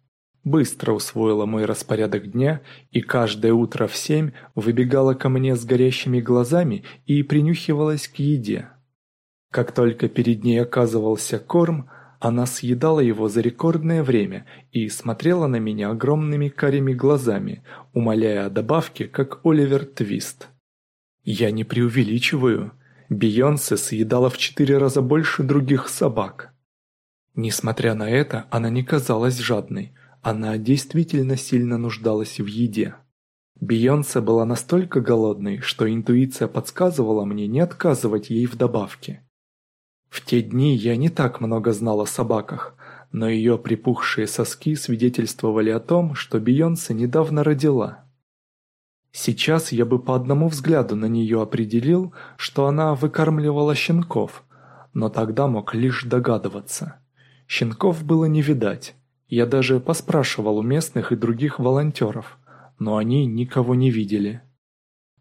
быстро усвоила мой распорядок дня и каждое утро в семь выбегала ко мне с горящими глазами и принюхивалась к еде. Как только перед ней оказывался корм, она съедала его за рекордное время и смотрела на меня огромными карими глазами, умоляя о добавке, как Оливер Твист. Я не преувеличиваю. Бейонсе съедала в четыре раза больше других собак. Несмотря на это, она не казалась жадной – она действительно сильно нуждалась в еде. Бейонсе была настолько голодной, что интуиция подсказывала мне не отказывать ей в добавке. В те дни я не так много знал о собаках, но ее припухшие соски свидетельствовали о том, что Бейонсе недавно родила. Сейчас я бы по одному взгляду на нее определил, что она выкармливала щенков, но тогда мог лишь догадываться. Щенков было не видать, я даже поспрашивал у местных и других волонтеров, но они никого не видели.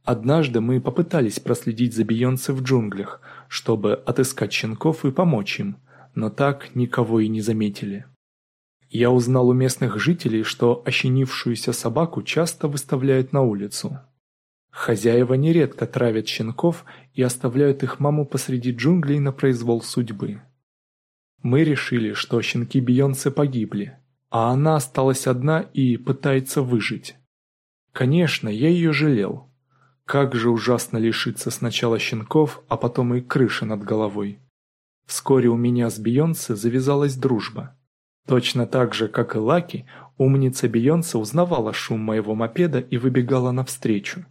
Однажды мы попытались проследить за Бейонсе в джунглях, чтобы отыскать щенков и помочь им, но так никого и не заметили. Я узнал у местных жителей, что ощенившуюся собаку часто выставляют на улицу. Хозяева нередко травят щенков и оставляют их маму посреди джунглей на произвол судьбы. Мы решили, что щенки Бейонсе погибли, а она осталась одна и пытается выжить. Конечно, я ее жалел. Как же ужасно лишиться сначала щенков, а потом и крыши над головой. Вскоре у меня с Бейонсе завязалась дружба. Точно так же, как и Лаки, умница Бейонсе узнавала шум моего мопеда и выбегала навстречу.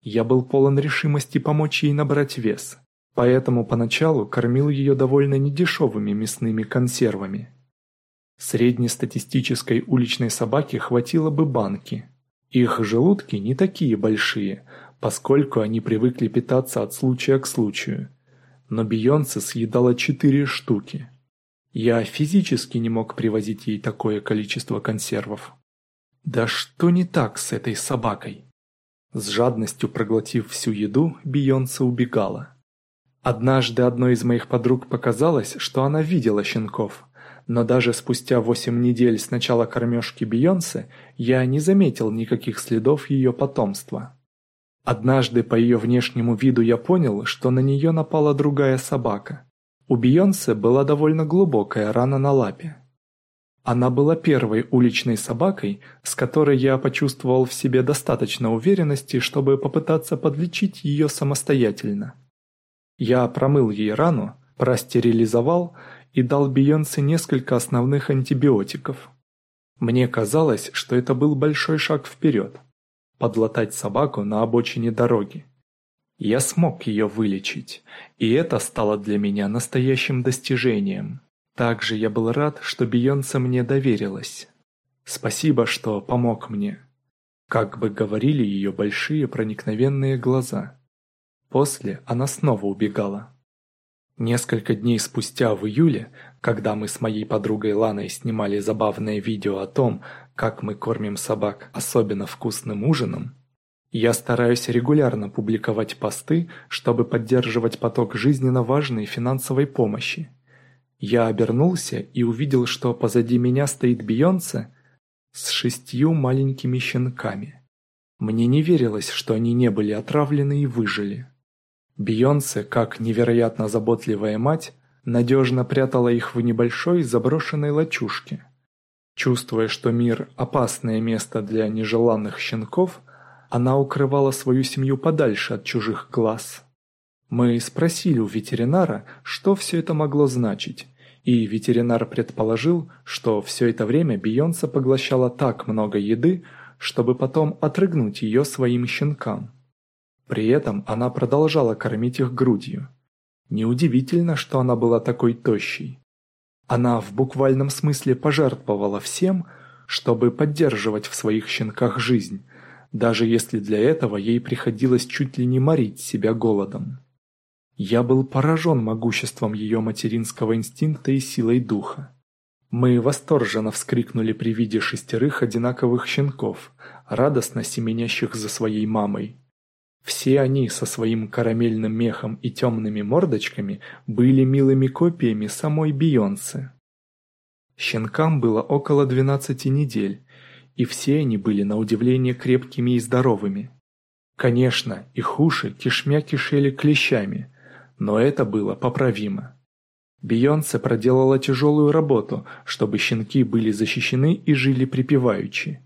Я был полон решимости помочь ей набрать вес, Поэтому поначалу кормил ее довольно недешевыми мясными консервами. Среднестатистической уличной собаке хватило бы банки. Их желудки не такие большие, поскольку они привыкли питаться от случая к случаю. Но Бейонсе съедала четыре штуки. Я физически не мог привозить ей такое количество консервов. Да что не так с этой собакой? С жадностью проглотив всю еду, Бейонсе убегала. Однажды одной из моих подруг показалось, что она видела щенков, но даже спустя восемь недель с начала кормежки Бейонсе я не заметил никаких следов ее потомства. Однажды по ее внешнему виду я понял, что на нее напала другая собака. У Бейонсе была довольно глубокая рана на лапе. Она была первой уличной собакой, с которой я почувствовал в себе достаточно уверенности, чтобы попытаться подлечить ее самостоятельно. Я промыл ей рану, простерилизовал и дал Бейонсе несколько основных антибиотиков. Мне казалось, что это был большой шаг вперед. Подлатать собаку на обочине дороги. Я смог ее вылечить, и это стало для меня настоящим достижением. Также я был рад, что Бейонсе мне доверилась. Спасибо, что помог мне. Как бы говорили ее большие проникновенные глаза. После она снова убегала. Несколько дней спустя в июле, когда мы с моей подругой Ланой снимали забавное видео о том, как мы кормим собак особенно вкусным ужином, я стараюсь регулярно публиковать посты, чтобы поддерживать поток жизненно важной финансовой помощи. Я обернулся и увидел, что позади меня стоит Бейонсе с шестью маленькими щенками. Мне не верилось, что они не были отравлены и выжили. Бейонсе, как невероятно заботливая мать, надежно прятала их в небольшой заброшенной лачушке. Чувствуя, что мир – опасное место для нежеланных щенков, Она укрывала свою семью подальше от чужих глаз. Мы спросили у ветеринара, что все это могло значить, и ветеринар предположил, что все это время Бейонсе поглощала так много еды, чтобы потом отрыгнуть ее своим щенкам. При этом она продолжала кормить их грудью. Неудивительно, что она была такой тощей. Она в буквальном смысле пожертвовала всем, чтобы поддерживать в своих щенках жизнь, даже если для этого ей приходилось чуть ли не морить себя голодом. Я был поражен могуществом ее материнского инстинкта и силой духа. Мы восторженно вскрикнули при виде шестерых одинаковых щенков, радостно семенящих за своей мамой. Все они со своим карамельным мехом и темными мордочками были милыми копиями самой Бейонсе. Щенкам было около 12 недель, и все они были на удивление крепкими и здоровыми. Конечно, их уши кишмя кишели клещами, но это было поправимо. Бейонсе проделала тяжелую работу, чтобы щенки были защищены и жили припеваючи.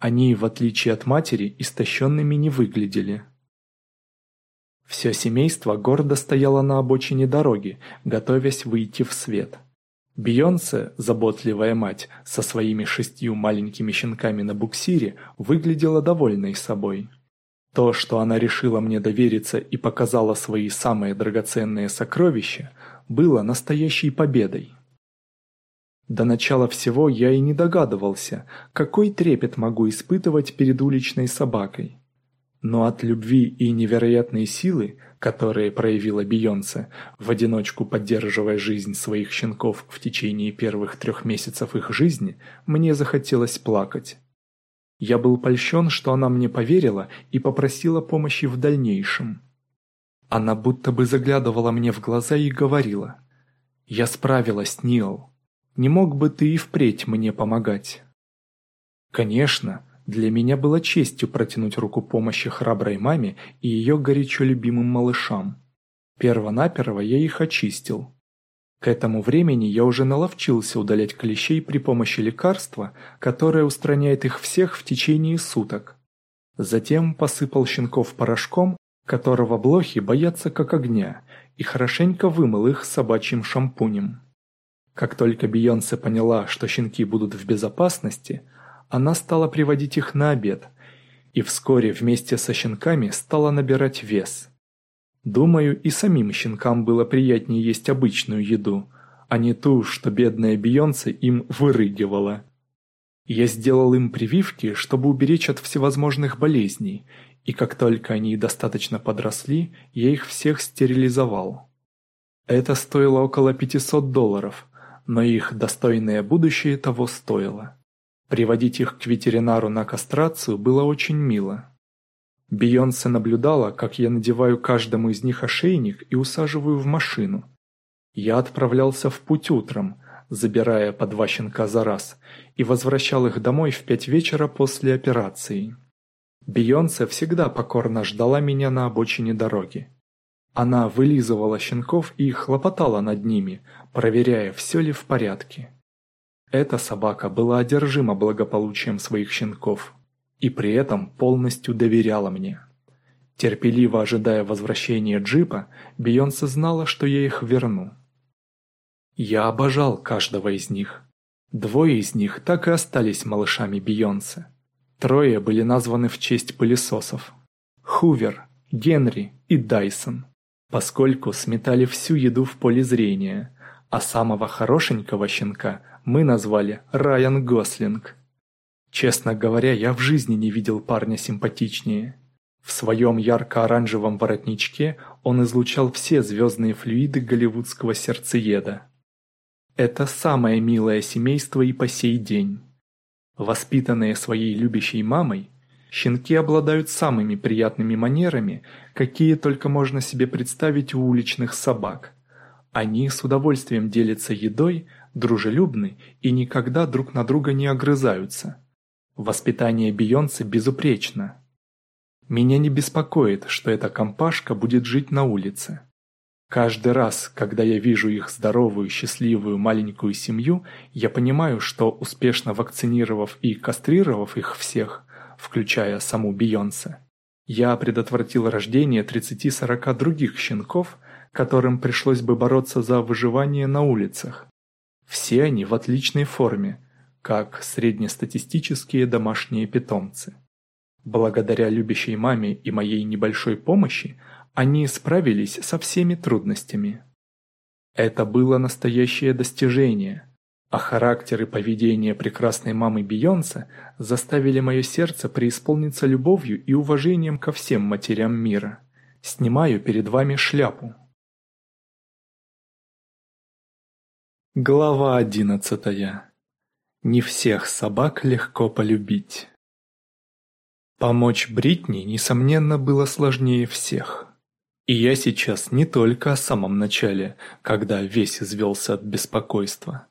Они, в отличие от матери, истощенными не выглядели. Все семейство гордо стояло на обочине дороги, готовясь выйти в свет. Бейонсе, заботливая мать, со своими шестью маленькими щенками на буксире, выглядела довольной собой. То, что она решила мне довериться и показала свои самые драгоценные сокровища, было настоящей победой. До начала всего я и не догадывался, какой трепет могу испытывать перед уличной собакой. Но от любви и невероятной силы, которые проявила Бейонсе, в одиночку поддерживая жизнь своих щенков в течение первых трех месяцев их жизни, мне захотелось плакать. Я был польщен, что она мне поверила и попросила помощи в дальнейшем. Она будто бы заглядывала мне в глаза и говорила, «Я справилась, Нил. Не мог бы ты и впредь мне помогать?» Конечно, для меня было честью протянуть руку помощи храброй маме и ее горячо любимым малышам. Первонаперво я их очистил. К этому времени я уже наловчился удалять клещей при помощи лекарства, которое устраняет их всех в течение суток. Затем посыпал щенков порошком, которого блохи боятся как огня, и хорошенько вымыл их собачьим шампунем. Как только Бейонсе поняла, что щенки будут в безопасности – она стала приводить их на обед, и вскоре вместе со щенками стала набирать вес. Думаю, и самим щенкам было приятнее есть обычную еду, а не ту, что бедная Бейонсе им вырыгивала. Я сделал им прививки, чтобы уберечь от всевозможных болезней, и как только они достаточно подросли, я их всех стерилизовал. Это стоило около 500 долларов, но их достойное будущее того стоило. Приводить их к ветеринару на кастрацию было очень мило. Бейонсе наблюдала, как я надеваю каждому из них ошейник и усаживаю в машину. Я отправлялся в путь утром, забирая по два щенка за раз, и возвращал их домой в пять вечера после операции. Бейонсе всегда покорно ждала меня на обочине дороги. Она вылизывала щенков и хлопотала над ними, проверяя, все ли в порядке. Эта собака была одержима благополучием своих щенков и при этом полностью доверяла мне. Терпеливо ожидая возвращения джипа, Бейонсе знала, что я их верну. Я обожал каждого из них. Двое из них так и остались малышами Бейонсе. Трое были названы в честь пылесосов. Хувер, Генри и Дайсон, поскольку сметали всю еду в поле зрения, а самого хорошенького щенка мы назвали Райан Гослинг. Честно говоря, я в жизни не видел парня симпатичнее. В своем ярко-оранжевом воротничке он излучал все звездные флюиды голливудского сердцееда. Это самое милое семейство и по сей день. Воспитанные своей любящей мамой, щенки обладают самыми приятными манерами, какие только можно себе представить у уличных собак. Они с удовольствием делятся едой, дружелюбны и никогда друг на друга не огрызаются. Воспитание Бейонсе безупречно. Меня не беспокоит, что эта компашка будет жить на улице. Каждый раз, когда я вижу их здоровую, счастливую маленькую семью, я понимаю, что успешно вакцинировав и кастрировав их всех, включая саму Бейонсе, Я предотвратил рождение 30-40 других щенков, которым пришлось бы бороться за выживание на улицах. Все они в отличной форме, как среднестатистические домашние питомцы. Благодаря любящей маме и моей небольшой помощи они справились со всеми трудностями. Это было настоящее достижение, а характер и поведение прекрасной мамы Бейонсе заставили мое сердце преисполниться любовью и уважением ко всем матерям мира. Снимаю перед вами шляпу. Глава одиннадцатая. Не всех собак легко полюбить. Помочь Бритни, несомненно, было сложнее всех. И я сейчас не только о самом начале, когда весь извелся от беспокойства.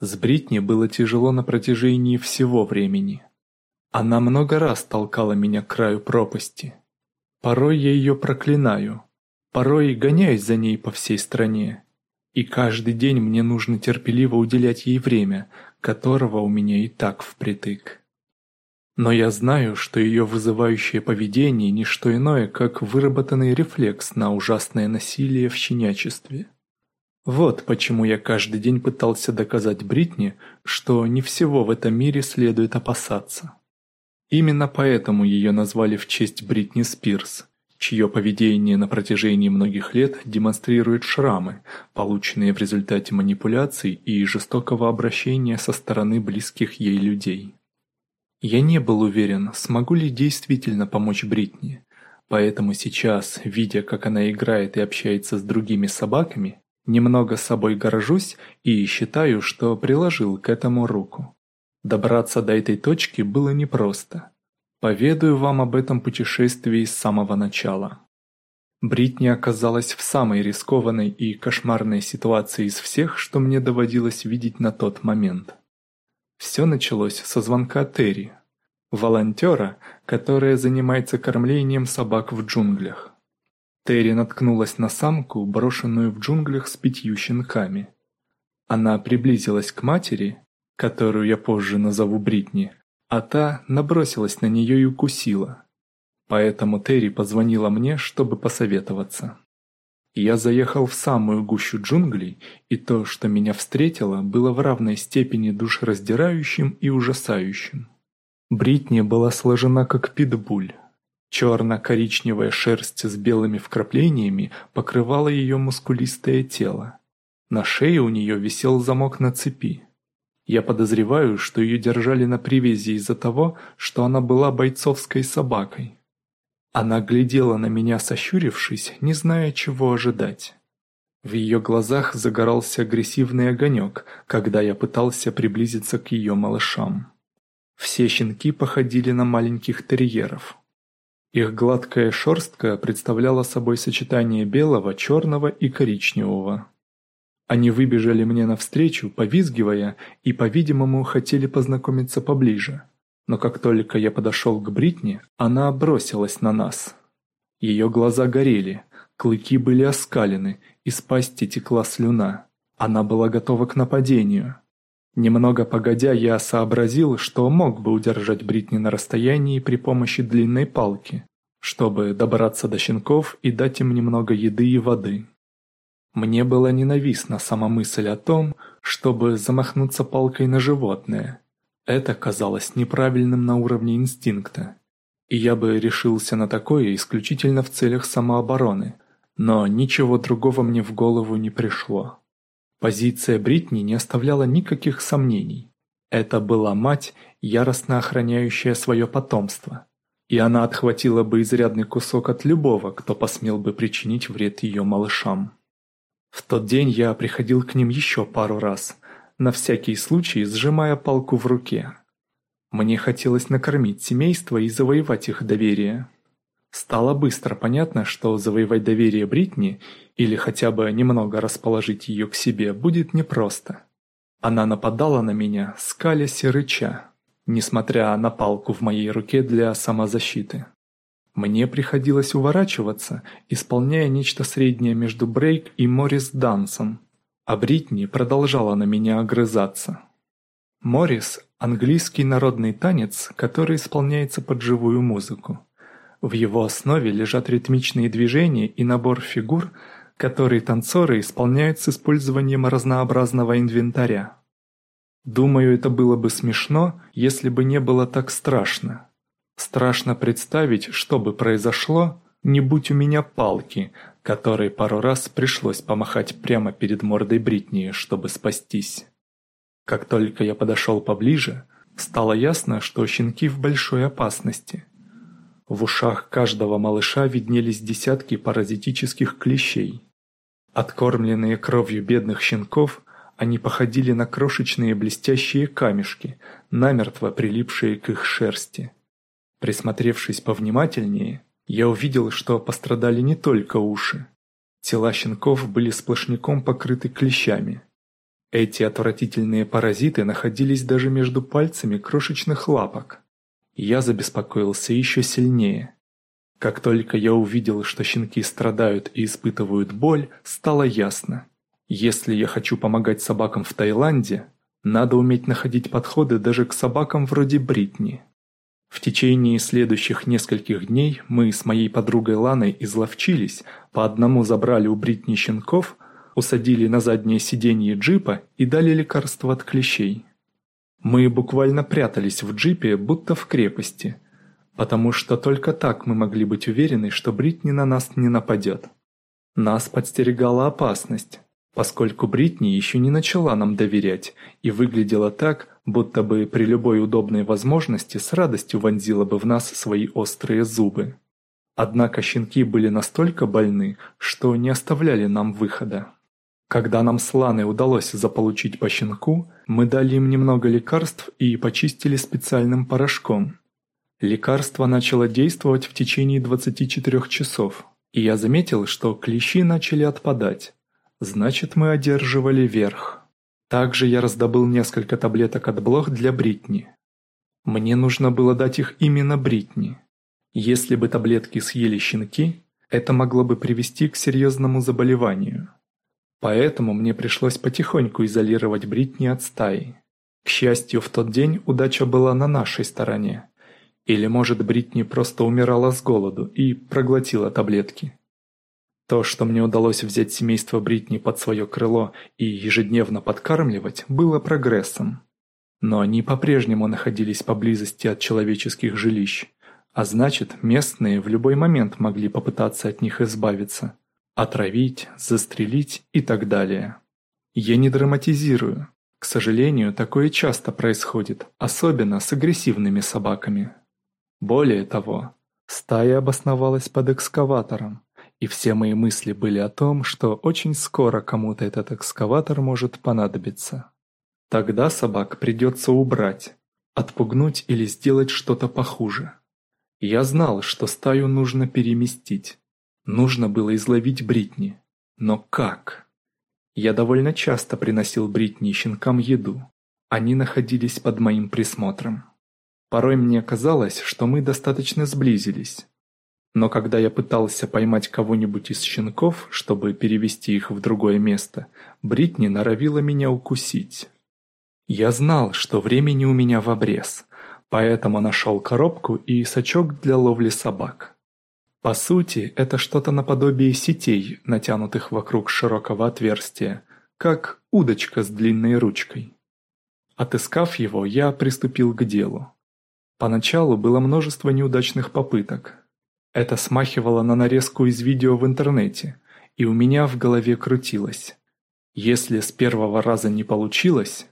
С Бритни было тяжело на протяжении всего времени. Она много раз толкала меня к краю пропасти. Порой я ее проклинаю, порой гоняюсь за ней по всей стране. И каждый день мне нужно терпеливо уделять ей время, которого у меня и так впритык. Но я знаю, что ее вызывающее поведение – не что иное, как выработанный рефлекс на ужасное насилие в щенячестве. Вот почему я каждый день пытался доказать Бритни, что не всего в этом мире следует опасаться. Именно поэтому ее назвали в честь Бритни Спирс, чье поведение на протяжении многих лет демонстрирует шрамы, полученные в результате манипуляций и жестокого обращения со стороны близких ей людей. Я не был уверен, смогу ли действительно помочь Бритни, поэтому сейчас, видя, как она играет и общается с другими собаками, немного собой горжусь и считаю, что приложил к этому руку. Добраться до этой точки было непросто. Поведаю вам об этом путешествии с самого начала. Бритни оказалась в самой рискованной и кошмарной ситуации из всех, что мне доводилось видеть на тот момент. Все началось со звонка Терри, волонтера, которая занимается кормлением собак в джунглях. Терри наткнулась на самку, брошенную в джунглях с пятью щенками. Она приблизилась к матери, которую я позже назову Бритни, а та набросилась на нее и укусила. Поэтому Терри позвонила мне, чтобы посоветоваться. Я заехал в самую гущу джунглей, и то, что меня встретило, было в равной степени душераздирающим и ужасающим. Бритни была сложена как питбуль. Черно-коричневая шерсть с белыми вкраплениями покрывала ее мускулистое тело. На шее у нее висел замок на цепи. Я подозреваю, что ее держали на привязи из-за того, что она была бойцовской собакой. Она глядела на меня, сощурившись, не зная, чего ожидать. В ее глазах загорался агрессивный огонек, когда я пытался приблизиться к ее малышам. Все щенки походили на маленьких терьеров. Их гладкая шерстка представляла собой сочетание белого, черного и коричневого. Они выбежали мне навстречу, повизгивая, и, по-видимому, хотели познакомиться поближе но как только я подошел к Бритни, она бросилась на нас. Ее глаза горели, клыки были оскалены, из пасти текла слюна. Она была готова к нападению. Немного погодя, я сообразил, что мог бы удержать Бритни на расстоянии при помощи длинной палки, чтобы добраться до щенков и дать им немного еды и воды. Мне была ненавистна сама мысль о том, чтобы замахнуться палкой на животное, это казалось неправильным на уровне инстинкта, и я бы решился на такое исключительно в целях самообороны, но ничего другого мне в голову не пришло. Позиция Бритни не оставляла никаких сомнений. Это была мать, яростно охраняющая свое потомство, и она отхватила бы изрядный кусок от любого, кто посмел бы причинить вред ее малышам. В тот день я приходил к ним еще пару раз, на всякий случай сжимая палку в руке. Мне хотелось накормить семейство и завоевать их доверие. Стало быстро понятно, что завоевать доверие Бритни или хотя бы немного расположить ее к себе будет непросто. Она нападала на меня, скалясь и рыча, несмотря на палку в моей руке для самозащиты. Мне приходилось уворачиваться, исполняя нечто среднее между брейк и Моррис Дансом, а Бритни продолжала на меня огрызаться. Моррис – английский народный танец, который исполняется под живую музыку. В его основе лежат ритмичные движения и набор фигур, которые танцоры исполняют с использованием разнообразного инвентаря. Думаю, это было бы смешно, если бы не было так страшно. Страшно представить, что бы произошло, не будь у меня палки, которой пару раз пришлось помахать прямо перед мордой Бритни, чтобы спастись. Как только я подошел поближе, стало ясно, что щенки в большой опасности. В ушах каждого малыша виднелись десятки паразитических клещей. Откормленные кровью бедных щенков, они походили на крошечные блестящие камешки, намертво прилипшие к их шерсти. Присмотревшись повнимательнее, я увидел, что пострадали не только уши. Тела щенков были сплошняком покрыты клещами. Эти отвратительные паразиты находились даже между пальцами крошечных лапок. Я забеспокоился еще сильнее. Как только я увидел, что щенки страдают и испытывают боль, стало ясно. Если я хочу помогать собакам в Таиланде, надо уметь находить подходы даже к собакам вроде Бритни. В течение следующих нескольких дней мы с моей подругой Ланой изловчились, по одному забрали у Бритни щенков, усадили на заднее сиденье джипа и дали лекарство от клещей. Мы буквально прятались в джипе, будто в крепости, потому что только так мы могли быть уверены, что Бритни на нас не нападет. Нас подстерегала опасность, поскольку Бритни еще не начала нам доверять и выглядела так, будто бы при любой удобной возможности с радостью вонзила бы в нас свои острые зубы. Однако щенки были настолько больны, что не оставляли нам выхода. Когда нам с Ланой удалось заполучить по щенку, мы дали им немного лекарств и почистили специальным порошком. Лекарство начало действовать в течение 24 часов, и я заметил, что клещи начали отпадать. Значит, мы одерживали верх. Также я раздобыл несколько таблеток от блох для Бритни. Мне нужно было дать их именно Бритни. Если бы таблетки съели щенки, это могло бы привести к серьезному заболеванию. Поэтому мне пришлось потихоньку изолировать Бритни от стаи. К счастью, в тот день удача была на нашей стороне. Или, может, Бритни просто умирала с голоду и проглотила таблетки. То, что мне удалось взять семейство Бритни под свое крыло и ежедневно подкармливать, было прогрессом. Но они по-прежнему находились поблизости от человеческих жилищ, а значит, местные в любой момент могли попытаться от них избавиться. Отравить, застрелить и так далее. Я не драматизирую. К сожалению, такое часто происходит, особенно с агрессивными собаками. Более того, стая обосновалась под экскаватором, и все мои мысли были о том, что очень скоро кому-то этот экскаватор может понадобиться. Тогда собак придется убрать, отпугнуть или сделать что-то похуже. Я знал, что стаю нужно переместить. Нужно было изловить Бритни. Но как? Я довольно часто приносил Бритни и щенкам еду. Они находились под моим присмотром. Порой мне казалось, что мы достаточно сблизились. Но когда я пытался поймать кого-нибудь из щенков, чтобы перевести их в другое место, Бритни норовила меня укусить. Я знал, что времени у меня в обрез, поэтому нашел коробку и сачок для ловли собак. По сути, это что-то наподобие сетей, натянутых вокруг широкого отверстия, как удочка с длинной ручкой. Отыскав его, я приступил к делу. Поначалу было множество неудачных попыток, это смахивало на нарезку из видео в интернете, и у меня в голове крутилось. Если с первого раза не получилось...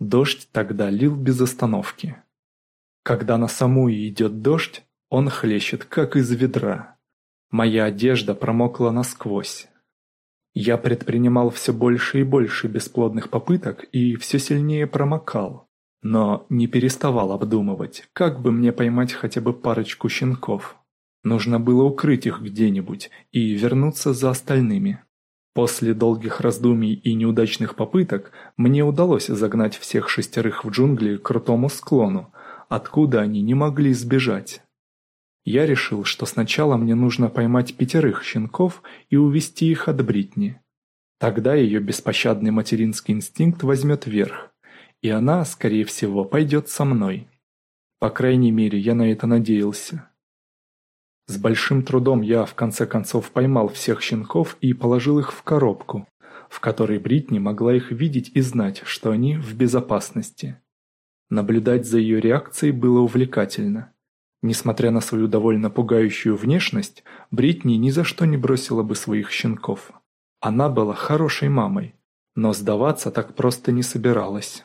Дождь тогда лил без остановки. Когда на самую идет дождь, он хлещет, как из ведра. Моя одежда промокла насквозь. Я предпринимал все больше и больше бесплодных попыток и все сильнее промокал, но не переставал обдумывать, как бы мне поймать хотя бы парочку щенков. Нужно было укрыть их где-нибудь и вернуться за остальными. После долгих раздумий и неудачных попыток мне удалось загнать всех шестерых в джунгли к крутому склону, откуда они не могли сбежать. Я решил, что сначала мне нужно поймать пятерых щенков и увести их от Бритни. Тогда ее беспощадный материнский инстинкт возьмет верх, и она, скорее всего, пойдет со мной. По крайней мере, я на это надеялся. С большим трудом я в конце концов поймал всех щенков и положил их в коробку, в которой Бритни могла их видеть и знать, что они в безопасности. Наблюдать за ее реакцией было увлекательно. Несмотря на свою довольно пугающую внешность, Бритни ни за что не бросила бы своих щенков. Она была хорошей мамой, но сдаваться так просто не собиралась.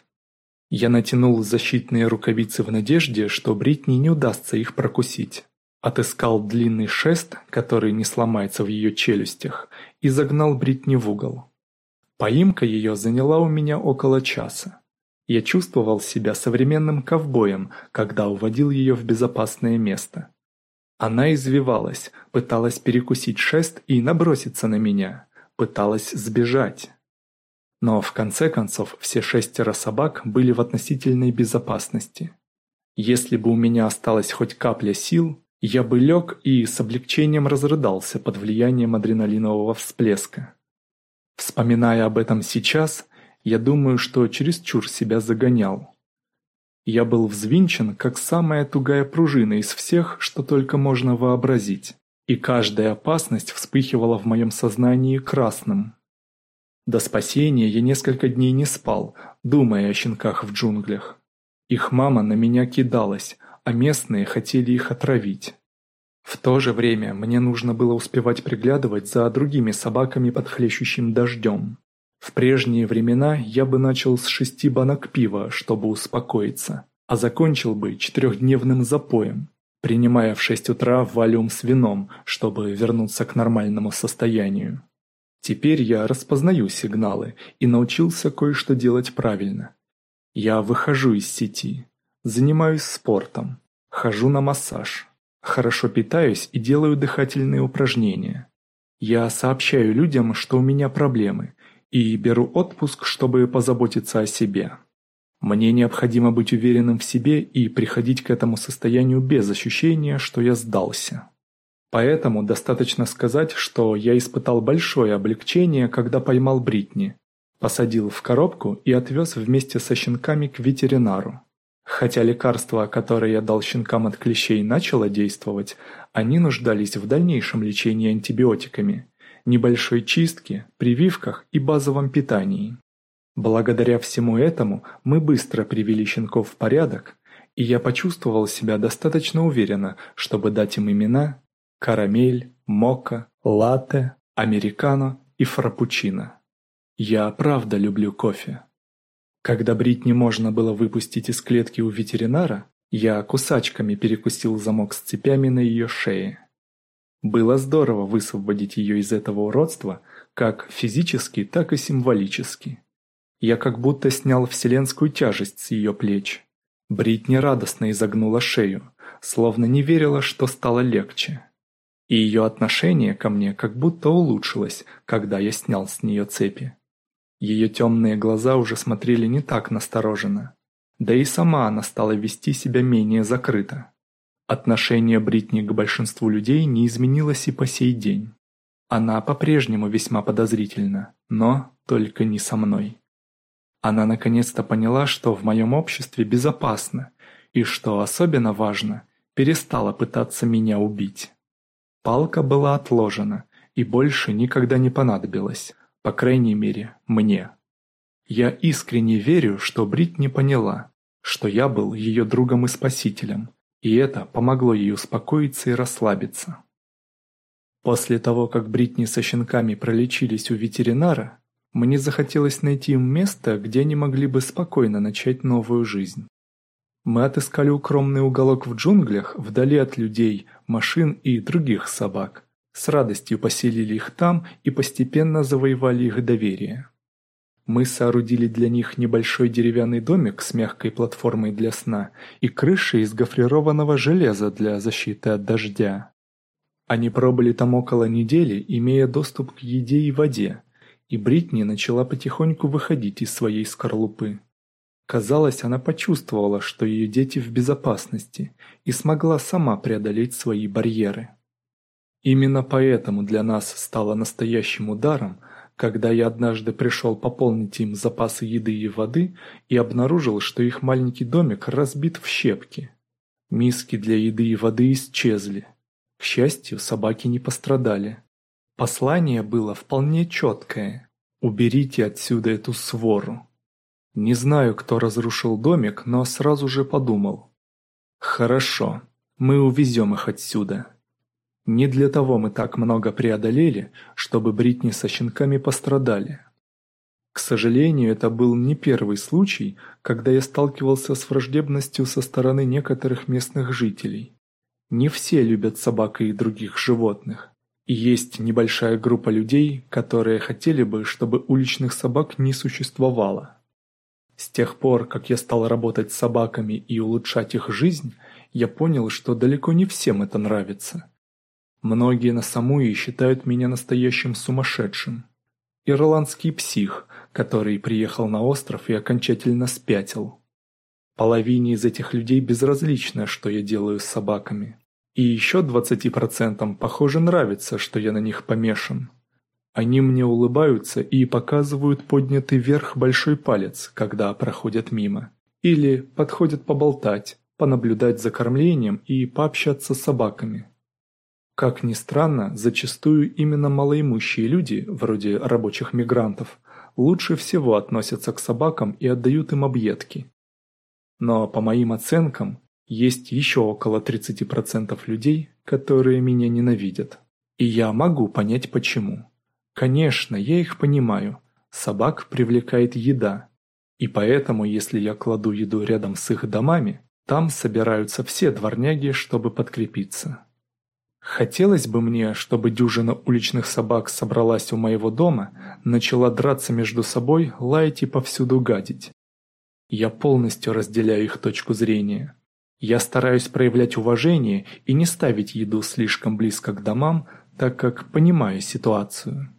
Я натянул защитные рукавицы в надежде, что Бритни не удастся их прокусить. Отыскал длинный шест, который не сломается в ее челюстях, и загнал Бритни в угол. Поимка ее заняла у меня около часа. Я чувствовал себя современным ковбоем, когда уводил ее в безопасное место. Она извивалась, пыталась перекусить шест и наброситься на меня, пыталась сбежать. Но в конце концов все шестеро собак были в относительной безопасности. Если бы у меня осталась хоть капля сил, я бы лег и с облегчением разрыдался под влиянием адреналинового всплеска. Вспоминая об этом сейчас, я думаю, что чересчур себя загонял. Я был взвинчен, как самая тугая пружина из всех, что только можно вообразить, и каждая опасность вспыхивала в моем сознании красным. До спасения я несколько дней не спал, думая о щенках в джунглях. Их мама на меня кидалась, а местные хотели их отравить. В то же время мне нужно было успевать приглядывать за другими собаками под хлещущим дождем. В прежние времена я бы начал с шести банок пива, чтобы успокоиться, а закончил бы четырехдневным запоем, принимая в шесть утра валюм с вином, чтобы вернуться к нормальному состоянию. Теперь я распознаю сигналы и научился кое-что делать правильно. Я выхожу из сети, занимаюсь спортом, хожу на массаж, хорошо питаюсь и делаю дыхательные упражнения. Я сообщаю людям, что у меня проблемы, и беру отпуск, чтобы позаботиться о себе. Мне необходимо быть уверенным в себе и приходить к этому состоянию без ощущения, что я сдался. Поэтому достаточно сказать, что я испытал большое облегчение, когда поймал Бритни, посадил в коробку и отвез вместе со щенками к ветеринару. Хотя лекарство, которое я дал щенкам от клещей, начало действовать, они нуждались в дальнейшем лечении антибиотиками, небольшой чистке, прививках и базовом питании. Благодаря всему этому мы быстро привели щенков в порядок, и я почувствовал себя достаточно уверенно, чтобы дать им имена карамель, мока, латте, американо и фрапучино. Я правда люблю кофе. Когда Бритни можно было выпустить из клетки у ветеринара, я кусачками перекусил замок с цепями на ее шее. Было здорово высвободить ее из этого уродства, как физически, так и символически. Я как будто снял вселенскую тяжесть с ее плеч. Бритни радостно изогнула шею, словно не верила, что стало легче. И ее отношение ко мне как будто улучшилось, когда я снял с нее цепи. Ее темные глаза уже смотрели не так настороженно. Да и сама она стала вести себя менее закрыто. Отношение Бритни к большинству людей не изменилось и по сей день. Она по-прежнему весьма подозрительна, но только не со мной. Она наконец-то поняла, что в моем обществе безопасно, и, что особенно важно, перестала пытаться меня убить. Палка была отложена и больше никогда не понадобилась, по крайней мере, мне. Я искренне верю, что Брит поняла, что я был ее другом и спасителем, и это помогло ей успокоиться и расслабиться. После того, как Бритни со щенками пролечились у ветеринара, мне захотелось найти им место, где они могли бы спокойно начать новую жизнь. Мы отыскали укромный уголок в джунглях, вдали от людей, машин и других собак. С радостью поселили их там и постепенно завоевали их доверие. Мы соорудили для них небольшой деревянный домик с мягкой платформой для сна и крышей из гофрированного железа для защиты от дождя. Они пробыли там около недели, имея доступ к еде и воде, и Бритни начала потихоньку выходить из своей скорлупы. Казалось, она почувствовала, что ее дети в безопасности, и смогла сама преодолеть свои барьеры. Именно поэтому для нас стало настоящим ударом – когда я однажды пришел пополнить им запасы еды и воды и обнаружил, что их маленький домик разбит в щепки. Миски для еды и воды исчезли. К счастью, собаки не пострадали. Послание было вполне четкое. «Уберите отсюда эту свору». Не знаю, кто разрушил домик, но сразу же подумал. Хорошо, мы увезем их отсюда. Не для того мы так много преодолели, чтобы Бритни со щенками пострадали. К сожалению, это был не первый случай, когда я сталкивался с враждебностью со стороны некоторых местных жителей. Не все любят собак и других животных. И есть небольшая группа людей, которые хотели бы, чтобы уличных собак не существовало. С тех пор, как я стал работать с собаками и улучшать их жизнь, я понял, что далеко не всем это нравится. Многие на Самуи считают меня настоящим сумасшедшим. Ирландский псих, который приехал на остров и окончательно спятил. Половине из этих людей безразлично, что я делаю с собаками. И еще 20% похоже нравится, что я на них помешан. Они мне улыбаются и показывают поднятый вверх большой палец, когда проходят мимо. Или подходят поболтать, понаблюдать за кормлением и пообщаться с собаками. Как ни странно, зачастую именно малоимущие люди, вроде рабочих мигрантов, лучше всего относятся к собакам и отдают им объедки. Но, по моим оценкам, есть еще около 30% людей, которые меня ненавидят. И я могу понять почему. Конечно, я их понимаю. Собак привлекает еда. И поэтому, если я кладу еду рядом с их домами, там собираются все дворняги, чтобы подкрепиться. Хотелось бы мне, чтобы дюжина уличных собак собралась у моего дома, начала драться между собой, лаять и повсюду гадить. Я полностью разделяю их точку зрения. Я стараюсь проявлять уважение и не ставить еду слишком близко к домам, так как понимаю ситуацию.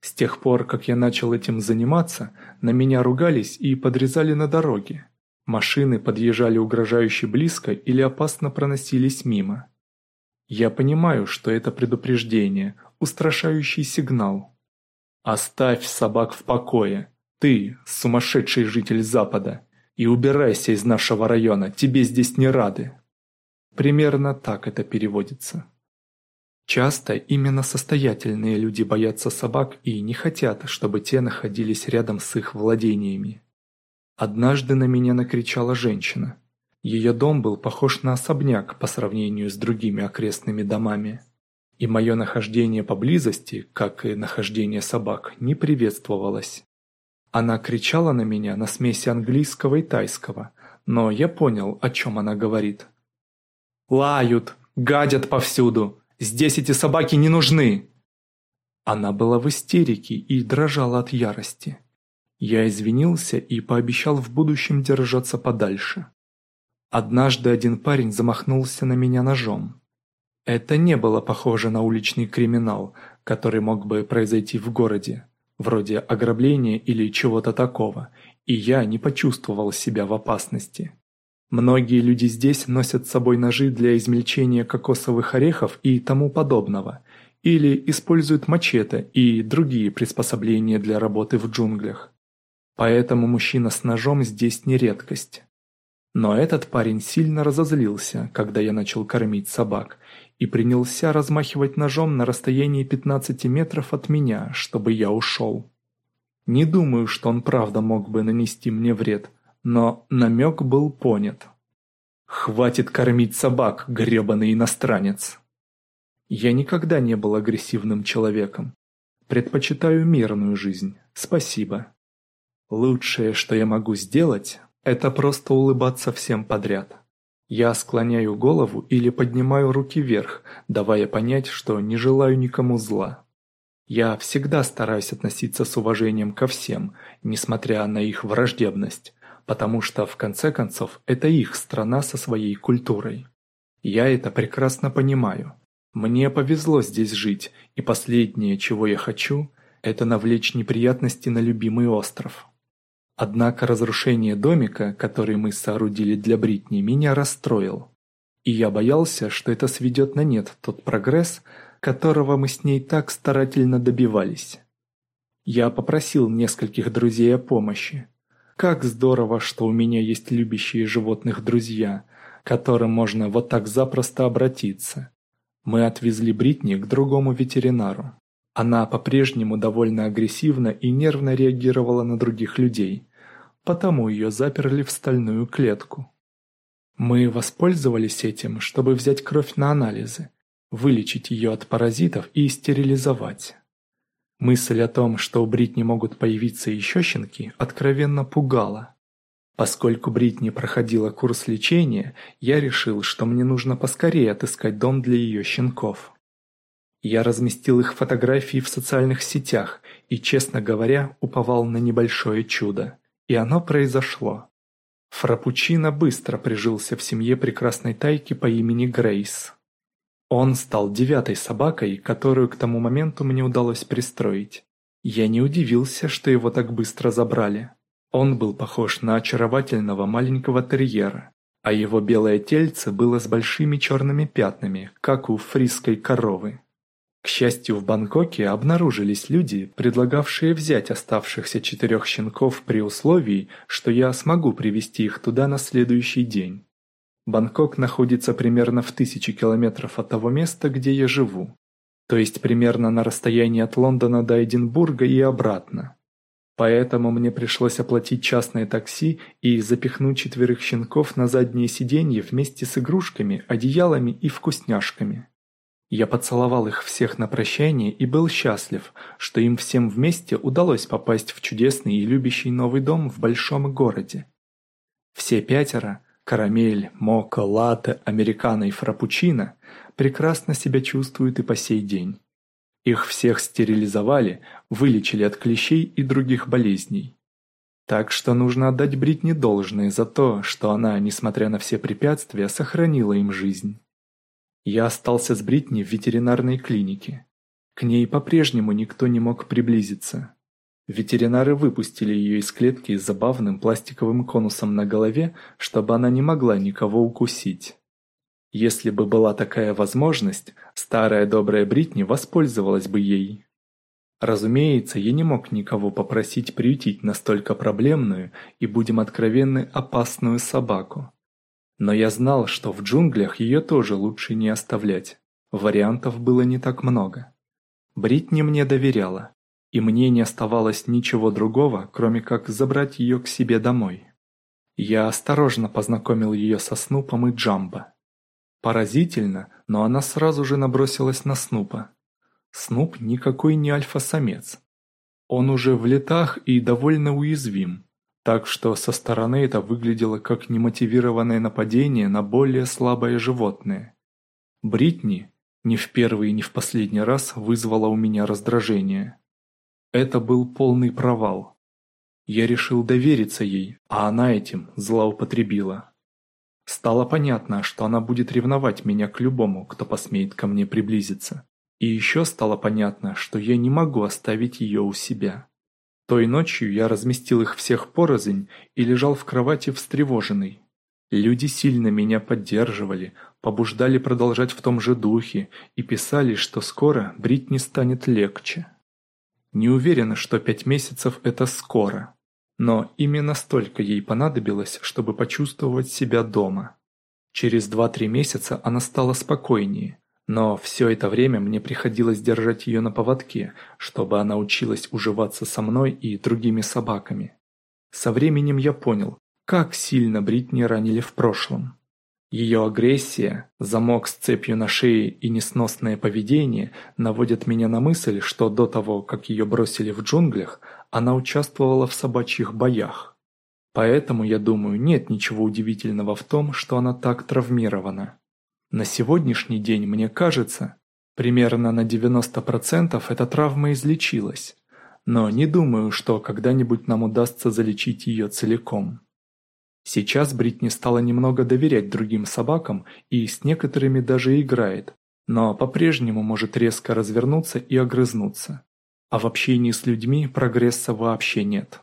С тех пор, как я начал этим заниматься, на меня ругались и подрезали на дороге. Машины подъезжали угрожающе близко или опасно проносились мимо. Я понимаю, что это предупреждение, устрашающий сигнал. «Оставь собак в покое. Ты, сумасшедший житель Запада, и убирайся из нашего района, тебе здесь не рады». Примерно так это переводится. Часто именно состоятельные люди боятся собак и не хотят, чтобы те находились рядом с их владениями. Однажды на меня накричала женщина. Ее дом был похож на особняк по сравнению с другими окрестными домами. И мое нахождение поблизости, как и нахождение собак, не приветствовалось. Она кричала на меня на смеси английского и тайского, но я понял, о чем она говорит. «Лают! Гадят повсюду! Здесь эти собаки не нужны!» Она была в истерике и дрожала от ярости. Я извинился и пообещал в будущем держаться подальше. Однажды один парень замахнулся на меня ножом. Это не было похоже на уличный криминал, который мог бы произойти в городе, вроде ограбления или чего-то такого, и я не почувствовал себя в опасности. Многие люди здесь носят с собой ножи для измельчения кокосовых орехов и тому подобного, или используют мачете и другие приспособления для работы в джунглях. Поэтому мужчина с ножом здесь не редкость. Но этот парень сильно разозлился, когда я начал кормить собак, и принялся размахивать ножом на расстоянии 15 метров от меня, чтобы я ушел. Не думаю, что он правда мог бы нанести мне вред – но намек был понят. «Хватит кормить собак, гребаный иностранец!» Я никогда не был агрессивным человеком. Предпочитаю мирную жизнь, спасибо. Лучшее, что я могу сделать, это просто улыбаться всем подряд. Я склоняю голову или поднимаю руки вверх, давая понять, что не желаю никому зла. Я всегда стараюсь относиться с уважением ко всем, несмотря на их враждебность, потому что, в конце концов, это их страна со своей культурой. Я это прекрасно понимаю. Мне повезло здесь жить, и последнее, чего я хочу, это навлечь неприятности на любимый остров. Однако разрушение домика, который мы соорудили для Бритни, меня расстроил. И я боялся, что это сведет на нет тот прогресс, которого мы с ней так старательно добивались. Я попросил нескольких друзей о помощи, как здорово, что у меня есть любящие животных друзья, к которым можно вот так запросто обратиться. Мы отвезли Бритни к другому ветеринару. Она по-прежнему довольно агрессивно и нервно реагировала на других людей, потому ее заперли в стальную клетку. Мы воспользовались этим, чтобы взять кровь на анализы, вылечить ее от паразитов и стерилизовать. Мысль о том, что у Бритни могут появиться еще щенки, откровенно пугала. Поскольку Бритни проходила курс лечения, я решил, что мне нужно поскорее отыскать дом для ее щенков. Я разместил их фотографии в социальных сетях и, честно говоря, уповал на небольшое чудо. И оно произошло. Фрапучино быстро прижился в семье прекрасной тайки по имени Грейс. Он стал девятой собакой, которую к тому моменту мне удалось пристроить. Я не удивился, что его так быстро забрали. Он был похож на очаровательного маленького терьера, а его белое тельце было с большими черными пятнами, как у фриской коровы. К счастью, в Бангкоке обнаружились люди, предлагавшие взять оставшихся четырех щенков при условии, что я смогу привести их туда на следующий день. Бангкок находится примерно в тысячи километров от того места, где я живу, то есть примерно на расстоянии от Лондона до Эдинбурга и обратно. Поэтому мне пришлось оплатить частное такси и запихнуть четверых щенков на заднее сиденье вместе с игрушками, одеялами и вкусняшками. Я поцеловал их всех на прощание и был счастлив, что им всем вместе удалось попасть в чудесный и любящий новый дом в большом городе. Все пятеро – карамель, мока, латте, американо и фрапучино – прекрасно себя чувствуют и по сей день. Их всех стерилизовали, вылечили от клещей и других болезней. Так что нужно отдать Бритни должное за то, что она, несмотря на все препятствия, сохранила им жизнь. Я остался с Бритни в ветеринарной клинике. К ней по-прежнему никто не мог приблизиться. Ветеринары выпустили ее из клетки с забавным пластиковым конусом на голове, чтобы она не могла никого укусить. Если бы была такая возможность, старая добрая Бритни воспользовалась бы ей. Разумеется, я не мог никого попросить приютить настолько проблемную и, будем откровенны, опасную собаку. Но я знал, что в джунглях ее тоже лучше не оставлять. Вариантов было не так много. Бритни мне доверяла, и мне не оставалось ничего другого, кроме как забрать ее к себе домой. Я осторожно познакомил ее со Снупом и Джамбо. Поразительно, но она сразу же набросилась на Снупа. Снуп никакой не альфа-самец. Он уже в летах и довольно уязвим, так что со стороны это выглядело как немотивированное нападение на более слабое животное. Бритни ни в первый и ни в последний раз вызвала у меня раздражение. Это был полный провал. Я решил довериться ей, а она этим злоупотребила. Стало понятно, что она будет ревновать меня к любому, кто посмеет ко мне приблизиться. И еще стало понятно, что я не могу оставить ее у себя. Той ночью я разместил их всех порознь и лежал в кровати встревоженный. Люди сильно меня поддерживали, побуждали продолжать в том же духе и писали, что скоро Бритни станет легче. Не уверена, что пять месяцев – это скоро. Но именно столько ей понадобилось, чтобы почувствовать себя дома. Через два-три месяца она стала спокойнее, но все это время мне приходилось держать ее на поводке, чтобы она училась уживаться со мной и другими собаками. Со временем я понял, как сильно Бритни ранили в прошлом. Ее агрессия, замок с цепью на шее и несносное поведение наводят меня на мысль, что до того, как ее бросили в джунглях, она участвовала в собачьих боях. Поэтому, я думаю, нет ничего удивительного в том, что она так травмирована. На сегодняшний день, мне кажется, примерно на 90% эта травма излечилась, но не думаю, что когда-нибудь нам удастся залечить ее целиком. Сейчас Бритни стала немного доверять другим собакам и с некоторыми даже играет, но по-прежнему может резко развернуться и огрызнуться. А в общении с людьми прогресса вообще нет.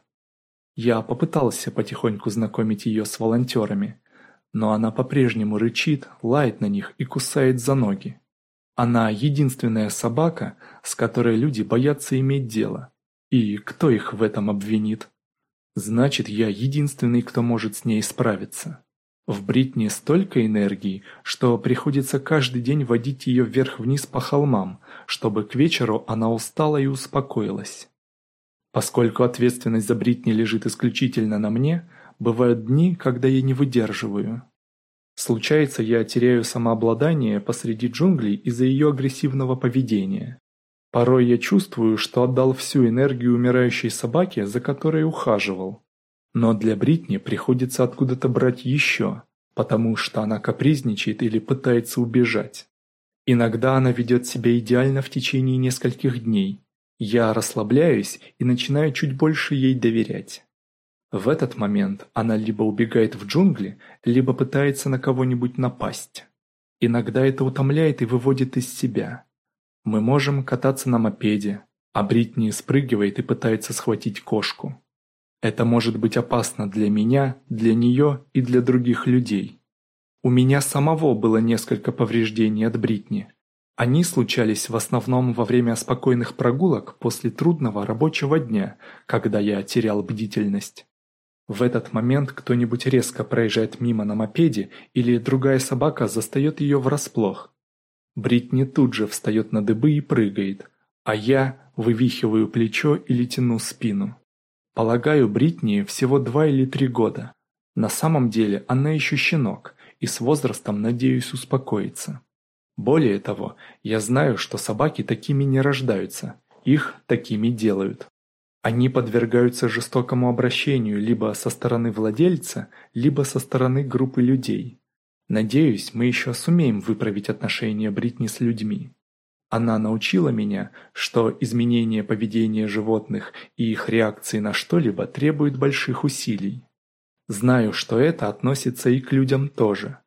Я попытался потихоньку знакомить ее с волонтерами, но она по-прежнему рычит, лает на них и кусает за ноги. Она единственная собака, с которой люди боятся иметь дело. И кто их в этом обвинит? Значит, я единственный, кто может с ней справиться. В Бритни столько энергии, что приходится каждый день водить ее вверх-вниз по холмам, чтобы к вечеру она устала и успокоилась. Поскольку ответственность за Бритни лежит исключительно на мне, бывают дни, когда я не выдерживаю. Случается, я теряю самообладание посреди джунглей из-за ее агрессивного поведения. Порой я чувствую, что отдал всю энергию умирающей собаке, за которой ухаживал. Но для Бритни приходится откуда-то брать еще, потому что она капризничает или пытается убежать. Иногда она ведет себя идеально в течение нескольких дней. Я расслабляюсь и начинаю чуть больше ей доверять. В этот момент она либо убегает в джунгли, либо пытается на кого-нибудь напасть. Иногда это утомляет и выводит из себя. Мы можем кататься на мопеде, а Бритни спрыгивает и пытается схватить кошку. Это может быть опасно для меня, для нее и для других людей. У меня самого было несколько повреждений от Бритни. Они случались в основном во время спокойных прогулок после трудного рабочего дня, когда я терял бдительность. В этот момент кто-нибудь резко проезжает мимо на мопеде или другая собака застает ее врасплох. Бритни тут же встает на дыбы и прыгает, а я вывихиваю плечо или тяну спину. Полагаю, Бритни всего два или три года. На самом деле она еще щенок, и с возрастом надеюсь успокоиться. Более того, я знаю, что собаки такими не рождаются, их такими делают. Они подвергаются жестокому обращению либо со стороны владельца, либо со стороны группы людей. Надеюсь, мы еще сумеем выправить отношения Бритни с людьми. Она научила меня, что изменение поведения животных и их реакции на что-либо требует больших усилий. Знаю, что это относится и к людям тоже.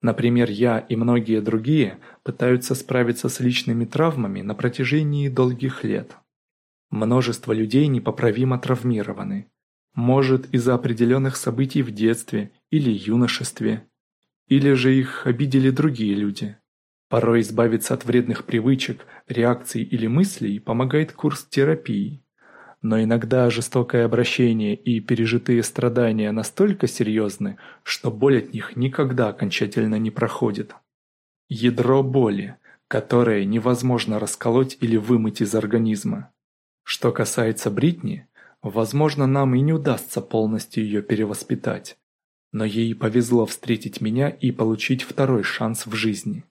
Например, я и многие другие пытаются справиться с личными травмами на протяжении долгих лет. Множество людей непоправимо травмированы. Может, из-за определенных событий в детстве или юношестве. Или же их обидели другие люди. Порой избавиться от вредных привычек, реакций или мыслей помогает курс терапии. Но иногда жестокое обращение и пережитые страдания настолько серьезны, что боль от них никогда окончательно не проходит. Ядро боли, которое невозможно расколоть или вымыть из организма. Что касается Бритни, возможно, нам и не удастся полностью ее перевоспитать. Но ей повезло встретить меня и получить второй шанс в жизни.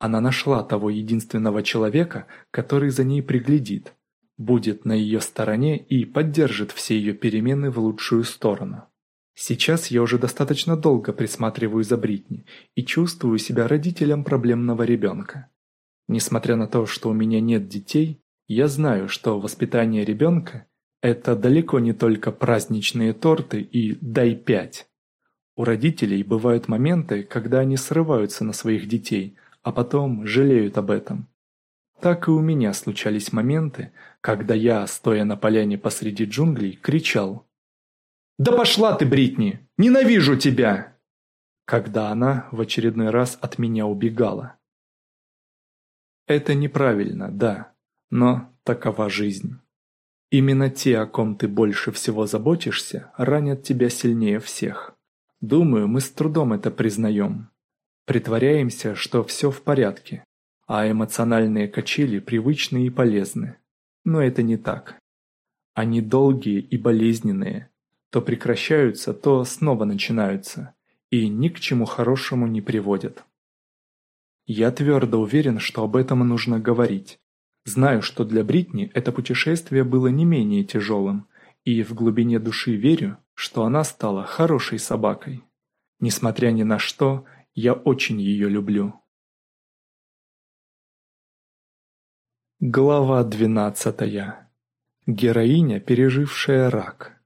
Она нашла того единственного человека, который за ней приглядит, будет на ее стороне и поддержит все ее перемены в лучшую сторону. Сейчас я уже достаточно долго присматриваю за Бритни и чувствую себя родителем проблемного ребенка. Несмотря на то, что у меня нет детей, я знаю, что воспитание ребенка – это далеко не только праздничные торты и «дай пять». У родителей бывают моменты, когда они срываются на своих детей, а потом жалеют об этом. Так и у меня случались моменты, когда я, стоя на поляне посреди джунглей, кричал «Да пошла ты, Бритни! Ненавижу тебя!» Когда она в очередной раз от меня убегала. Это неправильно, да. Но такова жизнь. Именно те, о ком ты больше всего заботишься, ранят тебя сильнее всех. Думаю, мы с трудом это признаем. Притворяемся, что все в порядке, а эмоциональные качели привычны и полезны. Но это не так. Они долгие и болезненные, то прекращаются, то снова начинаются, и ни к чему хорошему не приводят. Я твердо уверен, что об этом нужно говорить, Знаю, что для Бритни это путешествие было не менее тяжелым, и в глубине души верю, что она стала хорошей собакой. Несмотря ни на что, я очень ее люблю. Глава двенадцатая. Героиня, пережившая рак.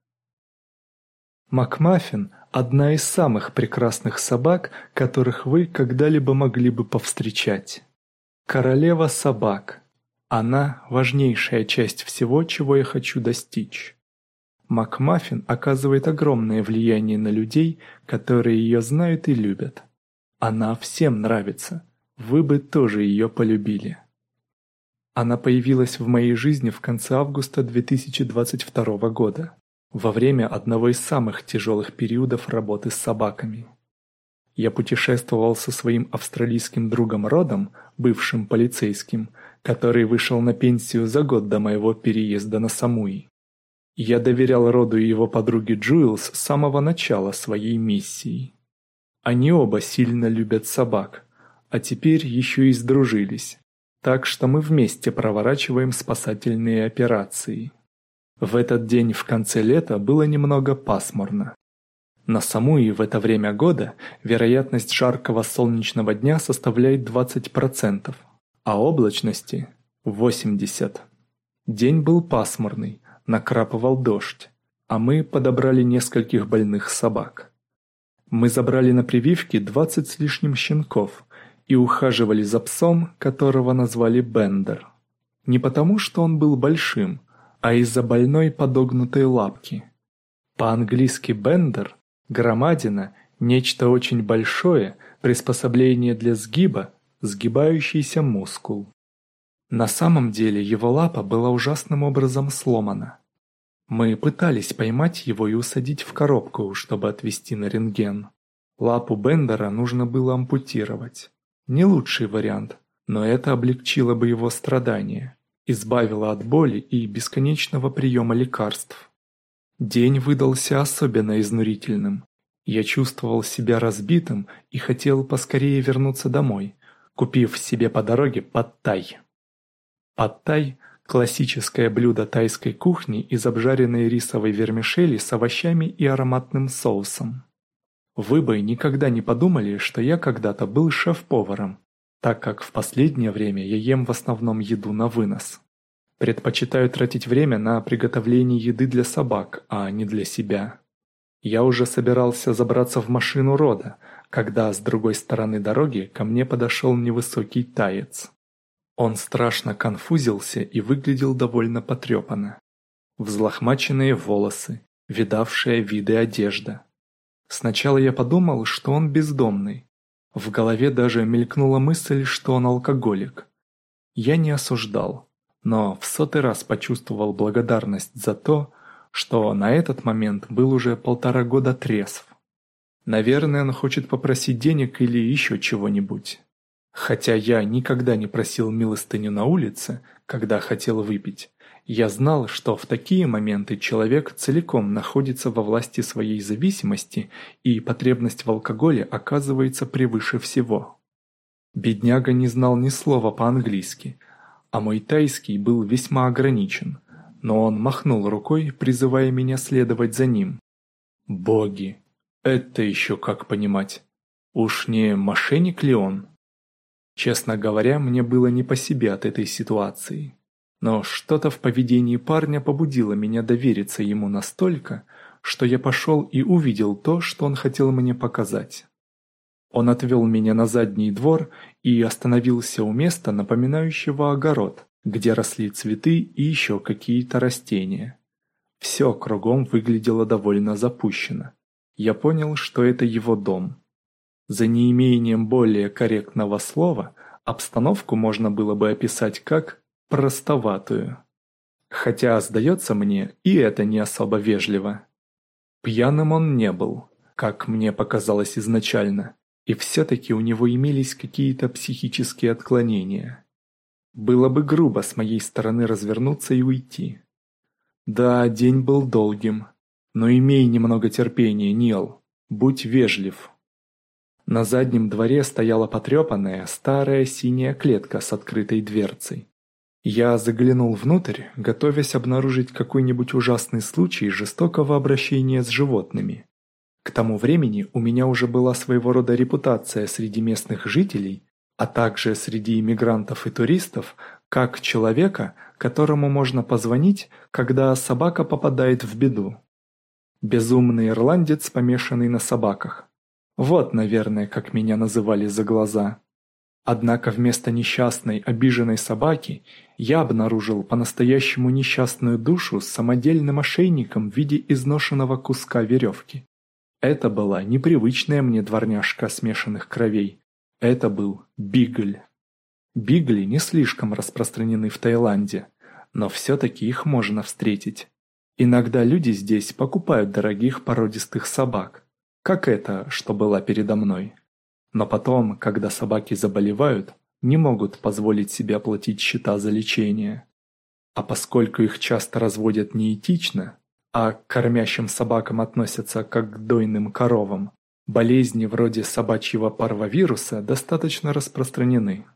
Макмаффин – одна из самых прекрасных собак, которых вы когда-либо могли бы повстречать. Королева собак – она – важнейшая часть всего, чего я хочу достичь. Макмаффин оказывает огромное влияние на людей, которые ее знают и любят. Она всем нравится. Вы бы тоже ее полюбили. Она появилась в моей жизни в конце августа 2022 года, во время одного из самых тяжелых периодов работы с собаками. Я путешествовал со своим австралийским другом Родом, бывшим полицейским, который вышел на пенсию за год до моего переезда на Самуи. Я доверял Роду и его подруге Джуэлс с самого начала своей миссии. Они оба сильно любят собак, а теперь еще и сдружились, так что мы вместе проворачиваем спасательные операции. В этот день в конце лета было немного пасмурно. На Самуи в это время года вероятность жаркого солнечного дня составляет 20%, а облачности – 80%. День был пасмурный, накрапывал дождь, а мы подобрали нескольких больных собак. Мы забрали на прививки 20 с лишним щенков и ухаживали за псом, которого назвали Бендер. Не потому, что он был большим, а из-за больной подогнутой лапки. По-английски «бендер» Громадина – нечто очень большое, приспособление для сгиба, сгибающийся мускул. На самом деле его лапа была ужасным образом сломана. Мы пытались поймать его и усадить в коробку, чтобы отвезти на рентген. Лапу Бендера нужно было ампутировать. Не лучший вариант, но это облегчило бы его страдания, избавило от боли и бесконечного приема лекарств. День выдался особенно изнурительным. Я чувствовал себя разбитым и хотел поскорее вернуться домой, купив себе по дороге подтай. Подтай – классическое блюдо тайской кухни из обжаренной рисовой вермишели с овощами и ароматным соусом. Вы бы никогда не подумали, что я когда-то был шеф-поваром, так как в последнее время я ем в основном еду на вынос. Предпочитаю тратить время на приготовление еды для собак, а не для себя. Я уже собирался забраться в машину рода, когда с другой стороны дороги ко мне подошел невысокий таец. Он страшно конфузился и выглядел довольно потрепанно. Взлохмаченные волосы, видавшая виды одежда. Сначала я подумал, что он бездомный. В голове даже мелькнула мысль, что он алкоголик. Я не осуждал но в сотый раз почувствовал благодарность за то, что на этот момент был уже полтора года трезв. Наверное, он хочет попросить денег или еще чего-нибудь. Хотя я никогда не просил милостыню на улице, когда хотел выпить, я знал, что в такие моменты человек целиком находится во власти своей зависимости и потребность в алкоголе оказывается превыше всего. Бедняга не знал ни слова по-английски – а мой тайский был весьма ограничен, но он махнул рукой, призывая меня следовать за ним. Боги, это еще как понимать? Уж не мошенник ли он? Честно говоря, мне было не по себе от этой ситуации. Но что-то в поведении парня побудило меня довериться ему настолько, что я пошел и увидел то, что он хотел мне показать. Он отвел меня на задний двор и остановился у места, напоминающего огород, где росли цветы и еще какие-то растения. Все кругом выглядело довольно запущено. Я понял, что это его дом. За неимением более корректного слова, обстановку можно было бы описать как «простоватую». Хотя, сдается мне, и это не особо вежливо. Пьяным он не был, как мне показалось изначально. И все-таки у него имелись какие-то психические отклонения. Было бы грубо с моей стороны развернуться и уйти. Да, день был долгим, но имей немного терпения, Нил, будь вежлив. На заднем дворе стояла потрепанная старая синяя клетка с открытой дверцей. Я заглянул внутрь, готовясь обнаружить какой-нибудь ужасный случай жестокого обращения с животными. К тому времени у меня уже была своего рода репутация среди местных жителей, а также среди иммигрантов и туристов, как человека, которому можно позвонить, когда собака попадает в беду. Безумный ирландец, помешанный на собаках. Вот, наверное, как меня называли за глаза. Однако вместо несчастной, обиженной собаки я обнаружил по-настоящему несчастную душу с самодельным ошейником в виде изношенного куска веревки. Это была непривычная мне дворняжка смешанных кровей. Это был бигль. Бигли не слишком распространены в Таиланде, но все-таки их можно встретить. Иногда люди здесь покупают дорогих породистых собак, как эта, что была передо мной. Но потом, когда собаки заболевают, не могут позволить себе оплатить счета за лечение. А поскольку их часто разводят неэтично, а к кормящим собакам относятся как к дойным коровам, болезни вроде собачьего парвовируса достаточно распространены.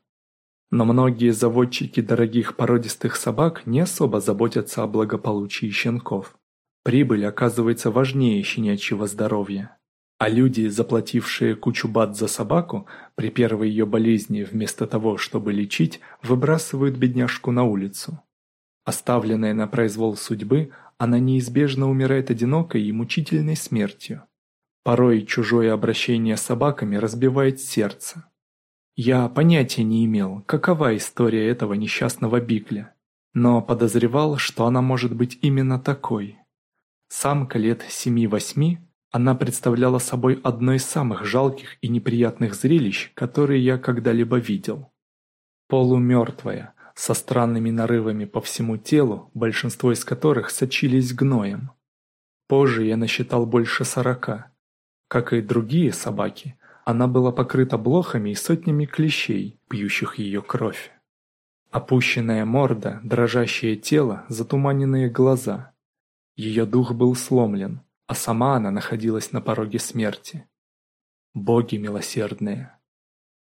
Но многие заводчики дорогих породистых собак не особо заботятся о благополучии щенков. Прибыль оказывается важнее щенячьего здоровья. А люди, заплатившие кучу бат за собаку, при первой ее болезни вместо того, чтобы лечить, выбрасывают бедняжку на улицу. Оставленная на произвол судьбы, она неизбежно умирает одинокой и мучительной смертью. Порой чужое обращение с собаками разбивает сердце. Я понятия не имел, какова история этого несчастного Бикля, но подозревал, что она может быть именно такой. Самка лет семи-восьми, она представляла собой одно из самых жалких и неприятных зрелищ, которые я когда-либо видел. Полумертвая, со странными нарывами по всему телу, большинство из которых сочились гноем. Позже я насчитал больше сорока. Как и другие собаки, она была покрыта блохами и сотнями клещей, пьющих ее кровь. Опущенная морда, дрожащее тело, затуманенные глаза. Ее дух был сломлен, а сама она находилась на пороге смерти. Боги милосердные.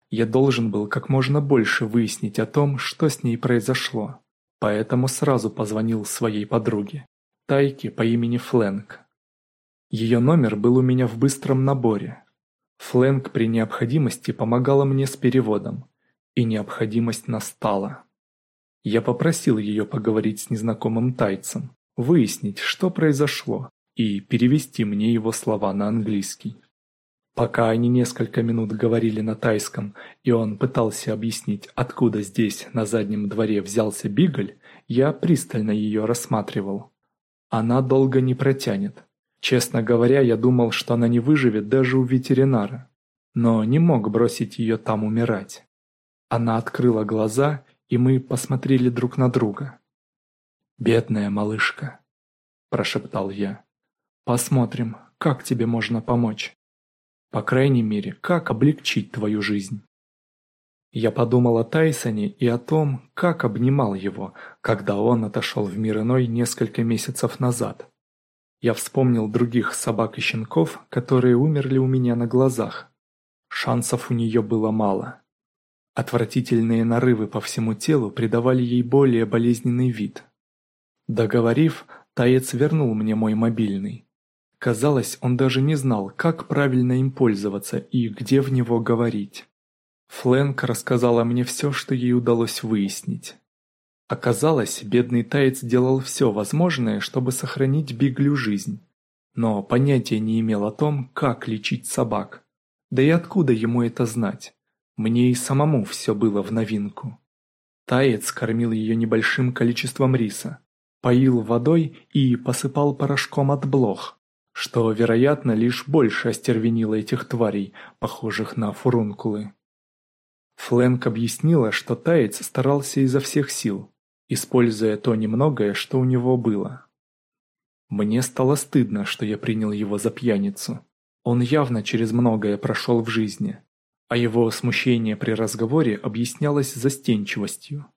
Я должен был как можно больше выяснить о том, что с ней произошло, поэтому сразу позвонил своей подруге, Тайке по имени Флэнк. Ее номер был у меня в быстром наборе, Флэнк при необходимости помогала мне с переводом, и необходимость настала. Я попросил ее поговорить с незнакомым тайцем, выяснить, что произошло, и перевести мне его слова на английский. Пока они несколько минут говорили на тайском, и он пытался объяснить, откуда здесь, на заднем дворе, взялся Бигль, я пристально ее рассматривал. Она долго не протянет, Честно говоря, я думал, что она не выживет даже у ветеринара, но не мог бросить ее там умирать. Она открыла глаза, и мы посмотрели друг на друга. «Бедная малышка», – прошептал я. «Посмотрим, как тебе можно помочь. По крайней мере, как облегчить твою жизнь». Я подумал о Тайсоне и о том, как обнимал его, когда он отошел в мир иной несколько месяцев назад. Я вспомнил других собак и щенков, которые умерли у меня на глазах. Шансов у нее было мало. Отвратительные нарывы по всему телу придавали ей более болезненный вид. Договорив, Таец вернул мне мой мобильный. Казалось, он даже не знал, как правильно им пользоваться и где в него говорить. Флэнк рассказала мне все, что ей удалось выяснить. Оказалось, бедный таец делал все возможное, чтобы сохранить Биглю жизнь. Но понятия не имел о том, как лечить собак. Да и откуда ему это знать? Мне и самому все было в новинку. Таец кормил ее небольшим количеством риса, поил водой и посыпал порошком от блох, что, вероятно, лишь больше остервенило этих тварей, похожих на фурункулы. Флэнк объяснила, что Таец старался изо всех сил, используя то немногое, что у него было. Мне стало стыдно, что я принял его за пьяницу. Он явно через многое прошел в жизни, а его смущение при разговоре объяснялось застенчивостью.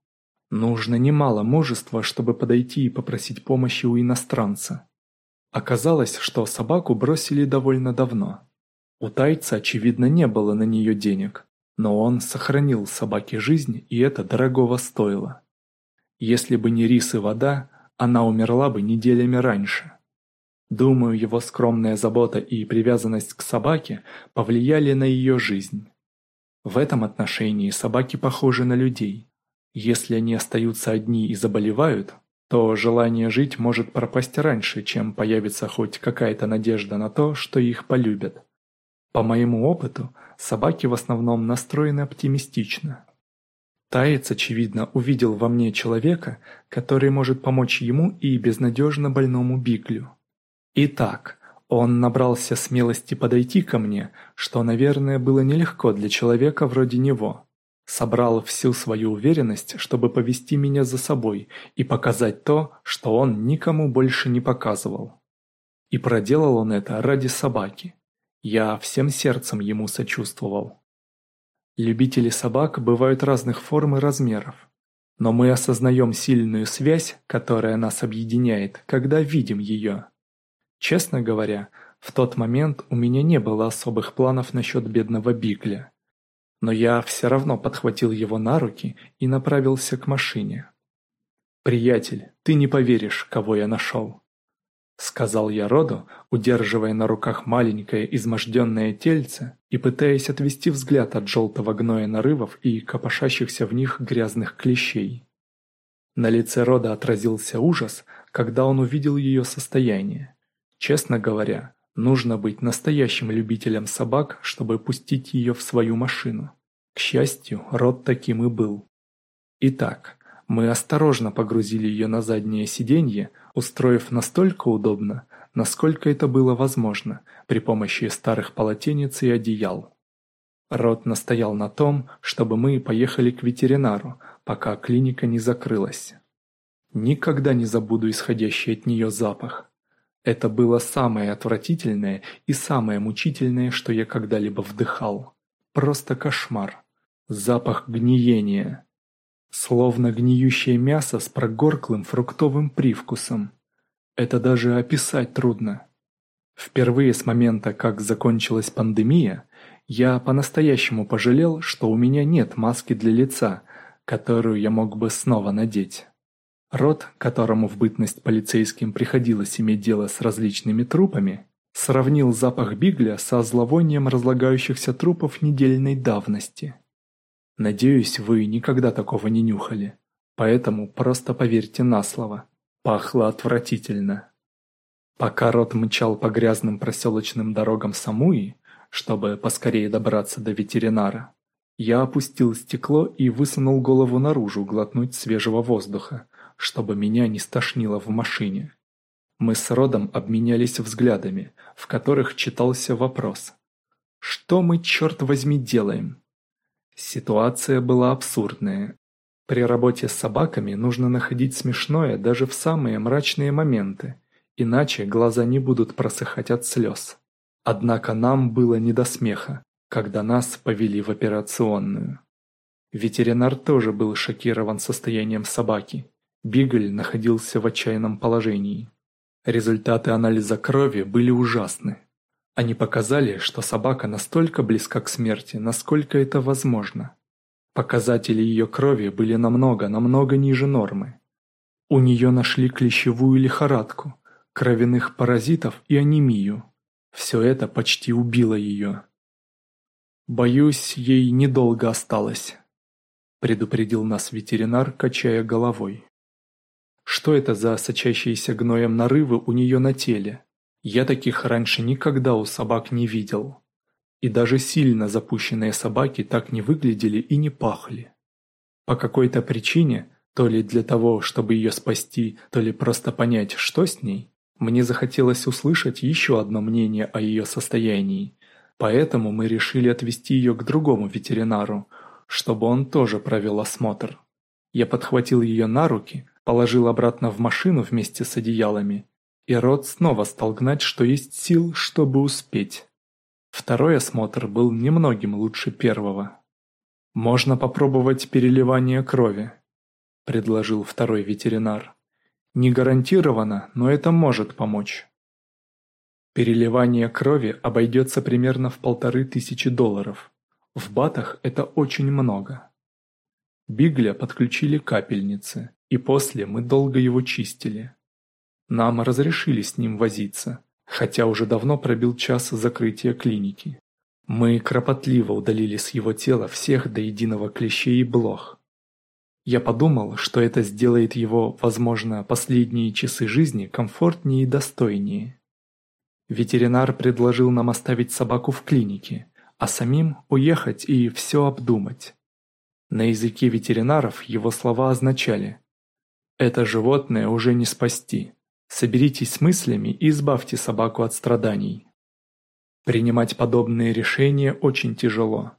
Нужно немало мужества, чтобы подойти и попросить помощи у иностранца. Оказалось, что собаку бросили довольно давно. У тайца, очевидно, не было на нее денег, но он сохранил собаке жизнь, и это дорогого стоило. Если бы не рис и вода, она умерла бы неделями раньше. Думаю, его скромная забота и привязанность к собаке повлияли на ее жизнь. В этом отношении собаки похожи на людей. Если они остаются одни и заболевают, то желание жить может пропасть раньше, чем появится хоть какая-то надежда на то, что их полюбят. По моему опыту, собаки в основном настроены оптимистично. Таец, очевидно, увидел во мне человека, который может помочь ему и безнадежно больному Биглю. Итак, он набрался смелости подойти ко мне, что, наверное, было нелегко для человека вроде него. Собрал всю свою уверенность, чтобы повести меня за собой и показать то, что он никому больше не показывал. И проделал он это ради собаки. Я всем сердцем ему сочувствовал. Любители собак бывают разных форм и размеров. Но мы осознаем сильную связь, которая нас объединяет, когда видим ее. Честно говоря, в тот момент у меня не было особых планов насчет бедного Бигля. Но я все равно подхватил его на руки и направился к машине. «Приятель, ты не поверишь, кого я нашел». Сказал я Роду, удерживая на руках маленькое изможденное тельце и пытаясь отвести взгляд от желтого гноя нарывов и копошащихся в них грязных клещей. На лице Рода отразился ужас, когда он увидел ее состояние. Честно говоря, нужно быть настоящим любителем собак, чтобы пустить ее в свою машину. К счастью, Род таким и был. Итак, мы осторожно погрузили ее на заднее сиденье, устроив настолько удобно, насколько это было возможно, при помощи старых полотенец и одеял. Рот настоял на том, чтобы мы поехали к ветеринару, пока клиника не закрылась. Никогда не забуду исходящий от нее запах. Это было самое отвратительное и самое мучительное, что я когда-либо вдыхал. Просто кошмар. Запах гниения. Словно гниющее мясо с прогорклым фруктовым привкусом. Это даже описать трудно. Впервые с момента, как закончилась пандемия, я по-настоящему пожалел, что у меня нет маски для лица, которую я мог бы снова надеть. Рот, которому в бытность полицейским приходилось иметь дело с различными трупами, сравнил запах бигля со зловонием разлагающихся трупов недельной давности. Надеюсь, вы никогда такого не нюхали. Поэтому просто поверьте на слово. Пахло отвратительно. Пока Рот мчал по грязным проселочным дорогам Самуи, чтобы поскорее добраться до ветеринара, я опустил стекло и высунул голову наружу глотнуть свежего воздуха, чтобы меня не стошнило в машине. Мы с Родом обменялись взглядами, в которых читался вопрос. «Что мы, черт возьми, делаем?» Ситуация была абсурдная. При работе с собаками нужно находить смешное даже в самые мрачные моменты, иначе глаза не будут просыхать от слез. Однако нам было не до смеха, когда нас повели в операционную. Ветеринар тоже был шокирован состоянием собаки. Бигль находился в отчаянном положении. Результаты анализа крови были ужасны. Они показали, что собака настолько близка к смерти, насколько это возможно. Показатели ее крови были намного, намного ниже нормы. У нее нашли клещевую лихорадку, кровяных паразитов и анемию. Все это почти убило ее. «Боюсь, ей недолго осталось», – предупредил нас ветеринар, качая головой. «Что это за сочащиеся гноем нарывы у нее на теле?» Я таких раньше никогда у собак не видел. И даже сильно запущенные собаки так не выглядели и не пахли. По какой-то причине, то ли для того, чтобы ее спасти, то ли просто понять, что с ней, мне захотелось услышать еще одно мнение о ее состоянии, поэтому мы решили отвезти ее к другому ветеринару, чтобы он тоже провел осмотр. Я подхватил ее на руки, положил обратно в машину вместе с одеялами и рот снова стал гнать, что есть сил, чтобы успеть. Второй осмотр был немногим лучше первого. «Можно попробовать переливание крови», – предложил второй ветеринар. «Не гарантированно, но это может помочь». Переливание крови обойдется примерно в полторы тысячи долларов. В батах это очень много. Бигля подключили капельницы, и после мы долго его чистили. Нам разрешили с ним возиться, хотя уже давно пробил час закрытия клиники. Мы кропотливо удалили с его тела всех до единого клещей и блох. Я подумал, что это сделает его, возможно, последние часы жизни комфортнее и достойнее. Ветеринар предложил нам оставить собаку в клинике, а самим уехать и все обдумать. На языке ветеринаров его слова означали «Это животное уже не спасти». Соберитесь с мыслями и избавьте собаку от страданий. Принимать подобные решения очень тяжело.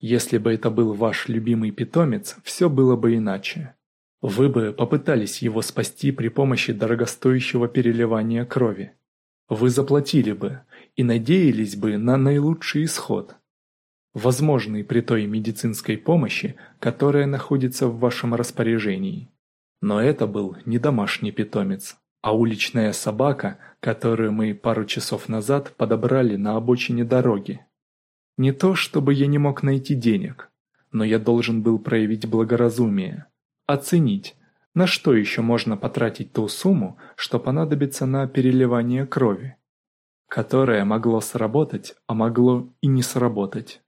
Если бы это был ваш любимый питомец, все было бы иначе. Вы бы попытались его спасти при помощи дорогостоящего переливания крови. Вы заплатили бы и надеялись бы на наилучший исход. возможный при той медицинской помощи, которая находится в вашем распоряжении. Но это был не домашний питомец, а уличная собака, которую мы пару часов назад подобрали на обочине дороги. Не то, чтобы я не мог найти денег, но я должен был проявить благоразумие, оценить, на что еще можно потратить ту сумму, что понадобится на переливание крови, которое могло сработать, а могло и не сработать.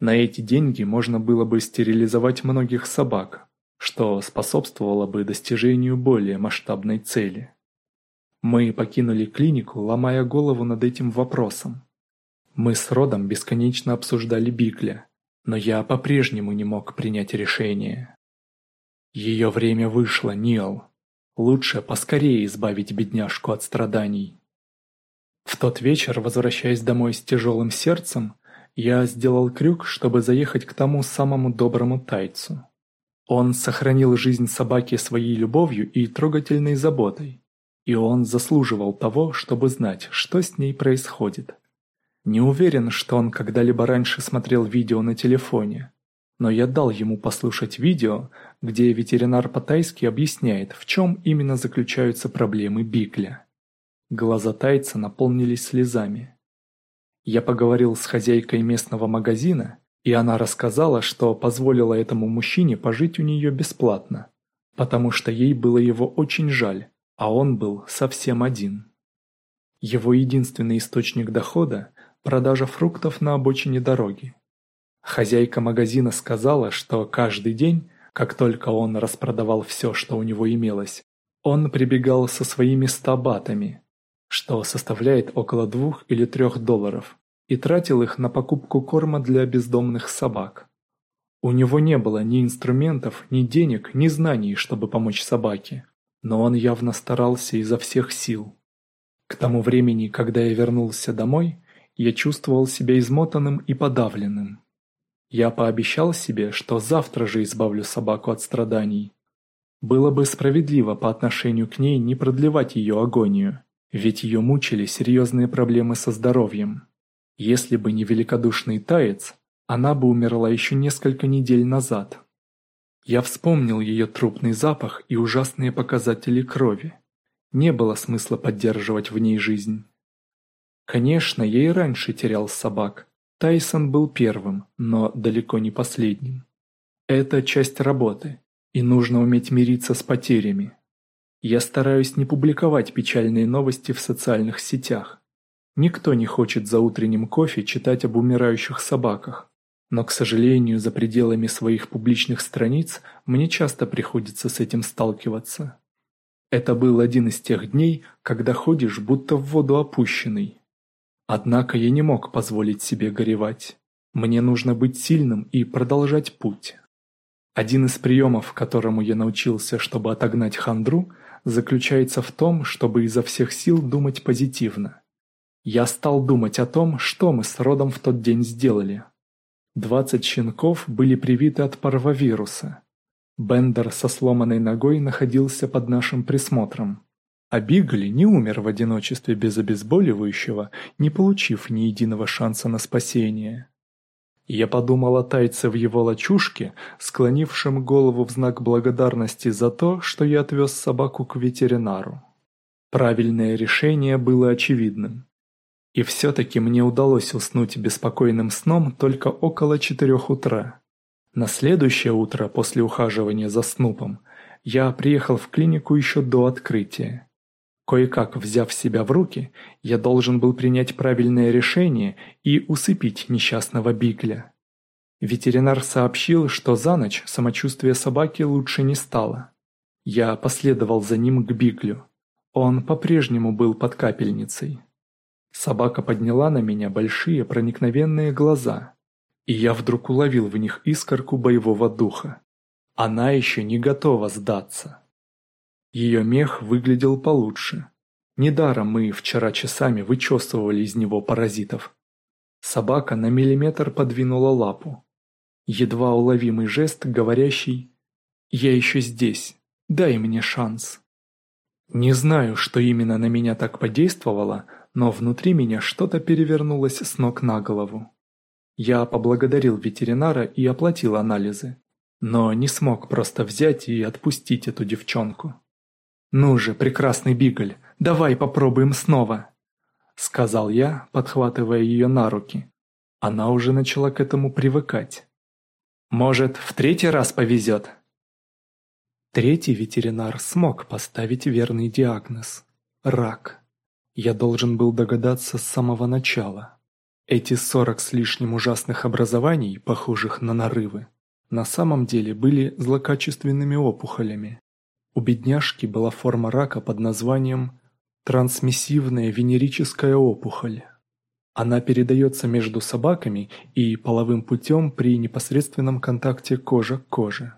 На эти деньги можно было бы стерилизовать многих собак, что способствовало бы достижению более масштабной цели. Мы покинули клинику, ломая голову над этим вопросом. Мы с Родом бесконечно обсуждали Бикля, но я по-прежнему не мог принять решение. Ее время вышло, Нил. Лучше поскорее избавить бедняжку от страданий. В тот вечер, возвращаясь домой с тяжелым сердцем, я сделал крюк, чтобы заехать к тому самому доброму тайцу. Он сохранил жизнь собаки своей любовью и трогательной заботой, и он заслуживал того, чтобы знать, что с ней происходит. Не уверен, что он когда-либо раньше смотрел видео на телефоне, но я дал ему послушать видео, где ветеринар по-тайски объясняет, в чем именно заключаются проблемы Бикля. Глаза тайца наполнились слезами. Я поговорил с хозяйкой местного магазина, и она рассказала, что позволила этому мужчине пожить у нее бесплатно, потому что ей было его очень жаль, а он был совсем один. Его единственный источник дохода продажа фруктов на обочине дороги. Хозяйка магазина сказала, что каждый день, как только он распродавал все, что у него имелось, он прибегал со своими ста батами, что составляет около двух или трех долларов, и тратил их на покупку корма для бездомных собак. У него не было ни инструментов, ни денег, ни знаний, чтобы помочь собаке, но он явно старался изо всех сил. К тому времени, когда я вернулся домой, я чувствовал себя измотанным и подавленным. Я пообещал себе, что завтра же избавлю собаку от страданий. Было бы справедливо по отношению к ней не продлевать ее агонию, ведь ее мучили серьезные проблемы со здоровьем. Если бы не великодушный таец, она бы умерла еще несколько недель назад. Я вспомнил ее трупный запах и ужасные показатели крови. Не было смысла поддерживать в ней жизнь. Конечно, я и раньше терял собак. Тайсон был первым, но далеко не последним. Это часть работы, и нужно уметь мириться с потерями. Я стараюсь не публиковать печальные новости в социальных сетях. Никто не хочет за утренним кофе читать об умирающих собаках. Но, к сожалению, за пределами своих публичных страниц мне часто приходится с этим сталкиваться. Это был один из тех дней, когда ходишь будто в воду опущенный. Однако я не мог позволить себе горевать. Мне нужно быть сильным и продолжать путь. Один из приемов, которому я научился, чтобы отогнать хандру, заключается в том, чтобы изо всех сил думать позитивно. Я стал думать о том, что мы с родом в тот день сделали. Двадцать щенков были привиты от парвовируса. Бендер со сломанной ногой находился под нашим присмотром. А Бигли не умер в одиночестве без обезболивающего, не получив ни единого шанса на спасение. Я подумал о тайце в его лачушке, склонившем голову в знак благодарности за то, что я отвез собаку к ветеринару. Правильное решение было очевидным. И все-таки мне удалось уснуть беспокойным сном только около четырех утра. На следующее утро после ухаживания за Снупом я приехал в клинику еще до открытия. Кое-как взяв себя в руки, я должен был принять правильное решение и усыпить несчастного Бигля. Ветеринар сообщил, что за ночь самочувствие собаки лучше не стало. Я последовал за ним к Биглю. Он по-прежнему был под капельницей. Собака подняла на меня большие проникновенные глаза, и я вдруг уловил в них искорку боевого духа. Она еще не готова сдаться. Ее мех выглядел получше. Недаром мы вчера часами вычесывали из него паразитов. Собака на миллиметр подвинула лапу. Едва уловимый жест, говорящий «Я еще здесь, дай мне шанс». Не знаю, что именно на меня так подействовало, но внутри меня что-то перевернулось с ног на голову. Я поблагодарил ветеринара и оплатил анализы, но не смог просто взять и отпустить эту девчонку. «Ну же, прекрасный Бигль, давай попробуем снова!» Сказал я, подхватывая ее на руки. Она уже начала к этому привыкать. «Может, в третий раз повезет?» Третий ветеринар смог поставить верный диагноз – рак. Я должен был догадаться с самого начала. Эти сорок с лишним ужасных образований, похожих на нарывы, на самом деле были злокачественными опухолями. У бедняжки была форма рака под названием трансмиссивная венерическая опухоль. Она передается между собаками и половым путем при непосредственном контакте кожа к коже.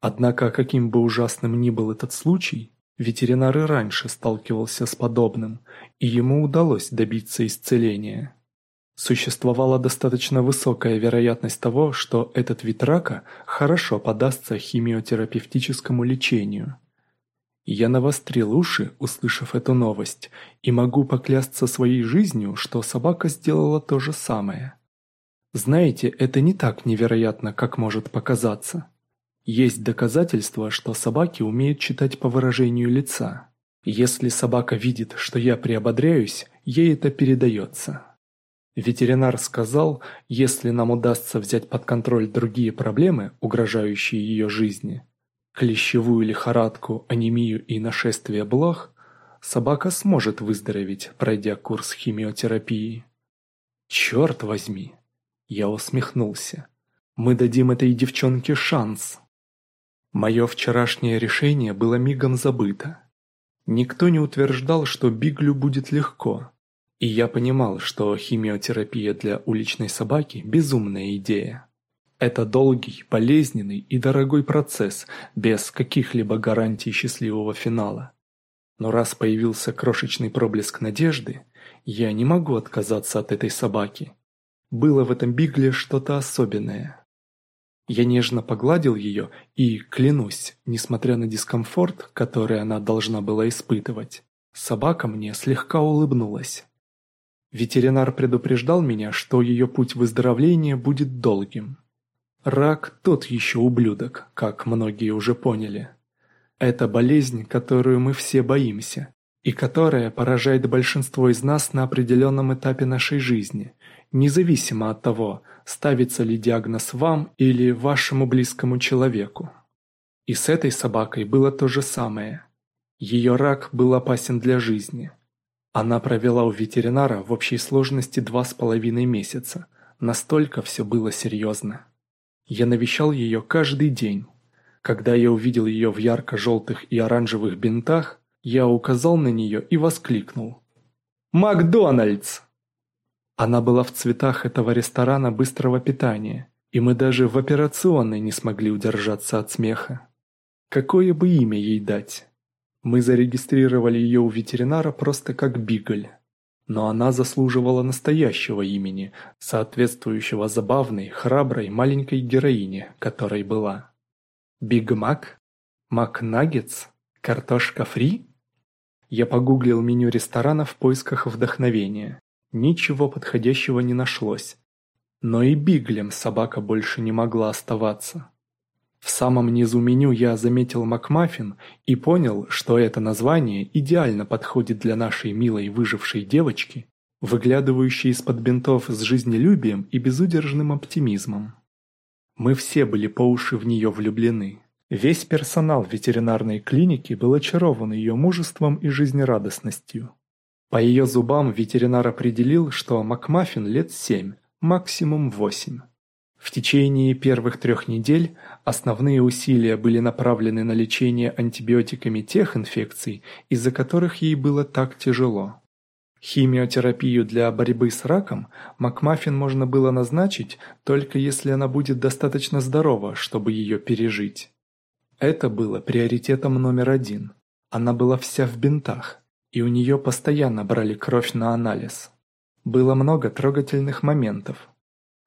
Однако, каким бы ужасным ни был этот случай, ветеринар и раньше сталкивался с подобным, и ему удалось добиться исцеления. Существовала достаточно высокая вероятность того, что этот вид рака хорошо подастся химиотерапевтическому лечению. Я навострил уши, услышав эту новость, и могу поклясться своей жизнью, что собака сделала то же самое. Знаете, это не так невероятно, как может показаться. Есть доказательства, что собаки умеют читать по выражению лица. Если собака видит, что я приободряюсь, ей это передается. Ветеринар сказал, если нам удастся взять под контроль другие проблемы, угрожающие ее жизни, клещевую лихорадку, анемию и нашествие блох, собака сможет выздороветь, пройдя курс химиотерапии. Черт возьми! Я усмехнулся. Мы дадим этой девчонке шанс. Мое вчерашнее решение было мигом забыто. Никто не утверждал, что Биглю будет легко. И я понимал, что химиотерапия для уличной собаки – безумная идея. Это долгий, болезненный и дорогой процесс, без каких-либо гарантий счастливого финала. Но раз появился крошечный проблеск надежды, я не могу отказаться от этой собаки. Было в этом Бигле что-то особенное. Я нежно погладил ее и, клянусь, несмотря на дискомфорт, который она должна была испытывать, собака мне слегка улыбнулась. Ветеринар предупреждал меня, что ее путь выздоровления будет долгим. Рак – тот еще ублюдок, как многие уже поняли. Это болезнь, которую мы все боимся, и которая поражает большинство из нас на определенном этапе нашей жизни, независимо от того, ставится ли диагноз вам или вашему близкому человеку. И с этой собакой было то же самое. Ее рак был опасен для жизни. Она провела у ветеринара в общей сложности два с половиной месяца. Настолько все было серьезно. Я навещал ее каждый день. Когда я увидел ее в ярко-желтых и оранжевых бинтах, я указал на нее и воскликнул. «Макдональдс!» Она была в цветах этого ресторана быстрого питания, и мы даже в операционной не смогли удержаться от смеха. Какое бы имя ей дать? Мы зарегистрировали ее у ветеринара просто как Бигль. Но она заслуживала настоящего имени, соответствующего забавной, храброй маленькой героине, которой была. Биг Мак? Макнаггетс? Картошка фри? Я погуглил меню ресторана в поисках вдохновения. Ничего подходящего не нашлось. Но и биглем собака больше не могла оставаться. В самом низу меню я заметил Макмаффин и понял, что это название идеально подходит для нашей милой выжившей девочки, выглядывающей из-под бинтов с жизнелюбием и безудержным оптимизмом. Мы все были по уши в нее влюблены. Весь персонал ветеринарной клиники был очарован ее мужеством и жизнерадостностью. По ее зубам ветеринар определил, что Макмаффин лет семь, максимум восемь. В течение первых трех недель основные усилия были направлены на лечение антибиотиками тех инфекций, из-за которых ей было так тяжело. Химиотерапию для борьбы с раком Макмаффин можно было назначить только если она будет достаточно здорова, чтобы ее пережить. Это было приоритетом номер один. Она была вся в бинтах и у нее постоянно брали кровь на анализ. Было много трогательных моментов.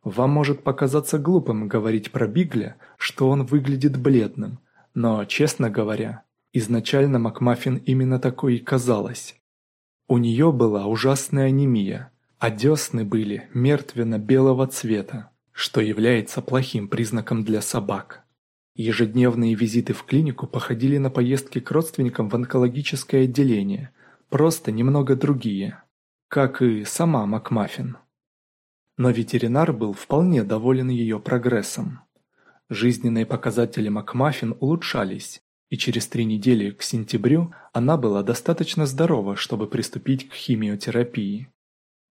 Вам может показаться глупым говорить про Бигля, что он выглядит бледным, но, честно говоря, изначально Макмаффин именно такой и казалась. У нее была ужасная анемия, а десны были мертвенно-белого цвета, что является плохим признаком для собак. Ежедневные визиты в клинику походили на поездки к родственникам в онкологическое отделение, просто немного другие, как и сама Макмаффин. Но ветеринар был вполне доволен ее прогрессом. Жизненные показатели Макмаффин улучшались, и через три недели к сентябрю она была достаточно здорова, чтобы приступить к химиотерапии.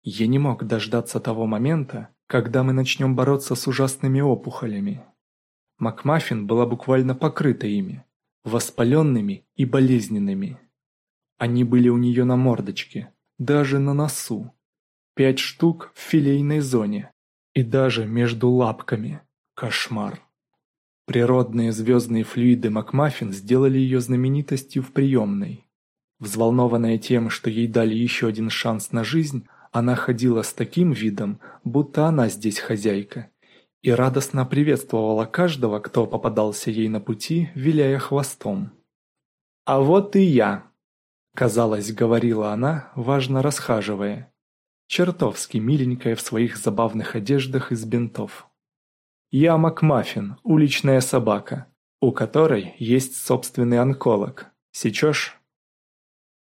Я не мог дождаться того момента, когда мы начнем бороться с ужасными опухолями. Макмаффин была буквально покрыта ими, воспаленными и болезненными. Они были у нее на мордочке, даже на носу. Пять штук в филейной зоне и даже между лапками. Кошмар. Природные звездные флюиды Макмаффин сделали ее знаменитостью в приемной. Взволнованная тем, что ей дали еще один шанс на жизнь, она ходила с таким видом, будто она здесь хозяйка, и радостно приветствовала каждого, кто попадался ей на пути, виляя хвостом. «А вот и я!» – казалось, говорила она, важно расхаживая. Чертовски миленькая в своих забавных одеждах из бинтов. «Я Макмаффин, уличная собака, у которой есть собственный онколог. Сечешь?»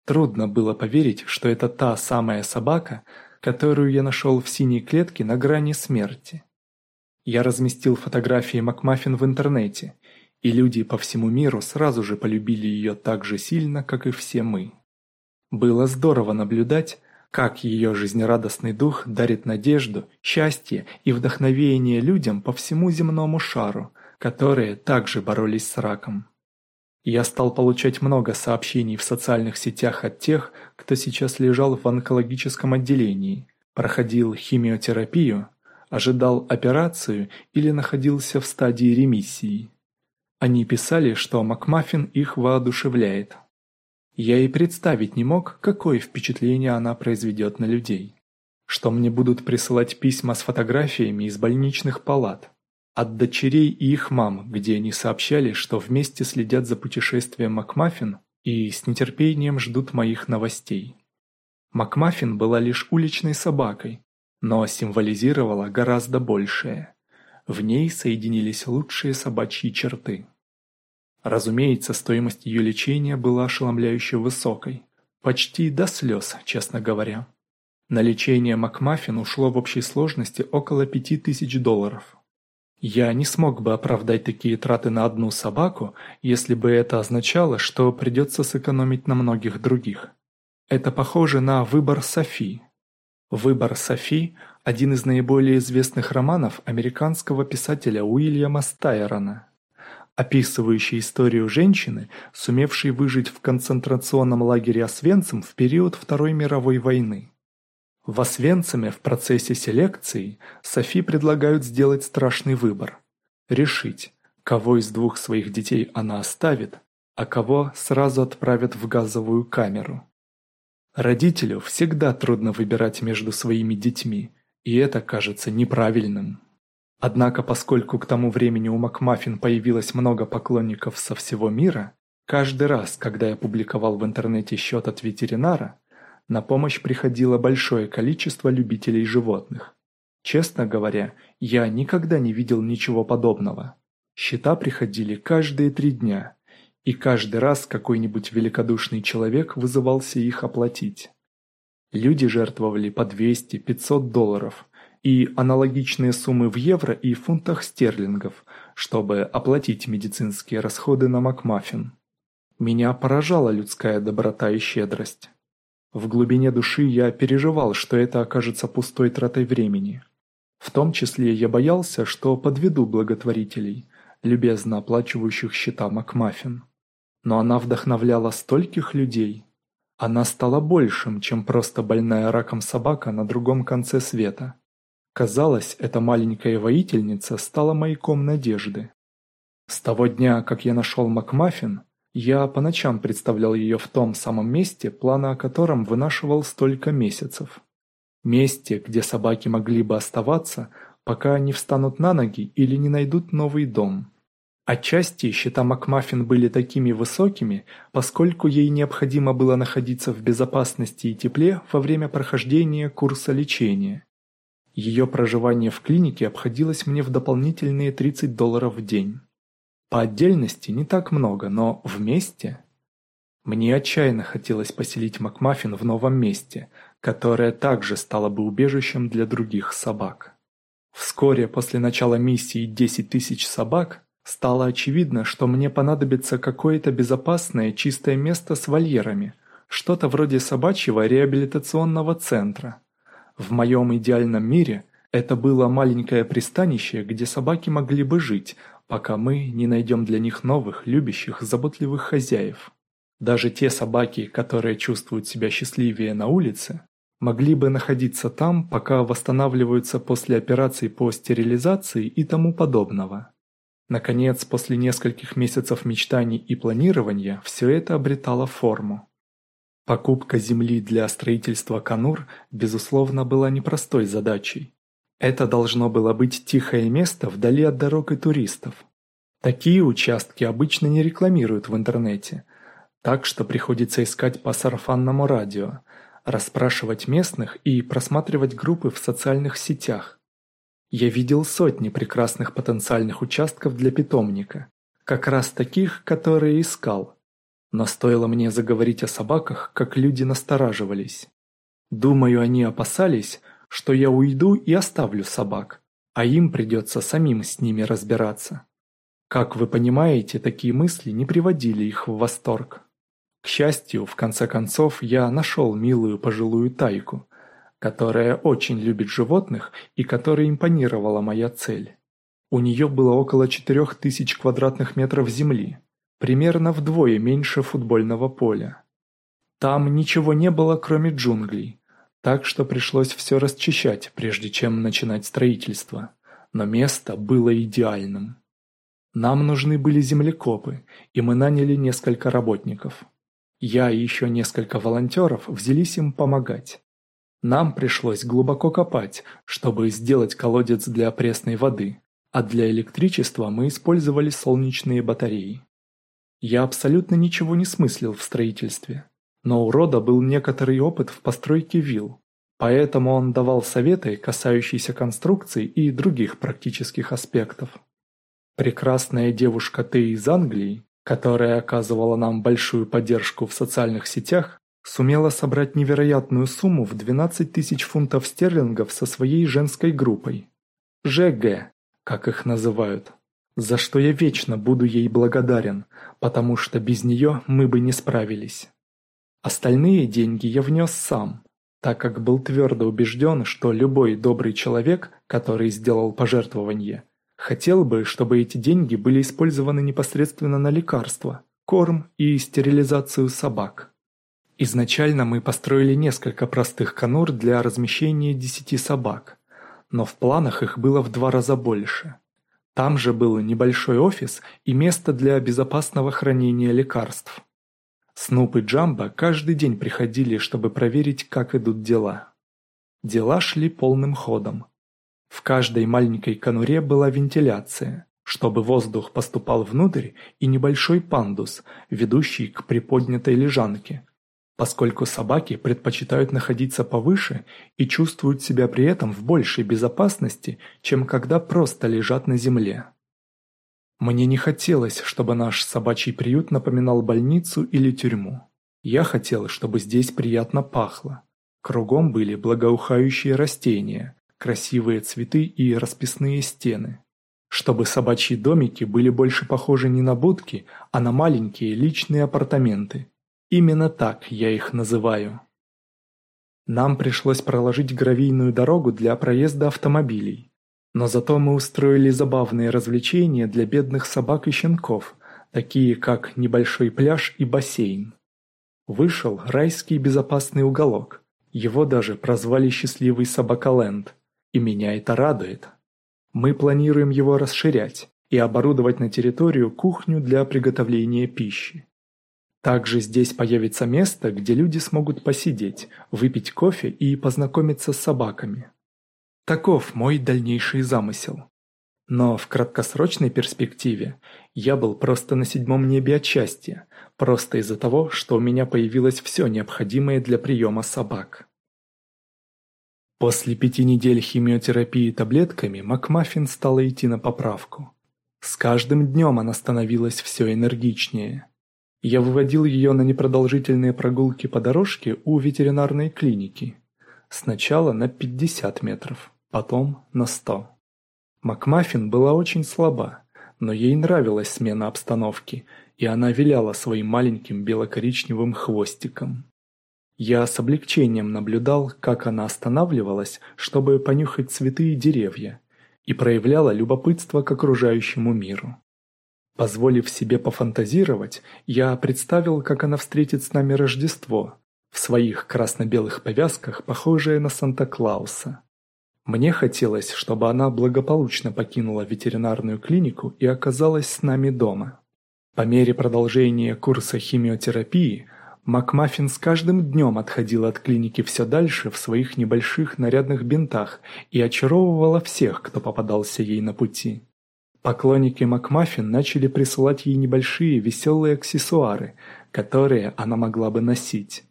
Трудно было поверить, что это та самая собака, которую я нашел в синей клетке на грани смерти. Я разместил фотографии Макмаффин в интернете, и люди по всему миру сразу же полюбили ее так же сильно, как и все мы. Было здорово наблюдать, как ее жизнерадостный дух дарит надежду, счастье и вдохновение людям по всему земному шару, которые также боролись с раком. Я стал получать много сообщений в социальных сетях от тех, кто сейчас лежал в онкологическом отделении, проходил химиотерапию, ожидал операцию или находился в стадии ремиссии. Они писали, что Макмаффин их воодушевляет. Я и представить не мог, какое впечатление она произведет на людей. Что мне будут присылать письма с фотографиями из больничных палат, от дочерей и их мам, где они сообщали, что вместе следят за путешествием Макмаффин и с нетерпением ждут моих новостей. Макмаффин была лишь уличной собакой, но символизировала гораздо большее. В ней соединились лучшие собачьи черты. Разумеется, стоимость ее лечения была ошеломляюще высокой. Почти до слез, честно говоря. На лечение Макмаффин ушло в общей сложности около пяти тысяч долларов. Я не смог бы оправдать такие траты на одну собаку, если бы это означало, что придется сэкономить на многих других. Это похоже на «Выбор Софи». «Выбор Софи» – один из наиболее известных романов американского писателя Уильяма Стайрона, описывающий историю женщины, сумевшей выжить в концентрационном лагере Освенцим в период Второй мировой войны. В Освенциме в процессе селекции Софи предлагают сделать страшный выбор. Решить, кого из двух своих детей она оставит, а кого сразу отправят в газовую камеру. Родителю всегда трудно выбирать между своими детьми, и это кажется неправильным. Однако, поскольку к тому времени у Макмаффин появилось много поклонников со всего мира, каждый раз, когда я публиковал в интернете счет от ветеринара, на помощь приходило большое количество любителей животных. Честно говоря, я никогда не видел ничего подобного. Счета приходили каждые три дня, и каждый раз какой-нибудь великодушный человек вызывался их оплатить. Люди жертвовали по 200-500 долларов и аналогичные суммы в евро и фунтах стерлингов, чтобы оплатить медицинские расходы на Макмаффин. Меня поражала людская доброта и щедрость. В глубине души я переживал, что это окажется пустой тратой времени. В том числе я боялся, что подведу благотворителей, любезно оплачивающих счета Макмаффин. Но она вдохновляла стольких людей. Она стала большим, чем просто больная раком собака на другом конце света. Казалось, эта маленькая воительница стала маяком надежды. С того дня, как я нашел Макмаффин, я по ночам представлял ее в том самом месте, планы о котором вынашивал столько месяцев. Месте, где собаки могли бы оставаться, пока они встанут на ноги или не найдут новый дом. Отчасти счета Макмаффин были такими высокими, поскольку ей необходимо было находиться в безопасности и тепле во время прохождения курса лечения. Ее проживание в клинике обходилось мне в дополнительные 30 долларов в день. По отдельности не так много, но вместе... Мне отчаянно хотелось поселить Макмаффин в новом месте, которое также стало бы убежищем для других собак. Вскоре после начала миссии «10 тысяч собак» стало очевидно, что мне понадобится какое-то безопасное чистое место с вольерами, что-то вроде собачьего реабилитационного центра. В моем идеальном мире это было маленькое пристанище, где собаки могли бы жить, пока мы не найдем для них новых, любящих, заботливых хозяев. Даже те собаки, которые чувствуют себя счастливее на улице, могли бы находиться там, пока восстанавливаются после операций по стерилизации и тому подобного. Наконец, после нескольких месяцев мечтаний и планирования, все это обретало форму. Покупка земли для строительства конур, безусловно, была непростой задачей. Это должно было быть тихое место вдали от дорог и туристов. Такие участки обычно не рекламируют в интернете, так что приходится искать по сарафанному радио, расспрашивать местных и просматривать группы в социальных сетях. Я видел сотни прекрасных потенциальных участков для питомника, как раз таких, которые искал. Но стоило мне заговорить о собаках, как люди настораживались. Думаю, они опасались, что я уйду и оставлю собак, а им придется самим с ними разбираться. Как вы понимаете, такие мысли не приводили их в восторг. К счастью, в конце концов, я нашел милую пожилую тайку, которая очень любит животных и которой импонировала моя цель. У нее было около 4000 квадратных метров земли, примерно вдвое меньше футбольного поля. Там ничего не было, кроме джунглей, так что пришлось все расчищать, прежде чем начинать строительство. Но место было идеальным. Нам нужны были землекопы, и мы наняли несколько работников. Я и еще несколько волонтеров взялись им помогать. Нам пришлось глубоко копать, чтобы сделать колодец для пресной воды, а для электричества мы использовали солнечные батареи. Я абсолютно ничего не смыслил в строительстве, но у Рода был некоторый опыт в постройке вилл, поэтому он давал советы, касающиеся конструкций и других практических аспектов. Прекрасная девушка Т из Англии которая оказывала нам большую поддержку в социальных сетях, сумела собрать невероятную сумму в 12 тысяч фунтов стерлингов со своей женской группой. ЖГ, как их называют. За что я вечно буду ей благодарен, потому что без нее мы бы не справились. Остальные деньги я внес сам, так как был твердо убежден, что любой добрый человек, который сделал пожертвование, Хотел бы, чтобы эти деньги были использованы непосредственно на лекарства, корм и стерилизацию собак. Изначально мы построили несколько простых конур для размещения десяти собак, но в планах их было в два раза больше. Там же был небольшой офис и место для безопасного хранения лекарств. Снуп и Джамба каждый день приходили, чтобы проверить, как идут дела. Дела шли полным ходом. В каждой маленькой конуре была вентиляция, чтобы воздух поступал внутрь, и небольшой пандус, ведущий к приподнятой лежанке, поскольку собаки предпочитают находиться повыше и чувствуют себя при этом в большей безопасности, чем когда просто лежат на земле. Мне не хотелось, чтобы наш собачий приют напоминал больницу или тюрьму. Я хотел, чтобы здесь приятно пахло. Кругом были благоухающие растения, красивые цветы и расписные стены. Чтобы собачьи домики были больше похожи не на будки, а на маленькие личные апартаменты. Именно так я их называю. Нам пришлось проложить гравийную дорогу для проезда автомобилей. Но зато мы устроили забавные развлечения для бедных собак и щенков, такие как небольшой пляж и бассейн. Вышел райский безопасный уголок. Его даже прозвали «Счастливый собакаленд», и меня это радует. Мы планируем его расширять и оборудовать на территорию кухню для приготовления пищи. Также здесь появится место, где люди смогут посидеть, выпить кофе и познакомиться с собаками. Таков мой дальнейший замысел. Но в краткосрочной перспективе я был просто на седьмом небе от счастья, просто из-за того, что у меня появилось все необходимое для приема собак. После пяти недель химиотерапии таблетками Макмаффин стала идти на поправку. С каждым днем она становилась все энергичнее. Я выводил ее на непродолжительные прогулки по дорожке у ветеринарной клиники. Сначала на 50 метров, потом на 100. Макмаффин была очень слаба, но ей нравилась смена обстановки, и она виляла своим маленьким бело-коричневым хвостиком. Я с облегчением наблюдал, как она останавливалась, чтобы понюхать цветы и деревья, и проявляла любопытство к окружающему миру. Позволив себе пофантазировать, я представил, как она встретит с нами Рождество, в своих красно-белых повязках, похожая на Санта-Клауса. Мне хотелось, чтобы она благополучно покинула ветеринарную клинику и оказалась с нами дома. По мере продолжения курса химиотерапии – Макмаффин с каждым днем отходила от клиники все дальше в своих небольших нарядных бинтах и очаровывала всех, кто попадался ей на пути. Поклонники Макмаффин начали присылать ей небольшие веселые аксессуары, которые она могла бы носить.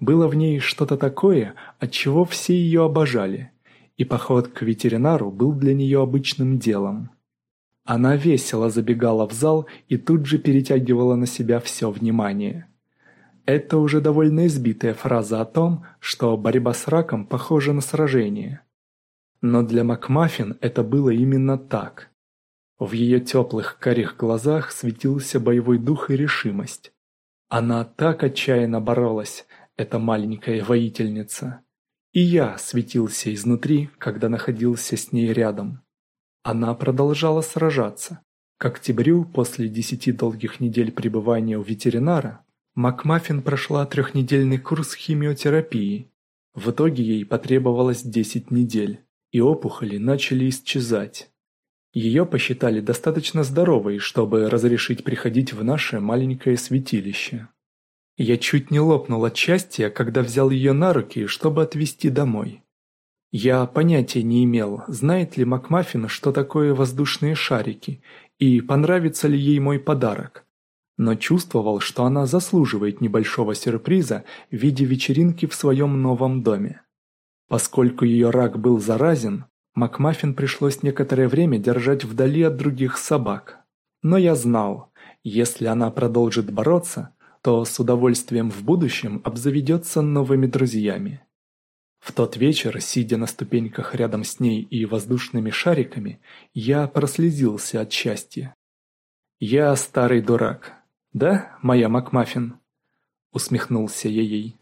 Было в ней что-то такое, от чего все ее обожали, и поход к ветеринару был для нее обычным делом. Она весело забегала в зал и тут же перетягивала на себя все внимание – это уже довольно избитая фраза о том, что борьба с раком похожа на сражение. Но для Макмаффин это было именно так. В ее теплых карих глазах светился боевой дух и решимость. Она так отчаянно боролась, эта маленькая воительница. И я светился изнутри, когда находился с ней рядом. Она продолжала сражаться. К октябрю, после десяти долгих недель пребывания у ветеринара, Макмаффин прошла трехнедельный курс химиотерапии. В итоге ей потребовалось 10 недель, и опухоли начали исчезать. Ее посчитали достаточно здоровой, чтобы разрешить приходить в наше маленькое святилище. Я чуть не лопнул от счастья, когда взял ее на руки, чтобы отвезти домой. Я понятия не имел, знает ли Макмаффин, что такое воздушные шарики, и понравится ли ей мой подарок но чувствовал, что она заслуживает небольшого сюрприза в виде вечеринки в своем новом доме. Поскольку ее рак был заразен, Макмаффин пришлось некоторое время держать вдали от других собак. Но я знал, если она продолжит бороться, то с удовольствием в будущем обзаведется новыми друзьями. В тот вечер, сидя на ступеньках рядом с ней и воздушными шариками, я прослезился от счастья. Я старый дурак, «Да, моя Макмаффин?» Усмехнулся я ей.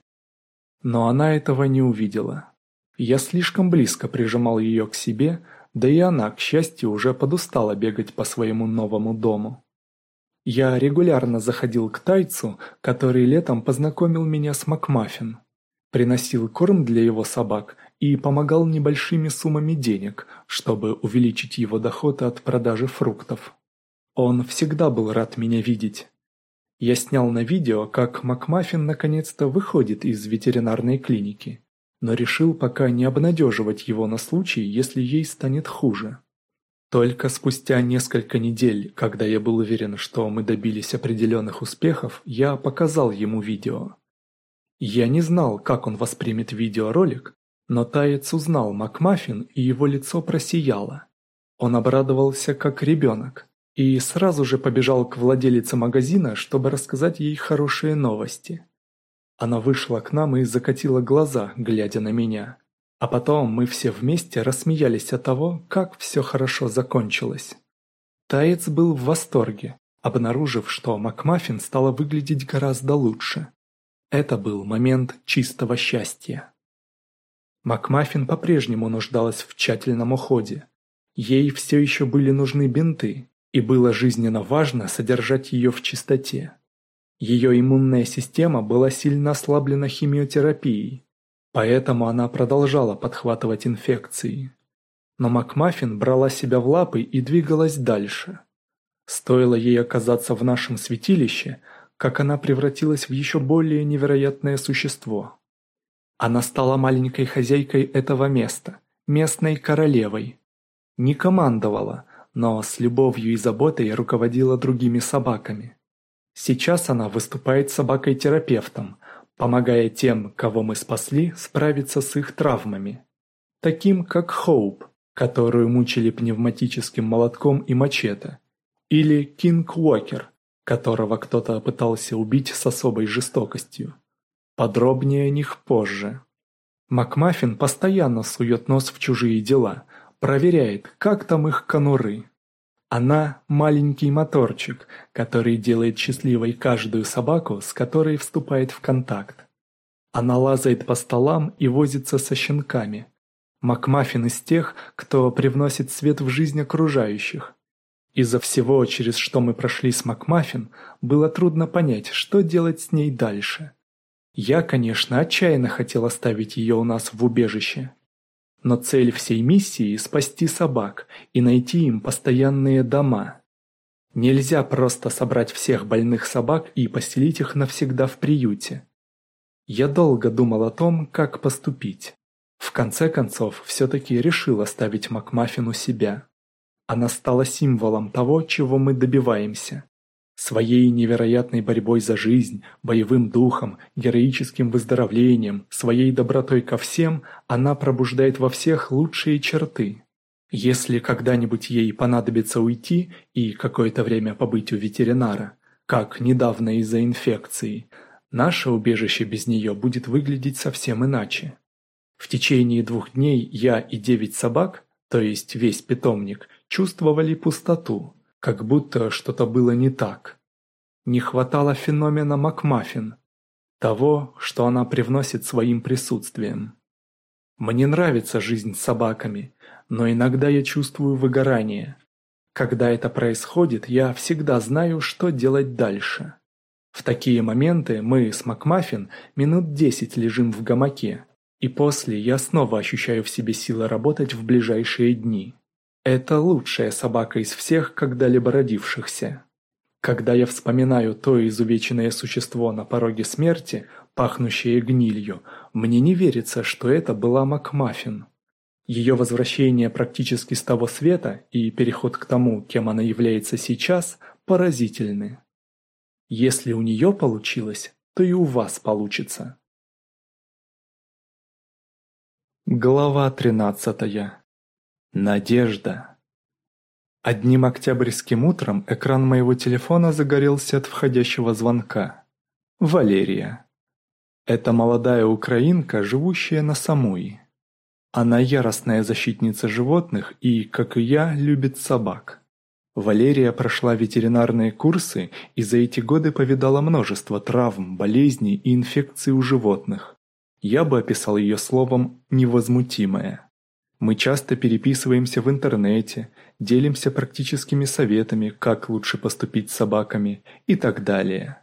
Но она этого не увидела. Я слишком близко прижимал ее к себе, да и она, к счастью, уже подустала бегать по своему новому дому. Я регулярно заходил к тайцу, который летом познакомил меня с Макмаффин. Приносил корм для его собак и помогал небольшими суммами денег, чтобы увеличить его доход от продажи фруктов. Он всегда был рад меня видеть. Я снял на видео, как Макмаффин наконец-то выходит из ветеринарной клиники, но решил пока не обнадеживать его на случай, если ей станет хуже. Только спустя несколько недель, когда я был уверен, что мы добились определенных успехов, я показал ему видео. Я не знал, как он воспримет видеоролик, но Таец узнал Макмаффин, и его лицо просияло. Он обрадовался, как ребенок и сразу же побежал к владелице магазина, чтобы рассказать ей хорошие новости. Она вышла к нам и закатила глаза, глядя на меня. А потом мы все вместе рассмеялись от того, как все хорошо закончилось. Таец был в восторге, обнаружив, что Макмаффин стала выглядеть гораздо лучше. Это был момент чистого счастья. Макмаффин по-прежнему нуждалась в тщательном уходе. Ей все еще были нужны бинты, и было жизненно важно содержать ее в чистоте. Ее иммунная система была сильно ослаблена химиотерапией, поэтому она продолжала подхватывать инфекции. Но Макмаффин брала себя в лапы и двигалась дальше. Стоило ей оказаться в нашем святилище, как она превратилась в еще более невероятное существо. Она стала маленькой хозяйкой этого места, местной королевой. Не командовала, но с любовью и заботой руководила другими собаками. Сейчас она выступает собакой-терапевтом, помогая тем, кого мы спасли, справиться с их травмами. Таким, как Хоуп, которую мучили пневматическим молотком и мачете, или Кинг Уокер, которого кто-то пытался убить с особой жестокостью. Подробнее о них позже. Макмаффин постоянно сует нос в чужие дела, проверяет, как там их конуры. Она – маленький моторчик, который делает счастливой каждую собаку, с которой вступает в контакт. Она лазает по столам и возится со щенками. Макмаффин из тех, кто привносит свет в жизнь окружающих. Из-за всего, через что мы прошли с Макмаффин, было трудно понять, что делать с ней дальше. Я, конечно, отчаянно хотел оставить ее у нас в убежище. Но цель всей миссии – спасти собак и найти им постоянные дома. Нельзя просто собрать всех больных собак и поселить их навсегда в приюте. Я долго думал о том, как поступить. В конце концов, все-таки решил оставить Макмаффин у себя. Она стала символом того, чего мы добиваемся. Своей невероятной борьбой за жизнь, боевым духом, героическим выздоровлением, своей добротой ко всем, она пробуждает во всех лучшие черты. Если когда-нибудь ей понадобится уйти и какое-то время побыть у ветеринара, как недавно из-за инфекции, наше убежище без нее будет выглядеть совсем иначе. В течение двух дней я и девять собак, то есть весь питомник, чувствовали пустоту, как будто что-то было не так. Не хватало феномена Макмаффин, того, что она привносит своим присутствием. Мне нравится жизнь с собаками, но иногда я чувствую выгорание. Когда это происходит, я всегда знаю, что делать дальше. В такие моменты мы с Макмаффин минут десять лежим в гамаке, и после я снова ощущаю в себе силы работать в ближайшие дни. Это лучшая собака из всех когда-либо родившихся. Когда я вспоминаю то изувеченное существо на пороге смерти, пахнущее гнилью, мне не верится, что это была Макмаффин. Ее возвращение практически с того света и переход к тому, кем она является сейчас, поразительны. Если у нее получилось, то и у вас получится. Глава тринадцатая Надежда. Одним октябрьским утром экран моего телефона загорелся от входящего звонка. Валерия. Это молодая украинка, живущая на Самуи. Она яростная защитница животных и, как и я, любит собак. Валерия прошла ветеринарные курсы и за эти годы повидала множество травм, болезней и инфекций у животных. Я бы описал ее словом «невозмутимая». Мы часто переписываемся в интернете, делимся практическими советами, как лучше поступить с собаками и так далее.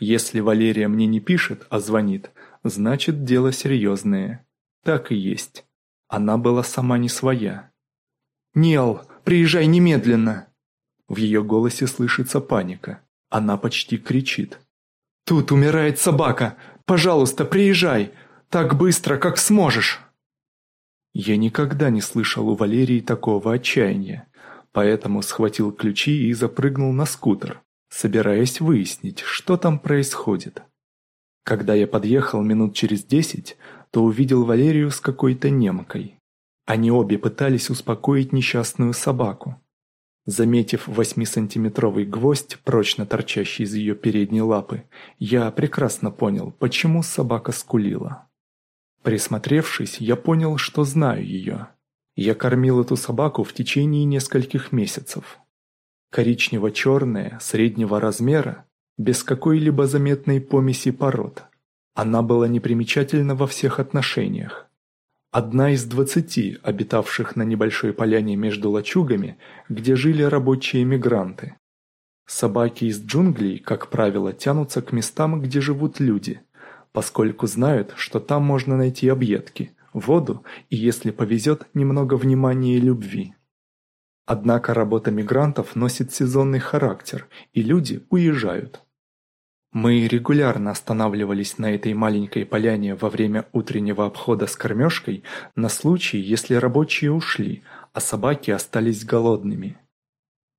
Если Валерия мне не пишет, а звонит, значит дело серьезное. Так и есть. Она была сама не своя. «Нел, приезжай немедленно!» В ее голосе слышится паника. Она почти кричит. «Тут умирает собака! Пожалуйста, приезжай! Так быстро, как сможешь!» Я никогда не слышал у Валерии такого отчаяния, поэтому схватил ключи и запрыгнул на скутер, собираясь выяснить, что там происходит. Когда я подъехал минут через десять, то увидел Валерию с какой-то немкой. Они обе пытались успокоить несчастную собаку. Заметив восьмисантиметровый гвоздь, прочно торчащий из ее передней лапы, я прекрасно понял, почему собака скулила. Присмотревшись, я понял, что знаю ее. Я кормил эту собаку в течение нескольких месяцев. Коричнево-черная, среднего размера, без какой-либо заметной помеси пород. Она была непримечательна во всех отношениях. Одна из двадцати, обитавших на небольшой поляне между лачугами, где жили рабочие мигранты. Собаки из джунглей, как правило, тянутся к местам, где живут люди, поскольку знают, что там можно найти объедки, воду и, если повезет, немного внимания и любви. Однако работа мигрантов носит сезонный характер, и люди уезжают. Мы регулярно останавливались на этой маленькой поляне во время утреннего обхода с кормежкой на случай, если рабочие ушли, а собаки остались голодными.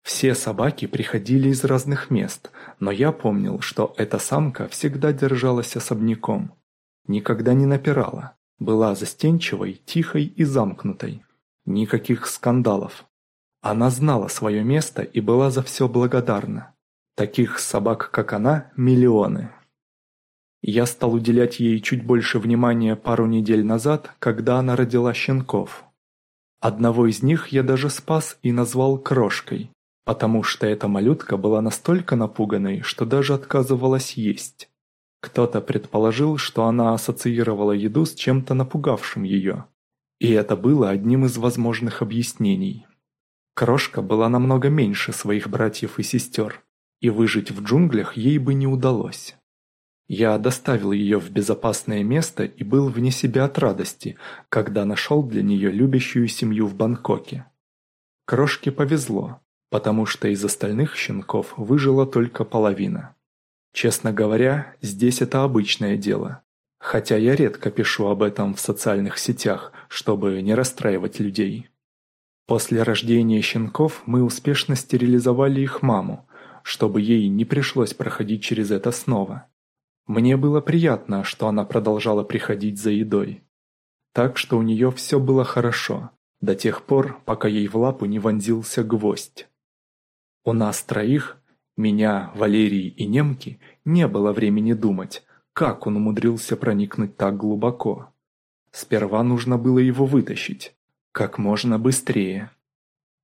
Все собаки приходили из разных мест, но я помнил, что эта самка всегда держалась особняком. Никогда не напирала. Была застенчивой, тихой и замкнутой. Никаких скандалов. Она знала свое место и была за все благодарна. Таких собак, как она, миллионы. Я стал уделять ей чуть больше внимания пару недель назад, когда она родила щенков. Одного из них я даже спас и назвал Крошкой, потому что эта малютка была настолько напуганной, что даже отказывалась есть. Кто-то предположил, что она ассоциировала еду с чем-то напугавшим ее. И это было одним из возможных объяснений. Крошка была намного меньше своих братьев и сестер, и выжить в джунглях ей бы не удалось. Я доставил ее в безопасное место и был вне себя от радости, когда нашел для нее любящую семью в Бангкоке. Крошке повезло, потому что из остальных щенков выжила только половина. Честно говоря, здесь это обычное дело. Хотя я редко пишу об этом в социальных сетях, чтобы не расстраивать людей. После рождения щенков мы успешно стерилизовали их маму, чтобы ей не пришлось проходить через это снова. Мне было приятно, что она продолжала приходить за едой. Так что у нее все было хорошо, до тех пор, пока ей в лапу не вонзился гвоздь. У нас троих, меня, Валерии и немки, не было времени думать, как он умудрился проникнуть так глубоко. Сперва нужно было его вытащить, как можно быстрее.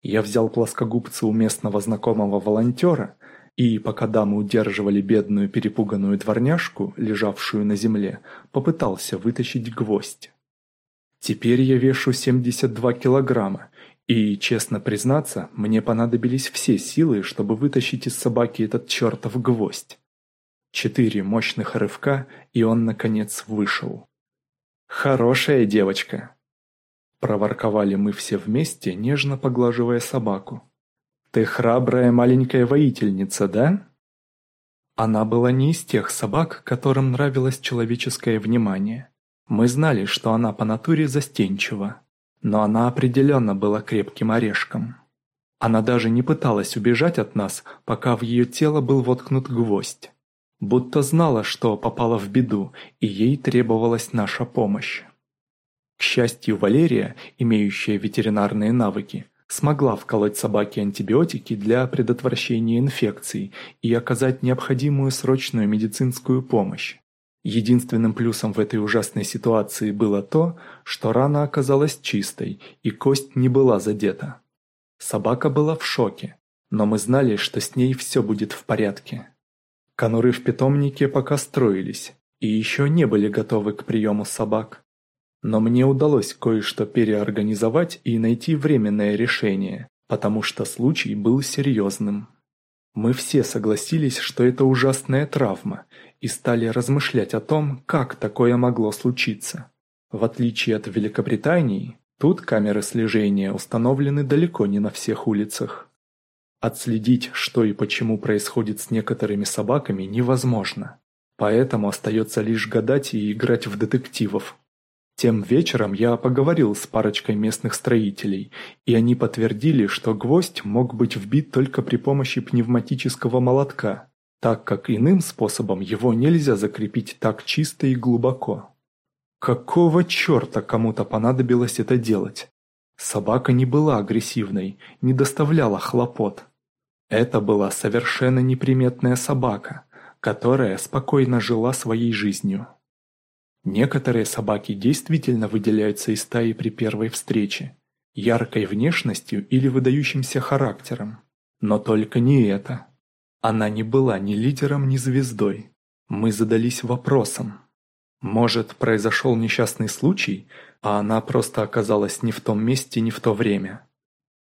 Я взял плоскогубца у местного знакомого волонтера, и, пока дамы удерживали бедную перепуганную дворняжку, лежавшую на земле, попытался вытащить гвоздь. Теперь я вешу 72 килограмма и, честно признаться, мне понадобились все силы, чтобы вытащить из собаки этот чертов гвоздь. Четыре мощных рывка, и он, наконец, вышел. «Хорошая девочка!» Проворковали мы все вместе, нежно поглаживая собаку. «Ты храбрая маленькая воительница, да?» Она была не из тех собак, которым нравилось человеческое внимание. Мы знали, что она по натуре застенчива, но она определенно была крепким орешком. Она даже не пыталась убежать от нас, пока в ее тело был воткнут гвоздь. Будто знала, что попала в беду, и ей требовалась наша помощь. К счастью, Валерия, имеющая ветеринарные навыки, смогла вколоть собаке антибиотики для предотвращения инфекций и оказать необходимую срочную медицинскую помощь. Единственным плюсом в этой ужасной ситуации было то, что рана оказалась чистой и кость не была задета. Собака была в шоке, но мы знали, что с ней все будет в порядке. Конуры в питомнике пока строились и еще не были готовы к приему собак. Но мне удалось кое-что переорганизовать и найти временное решение, потому что случай был серьезным. Мы все согласились, что это ужасная травма, и стали размышлять о том, как такое могло случиться. В отличие от Великобритании, тут камеры слежения установлены далеко не на всех улицах. Отследить, что и почему происходит с некоторыми собаками, невозможно. Поэтому остается лишь гадать и играть в детективов. Тем вечером я поговорил с парочкой местных строителей, и они подтвердили, что гвоздь мог быть вбит только при помощи пневматического молотка так как иным способом его нельзя закрепить так чисто и глубоко. Какого черта кому-то понадобилось это делать? Собака не была агрессивной, не доставляла хлопот. Это была совершенно неприметная собака, которая спокойно жила своей жизнью. Некоторые собаки действительно выделяются из стаи при первой встрече, яркой внешностью или выдающимся характером. Но только не это. Она не была ни лидером, ни звездой. Мы задались вопросом. Может, произошел несчастный случай, а она просто оказалась не в том месте, не в то время.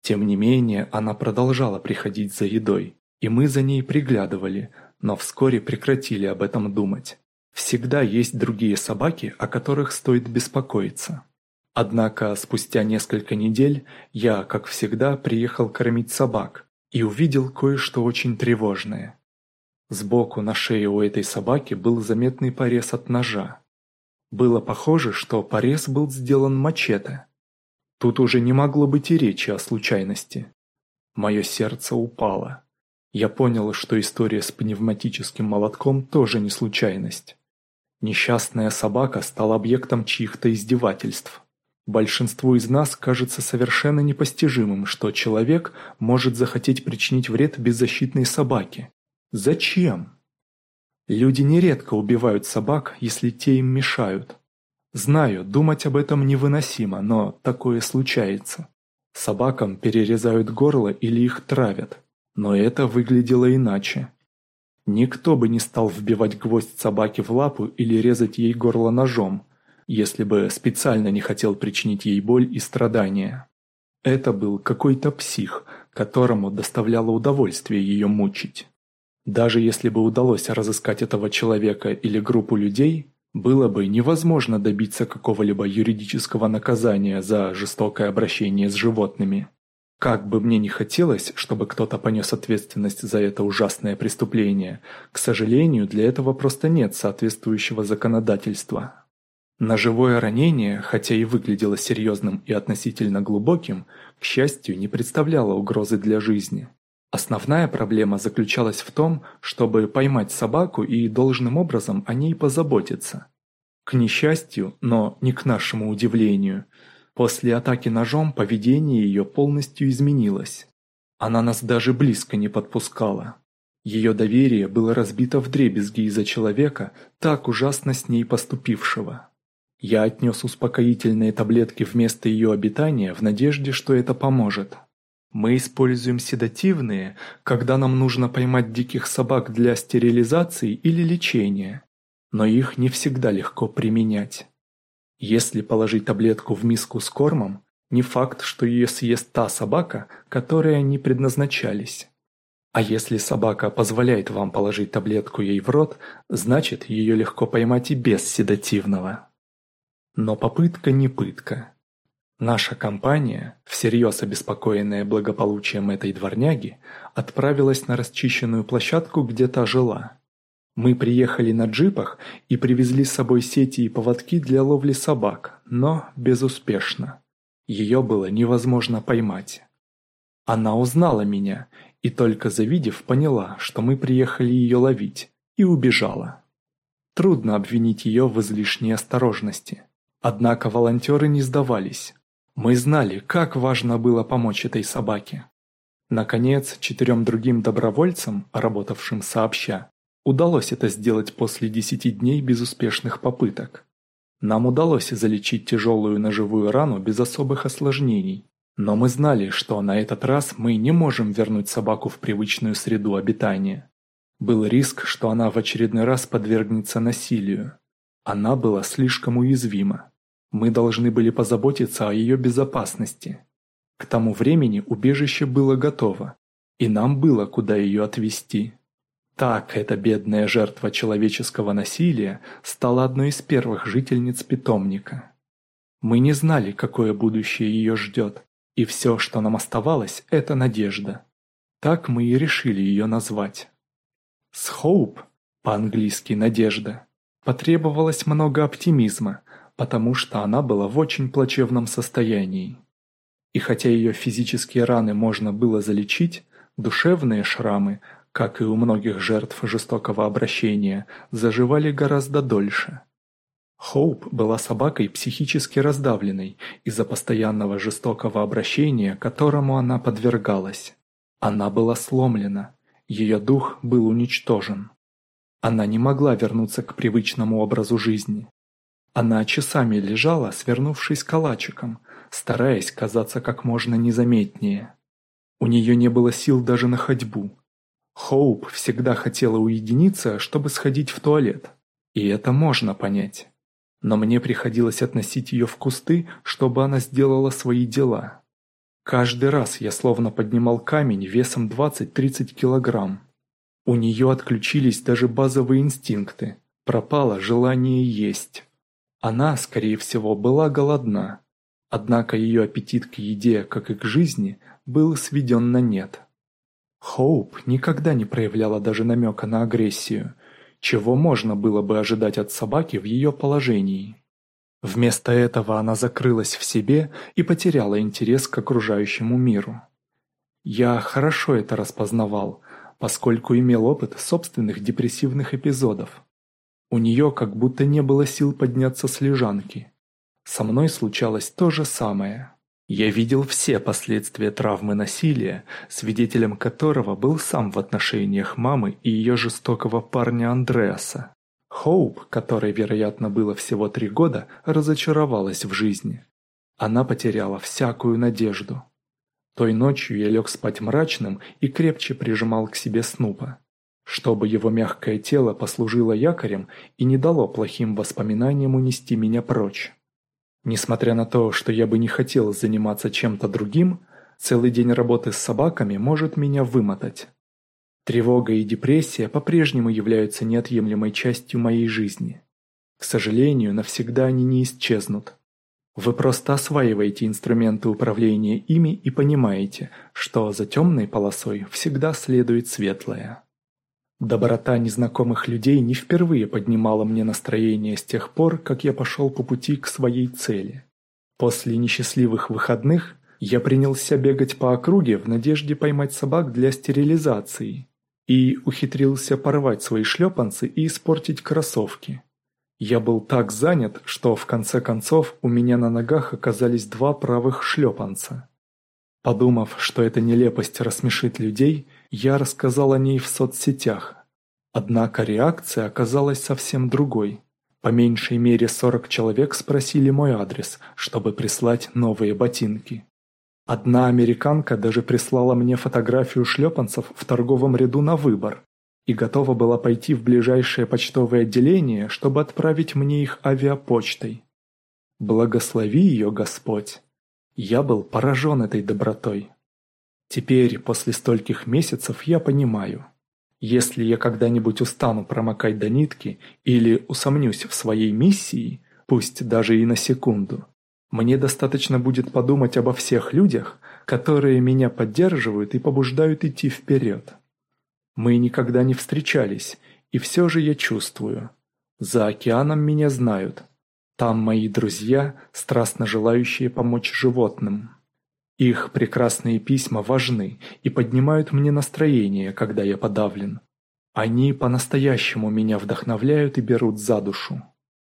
Тем не менее, она продолжала приходить за едой, и мы за ней приглядывали, но вскоре прекратили об этом думать. Всегда есть другие собаки, о которых стоит беспокоиться. Однако спустя несколько недель я, как всегда, приехал кормить собак, и увидел кое-что очень тревожное. Сбоку на шее у этой собаки был заметный порез от ножа. Было похоже, что порез был сделан мачете. Тут уже не могло быть и речи о случайности. Мое сердце упало. Я понял, что история с пневматическим молотком тоже не случайность. Несчастная собака стала объектом чьих-то издевательств. Большинству из нас кажется совершенно непостижимым, что человек может захотеть причинить вред беззащитной собаке. Зачем? Люди нередко убивают собак, если те им мешают. Знаю, думать об этом невыносимо, но такое случается. Собакам перерезают горло или их травят. Но это выглядело иначе. Никто бы не стал вбивать гвоздь собаке в лапу или резать ей горло ножом, если бы специально не хотел причинить ей боль и страдания. Это был какой-то псих, которому доставляло удовольствие ее мучить. Даже если бы удалось разыскать этого человека или группу людей, было бы невозможно добиться какого-либо юридического наказания за жестокое обращение с животными. Как бы мне ни хотелось, чтобы кто-то понес ответственность за это ужасное преступление, к сожалению, для этого просто нет соответствующего законодательства. Ножевое ранение, хотя и выглядело серьезным и относительно глубоким, к счастью, не представляло угрозы для жизни. Основная проблема заключалась в том, чтобы поймать собаку и должным образом о ней позаботиться. К несчастью, но не к нашему удивлению, после атаки ножом поведение ее полностью изменилось. Она нас даже близко не подпускала. Ее доверие было разбито вдребезги из-за человека, так ужасно с ней поступившего. Я отнес успокоительные таблетки вместо ее обитания в надежде, что это поможет. Мы используем седативные, когда нам нужно поймать диких собак для стерилизации или лечения, но их не всегда легко применять. Если положить таблетку в миску с кормом, не факт, что ее съест та собака, которой они предназначались. А если собака позволяет вам положить таблетку ей в рот, значит ее легко поймать и без седативного. Но попытка не пытка. Наша компания, всерьез обеспокоенная благополучием этой дворняги, отправилась на расчищенную площадку, где та жила. Мы приехали на джипах и привезли с собой сети и поводки для ловли собак, но безуспешно. Ее было невозможно поймать. Она узнала меня и только завидев поняла, что мы приехали ее ловить, и убежала. Трудно обвинить ее в излишней осторожности. Однако волонтеры не сдавались. Мы знали, как важно было помочь этой собаке. Наконец, четырем другим добровольцам, работавшим сообща, удалось это сделать после десяти дней безуспешных попыток. Нам удалось залечить тяжелую ножевую рану без особых осложнений, но мы знали, что на этот раз мы не можем вернуть собаку в привычную среду обитания. Был риск, что она в очередной раз подвергнется насилию. Она была слишком уязвима. Мы должны были позаботиться о ее безопасности. К тому времени убежище было готово, и нам было куда ее отвезти. Так эта бедная жертва человеческого насилия стала одной из первых жительниц питомника. Мы не знали, какое будущее ее ждет, и все, что нам оставалось, это надежда. Так мы и решили ее назвать. С Хоуп, по-английски «надежда», потребовалось много оптимизма, потому что она была в очень плачевном состоянии. И хотя ее физические раны можно было залечить, душевные шрамы, как и у многих жертв жестокого обращения, заживали гораздо дольше. Хоуп была собакой психически раздавленной из-за постоянного жестокого обращения, которому она подвергалась. Она была сломлена, ее дух был уничтожен. Она не могла вернуться к привычному образу жизни. Она часами лежала, свернувшись калачиком, стараясь казаться как можно незаметнее. У нее не было сил даже на ходьбу. Хоуп всегда хотела уединиться, чтобы сходить в туалет. И это можно понять. Но мне приходилось относить ее в кусты, чтобы она сделала свои дела. Каждый раз я словно поднимал камень весом 20-30 килограмм. У нее отключились даже базовые инстинкты. Пропало желание есть. Она, скорее всего, была голодна, однако ее аппетит к еде, как и к жизни, был сведен на нет. Хоуп никогда не проявляла даже намека на агрессию, чего можно было бы ожидать от собаки в ее положении. Вместо этого она закрылась в себе и потеряла интерес к окружающему миру. Я хорошо это распознавал, поскольку имел опыт собственных депрессивных эпизодов. У нее как будто не было сил подняться с лежанки. Со мной случалось то же самое. Я видел все последствия травмы насилия, свидетелем которого был сам в отношениях мамы и ее жестокого парня Андреаса. Хоуп, которой, вероятно, было всего три года, разочаровалась в жизни. Она потеряла всякую надежду. Той ночью я лег спать мрачным и крепче прижимал к себе Снупа, чтобы его мягкое тело послужило якорем и не дало плохим воспоминаниям унести меня прочь. Несмотря на то, что я бы не хотел заниматься чем-то другим, целый день работы с собаками может меня вымотать. Тревога и депрессия по-прежнему являются неотъемлемой частью моей жизни. К сожалению, навсегда они не исчезнут. Вы просто осваиваете инструменты управления ими и понимаете, что за темной полосой всегда следует светлая. Доброта незнакомых людей не впервые поднимала мне настроение с тех пор, как я пошел по пути к своей цели. После несчастливых выходных я принялся бегать по округе в надежде поймать собак для стерилизации и ухитрился порвать свои шлепанцы и испортить кроссовки. Я был так занят, что в конце концов у меня на ногах оказались два правых шлепанца. Подумав, что эта нелепость рассмешит людей, я рассказал о ней в соцсетях. Однако реакция оказалась совсем другой. По меньшей мере 40 человек спросили мой адрес, чтобы прислать новые ботинки. Одна американка даже прислала мне фотографию шлепанцев в торговом ряду на выбор и готова была пойти в ближайшее почтовое отделение, чтобы отправить мне их авиапочтой. Благослови ее Господь. Я был поражен этой добротой. Теперь, после стольких месяцев, я понимаю. Если я когда-нибудь устану промокать до нитки или усомнюсь в своей миссии, пусть даже и на секунду, мне достаточно будет подумать обо всех людях, которые меня поддерживают и побуждают идти вперед. Мы никогда не встречались, и все же я чувствую. За океаном меня знают. Там мои друзья, страстно желающие помочь животным. Их прекрасные письма важны и поднимают мне настроение, когда я подавлен. Они по-настоящему меня вдохновляют и берут за душу.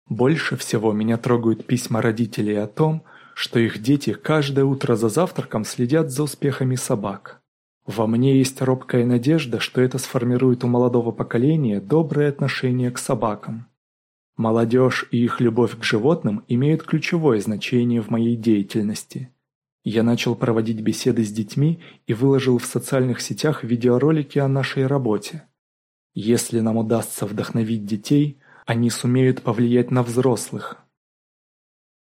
Больше всего меня трогают письма родителей о том, что их дети каждое утро за завтраком следят за успехами собак. Во мне есть робкая надежда, что это сформирует у молодого поколения доброе отношение к собакам. Молодежь и их любовь к животным имеют ключевое значение в моей деятельности – я начал проводить беседы с детьми и выложил в социальных сетях видеоролики о нашей работе. Если нам удастся вдохновить детей, они сумеют повлиять на взрослых.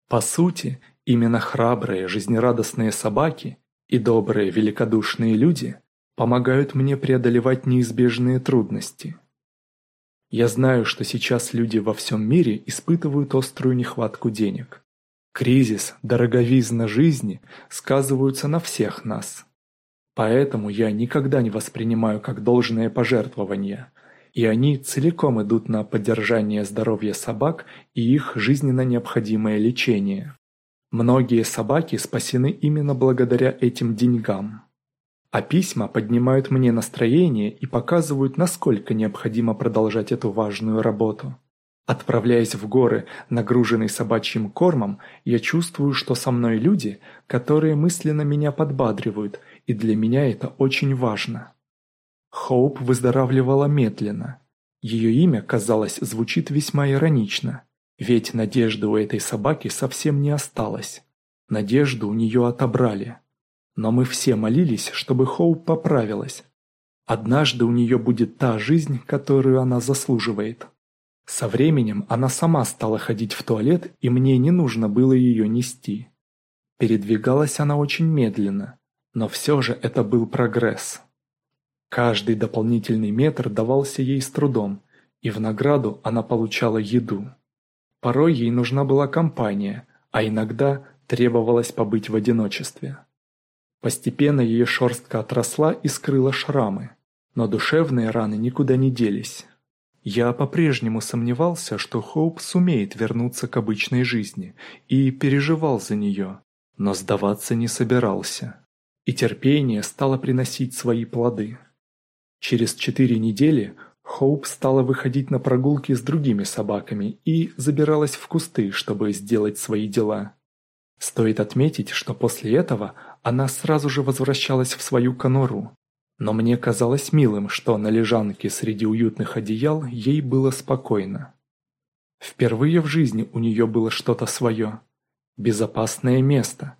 По сути, именно храбрые, жизнерадостные собаки и добрые, великодушные люди помогают мне преодолевать неизбежные трудности. Я знаю, что сейчас люди во всем мире испытывают острую нехватку денег. Кризис, дороговизна жизни сказываются на всех нас. Поэтому я никогда не воспринимаю как должное пожертвование, и они целиком идут на поддержание здоровья собак и их жизненно необходимое лечение. Многие собаки спасены именно благодаря этим деньгам. А письма поднимают мне настроение и показывают, насколько необходимо продолжать эту важную работу. Отправляясь в горы, нагруженный собачьим кормом, я чувствую, что со мной люди, которые мысленно меня подбадривают, и для меня это очень важно. Хоуп выздоравливала медленно. Ее имя, казалось, звучит весьма иронично, ведь надежды у этой собаки совсем не осталось. Надежду у нее отобрали. Но мы все молились, чтобы Хоуп поправилась. Однажды у нее будет та жизнь, которую она заслуживает. Со временем она сама стала ходить в туалет, и мне не нужно было ее нести. Передвигалась она очень медленно, но все же это был прогресс. Каждый дополнительный метр давался ей с трудом, и в награду она получала еду. Порой ей нужна была компания, а иногда требовалось побыть в одиночестве. Постепенно ее шерстка отросла и скрыла шрамы, но душевные раны никуда не делись. Я по-прежнему сомневался, что Хоуп сумеет вернуться к обычной жизни, и переживал за нее, но сдаваться не собирался. И терпение стало приносить свои плоды. Через четыре недели Хоуп стала выходить на прогулки с другими собаками и забиралась в кусты, чтобы сделать свои дела. Стоит отметить, что после этого она сразу же возвращалась в свою конуру. Но мне казалось милым, что на лежанке среди уютных одеял ей было спокойно. Впервые в жизни у нее было что-то свое. Безопасное место.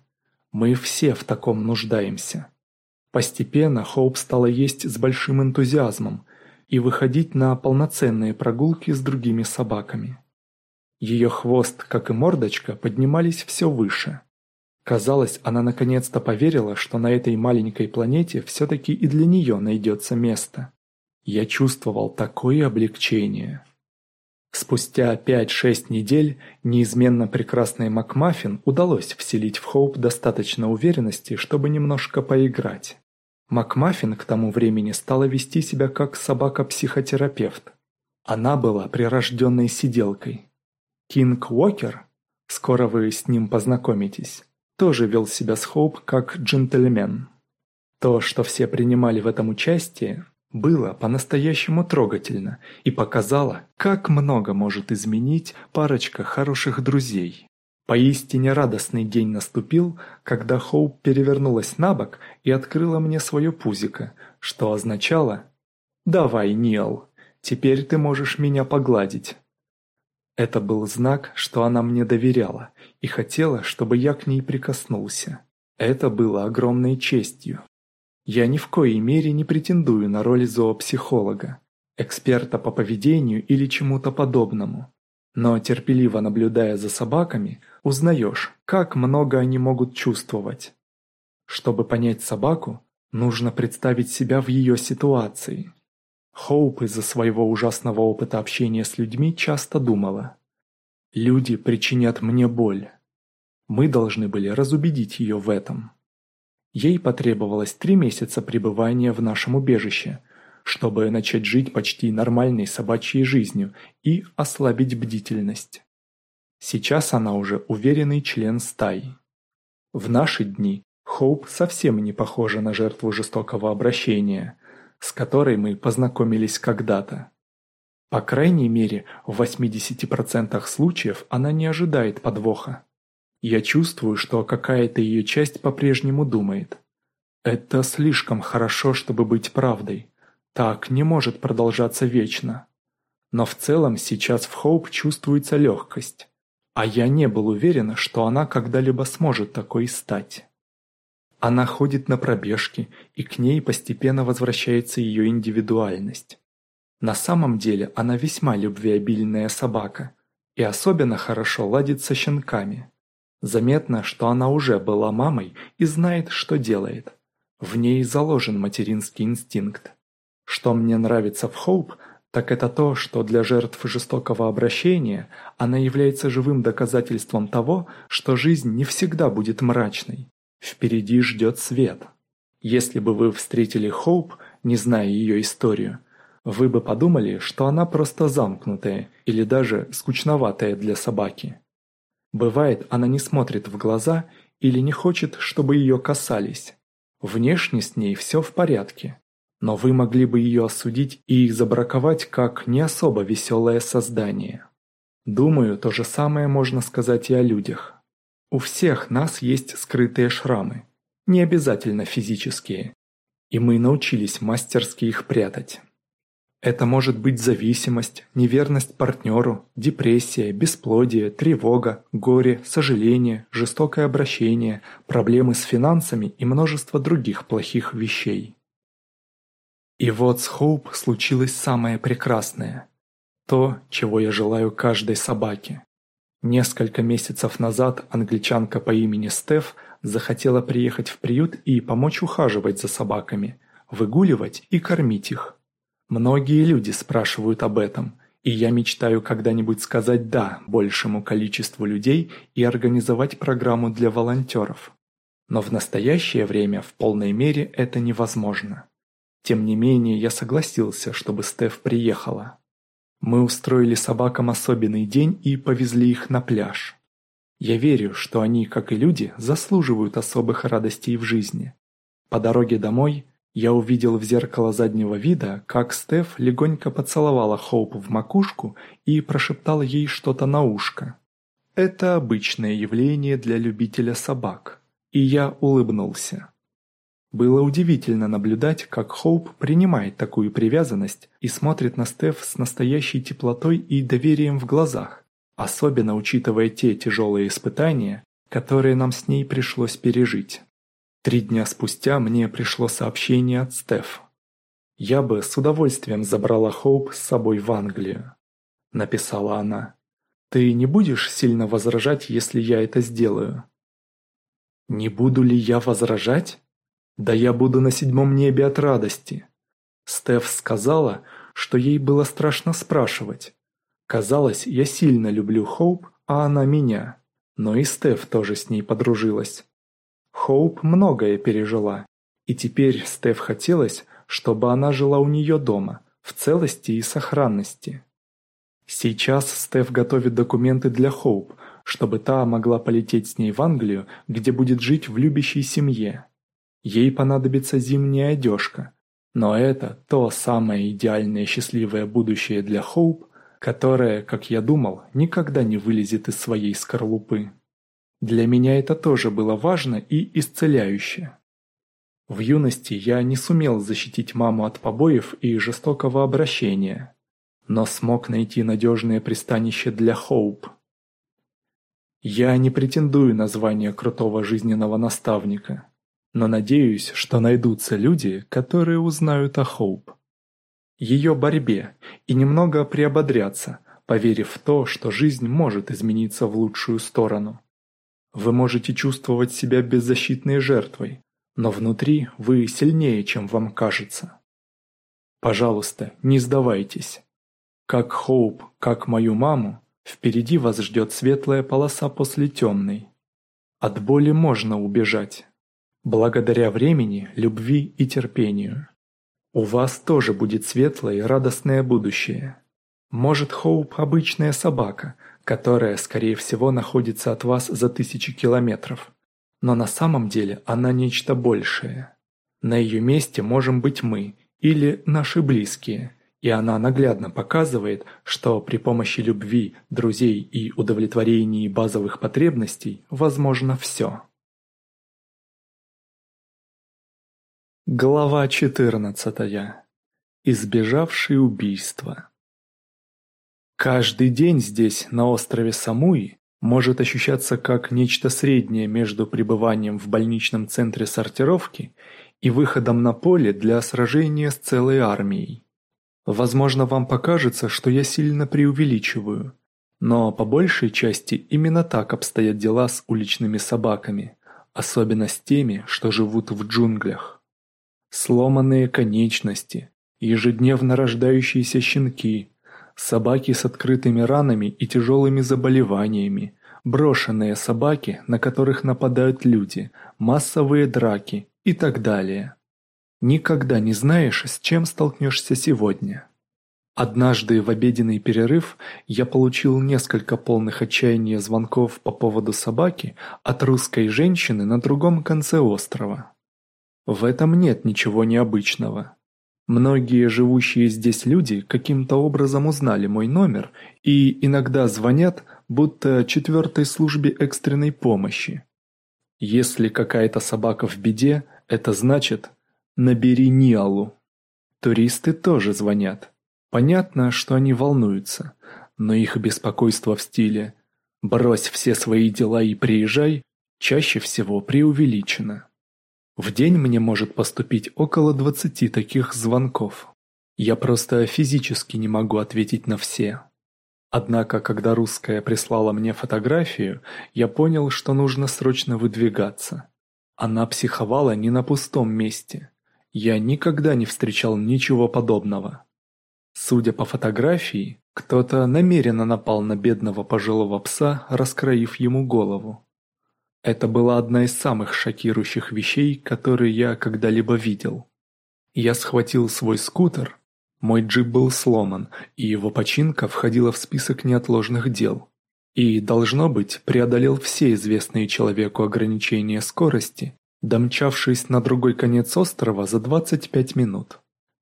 Мы все в таком нуждаемся. Постепенно Хоуп стала есть с большим энтузиазмом и выходить на полноценные прогулки с другими собаками. Ее хвост, как и мордочка, поднимались все выше. Казалось, она наконец-то поверила, что на этой маленькой планете все-таки и для нее найдется место. Я чувствовал такое облегчение. Спустя 5-6 недель неизменно прекрасной Макмаффин удалось вселить в Хоуп достаточно уверенности, чтобы немножко поиграть. Макмаффин к тому времени стала вести себя как собака-психотерапевт. Она была прирожденной сиделкой. Кинг Уокер, скоро вы с ним познакомитесь, тоже вел себя с Хоуп как джентльмен. То, что все принимали в этом участие, было по-настоящему трогательно и показало, как много может изменить парочка хороших друзей. Поистине радостный день наступил, когда Хоуп перевернулась на бок и открыла мне свое пузико, что означало «Давай, Ниэл, теперь ты можешь меня погладить». Это был знак, что она мне доверяла и хотела, чтобы я к ней прикоснулся. Это было огромной честью. Я ни в коей мере не претендую на роль зоопсихолога, эксперта по поведению или чему-то подобному. Но терпеливо наблюдая за собаками, узнаешь, как много они могут чувствовать. Чтобы понять собаку, нужно представить себя в ее ситуации. Хоуп из-за своего ужасного опыта общения с людьми часто думала. «Люди причинят мне боль». Мы должны были разубедить ее в этом. Ей потребовалось три месяца пребывания в нашем убежище, чтобы начать жить почти нормальной собачьей жизнью и ослабить бдительность. Сейчас она уже уверенный член стаи. В наши дни Хоуп совсем не похожа на жертву жестокого обращения, с которой мы познакомились когда-то. По крайней мере, в 80% случаев она не ожидает подвоха. Я чувствую, что какая-то ее часть по-прежнему думает. Это слишком хорошо, чтобы быть правдой. Так не может продолжаться вечно. Но в целом сейчас в Хоуп чувствуется легкость. А я не был уверен, что она когда-либо сможет такой стать. Она ходит на пробежки, и к ней постепенно возвращается ее индивидуальность. На самом деле она весьма любвеобильная собака и особенно хорошо ладит со щенками. Заметно, что она уже была мамой и знает, что делает. В ней заложен материнский инстинкт. Что мне нравится в Хоуп, так это то, что для жертв жестокого обращения она является живым доказательством того, что жизнь не всегда будет мрачной. Впереди ждет свет. Если бы вы встретили Хоуп, не зная ее историю, вы бы подумали, что она просто замкнутая или даже скучноватая для собаки. Бывает, она не смотрит в глаза или не хочет, чтобы ее касались. Внешне с ней все в порядке. Но вы могли бы ее осудить и забраковать как не особо веселое создание. Думаю, то же самое можно сказать и о людях. У всех нас есть скрытые шрамы, не обязательно физические, и мы научились мастерски их прятать. Это может быть зависимость, неверность партнеру, депрессия, бесплодие, тревога, горе, сожаление, жестокое обращение, проблемы с финансами и множество других плохих вещей. И вот с Хоуп случилось самое прекрасное. То, чего я желаю каждой собаке. Несколько месяцев назад англичанка по имени Стеф захотела приехать в приют и помочь ухаживать за собаками, выгуливать и кормить их. Многие люди спрашивают об этом, и я мечтаю когда-нибудь сказать «да» большему количеству людей и организовать программу для волонтеров. Но в настоящее время в полной мере это невозможно. Тем не менее, я согласился, чтобы Стеф приехала. Мы устроили собакам особенный день и повезли их на пляж. Я верю, что они, как и люди, заслуживают особых радостей в жизни. По дороге домой я увидел в зеркало заднего вида, как Стеф легонько поцеловала Хоуп в макушку и прошептала ей что-то на ушко. Это обычное явление для любителя собак, и я улыбнулся. Было удивительно наблюдать, как Хоуп принимает такую привязанность и смотрит на Стеф с настоящей теплотой и доверием в глазах, особенно учитывая те тяжелые испытания, которые нам с ней пришлось пережить. Три дня спустя мне пришло сообщение от Стеф. «Я бы с удовольствием забрала Хоуп с собой в Англию», — написала она. «Ты не будешь сильно возражать, если я это сделаю?» «Не буду ли я возражать? Да я буду на седьмом небе от радости». Стеф сказала, что ей было страшно спрашивать. Казалось, я сильно люблю Хоуп, а она меня. Но и Стеф тоже с ней подружилась. Хоуп многое пережила, и теперь Стеф хотелось, чтобы она жила у нее дома, в целости и сохранности. Сейчас Стеф готовит документы для Хоуп, чтобы та могла полететь с ней в Англию, где будет жить в любящей семье. Ей понадобится зимняя одежка, но это то самое идеальное счастливое будущее для Хоуп, которое, как я думал, никогда не вылезет из своей скорлупы. Для меня это тоже было важно и исцеляюще. В юности я не сумел защитить маму от побоев и жестокого обращения, но смог найти надежное пристанище для Хоуп. Я не претендую на звание крутого жизненного наставника, но надеюсь, что найдутся люди, которые узнают о Хоуп. Ее борьбе и немного приободрятся, поверив в то, что жизнь может измениться в лучшую сторону. Вы можете чувствовать себя беззащитной жертвой, но внутри вы сильнее, чем вам кажется. Пожалуйста, не сдавайтесь. Как Хоуп, как мою маму, впереди вас ждет светлая полоса после темной. От боли можно убежать. Благодаря времени, любви и терпению. У вас тоже будет светлое и радостное будущее. Может, Хоуп обычная собака, которая, скорее всего, находится от вас за тысячи километров. Но на самом деле она нечто большее. На ее месте можем быть мы или наши близкие, и она наглядно показывает, что при помощи любви, друзей и удовлетворении базовых потребностей возможно все. Глава 14. Избежавший убийства. Каждый день здесь, на острове Самуи, может ощущаться как нечто среднее между пребыванием в больничном центре сортировки и выходом на поле для сражения с целой армией. Возможно, вам покажется, что я сильно преувеличиваю, но по большей части именно так обстоят дела с уличными собаками, особенно с теми, что живут в джунглях. Сломанные конечности, ежедневно рождающиеся щенки – собаки с открытыми ранами и тяжелыми заболеваниями, брошенные собаки, на которых нападают люди, массовые драки и так далее. Никогда не знаешь, с чем столкнешься сегодня. Однажды в обеденный перерыв я получил несколько полных отчаяния звонков по поводу собаки от русской женщины на другом конце острова. В этом нет ничего необычного. Многие живущие здесь люди каким-то образом узнали мой номер и иногда звонят, будто четвертой службе экстренной помощи. Если какая-то собака в беде, это значит «набери Ниалу». Туристы тоже звонят. Понятно, что они волнуются, но их беспокойство в стиле «брось все свои дела и приезжай» чаще всего преувеличено. В день мне может поступить около 20 таких звонков. Я просто физически не могу ответить на все. Однако, когда русская прислала мне фотографию, я понял, что нужно срочно выдвигаться. Она психовала не на пустом месте. Я никогда не встречал ничего подобного. Судя по фотографии, кто-то намеренно напал на бедного пожилого пса, раскроив ему голову. Это была одна из самых шокирующих вещей, которые я когда-либо видел. Я схватил свой скутер. Мой джип был сломан, и его починка входила в список неотложных дел. И, должно быть, преодолел все известные человеку ограничения скорости, домчавшись на другой конец острова за 25 минут.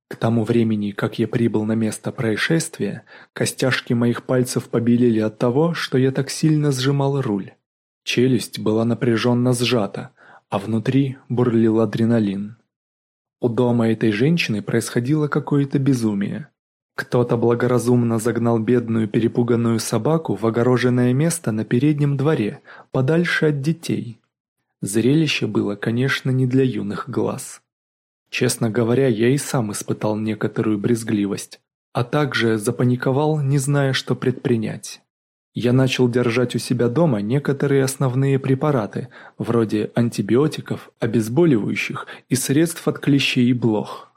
К тому времени, как я прибыл на место происшествия, костяшки моих пальцев побелели от того, что я так сильно сжимал руль. Челюсть была напряженно сжата, а внутри бурлил адреналин. У дома этой женщины происходило какое-то безумие. Кто-то благоразумно загнал бедную перепуганную собаку в огороженное место на переднем дворе, подальше от детей. Зрелище было, конечно, не для юных глаз. Честно говоря, я и сам испытал некоторую брезгливость, а также запаниковал, не зная, что предпринять. Я начал держать у себя дома некоторые основные препараты, вроде антибиотиков, обезболивающих и средств от клещей и блох.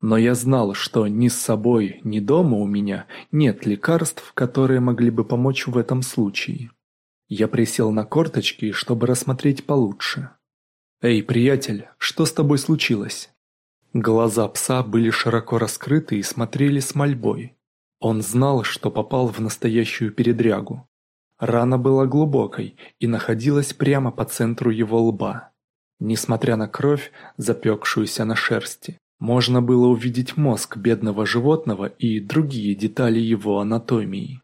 Но я знал, что ни с собой, ни дома у меня нет лекарств, которые могли бы помочь в этом случае. Я присел на корточки, чтобы рассмотреть получше. «Эй, приятель, что с тобой случилось?» Глаза пса были широко раскрыты и смотрели с мольбой. Он знал, что попал в настоящую передрягу. Рана была глубокой и находилась прямо по центру его лба. Несмотря на кровь, запекшуюся на шерсти, можно было увидеть мозг бедного животного и другие детали его анатомии.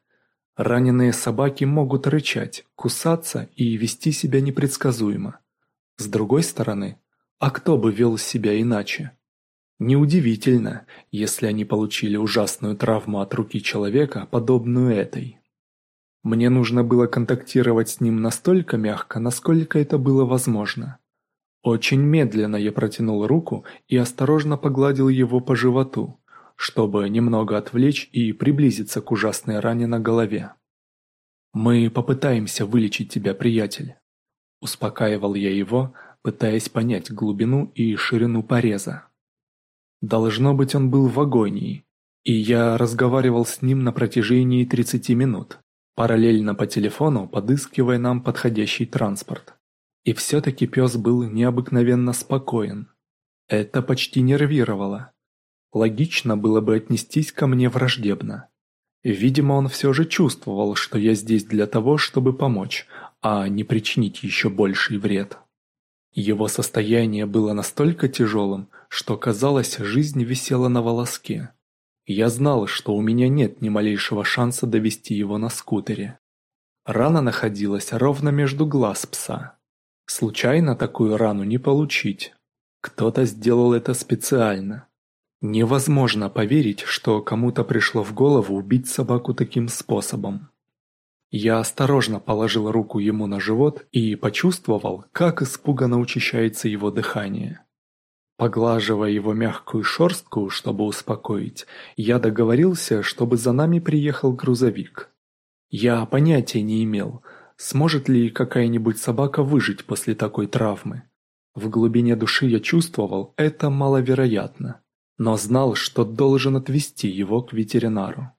Раненые собаки могут рычать, кусаться и вести себя непредсказуемо. С другой стороны, а кто бы вел себя иначе? Неудивительно, если они получили ужасную травму от руки человека, подобную этой. Мне нужно было контактировать с ним настолько мягко, насколько это было возможно. Очень медленно я протянул руку и осторожно погладил его по животу, чтобы немного отвлечь и приблизиться к ужасной ране на голове. «Мы попытаемся вылечить тебя, приятель», Успокаивал я его, пытаясь понять глубину и ширину пореза. Должно быть, он был в агонии, и я разговаривал с ним на протяжении 30 минут, параллельно по телефону подыскивая нам подходящий транспорт. И все-таки пес был необыкновенно спокоен. Это почти нервировало. Логично было бы отнестись ко мне враждебно. Видимо, он все же чувствовал, что я здесь для того, чтобы помочь, а не причинить еще больший вред. Его состояние было настолько тяжелым, что казалось, жизнь висела на волоске. Я знал, что у меня нет ни малейшего шанса довести его на скутере. Рана находилась ровно между глаз пса. Случайно такую рану не получить. Кто-то сделал это специально. Невозможно поверить, что кому-то пришло в голову убить собаку таким способом. Я осторожно положил руку ему на живот и почувствовал, как испуганно учащается его дыхание. Поглаживая его мягкую шерстку, чтобы успокоить, я договорился, чтобы за нами приехал грузовик. Я понятия не имел, сможет ли какая-нибудь собака выжить после такой травмы. В глубине души я чувствовал, это маловероятно, но знал, что должен отвезти его к ветеринару.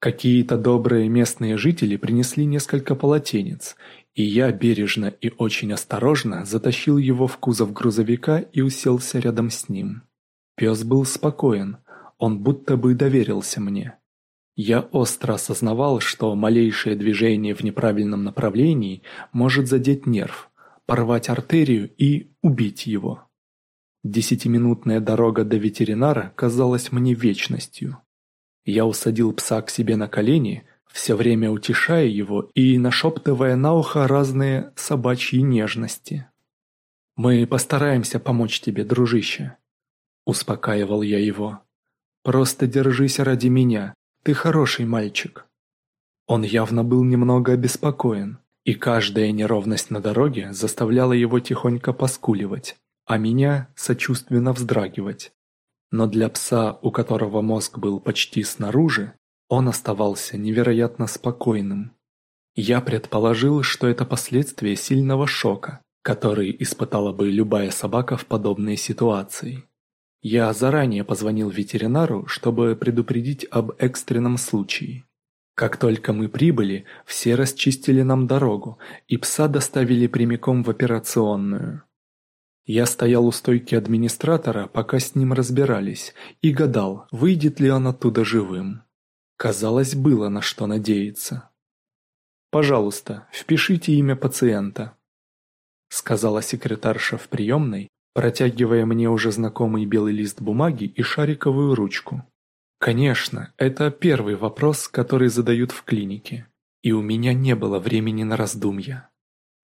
Какие-то добрые местные жители принесли несколько полотенец, и я бережно и очень осторожно затащил его в кузов грузовика и уселся рядом с ним. Пес был спокоен, он будто бы доверился мне. Я остро осознавал, что малейшее движение в неправильном направлении может задеть нерв, порвать артерию и убить его. Десятиминутная дорога до ветеринара казалась мне вечностью. Я усадил пса к себе на колени, все время утешая его и нашептывая на ухо разные собачьи нежности. «Мы постараемся помочь тебе, дружище», – успокаивал я его. «Просто держись ради меня, ты хороший мальчик». Он явно был немного обеспокоен, и каждая неровность на дороге заставляла его тихонько поскуливать, а меня сочувственно вздрагивать. Но для пса, у которого мозг был почти снаружи, он оставался невероятно спокойным. Я предположил, что это последствия сильного шока, который испытала бы любая собака в подобной ситуации. Я заранее позвонил ветеринару, чтобы предупредить об экстренном случае. Как только мы прибыли, все расчистили нам дорогу, и пса доставили прямиком в операционную. Я стоял у стойки администратора, пока с ним разбирались, и гадал, выйдет ли он оттуда живым. Казалось, было на что надеяться. «Пожалуйста, впишите имя пациента». сказала секретарша в приемной, протягивая мне уже знакомый белый лист бумаги и шариковую ручку. Конечно, это первый вопрос, который задают в клинике, и у меня не было времени на раздумья.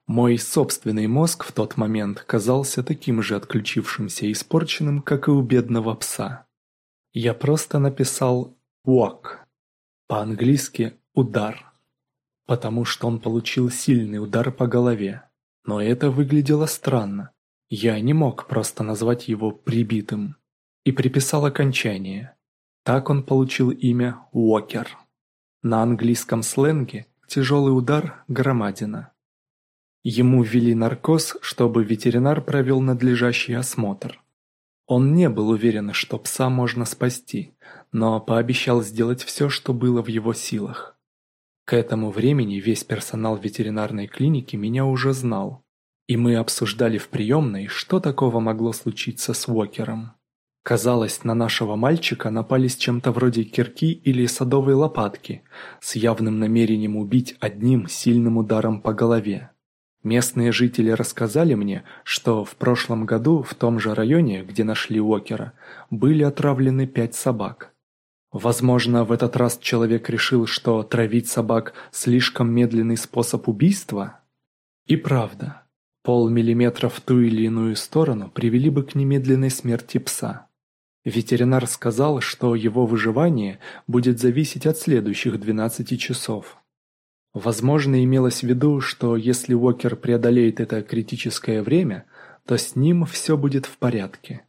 Мой собственный мозг в тот момент казался таким же отключившимся и испорченным, как и у бедного пса. Я просто написал «walk», по-английски «удар», потому что он получил сильный удар по голове. Но это выглядело странно. Я не мог просто назвать его прибитым. И приписал окончание. Так он получил имя Уокер. На английском сленге тяжелый удар – громадина. Ему ввели наркоз, чтобы ветеринар провел надлежащий осмотр. Он не был уверен, что пса можно спасти, но пообещал сделать все, что было в его силах. К этому времени весь персонал ветеринарной клиники меня уже знал, и мы обсуждали в приемной, что такого могло случиться с Уокером. Казалось, на нашего мальчика напали с чем-то вроде кирки или садовой лопатки, с явным намерением убить одним сильным ударом по голове. Местные жители рассказали мне, что в прошлом году в том же районе, где нашли Уокера, были отравлены пять собак. Возможно, в этот раз человек решил, что травить собак – слишком медленный способ убийства? И правда, полмиллиметра в ту или иную сторону привели бы к немедленной смерти пса. Ветеринар сказал, что его выживание будет зависеть от следующих 12 часов. Возможно, имелось в виду, что если Уокер преодолеет это критическое время, то с ним все будет в порядке.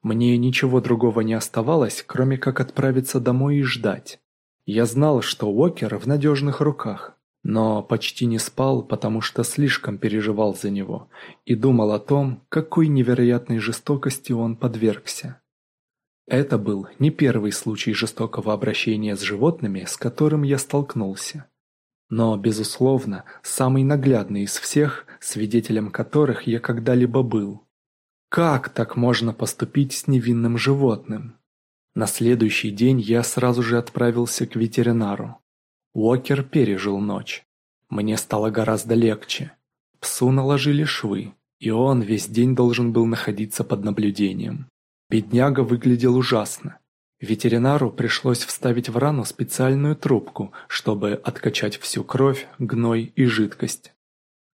Мне ничего другого не оставалось, кроме как отправиться домой и ждать. Я знал, что Уокер в надежных руках, но почти не спал, потому что слишком переживал за него и думал о том, какой невероятной жестокости он подвергся. Это был не первый случай жестокого обращения с животными, с которым я столкнулся но, безусловно, самый наглядный из всех, свидетелем которых я когда-либо был. Как так можно поступить с невинным животным? На следующий день я сразу же отправился к ветеринару. Уокер пережил ночь. Мне стало гораздо легче. Псу наложили швы, и он весь день должен был находиться под наблюдением. Бедняга выглядел ужасно. Ветеринару пришлось вставить в рану специальную трубку, чтобы откачать всю кровь, гной и жидкость.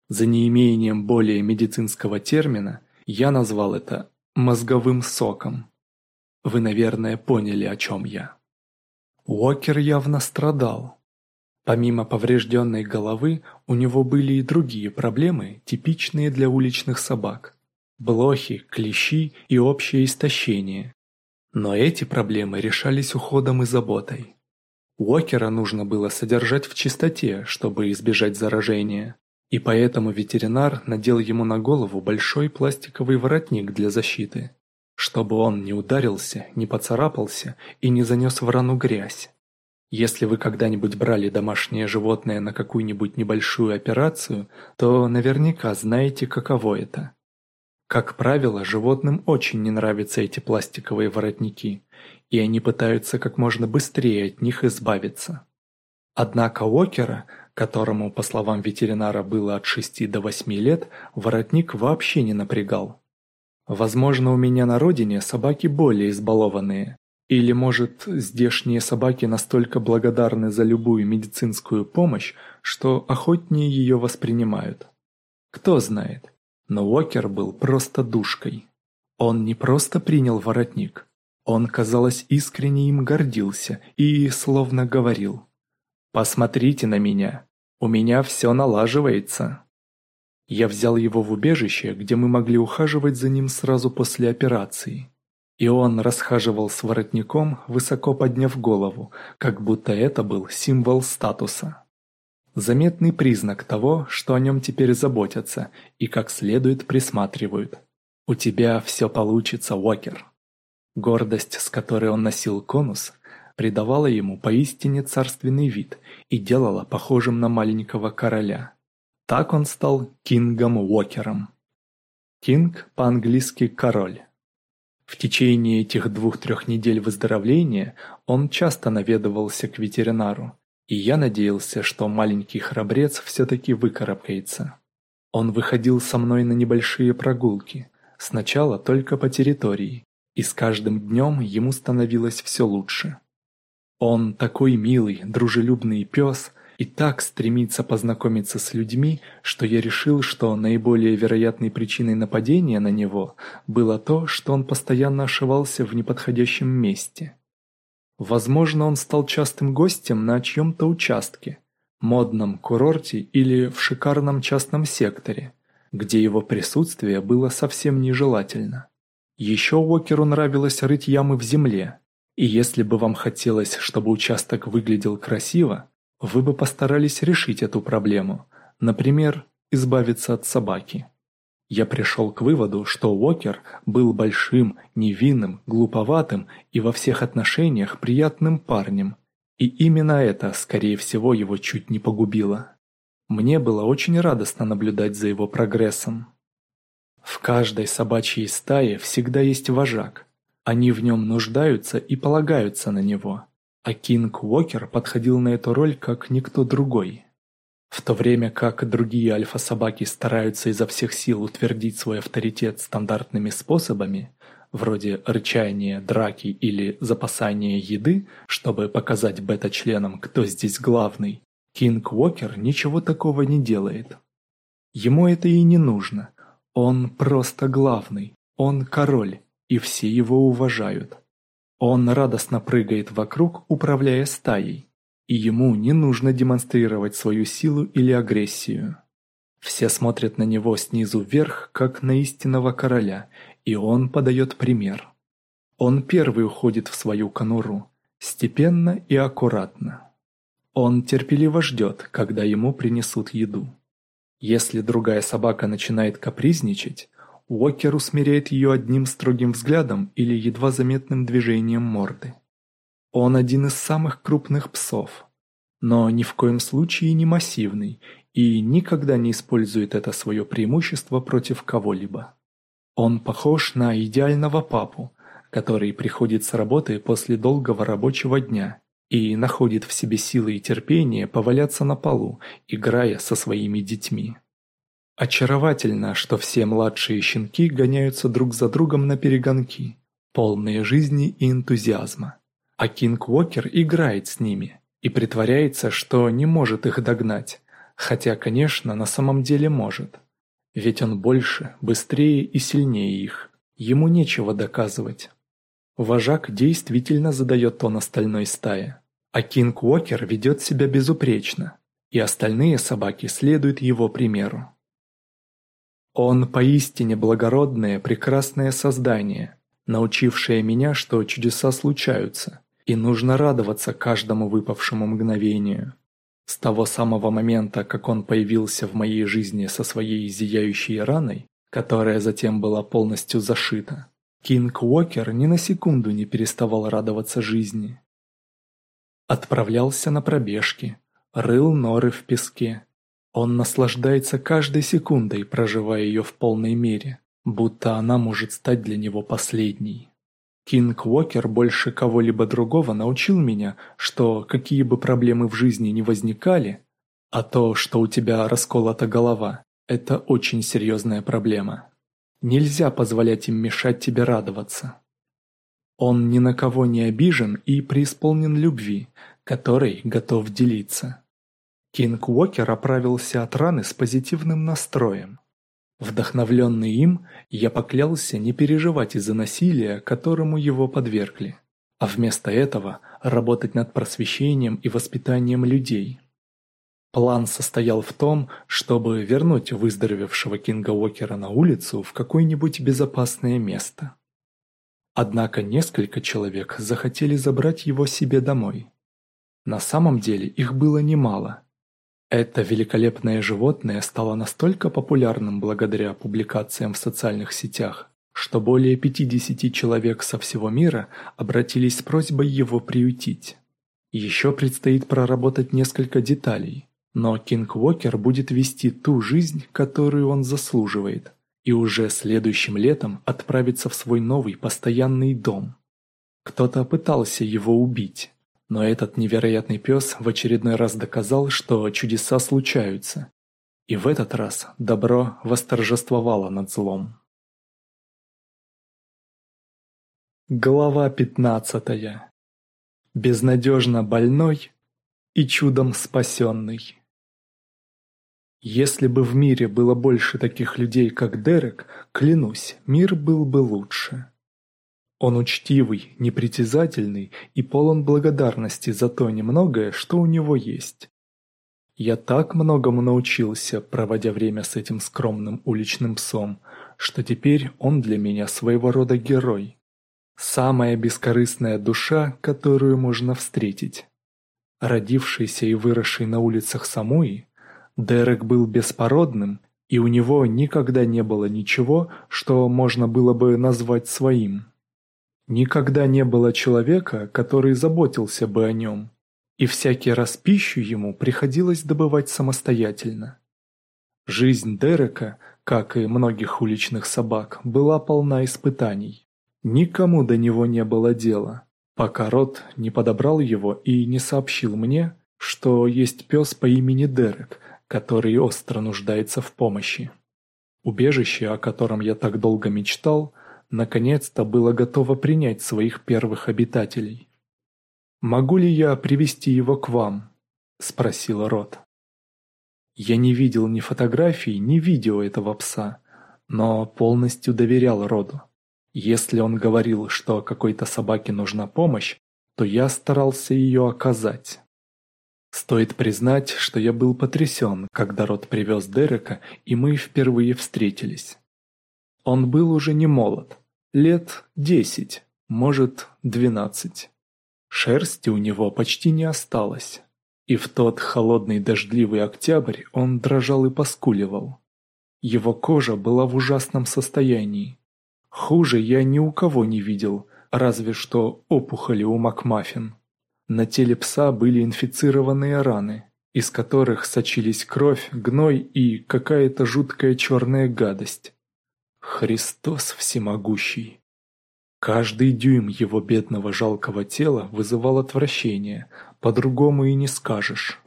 За неимением более медицинского термина я назвал это «мозговым соком». Вы, наверное, поняли, о чем я. Уокер явно страдал. Помимо поврежденной головы, у него были и другие проблемы, типичные для уличных собак. Блохи, клещи и общее истощение. Но эти проблемы решались уходом и заботой. Уокера нужно было содержать в чистоте, чтобы избежать заражения, и поэтому ветеринар надел ему на голову большой пластиковый воротник для защиты, чтобы он не ударился, не поцарапался и не занес в рану грязь. Если вы когда-нибудь брали домашнее животное на какую-нибудь небольшую операцию, то наверняка знаете, каково это. Как правило, животным очень не нравятся эти пластиковые воротники, и они пытаются как можно быстрее от них избавиться. Однако Уокера, которому, по словам ветеринара, было от 6 до 8 лет, воротник вообще не напрягал. Возможно, у меня на родине собаки более избалованные, или, может, здешние собаки настолько благодарны за любую медицинскую помощь, что охотнее ее воспринимают. Кто знает. Но Уокер был просто душкой. Он не просто принял воротник. Он, казалось, искренне им гордился и словно говорил «Посмотрите на меня, у меня все налаживается». Я взял его в убежище, где мы могли ухаживать за ним сразу после операции. И он расхаживал с воротником, высоко подняв голову, как будто это был символ статуса. Заметный признак того, что о нем теперь заботятся и как следует присматривают. «У тебя все получится, Уокер». Гордость, с которой он носил конус, придавала ему поистине царственный вид и делала похожим на маленького короля. Так он стал Кингом Уокером. Кинг по-английски «король». В течение этих двух-трех недель выздоровления он часто наведывался к ветеринару, и я надеялся, что маленький храбрец все-таки выкарабкается. Он выходил со мной на небольшие прогулки, сначала только по территории, и с каждым днем ему становилось все лучше. Он такой милый, дружелюбный пес и так стремится познакомиться с людьми, что я решил, что наиболее вероятной причиной нападения на него было то, что он постоянно ошивался в неподходящем месте. Возможно, он стал частым гостем на чьем-то участке, модном курорте или в шикарном частном секторе, где его присутствие было совсем нежелательно. Еще Уокеру нравилось рыть ямы в земле, и если бы вам хотелось, чтобы участок выглядел красиво, вы бы постарались решить эту проблему, например, избавиться от собаки. Я пришел к выводу, что Уокер был большим, невинным, глуповатым и во всех отношениях приятным парнем, и именно это, скорее всего, его чуть не погубило. Мне было очень радостно наблюдать за его прогрессом. В каждой собачьей стае всегда есть вожак. Они в нем нуждаются и полагаются на него. А Кинг Уокер подходил на эту роль как никто другой. В то время как другие альфа-собаки стараются изо всех сил утвердить свой авторитет стандартными способами, вроде рычания, драки или запасания еды, чтобы показать бета-членам, кто здесь главный, Кинг Уокер ничего такого не делает. Ему это и не нужно, он просто главный, он король, и все его уважают. Он радостно прыгает вокруг, управляя стаей, и ему не нужно демонстрировать свою силу или агрессию. Все смотрят на него снизу вверх, как на истинного короля, и он подает пример. Он первый уходит в свою конуру, степенно и аккуратно. Он терпеливо ждет, когда ему принесут еду. Если другая собака начинает капризничать, Уокер усмиряет ее одним строгим взглядом или едва заметным движением морды. Он один из самых крупных псов, но ни в коем случае не массивный и никогда не использует это свое преимущество против кого-либо. Он похож на идеального папу, который приходит с работы после долгого рабочего дня и находит в себе силы и терпение поваляться на полу, играя со своими детьми. Очаровательно, что все младшие щенки гоняются друг за другом на перегонки, полные жизни и энтузиазма. А Кинг Уокер играет с ними и притворяется, что не может их догнать, хотя, конечно, на самом деле может. Ведь он больше, быстрее и сильнее их, ему нечего доказывать. Вожак действительно задает тон остальной стае, а Кинг Уокер ведет себя безупречно, и остальные собаки следуют его примеру. Он поистине благородное, прекрасное создание, научившее меня, что чудеса случаются, и нужно радоваться каждому выпавшему мгновению. С того самого момента, как он появился в моей жизни со своей зияющей раной, которая затем была полностью зашита, Кинг Уокер ни на секунду не переставал радоваться жизни. Отправлялся на пробежки, рыл норы в песке. Он наслаждается каждой секундой, проживая ее в полной мере, будто она может стать для него последней. Кинг Уокер больше кого-либо другого научил меня, что какие бы проблемы в жизни не возникали, а то, что у тебя расколота голова, это очень серьезная проблема. Нельзя позволять им мешать тебе радоваться. Он ни на кого не обижен и преисполнен любви, которой готов делиться. Кинг Уокер оправился от раны с позитивным настроем. Вдохновленный им, я поклялся не переживать из-за насилия, которому его подвергли, а вместо этого работать над просвещением и воспитанием людей. План состоял в том, чтобы вернуть выздоровевшего Кинга Уокера на улицу в какое-нибудь безопасное место. Однако несколько человек захотели забрать его себе домой. На самом деле их было немало. Это великолепное животное стало настолько популярным благодаря публикациям в социальных сетях, что более 50 человек со всего мира обратились с просьбой его приютить. Еще предстоит проработать несколько деталей, но Кинг Уокер будет вести ту жизнь, которую он заслуживает, и уже следующим летом отправится в свой новый постоянный дом. Кто-то пытался его убить, но этот невероятный пес в очередной раз доказал, что чудеса случаются. И в этот раз добро восторжествовало над злом. Глава пятнадцатая. Безнадежно больной и чудом спасенный. Если бы в мире было больше таких людей, как Дерек, клянусь, мир был бы лучше. Он учтивый, непритязательный и полон благодарности за то немногое, что у него есть. Я так многому научился, проводя время с этим скромным уличным псом, что теперь он для меня своего рода герой. Самая бескорыстная душа, которую можно встретить. Родившийся и выросший на улицах Самуи, Дерек был беспородным, и у него никогда не было ничего, что можно было бы назвать своим. Никогда не было человека, который заботился бы о нем, и всякий раз пищу ему приходилось добывать самостоятельно. Жизнь Дерека, как и многих уличных собак, была полна испытаний. Никому до него не было дела, пока Рот не подобрал его и не сообщил мне, что есть пес по имени Дерек, который остро нуждается в помощи. Убежище, о котором я так долго мечтал, наконец-то было готово принять своих первых обитателей. «Могу ли я привести его к вам?» – спросил Рот. Я не видел ни фотографий, ни видео этого пса, но полностью доверял Роду. Если он говорил, что какой-то собаке нужна помощь, то я старался ее оказать. Стоит признать, что я был потрясен, когда Рот привез Дерека, и мы впервые встретились. Он был уже не молод, Лет десять, может, двенадцать. Шерсти у него почти не осталось. И в тот холодный дождливый октябрь он дрожал и поскуливал. Его кожа была в ужасном состоянии. Хуже я ни у кого не видел, разве что опухоли у Макмаффин. На теле пса были инфицированные раны, из которых сочились кровь, гной и какая-то жуткая черная гадость. Христос всемогущий. Каждый дюйм его бедного жалкого тела вызывал отвращение, по-другому и не скажешь.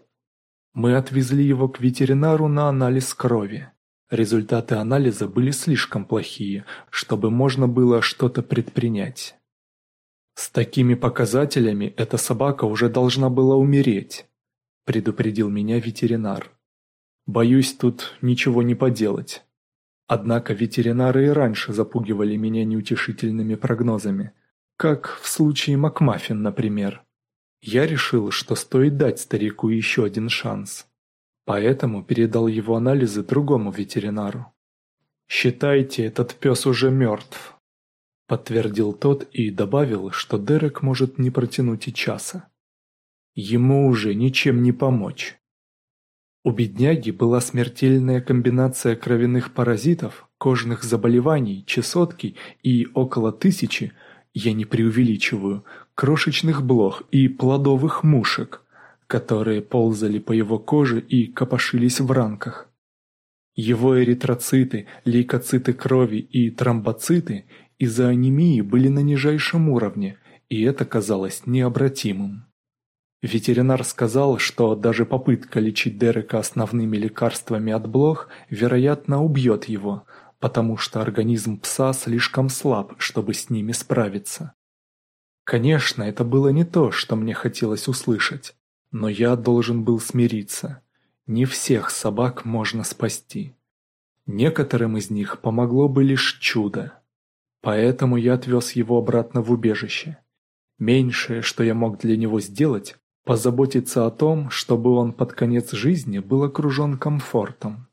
Мы отвезли его к ветеринару на анализ крови. Результаты анализа были слишком плохие, чтобы можно было что-то предпринять. «С такими показателями эта собака уже должна была умереть», – предупредил меня ветеринар. «Боюсь, тут ничего не поделать». Однако ветеринары и раньше запугивали меня неутешительными прогнозами, как в случае Макмаффин, например. Я решил, что стоит дать старику еще один шанс. Поэтому передал его анализы другому ветеринару. «Считайте, этот пес уже мертв», – подтвердил тот и добавил, что Дерек может не протянуть и часа. Ему уже ничем не помочь. У бедняги была смертельная комбинация кровяных паразитов, кожных заболеваний, чесотки и около тысячи, я не преувеличиваю, крошечных блох и плодовых мушек, которые ползали по его коже и копошились в ранках. Его эритроциты, лейкоциты крови и тромбоциты из-за анемии были на нижайшем уровне, и это казалось необратимым. Ветеринар сказал, что даже попытка лечить Дерека основными лекарствами от блох, вероятно, убьет его, потому что организм пса слишком слаб, чтобы с ними справиться. Конечно, это было не то, что мне хотелось услышать, но я должен был смириться. Не всех собак можно спасти. Некоторым из них помогло бы лишь чудо. Поэтому я отвез его обратно в убежище. Меньшее, что я мог для него сделать, Позаботиться о том, чтобы он под конец жизни был окружен комфортом.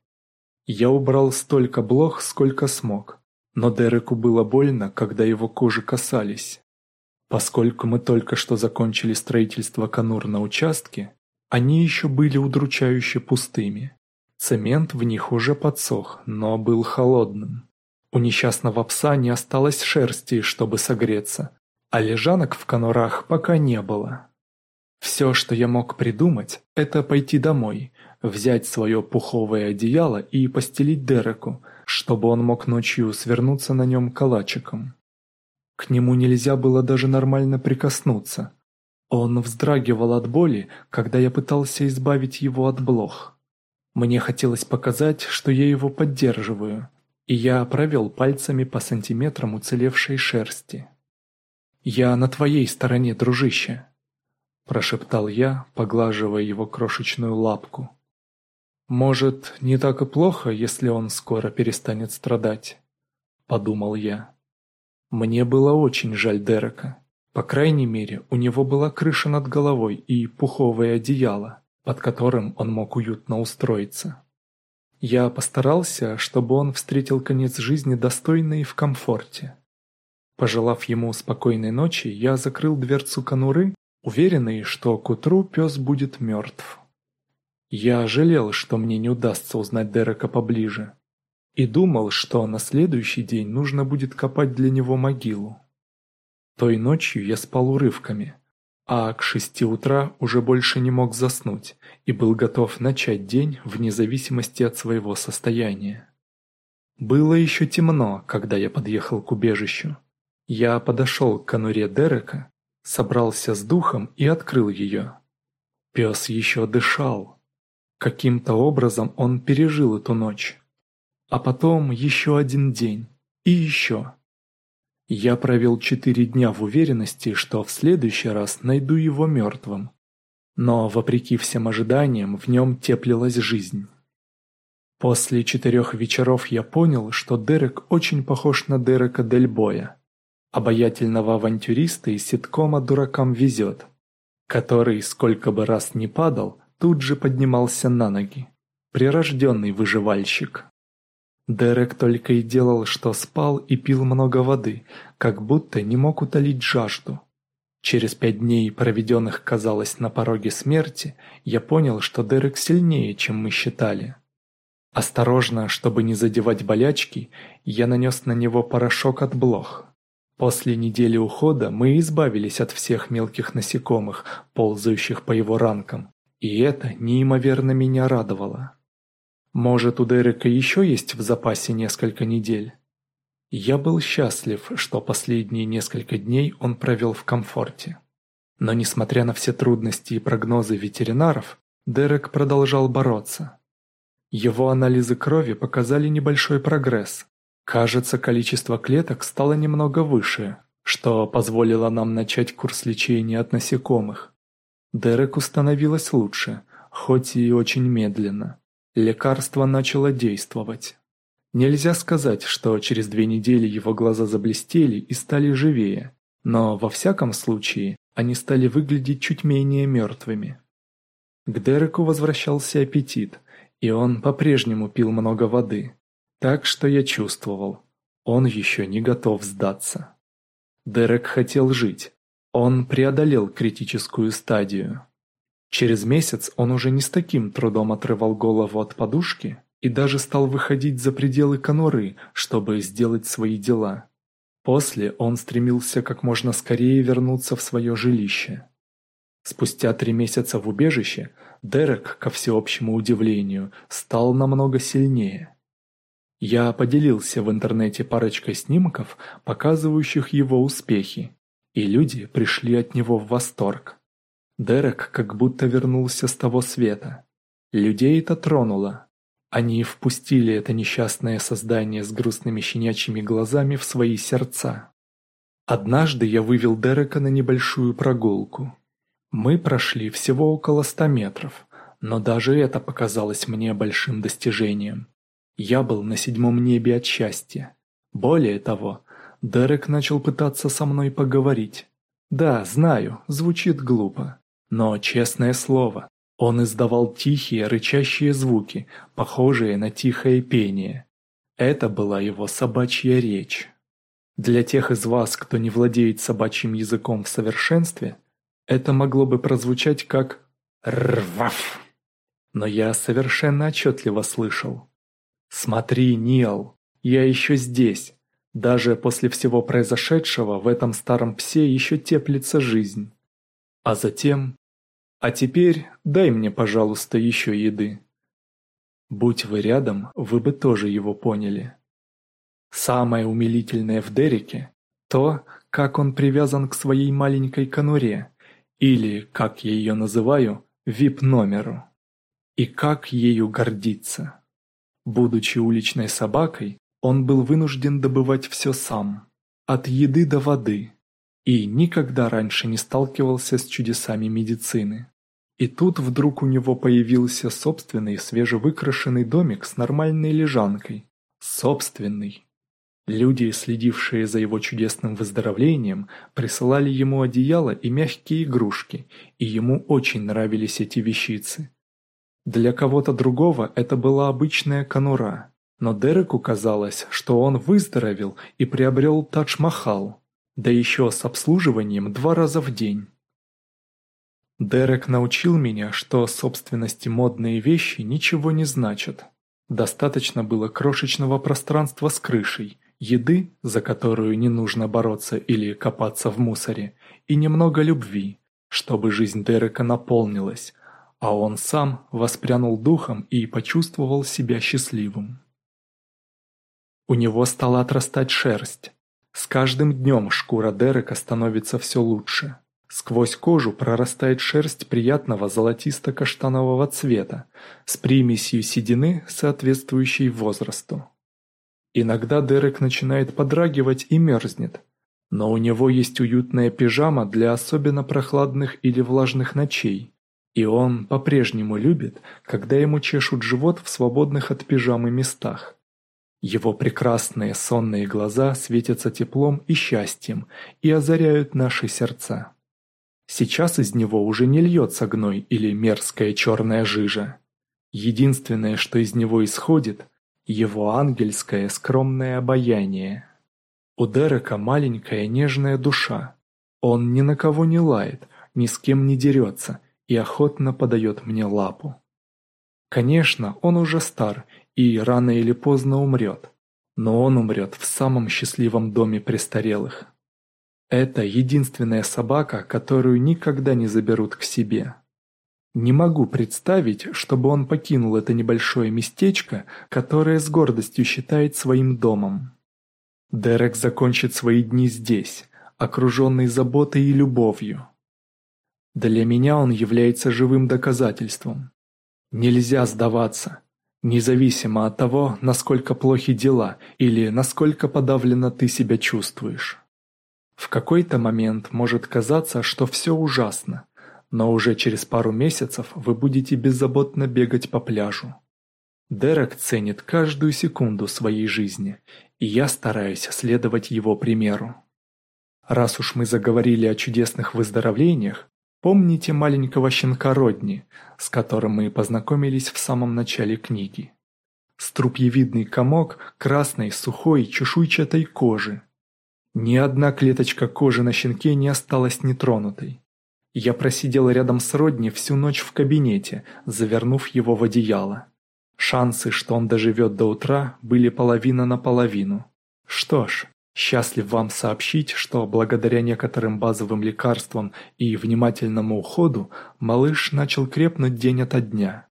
Я убрал столько блох, сколько смог, но Дереку было больно, когда его кожи касались. Поскольку мы только что закончили строительство конур на участке, они еще были удручающе пустыми. Цемент в них уже подсох, но был холодным. У несчастного пса не осталось шерсти, чтобы согреться, а лежанок в конурах пока не было. Все, что я мог придумать, это пойти домой, взять свое пуховое одеяло и постелить Дереку, чтобы он мог ночью свернуться на нем калачиком. К нему нельзя было даже нормально прикоснуться. Он вздрагивал от боли, когда я пытался избавить его от блох. Мне хотелось показать, что я его поддерживаю, и я провел пальцами по сантиметрам уцелевшей шерсти. «Я на твоей стороне, дружище», – прошептал я, поглаживая его крошечную лапку. «Может, не так и плохо, если он скоро перестанет страдать?» – подумал я. Мне было очень жаль Дерека. По крайней мере, у него была крыша над головой и пуховое одеяло, под которым он мог уютно устроиться. Я постарался, чтобы он встретил конец жизни достойно и в комфорте. Пожелав ему спокойной ночи, я закрыл дверцу конуры, уверенный, что к утру пес будет мертв. Я жалел, что мне не удастся узнать Дерека поближе, и думал, что на следующий день нужно будет копать для него могилу. Той ночью я спал урывками, а к шести утра уже больше не мог заснуть и был готов начать день вне зависимости от своего состояния. Было еще темно, когда я подъехал к убежищу. Я подошел к конуре Дерека, собрался с духом и открыл ее. Пес еще дышал. Каким-то образом он пережил эту ночь. А потом еще один день. И еще. Я провел четыре дня в уверенности, что в следующий раз найду его мертвым. Но, вопреки всем ожиданиям, в нем теплилась жизнь. После четырех вечеров я понял, что Дерек очень похож на Дерека Дель Боя, обаятельного авантюриста из ситкома «Дуракам везет», который, сколько бы раз ни падал, тут же поднимался на ноги. Прирожденный выживальщик. Дерек только и делал, что спал и пил много воды, как будто не мог утолить жажду. Через пять дней, проведенных, казалось, на пороге смерти, я понял, что Дерек сильнее, чем мы считали. Осторожно, чтобы не задевать болячки, я нанес на него порошок от блох. После недели ухода мы избавились от всех мелких насекомых, ползающих по его ранкам, и это неимоверно меня радовало. Может, у Дерека еще есть в запасе несколько недель? Я был счастлив, что последние несколько дней он провел в комфорте. Но несмотря на все трудности и прогнозы ветеринаров, Дерек продолжал бороться. Его анализы крови показали небольшой прогресс. Кажется, количество клеток стало немного выше, что позволило нам начать курс лечения от насекомых. Дереку становилось лучше, хоть и очень медленно. Лекарство начало действовать. Нельзя сказать, что через две недели его глаза заблестели и стали живее, но во всяком случае они стали выглядеть чуть менее мертвыми. К Дереку возвращался аппетит, и он по-прежнему пил много воды, так что я чувствовал, он еще не готов сдаться. Дерек хотел жить, он преодолел критическую стадию. Через месяц он уже не с таким трудом отрывал голову от подушки и даже стал выходить за пределы конуры, чтобы сделать свои дела. После он стремился как можно скорее вернуться в свое жилище. Спустя три месяца в убежище Дерек, ко всеобщему удивлению, стал намного сильнее. Я поделился в интернете парочкой снимков, показывающих его успехи, и люди пришли от него в восторг. Дерек как будто вернулся с того света. Людей это тронуло. Они впустили это несчастное создание с грустными щенячьими глазами в свои сердца. Однажды я вывел Дерека на небольшую прогулку. Мы прошли всего около ста метров, но даже это показалось мне большим достижением. Я был на седьмом небе от счастья. Более того, Дерек начал пытаться со мной поговорить. Да, знаю, звучит глупо. Но, честное слово, он издавал тихие, рычащие звуки, похожие на тихое пение. Это была его собачья речь. Для тех из вас, кто не владеет собачьим языком в совершенстве, это могло бы прозвучать как «рваф». Но я совершенно отчетливо слышал. «Смотри, Нил, я еще здесь. Даже после всего произошедшего в этом старом псе еще теплится жизнь». А затем а теперь дай мне, пожалуйста, еще еды. Будь вы рядом, вы бы тоже его поняли. Самое умилительное в Дереке – то, как он привязан к своей маленькой конуре, или, как я ее называю, вип-номеру. и как ею гордиться. Будучи уличной собакой, он был вынужден добывать все сам, от еды до воды, и никогда раньше не сталкивался с чудесами медицины. И тут вдруг у него появился собственный свежевыкрашенный домик с нормальной лежанкой. Собственный. Люди, следившие за его чудесным выздоровлением, присылали ему одеяло и мягкие игрушки, и ему очень нравились эти вещицы. Для кого-то другого это была обычная конура, но Дереку казалось, что он выздоровел и приобрел Тадж-Махал, да еще с обслуживанием два раза в день. Дерек научил меня, что собственности модные вещи ничего не значат. Достаточно было крошечного пространства с крышей, еды, за которую не нужно бороться или копаться в мусоре, и немного любви, чтобы жизнь Дерека наполнилась, а он сам воспрянул духом и почувствовал себя счастливым. У него стала отрастать шерсть. С каждым днем шкура Дерека становится все лучше. Сквозь кожу прорастает шерсть приятного золотисто-каштанового цвета с примесью седины, соответствующей возрасту. Иногда Дерек начинает подрагивать и мерзнет, но у него есть уютная пижама для особенно прохладных или влажных ночей, и он по-прежнему любит, когда ему чешут живот в свободных от пижамы местах. Его прекрасные сонные глаза светятся теплом и счастьем и озаряют наши сердца. Сейчас из него уже не льется гной или мерзкая черная жижа. Единственное, что из него исходит – его ангельское скромное обаяние. У Дерека маленькая нежная душа. Он ни на кого не лает, ни с кем не дерется и охотно подает мне лапу. Конечно, он уже стар и рано или поздно умрет, но он умрет в самом счастливом доме престарелых. Это единственная собака, которую никогда не заберут к себе. Не могу представить, чтобы он покинул это небольшое местечко, которое с гордостью считает своим домом. Дерек закончит свои дни здесь, окруженный заботой и любовью. Для меня он является живым доказательством. Нельзя сдаваться, независимо от того, насколько плохи дела или насколько подавленно ты себя чувствуешь. В какой-то момент может казаться, что все ужасно, но уже через пару месяцев вы будете беззаботно бегать по пляжу. Дерек ценит каждую секунду своей жизни, и я стараюсь следовать его примеру. Раз уж мы заговорили о чудесных выздоровлениях, помните маленького щенка Родни, с которым мы познакомились в самом начале книги. Струпьевидный комок красной, сухой, чешуйчатой кожи, ни одна клеточка кожи на щенке не осталась нетронутой. Я просидел рядом с Родни всю ночь в кабинете, завернув его в одеяло. Шансы, что он доживет до утра, были половина на половину. Что ж, счастлив вам сообщить, что благодаря некоторым базовым лекарствам и внимательному уходу малыш начал крепнуть день ото дня.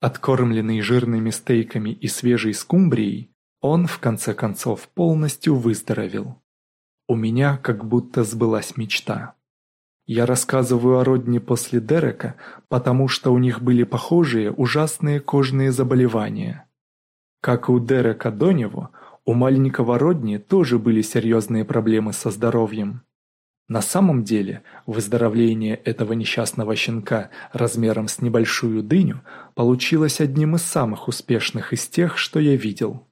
Откормленный жирными стейками и свежей скумбрией, он, в конце концов, полностью выздоровел. У меня как будто сбылась мечта. Я рассказываю о Родни после Дерека, потому что у них были похожие ужасные кожные заболевания. Как и у Дерека до него, у маленького Родни тоже были серьезные проблемы со здоровьем. На самом деле, выздоровление этого несчастного щенка размером с небольшую дыню получилось одним из самых успешных из тех, что я видел.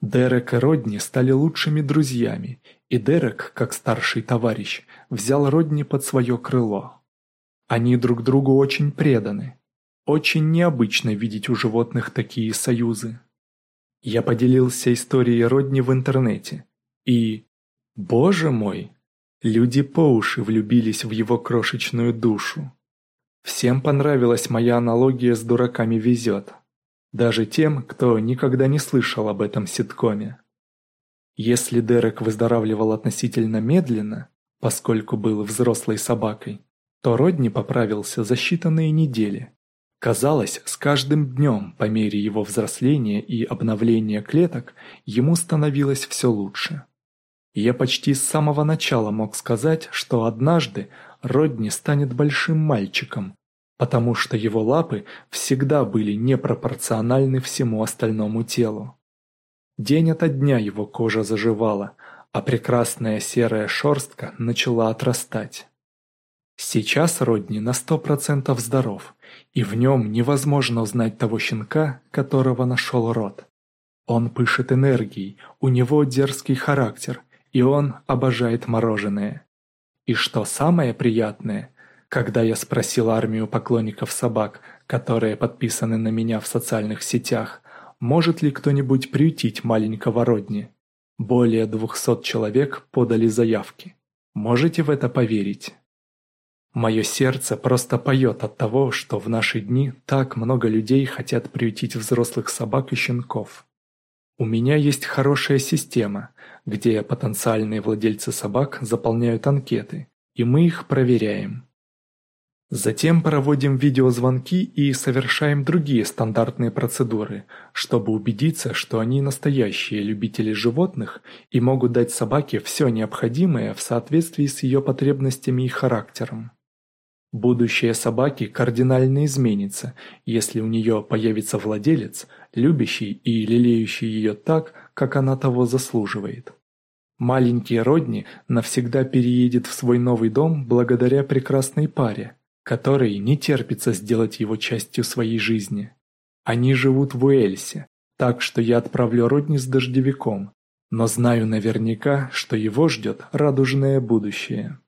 Дерек и Родни стали лучшими друзьями, и Дерек, как старший товарищ, взял Родни под свое крыло. Они друг другу очень преданы. Очень необычно видеть у животных такие союзы. Я поделился историей Родни в интернете, и... Боже мой! Люди по уши влюбились в его крошечную душу. Всем понравилась моя аналогия с «Дураками везет» даже тем, кто никогда не слышал об этом ситкоме. Если Дерек выздоравливал относительно медленно, поскольку был взрослой собакой, то Родни поправился за считанные недели. Казалось, с каждым днем, по мере его взросления и обновления клеток, ему становилось все лучше. Я почти с самого начала мог сказать, что однажды Родни станет большим мальчиком, потому что его лапы всегда были непропорциональны всему остальному телу. День ото дня его кожа заживала, а прекрасная серая шерстка начала отрастать. Сейчас Родни на сто процентов здоров, и в нем невозможно узнать того щенка, которого нашел Рот. Он пышет энергией, у него дерзкий характер, и он обожает мороженое. И что самое приятное, когда я спросил армию поклонников собак, которые подписаны на меня в социальных сетях, может ли кто-нибудь приютить маленького Родни, более двухсот человек подали заявки. Можете в это поверить? Мое сердце просто поет от того, что в наши дни так много людей хотят приютить взрослых собак и щенков. У меня есть хорошая система, где потенциальные владельцы собак заполняют анкеты, и мы их проверяем. Затем проводим видеозвонки и совершаем другие стандартные процедуры, чтобы убедиться, что они настоящие любители животных и могут дать собаке все необходимое в соответствии с ее потребностями и характером. Будущее собаки кардинально изменится, если у нее появится владелец, любящий и лелеющий ее так, как она того заслуживает. Маленький Родни навсегда переедет в свой новый дом благодаря прекрасной паре, которой не терпится сделать его частью своей жизни. Они живут в Уэльсе, так что я отправлю Родни с дождевиком, но знаю наверняка, что его ждет радужное будущее.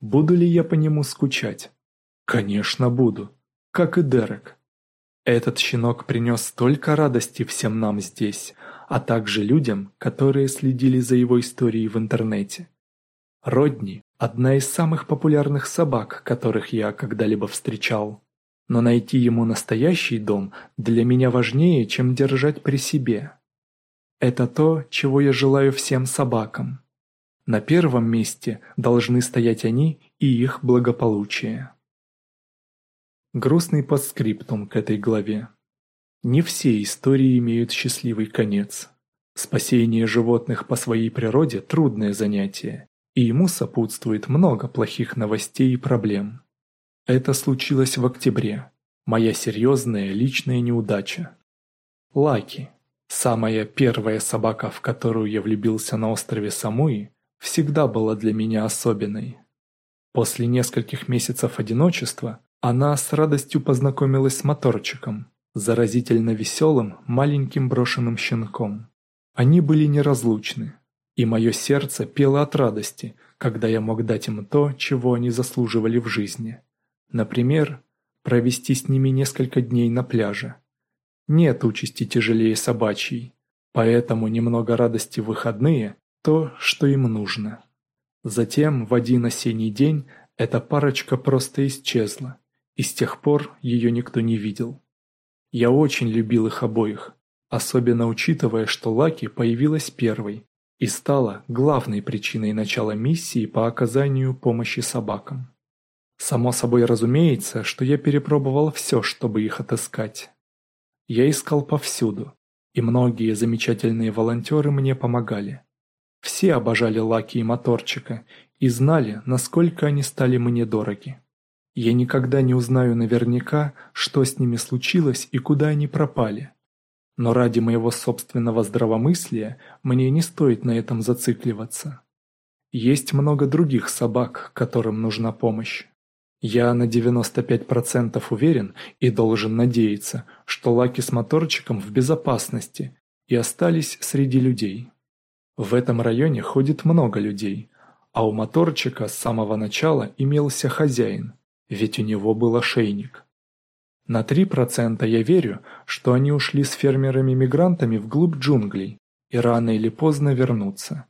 Буду ли я по нему скучать? Конечно, буду. Как и Дерек. Этот щенок принес столько радости всем нам здесь, а также людям, которые следили за его историей в интернете. Родни – одна из самых популярных собак, которых я когда-либо встречал. Но найти ему настоящий дом для меня важнее, чем держать при себе. Это то, чего я желаю всем собакам. На первом месте должны стоять они и их благополучие. Грустный подскриптум к этой главе. Не все истории имеют счастливый конец. Спасение животных по своей природе – трудное занятие, и ему сопутствует много плохих новостей и проблем. Это случилось в октябре. Моя серьезная личная неудача. Лаки, самая первая собака, в которую я влюбился на острове Самуи, всегда была для меня особенной. После нескольких месяцев одиночества она с радостью познакомилась с моторчиком, заразительно веселым маленьким брошенным щенком. Они были неразлучны, и мое сердце пело от радости, когда я мог дать им то, чего они заслуживали в жизни. Например, провести с ними несколько дней на пляже. Нет участи тяжелее собачьей, поэтому немного радости в выходные – то, что им нужно. Затем, в один осенний день, эта парочка просто исчезла и с тех пор ее никто не видел. Я очень любил их обоих, особенно учитывая, что Лаки появилась первой и стала главной причиной начала миссии по оказанию помощи собакам. Само собой разумеется, что я перепробовал все, чтобы их отыскать. Я искал повсюду, и многие замечательные волонтеры мне помогали. Все обожали Лаки и Моторчика и знали, насколько они стали мне дороги. Я никогда не узнаю наверняка, что с ними случилось и куда они пропали. Но ради моего собственного здравомыслия мне не стоит на этом зацикливаться. Есть много других собак, которым нужна помощь. Я на 95% уверен и должен надеяться, что Лаки с моторчиком в безопасности и остались среди людей. В этом районе ходит много людей, а у моторчика с самого начала имелся хозяин, ведь у него был ошейник. На 3% я верю, что они ушли с фермерами-мигрантами вглубь джунглей и рано или поздно вернутся.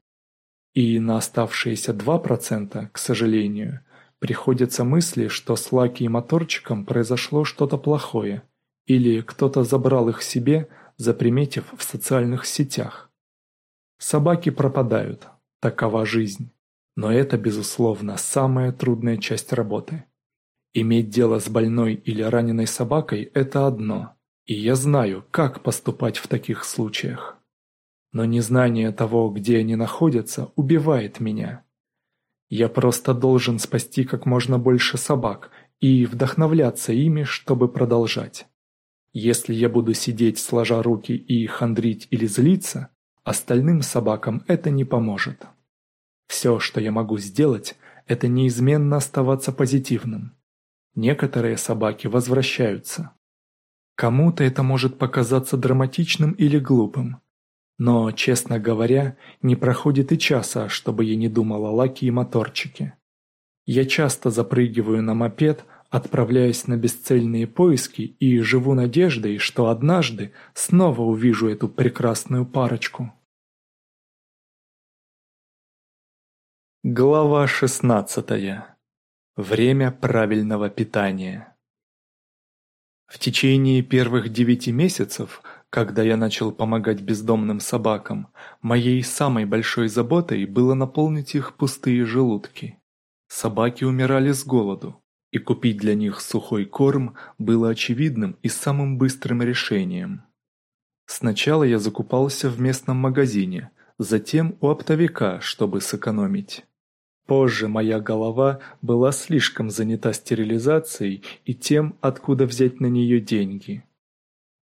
И на оставшиеся 2%, к сожалению, приходятся мысли, что с Лаки и моторчиком произошло что-то плохое, или кто-то забрал их себе, заприметив в социальных сетях. Собаки пропадают, такова жизнь. Но это, безусловно, самая трудная часть работы. Иметь дело с больной или раненой собакой – это одно, и я знаю, как поступать в таких случаях. Но незнание того, где они находятся, убивает меня. Я просто должен спасти как можно больше собак и вдохновляться ими, чтобы продолжать. Если я буду сидеть сложа руки и хандрить или злиться, остальным собакам это не поможет. Все, что я могу сделать, это неизменно оставаться позитивным. Некоторые собаки возвращаются. Кому-то это может показаться драматичным или глупым. Но, честно говоря, не проходит и часа, чтобы я не думал о лаке и моторчике. Я часто запрыгиваю на мопед, отправляюсь на бесцельные поиски и живу надеждой, что однажды снова увижу эту прекрасную парочку. Глава 16. Время правильного питания. В течение первых девяти месяцев, когда я начал помогать бездомным собакам, моей самой большой заботой было наполнить их пустые желудки. Собаки умирали с голоду, и купить для них сухой корм было очевидным и самым быстрым решением. Сначала я закупался в местном магазине, затем у оптовика, чтобы сэкономить. Позже моя голова была слишком занята стерилизацией и тем, откуда взять на нее деньги.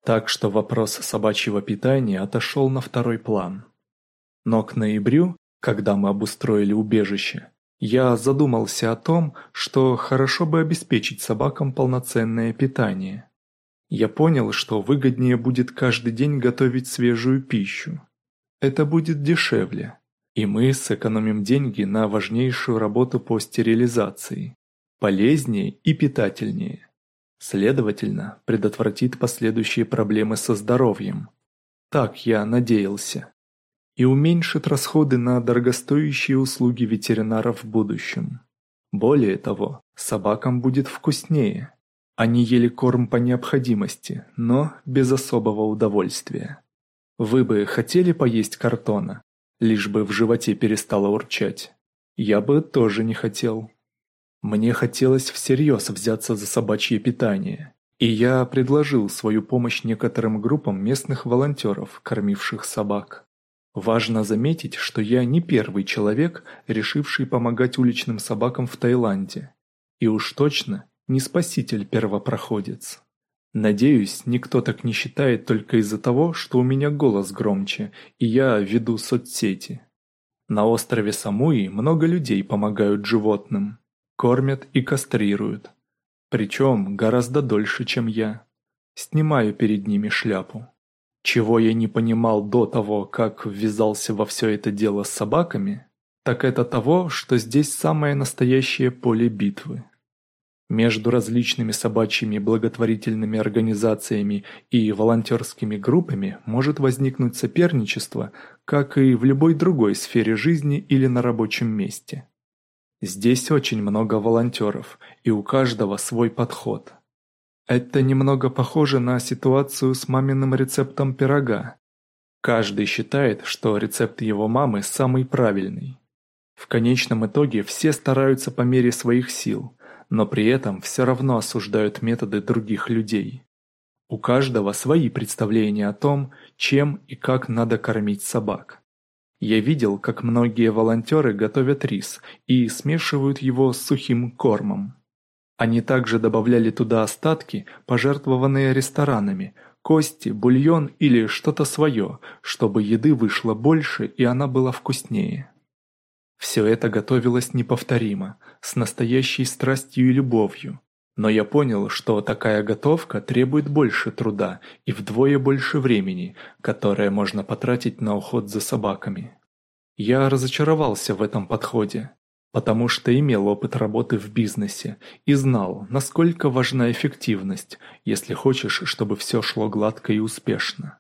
Так что вопрос собачьего питания отошел на второй план. Но к ноябрю, когда мы обустроили убежище, я задумался о том, что хорошо бы обеспечить собакам полноценное питание. Я понял, что выгоднее будет каждый день готовить свежую пищу. Это будет дешевле и мы сэкономим деньги на важнейшую работу по стерилизации. Полезнее и питательнее. Следовательно, предотвратит последующие проблемы со здоровьем. Так я надеялся. И уменьшит расходы на дорогостоящие услуги ветеринаров в будущем. Более того, собакам будет вкуснее. Они ели корм по необходимости, но без особого удовольствия. Вы бы хотели поесть картона? Лишь бы в животе перестало урчать. Я бы тоже не хотел. Мне хотелось всерьез взяться за собачье питание, и я предложил свою помощь некоторым группам местных волонтеров, кормивших собак. Важно заметить, что я не первый человек, решивший помогать уличным собакам в Таиланде. И уж точно не спаситель-первопроходец. Надеюсь, никто так не считает только из-за того, что у меня голос громче, и я веду соцсети. На острове Самуи много людей помогают животным, кормят и кастрируют. Причем гораздо дольше, чем я. Снимаю перед ними шляпу. Чего я не понимал до того, как ввязался во все это дело с собаками, так это того, что здесь самое настоящее поле битвы. Между различными собачьими благотворительными организациями и волонтерскими группами может возникнуть соперничество, как и в любой другой сфере жизни или на рабочем месте. Здесь очень много волонтеров, и у каждого свой подход. Это немного похоже на ситуацию с маминым рецептом пирога. Каждый считает, что рецепт его мамы самый правильный. В конечном итоге все стараются по мере своих сил – но при этом все равно осуждают методы других людей. У каждого свои представления о том, чем и как надо кормить собак. Я видел, как многие волонтеры готовят рис и смешивают его с сухим кормом. Они также добавляли туда остатки, пожертвованные ресторанами, кости, бульон или что-то свое, чтобы еды вышло больше и она была вкуснее. Все это готовилось неповторимо, с настоящей страстью и любовью. Но я понял, что такая готовка требует больше труда и вдвое больше времени, которое можно потратить на уход за собаками. Я разочаровался в этом подходе, потому что имел опыт работы в бизнесе и знал, насколько важна эффективность, если хочешь, чтобы все шло гладко и успешно.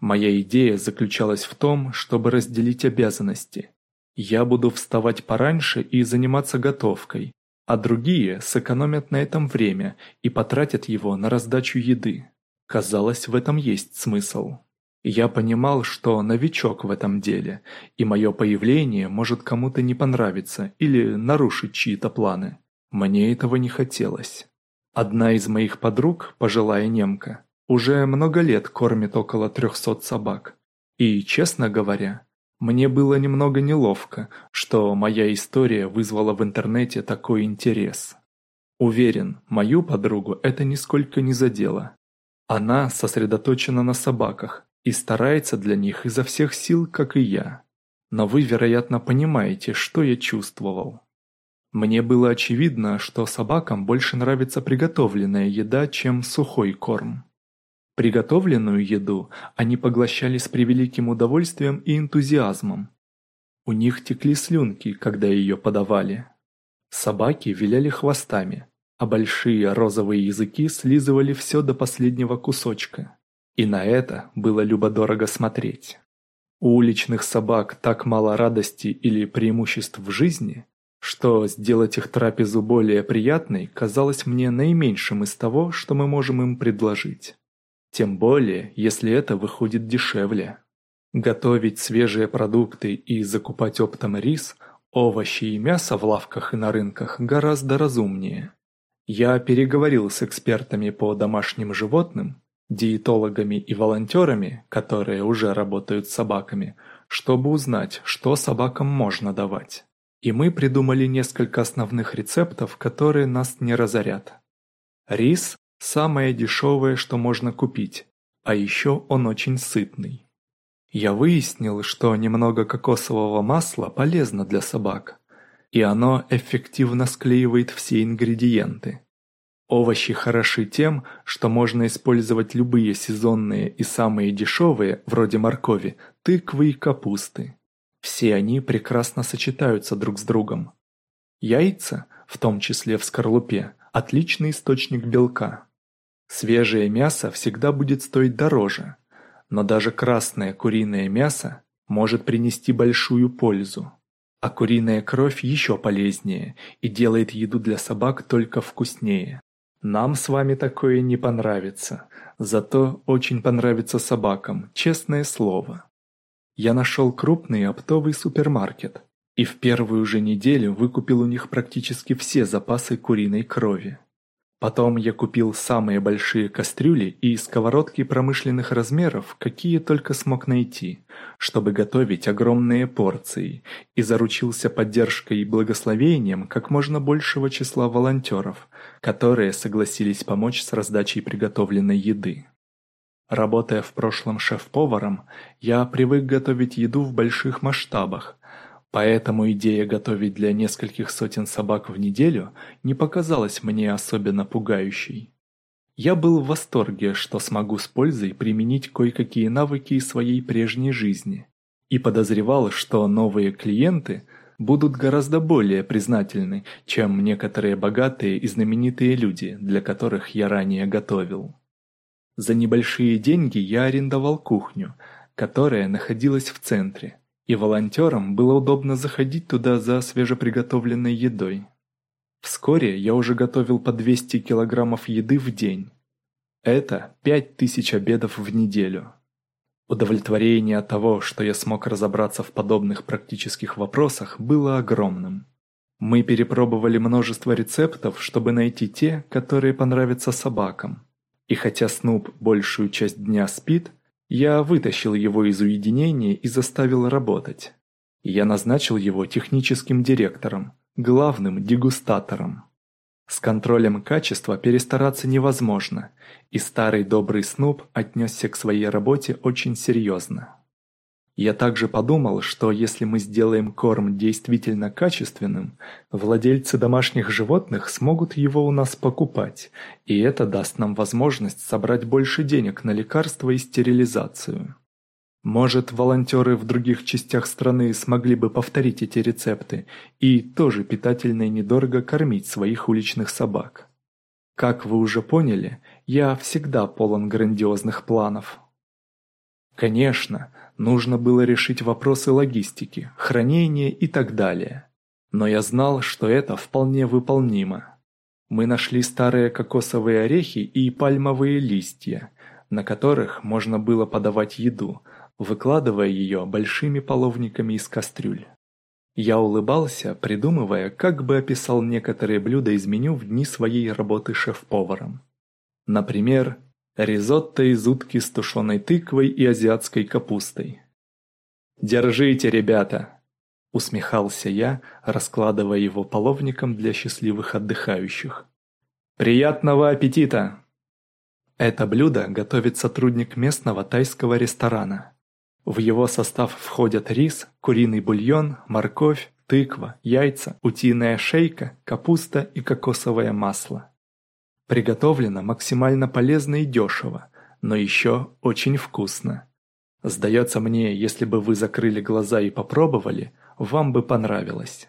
Моя идея заключалась в том, чтобы разделить обязанности, я буду вставать пораньше и заниматься готовкой, а другие сэкономят на этом время и потратят его на раздачу еды. Казалось, в этом есть смысл. Я понимал, что новичок в этом деле, и мое появление может кому-то не понравиться или нарушить чьи-то планы. Мне этого не хотелось. Одна из моих подруг, пожилая немка, уже много лет кормит около трехсот собак. И, честно говоря, мне было немного неловко, что моя история вызвала в интернете такой интерес. Уверен, мою подругу это нисколько не задело. Она сосредоточена на собаках и старается для них изо всех сил, как и я. Но вы, вероятно, понимаете, что я чувствовал. Мне было очевидно, что собакам больше нравится приготовленная еда, чем сухой корм. Приготовленную еду они поглощали с превеликим удовольствием и энтузиазмом. У них текли слюнки, когда ее подавали. Собаки виляли хвостами, а большие розовые языки слизывали все до последнего кусочка. И на это было любо-дорого смотреть. У уличных собак так мало радости или преимуществ в жизни, что сделать их трапезу более приятной казалось мне наименьшим из того, что мы можем им предложить. Тем более, если это выходит дешевле. Готовить свежие продукты и закупать оптом рис, овощи и мясо в лавках и на рынках гораздо разумнее. Я переговорил с экспертами по домашним животным, диетологами и волонтерами, которые уже работают с собаками, чтобы узнать, что собакам можно давать. И мы придумали несколько основных рецептов, которые нас не разорят. Рис – самое дешевое, что можно купить, а еще он очень сытный. Я выяснил, что немного кокосового масла полезно для собак, и оно эффективно склеивает все ингредиенты. Овощи хороши тем, что можно использовать любые сезонные и самые дешевые, вроде моркови, тыквы и капусты. Все они прекрасно сочетаются друг с другом. Яйца, в том числе в скорлупе, отличный источник белка. Свежее мясо всегда будет стоить дороже, но даже красное куриное мясо может принести большую пользу. А куриная кровь еще полезнее и делает еду для собак только вкуснее. Нам с вами такое не понравится, зато очень понравится собакам, честное слово я нашел крупный оптовый супермаркет и в первую же неделю выкупил у них практически все запасы куриной крови. Потом я купил самые большие кастрюли и сковородки промышленных размеров, какие только смог найти, чтобы готовить огромные порции, и заручился поддержкой и благословением как можно большего числа волонтеров, которые согласились помочь с раздачей приготовленной еды. Работая в прошлом шеф-поваром, я привык готовить еду в больших масштабах, поэтому идея готовить для нескольких сотен собак в неделю не показалась мне особенно пугающей. Я был в восторге, что смогу с пользой применить кое-какие навыки из своей прежней жизни, и подозревал, что новые клиенты будут гораздо более признательны, чем некоторые богатые и знаменитые люди, для которых я ранее готовил. За небольшие деньги я арендовал кухню, которая находилась в центре, и волонтерам было удобно заходить туда за свежеприготовленной едой. Вскоре я уже готовил по 200 килограммов еды в день. Это 5000 обедов в неделю. Удовлетворение от того, что я смог разобраться в подобных практических вопросах, было огромным. Мы перепробовали множество рецептов, чтобы найти те, которые понравятся собакам. И хотя Снуп большую часть дня спит, я вытащил его из уединения и заставил работать. Я назначил его техническим директором, главным дегустатором. С контролем качества перестараться невозможно, и старый добрый Снуп отнесся к своей работе очень серьезно. Я также подумал, что если мы сделаем корм действительно качественным, владельцы домашних животных смогут его у нас покупать, и это даст нам возможность собрать больше денег на лекарства и стерилизацию. Может, волонтеры в других частях страны смогли бы повторить эти рецепты и тоже питательно и недорого кормить своих уличных собак. Как вы уже поняли, я всегда полон грандиозных планов. Конечно, нужно было решить вопросы логистики, хранения и так далее. Но я знал, что это вполне выполнимо. Мы нашли старые кокосовые орехи и пальмовые листья, на которых можно было подавать еду, выкладывая ее большими половниками из кастрюль. Я улыбался, придумывая, как бы описал некоторые блюда из меню в дни своей работы шеф-поваром. Например, Ризотто из утки с тушеной тыквой и азиатской капустой. «Держите, ребята!» – усмехался я, раскладывая его половником для счастливых отдыхающих. Приятного аппетита! Это блюдо готовит сотрудник местного тайского ресторана. В его состав входят рис, куриный бульон, морковь, тыква, яйца, утиная шейка, капуста и кокосовое масло. Приготовлено максимально полезно и дешево, но еще очень вкусно. Сдается мне, если бы вы закрыли глаза и попробовали, вам бы понравилось.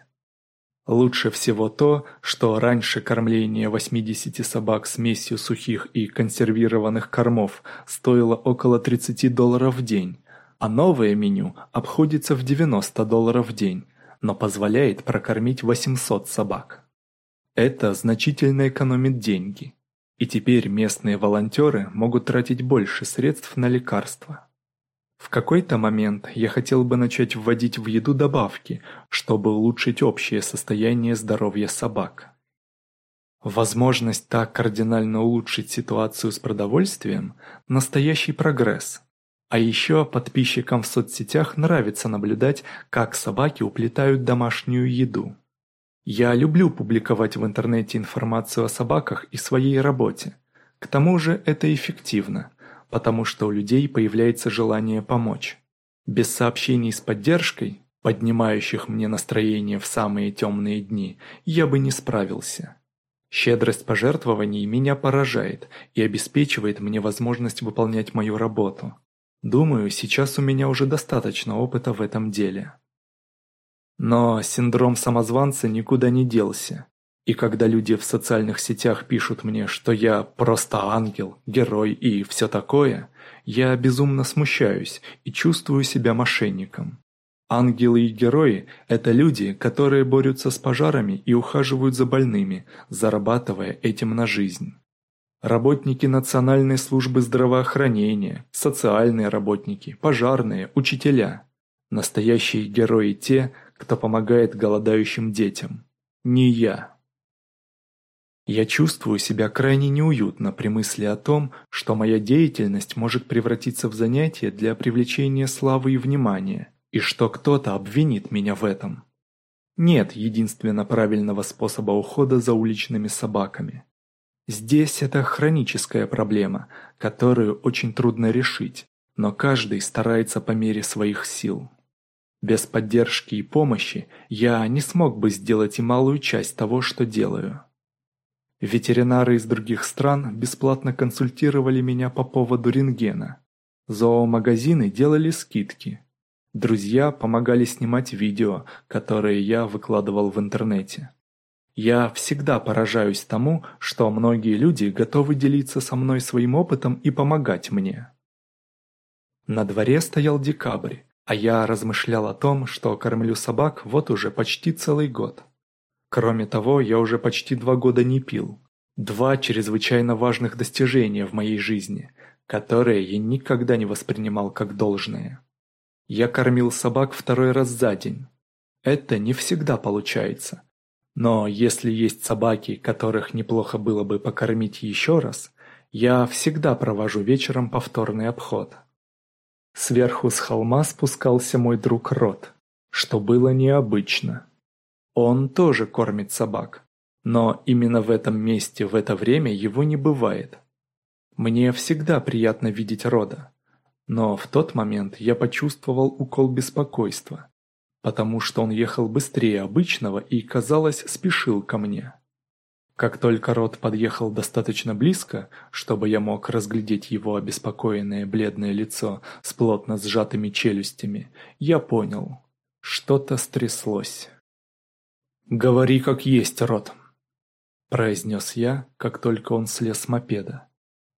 Лучше всего то, что раньше кормление 80 собак смесью сухих и консервированных кормов стоило около 30 долларов в день, а новое меню обходится в 90 долларов в день, но позволяет прокормить 800 собак. Это значительно экономит деньги. И теперь местные волонтеры могут тратить больше средств на лекарства. В какой-то момент я хотел бы начать вводить в еду добавки, чтобы улучшить общее состояние здоровья собак. Возможность так кардинально улучшить ситуацию с продовольствием – настоящий прогресс. А еще подписчикам в соцсетях нравится наблюдать, как собаки уплетают домашнюю еду. Я люблю публиковать в интернете информацию о собаках и своей работе. К тому же это эффективно, потому что у людей появляется желание помочь. Без сообщений с поддержкой, поднимающих мне настроение в самые темные дни, я бы не справился. Щедрость пожертвований меня поражает и обеспечивает мне возможность выполнять мою работу. Думаю, сейчас у меня уже достаточно опыта в этом деле. Но синдром самозванца никуда не делся. И когда люди в социальных сетях пишут мне, что я просто ангел, герой и все такое, я безумно смущаюсь и чувствую себя мошенником. Ангелы и герои – это люди, которые борются с пожарами и ухаживают за больными, зарабатывая этим на жизнь работники Национальной службы здравоохранения, социальные работники, пожарные, учителя. Настоящие герои те, кто помогает голодающим детям. Не я. Я чувствую себя крайне неуютно при мысли о том, что моя деятельность может превратиться в занятие для привлечения славы и внимания, и что кто-то обвинит меня в этом. Нет единственно правильного способа ухода за уличными собаками. Здесь это хроническая проблема, которую очень трудно решить, но каждый старается по мере своих сил. Без поддержки и помощи я не смог бы сделать и малую часть того, что делаю. Ветеринары из других стран бесплатно консультировали меня по поводу рентгена. Зоомагазины делали скидки. Друзья помогали снимать видео, которые я выкладывал в интернете. Я всегда поражаюсь тому, что многие люди готовы делиться со мной своим опытом и помогать мне. На дворе стоял декабрь, а я размышлял о том, что кормлю собак вот уже почти целый год. Кроме того, я уже почти два года не пил. Два чрезвычайно важных достижения в моей жизни, которые я никогда не воспринимал как должное. Я кормил собак второй раз за день. Это не всегда получается – но если есть собаки, которых неплохо было бы покормить еще раз, я всегда провожу вечером повторный обход. Сверху с холма спускался мой друг Рот, что было необычно. Он тоже кормит собак, но именно в этом месте в это время его не бывает. Мне всегда приятно видеть Рода, но в тот момент я почувствовал укол беспокойства потому что он ехал быстрее обычного и, казалось, спешил ко мне. Как только Рот подъехал достаточно близко, чтобы я мог разглядеть его обеспокоенное бледное лицо с плотно сжатыми челюстями, я понял, что-то стряслось. «Говори как есть, Рот», – произнес я, как только он слез с мопеда.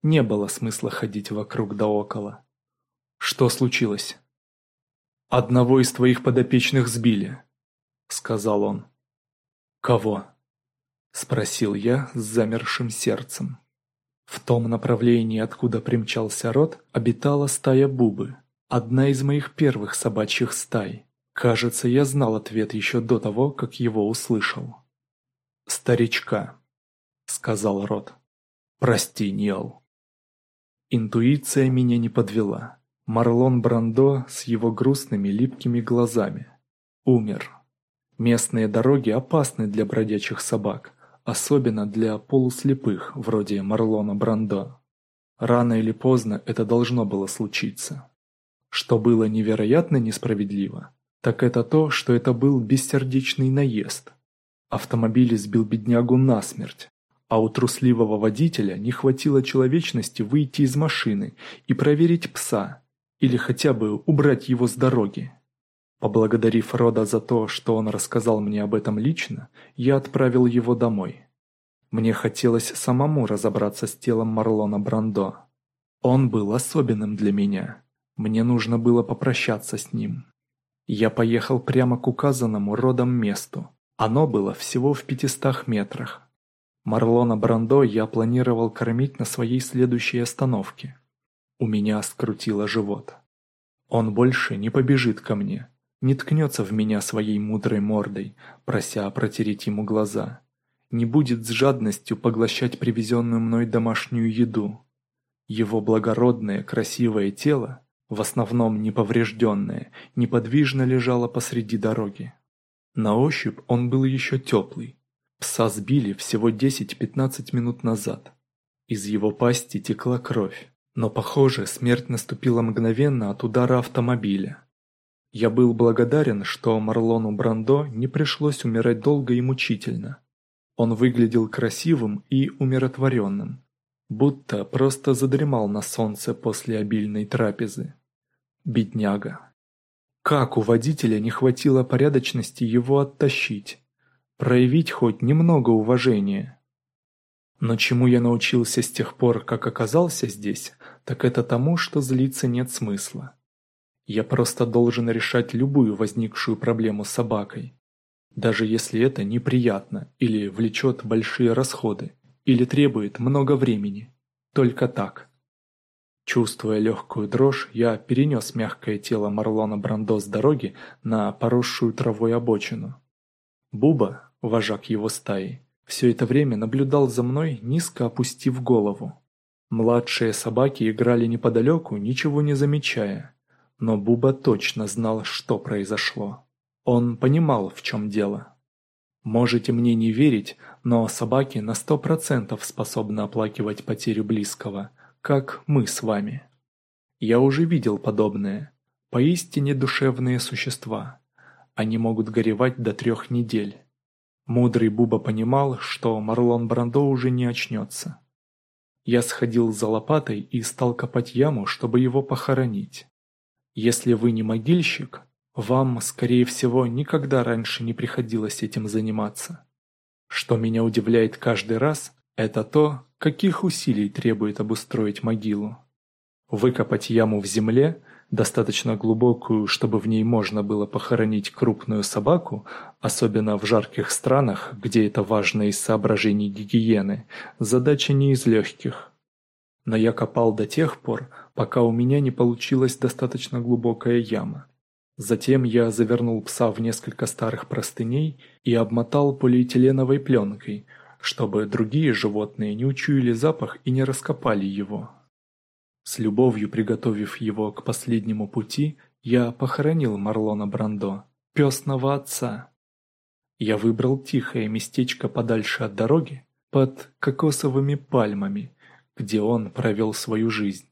Не было смысла ходить вокруг да около. «Что случилось?» «Одного из твоих подопечных сбили», — сказал он. «Кого?» — спросил я с замершим сердцем. В том направлении, откуда примчался рот, обитала стая Бубы, одна из моих первых собачьих стай. Кажется, я знал ответ еще до того, как его услышал. «Старичка», — сказал Рот. «Прости, Ниэл». Интуиция меня не подвела. Марлон Брандо с его грустными липкими глазами. Умер. Местные дороги опасны для бродячих собак, особенно для полуслепых, вроде Марлона Брандо. Рано или поздно это должно было случиться. Что было невероятно несправедливо, так это то, что это был бессердечный наезд. Автомобиль сбил беднягу насмерть, а у трусливого водителя не хватило человечности выйти из машины и проверить пса, или хотя бы убрать его с дороги. Поблагодарив Рода за то, что он рассказал мне об этом лично, я отправил его домой. Мне хотелось самому разобраться с телом Марлона Брандо. Он был особенным для меня. Мне нужно было попрощаться с ним. Я поехал прямо к указанному родом месту. Оно было всего в пятистах метрах. Марлона Брандо я планировал кормить на своей следующей остановке. У меня скрутило живот. Он больше не побежит ко мне, не ткнется в меня своей мудрой мордой, прося протереть ему глаза, не будет с жадностью поглощать привезенную мной домашнюю еду. Его благородное, красивое тело, в основном неповрежденное, неподвижно лежало посреди дороги. На ощупь он был еще теплый. Пса сбили всего 10-15 минут назад. Из его пасти текла кровь, но, похоже, смерть наступила мгновенно от удара автомобиля. Я был благодарен, что Марлону Брандо не пришлось умирать долго и мучительно. Он выглядел красивым и умиротворенным, будто просто задремал на солнце после обильной трапезы. Бедняга. Как у водителя не хватило порядочности его оттащить, проявить хоть немного уважения. Но чему я научился с тех пор, как оказался здесь, так это тому, что злиться нет смысла. Я просто должен решать любую возникшую проблему с собакой. Даже если это неприятно, или влечет большие расходы, или требует много времени. Только так. Чувствуя легкую дрожь, я перенес мягкое тело Марлона Брандо с дороги на поросшую травой обочину. Буба, вожак его стаи, все это время наблюдал за мной, низко опустив голову. Младшие собаки играли неподалеку, ничего не замечая. Но Буба точно знал, что произошло. Он понимал, в чем дело. Можете мне не верить, но собаки на сто процентов способны оплакивать потерю близкого, как мы с вами. Я уже видел подобное. Поистине душевные существа. Они могут горевать до трех недель. Мудрый Буба понимал, что Марлон Брандо уже не очнется. Я сходил за лопатой и стал копать яму, чтобы его похоронить. Если вы не могильщик, вам, скорее всего, никогда раньше не приходилось этим заниматься. Что меня удивляет каждый раз, это то, каких усилий требует обустроить могилу. Выкопать яму в земле, достаточно глубокую, чтобы в ней можно было похоронить крупную собаку, особенно в жарких странах, где это важно из соображений гигиены, задача не из легких. Но я копал до тех пор, пока у меня не получилась достаточно глубокая яма. Затем я завернул пса в несколько старых простыней и обмотал полиэтиленовой пленкой, чтобы другие животные не учуяли запах и не раскопали его. С любовью приготовив его к последнему пути, я похоронил Марлона Брандо, песного отца. Я выбрал тихое местечко подальше от дороги, под кокосовыми пальмами, где он провел свою жизнь.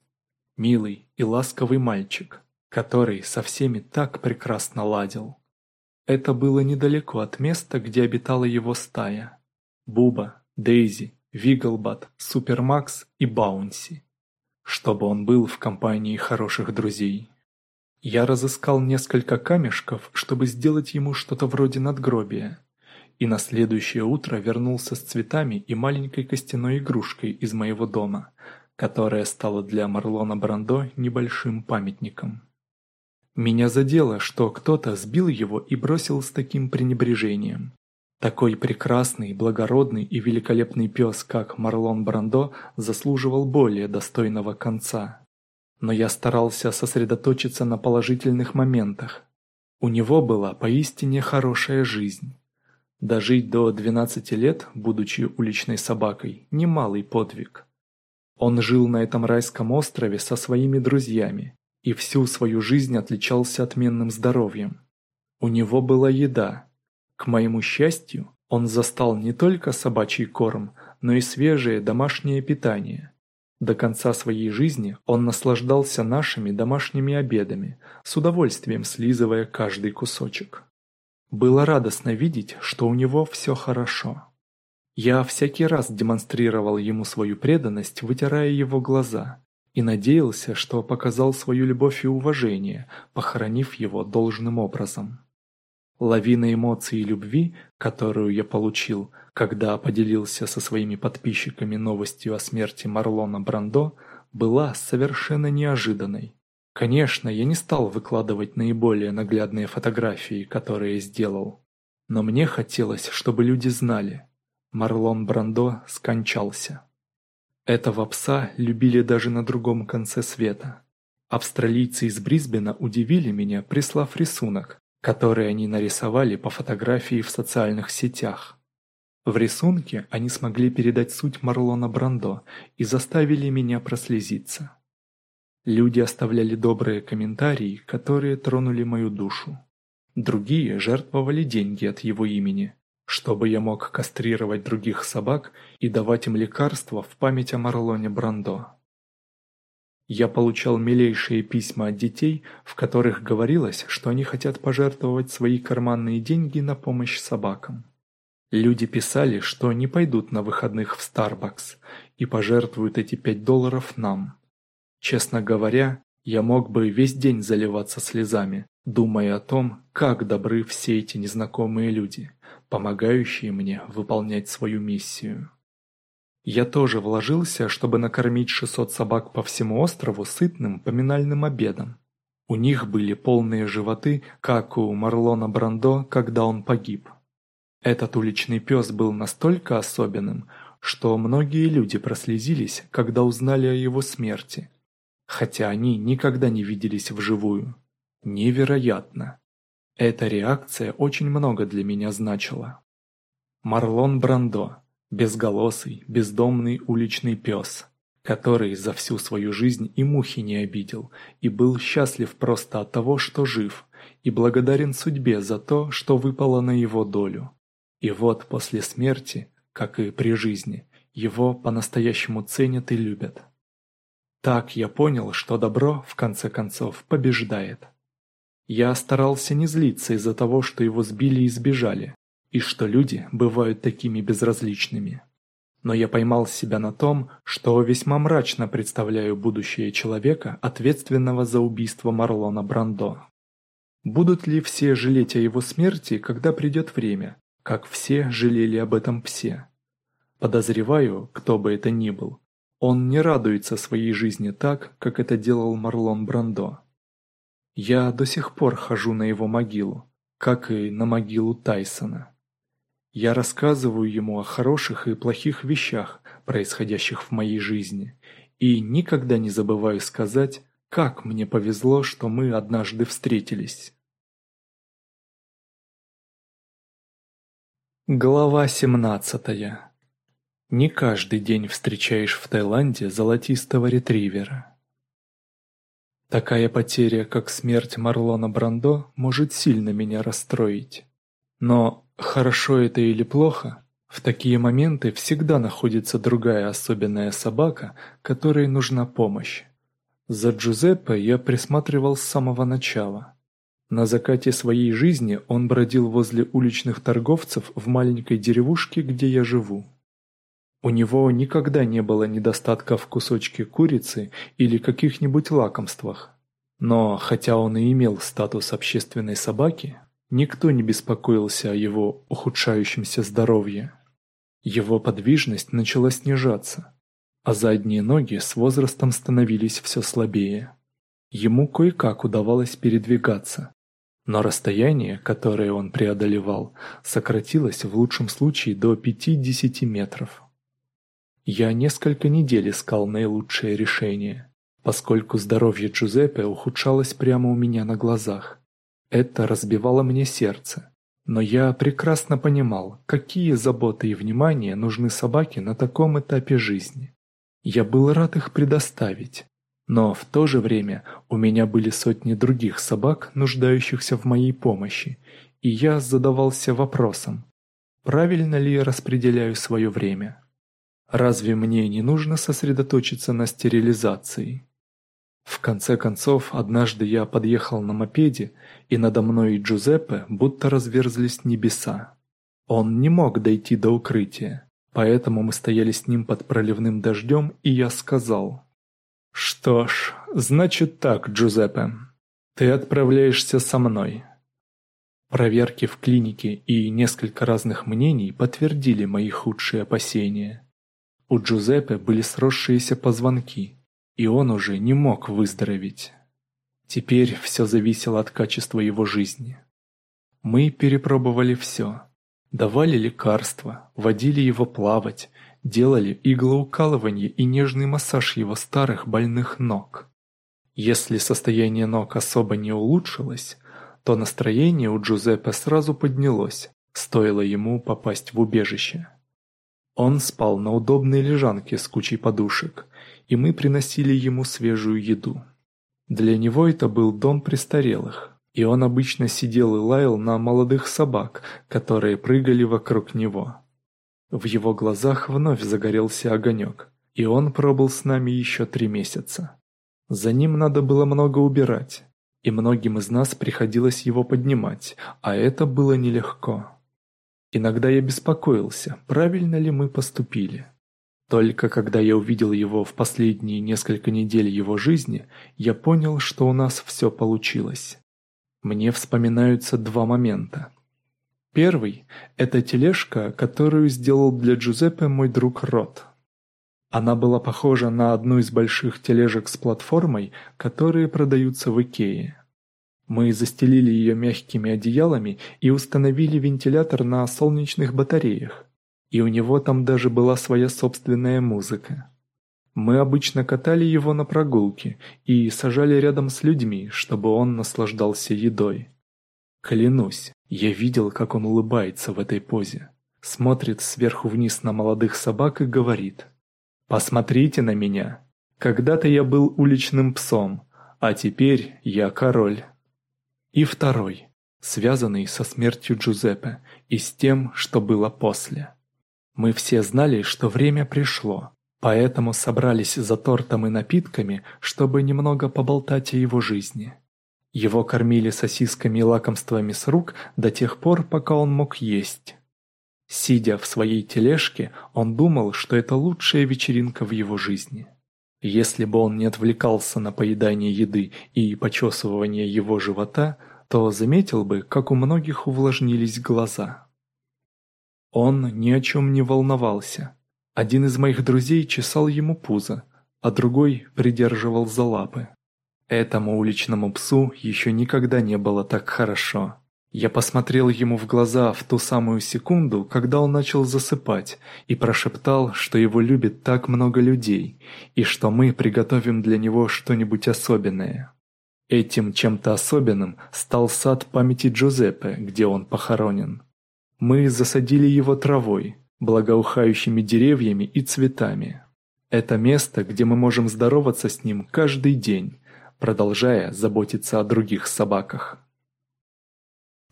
Милый и ласковый мальчик, который со всеми так прекрасно ладил. Это было недалеко от места, где обитала его стая. Буба, Дейзи, Виглбат, Супермакс и Баунси. Чтобы он был в компании хороших друзей. Я разыскал несколько камешков, чтобы сделать ему что-то вроде надгробия и на следующее утро вернулся с цветами и маленькой костяной игрушкой из моего дома, которая стала для Марлона Брандо небольшим памятником. Меня задело, что кто-то сбил его и бросил с таким пренебрежением. Такой прекрасный, благородный и великолепный пес, как Марлон Брандо, заслуживал более достойного конца. Но я старался сосредоточиться на положительных моментах. У него была поистине хорошая жизнь. Дожить до 12 лет, будучи уличной собакой, немалый подвиг. Он жил на этом райском острове со своими друзьями и всю свою жизнь отличался отменным здоровьем. У него была еда. К моему счастью, Он застал не только собачий корм, но и свежее домашнее питание. До конца своей жизни он наслаждался нашими домашними обедами, с удовольствием слизывая каждый кусочек. Было радостно видеть, что у него все хорошо. Я всякий раз демонстрировал ему свою преданность, вытирая его глаза, и надеялся, что показал свою любовь и уважение, похоронив его должным образом. Лавина эмоций и любви, которую я получил, когда поделился со своими подписчиками новостью о смерти Марлона Брандо, была совершенно неожиданной. Конечно, я не стал выкладывать наиболее наглядные фотографии, которые сделал. Но мне хотелось, чтобы люди знали. Марлон Брандо скончался. Этого пса любили даже на другом конце света. Австралийцы из Брисбена удивили меня, прислав рисунок, который они нарисовали по фотографии в социальных сетях. В рисунке они смогли передать суть Марлона Брандо и заставили меня прослезиться. Люди оставляли добрые комментарии, которые тронули мою душу. Другие жертвовали деньги от его имени, чтобы я мог кастрировать других собак и давать им лекарства в память о Марлоне Брандо. Я получал милейшие письма от детей, в которых говорилось, что они хотят пожертвовать свои карманные деньги на помощь собакам. Люди писали, что не пойдут на выходных в Starbucks и пожертвуют эти пять долларов нам. Честно говоря, я мог бы весь день заливаться слезами, думая о том, как добры все эти незнакомые люди, помогающие мне выполнять свою миссию. Я тоже вложился, чтобы накормить 600 собак по всему острову сытным поминальным обедом. У них были полные животы, как у Марлона Брандо, когда он погиб. Этот уличный пес был настолько особенным, что многие люди прослезились, когда узнали о его смерти, хотя они никогда не виделись вживую. Невероятно. Эта реакция очень много для меня значила. Марлон Брандо. Безголосый, бездомный уличный пес, который за всю свою жизнь и мухи не обидел, и был счастлив просто от того, что жив, и благодарен судьбе за то, что выпало на его долю. И вот после смерти, как и при жизни, его по-настоящему ценят и любят. Так я понял, что добро, в конце концов, побеждает. Я старался не злиться из-за того, что его сбили и сбежали, и что люди бывают такими безразличными. Но я поймал себя на том, что весьма мрачно представляю будущее человека, ответственного за убийство Марлона Брандо. Будут ли все жалеть о его смерти, когда придет время, как все жалели об этом псе? Подозреваю, кто бы это ни был, он не радуется своей жизни так, как это делал Марлон Брандо. Я до сих пор хожу на его могилу, как и на могилу Тайсона. Я рассказываю ему о хороших и плохих вещах, происходящих в моей жизни, и никогда не забываю сказать, как мне повезло, что мы однажды встретились. Глава 17. Не каждый день встречаешь в Таиланде золотистого ретривера. Такая потеря, как смерть Марлона Брандо, может сильно меня расстроить. Но хорошо это или плохо, в такие моменты всегда находится другая особенная собака, которой нужна помощь. За Джузеппе я присматривал с самого начала. На закате своей жизни он бродил возле уличных торговцев в маленькой деревушке, где я живу. У него никогда не было недостатка в кусочке курицы или каких-нибудь лакомствах. Но хотя он и имел статус общественной собаки, никто не беспокоился о его ухудшающемся здоровье. Его подвижность начала снижаться, а задние ноги с возрастом становились все слабее. Ему кое-как удавалось передвигаться, но расстояние, которое он преодолевал, сократилось в лучшем случае до 5-10 метров. Я несколько недель искал наилучшее решение, поскольку здоровье Джузеппе ухудшалось прямо у меня на глазах. Это разбивало мне сердце. Но я прекрасно понимал, какие заботы и внимание нужны собаке на таком этапе жизни. Я был рад их предоставить. Но в то же время у меня были сотни других собак, нуждающихся в моей помощи, и я задавался вопросом, правильно ли я распределяю свое время. Разве мне не нужно сосредоточиться на стерилизации? В конце концов, однажды я подъехал на мопеде, и надо мной и Джузеппе будто разверзлись небеса. Он не мог дойти до укрытия, поэтому мы стояли с ним под проливным дождем, и я сказал. «Что ж, значит так, Джузеппе, ты отправляешься со мной». Проверки в клинике и несколько разных мнений подтвердили мои худшие опасения. У Джузеппе были сросшиеся позвонки, и он уже не мог выздороветь. Теперь все зависело от качества его жизни. Мы перепробовали все. Давали лекарства, водили его плавать, делали иглоукалывание и нежный массаж его старых больных ног. Если состояние ног особо не улучшилось, то настроение у Джузеппе сразу поднялось, стоило ему попасть в убежище. Он спал на удобной лежанке с кучей подушек, и мы приносили ему свежую еду. Для него это был дом престарелых, и он обычно сидел и лаял на молодых собак, которые прыгали вокруг него. В его глазах вновь загорелся огонек, и он пробыл с нами еще три месяца. За ним надо было много убирать, и многим из нас приходилось его поднимать, а это было нелегко. Иногда я беспокоился, правильно ли мы поступили. Только когда я увидел его в последние несколько недель его жизни, я понял, что у нас все получилось. Мне вспоминаются два момента. Первый – это тележка, которую сделал для Джузеппе мой друг Рот. Она была похожа на одну из больших тележек с платформой, которые продаются в Икее. Мы застелили ее мягкими одеялами и установили вентилятор на солнечных батареях и у него там даже была своя собственная музыка. Мы обычно катали его на прогулки и сажали рядом с людьми, чтобы он наслаждался едой. Клянусь, я видел, как он улыбается в этой позе. Смотрит сверху вниз на молодых собак и говорит «Посмотрите на меня. Когда-то я был уличным псом, а теперь я король». И второй, связанный со смертью Джузеппе и с тем, что было после. Мы все знали, что время пришло, поэтому собрались за тортом и напитками, чтобы немного поболтать о его жизни. Его кормили сосисками и лакомствами с рук до тех пор, пока он мог есть. Сидя в своей тележке, он думал, что это лучшая вечеринка в его жизни. Если бы он не отвлекался на поедание еды и почесывание его живота, то заметил бы, как у многих увлажнились глаза. Он ни о чем не волновался. Один из моих друзей чесал ему пузо, а другой придерживал за лапы. Этому уличному псу еще никогда не было так хорошо. Я посмотрел ему в глаза в ту самую секунду, когда он начал засыпать, и прошептал, что его любит так много людей, и что мы приготовим для него что-нибудь особенное. Этим чем-то особенным стал сад памяти Джузеппе, где он похоронен. Мы засадили его травой, благоухающими деревьями и цветами. Это место, где мы можем здороваться с ним каждый день, продолжая заботиться о других собаках.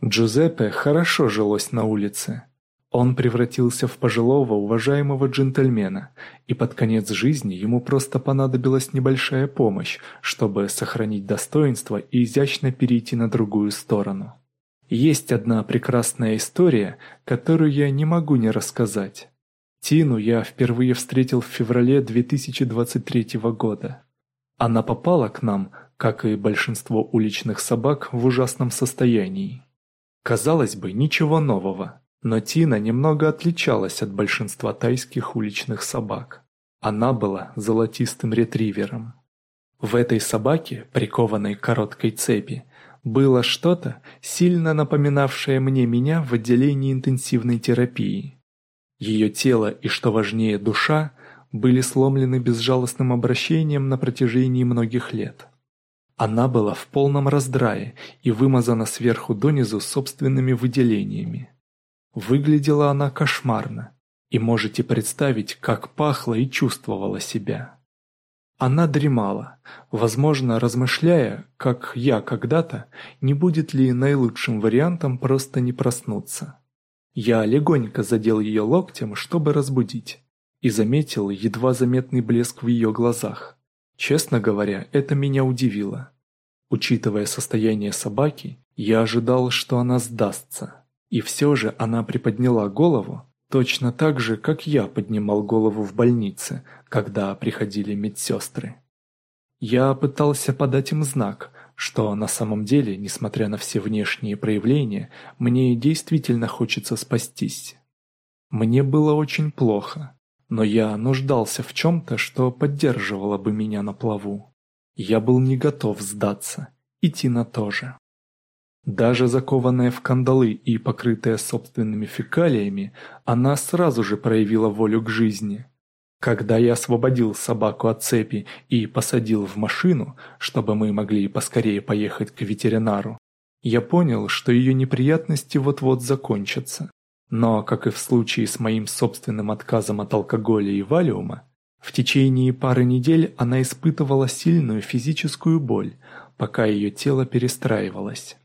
Джузеппе хорошо жилось на улице. Он превратился в пожилого уважаемого джентльмена, и под конец жизни ему просто понадобилась небольшая помощь, чтобы сохранить достоинство и изящно перейти на другую сторону. Есть одна прекрасная история, которую я не могу не рассказать. Тину я впервые встретил в феврале 2023 года. Она попала к нам, как и большинство уличных собак, в ужасном состоянии. Казалось бы, ничего нового, но Тина немного отличалась от большинства тайских уличных собак. Она была золотистым ретривером. В этой собаке, прикованной к короткой цепи, было что-то, сильно напоминавшее мне меня в отделении интенсивной терапии. Ее тело и, что важнее, душа были сломлены безжалостным обращением на протяжении многих лет. Она была в полном раздрае и вымазана сверху донизу собственными выделениями. Выглядела она кошмарно, и можете представить, как пахла и чувствовала себя. Она дремала, возможно, размышляя, как я когда-то, не будет ли наилучшим вариантом просто не проснуться. Я легонько задел ее локтем, чтобы разбудить, и заметил едва заметный блеск в ее глазах. Честно говоря, это меня удивило. Учитывая состояние собаки, я ожидал, что она сдастся. И все же она приподняла голову, точно так же, как я поднимал голову в больнице, когда приходили медсестры. Я пытался подать им знак, что на самом деле, несмотря на все внешние проявления, мне действительно хочется спастись. Мне было очень плохо, но я нуждался в чем-то, что поддерживало бы меня на плаву. Я был не готов сдаться, и Тина тоже. Даже закованная в кандалы и покрытая собственными фекалиями, она сразу же проявила волю к жизни – когда я освободил собаку от цепи и посадил в машину, чтобы мы могли поскорее поехать к ветеринару, я понял, что ее неприятности вот-вот закончатся. Но, как и в случае с моим собственным отказом от алкоголя и валиума, в течение пары недель она испытывала сильную физическую боль, пока ее тело перестраивалось.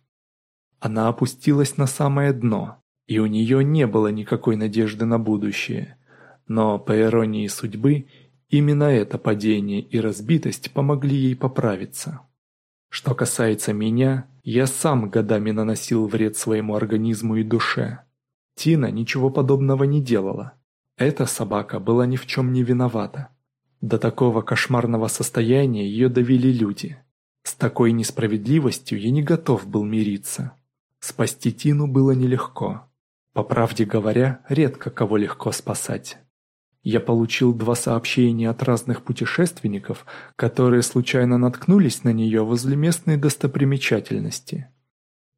Она опустилась на самое дно, и у нее не было никакой надежды на будущее – но, по иронии судьбы, именно это падение и разбитость помогли ей поправиться. Что касается меня, я сам годами наносил вред своему организму и душе. Тина ничего подобного не делала. Эта собака была ни в чем не виновата. До такого кошмарного состояния ее довели люди. С такой несправедливостью я не готов был мириться. Спасти Тину было нелегко. По правде говоря, редко кого легко спасать. Я получил два сообщения от разных путешественников, которые случайно наткнулись на нее возле местной достопримечательности.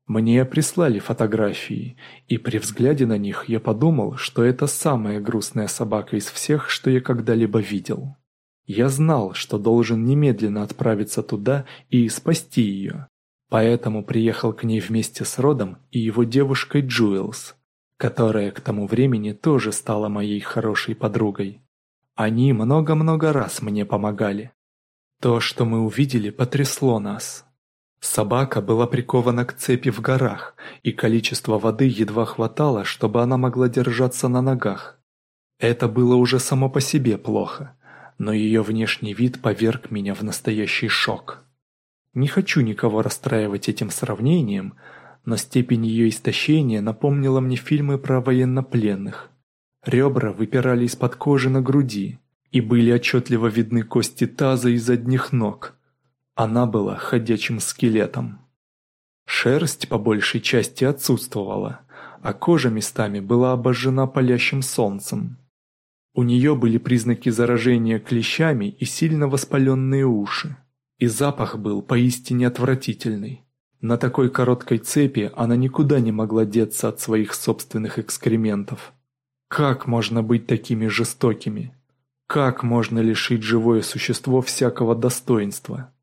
Мне прислали фотографии, и при взгляде на них я подумал, что это самая грустная собака из всех, что я когда-либо видел. Я знал, что должен немедленно отправиться туда и спасти ее, поэтому приехал к ней вместе с Родом и его девушкой Джуэлс, которая к тому времени тоже стала моей хорошей подругой. Они много-много раз мне помогали. То, что мы увидели, потрясло нас. Собака была прикована к цепи в горах, и количество воды едва хватало, чтобы она могла держаться на ногах. Это было уже само по себе плохо, но ее внешний вид поверг меня в настоящий шок. Не хочу никого расстраивать этим сравнением, но степень ее истощения напомнила мне фильмы про военнопленных. Ребра выпирали из-под кожи на груди, и были отчетливо видны кости таза и задних ног. Она была ходячим скелетом. Шерсть по большей части отсутствовала, а кожа местами была обожжена палящим солнцем. У нее были признаки заражения клещами и сильно воспаленные уши. И запах был поистине отвратительный. На такой короткой цепи она никуда не могла деться от своих собственных экскрементов. Как можно быть такими жестокими? Как можно лишить живое существо всякого достоинства?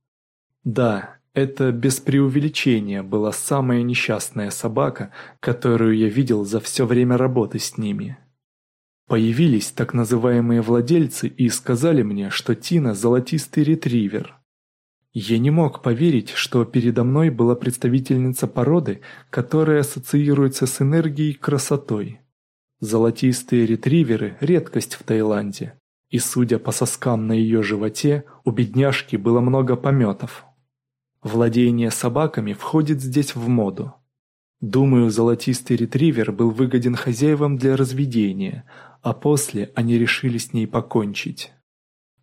Да, это без преувеличения была самая несчастная собака, которую я видел за все время работы с ними. Появились так называемые владельцы и сказали мне, что Тина – золотистый ретривер – я не мог поверить, что передо мной была представительница породы, которая ассоциируется с энергией и красотой. Золотистые ретриверы – редкость в Таиланде. И судя по соскам на ее животе, у бедняжки было много пометов. Владение собаками входит здесь в моду. Думаю, золотистый ретривер был выгоден хозяевам для разведения, а после они решили с ней покончить.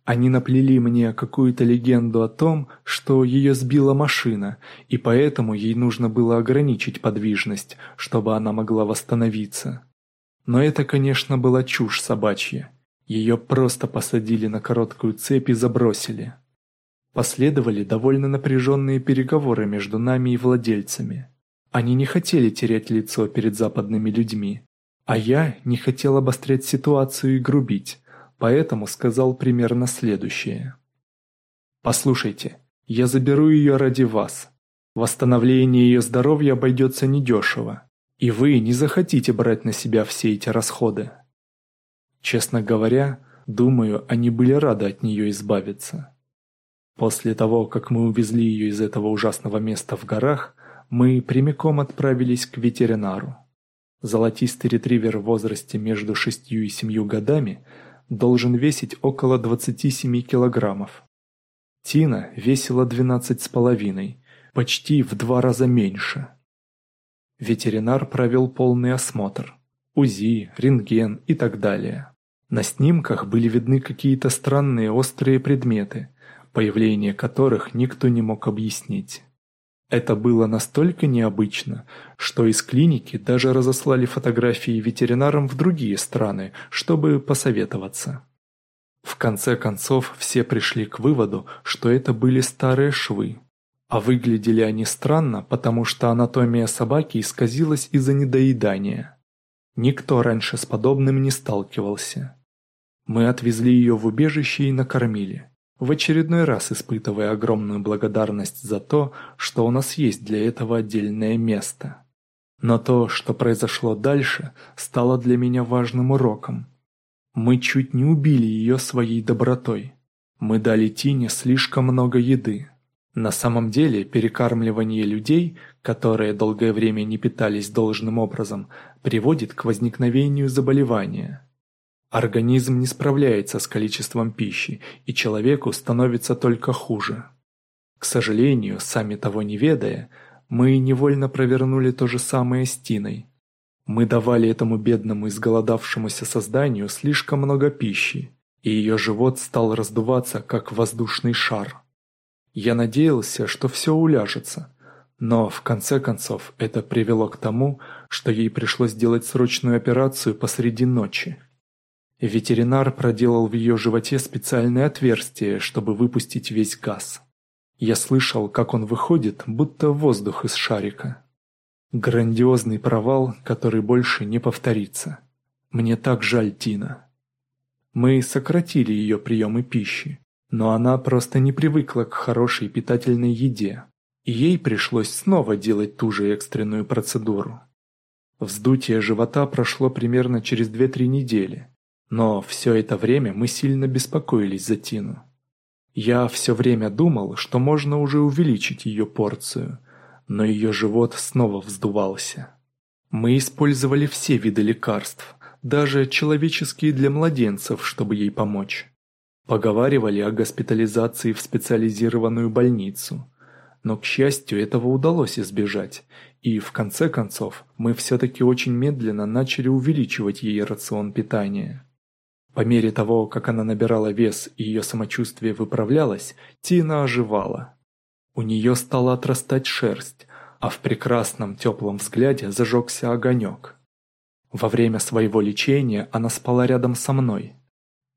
Они наплели мне какую-то легенду о том, что ее сбила машина, и поэтому ей нужно было ограничить подвижность, чтобы она могла восстановиться. Но это, конечно, была чушь собачья. Ее просто посадили на короткую цепь и забросили. Последовали довольно напряженные переговоры между нами и владельцами. Они не хотели терять лицо перед западными людьми, а я не хотел обострять ситуацию и грубить, поэтому сказал примерно следующее. «Послушайте, я заберу ее ради вас. Восстановление ее здоровья обойдется недешево, и вы не захотите брать на себя все эти расходы». Честно говоря, думаю, они были рады от нее избавиться. После того, как мы увезли ее из этого ужасного места в горах, мы прямиком отправились к ветеринару. Золотистый ретривер в возрасте между 6 и 7 годами должен весить около 27 килограммов. Тина весила 12,5, почти в два раза меньше. Ветеринар провел полный осмотр. УЗИ, рентген и так далее. На снимках были видны какие-то странные острые предметы, появление которых никто не мог объяснить. Это было настолько необычно, что из клиники даже разослали фотографии ветеринарам в другие страны, чтобы посоветоваться. В конце концов все пришли к выводу, что это были старые швы. А выглядели они странно, потому что анатомия собаки исказилась из-за недоедания. Никто раньше с подобным не сталкивался. Мы отвезли ее в убежище и накормили в очередной раз испытывая огромную благодарность за то, что у нас есть для этого отдельное место. Но то, что произошло дальше, стало для меня важным уроком. Мы чуть не убили ее своей добротой. Мы дали Тине слишком много еды. На самом деле перекармливание людей, которые долгое время не питались должным образом, приводит к возникновению заболевания. Организм не справляется с количеством пищи, и человеку становится только хуже. К сожалению, сами того не ведая, мы невольно провернули то же самое с Тиной. Мы давали этому бедному изголодавшемуся созданию слишком много пищи, и ее живот стал раздуваться, как воздушный шар. Я надеялся, что все уляжется, но в конце концов это привело к тому, что ей пришлось делать срочную операцию посреди ночи. Ветеринар проделал в ее животе специальное отверстие, чтобы выпустить весь газ. Я слышал, как он выходит, будто воздух из шарика. Грандиозный провал, который больше не повторится. Мне так жаль Тина. Мы сократили ее приемы пищи, но она просто не привыкла к хорошей питательной еде, и ей пришлось снова делать ту же экстренную процедуру. Вздутие живота прошло примерно через 2-3 недели, но все это время мы сильно беспокоились за Тину. Я все время думал, что можно уже увеличить ее порцию, но ее живот снова вздувался. Мы использовали все виды лекарств, даже человеческие для младенцев, чтобы ей помочь. Поговаривали о госпитализации в специализированную больницу. Но, к счастью, этого удалось избежать, и, в конце концов, мы все-таки очень медленно начали увеличивать ей рацион питания. По мере того, как она набирала вес и ее самочувствие выправлялось, Тина оживала. У нее стала отрастать шерсть, а в прекрасном теплом взгляде зажегся огонек. Во время своего лечения она спала рядом со мной.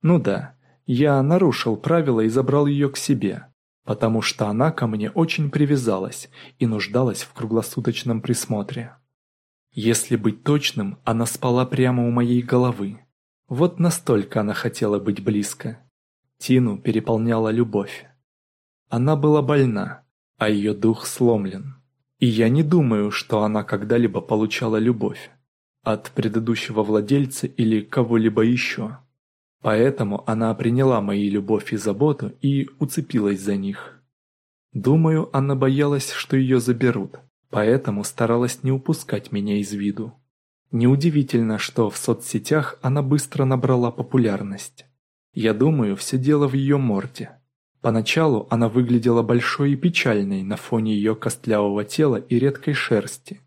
Ну да, я нарушил правила и забрал ее к себе, потому что она ко мне очень привязалась и нуждалась в круглосуточном присмотре. Если быть точным, она спала прямо у моей головы, вот настолько она хотела быть близко. Тину переполняла любовь. Она была больна, а ее дух сломлен. И я не думаю, что она когда-либо получала любовь от предыдущего владельца или кого-либо еще. Поэтому она приняла мои любовь и заботу и уцепилась за них. Думаю, она боялась, что ее заберут, поэтому старалась не упускать меня из виду. Неудивительно, что в соцсетях она быстро набрала популярность. Я думаю, все дело в ее морде. Поначалу она выглядела большой и печальной на фоне ее костлявого тела и редкой шерсти.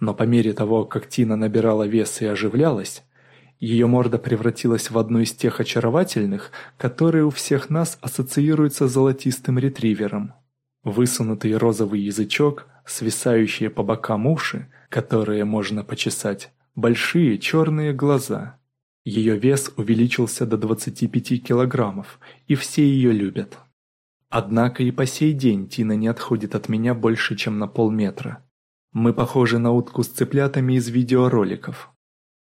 Но по мере того, как Тина набирала вес и оживлялась, ее морда превратилась в одну из тех очаровательных, которые у всех нас ассоциируются с золотистым ретривером. Высунутый розовый язычок, свисающие по бокам уши, которые можно почесать, большие черные глаза. Ее вес увеличился до 25 килограммов, и все ее любят. Однако и по сей день Тина не отходит от меня больше, чем на полметра. Мы похожи на утку с цыплятами из видеороликов.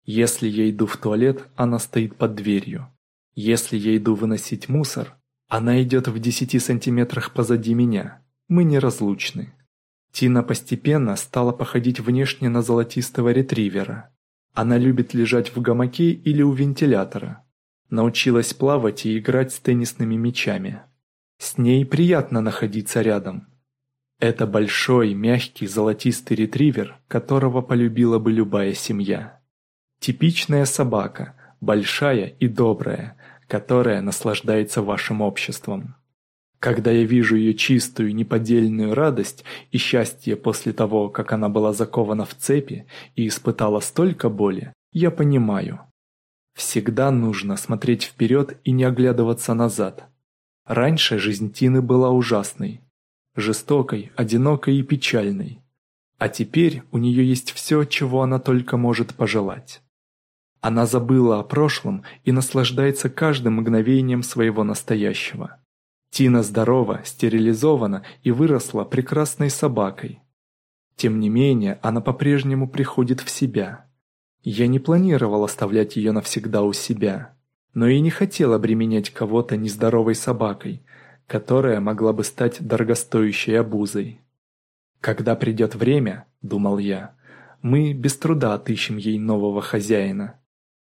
Если я иду в туалет, она стоит под дверью. Если я иду выносить мусор, она идет в 10 сантиметрах позади меня. Мы неразлучны. Тина постепенно стала походить внешне на золотистого ретривера. Она любит лежать в гамаке или у вентилятора. Научилась плавать и играть с теннисными мячами. С ней приятно находиться рядом. Это большой, мягкий, золотистый ретривер, которого полюбила бы любая семья. Типичная собака, большая и добрая, которая наслаждается вашим обществом. Когда я вижу ее чистую, неподдельную радость и счастье после того, как она была закована в цепи и испытала столько боли, я понимаю. Всегда нужно смотреть вперед и не оглядываться назад. Раньше жизнь Тины была ужасной. Жестокой, одинокой и печальной. А теперь у нее есть все, чего она только может пожелать. Она забыла о прошлом и наслаждается каждым мгновением своего настоящего. Тина здорова, стерилизована и выросла прекрасной собакой. Тем не менее, она по-прежнему приходит в себя. Я не планировал оставлять ее навсегда у себя, но и не хотел обременять кого-то нездоровой собакой, которая могла бы стать дорогостоящей обузой. «Когда придет время, — думал я, — мы без труда отыщем ей нового хозяина.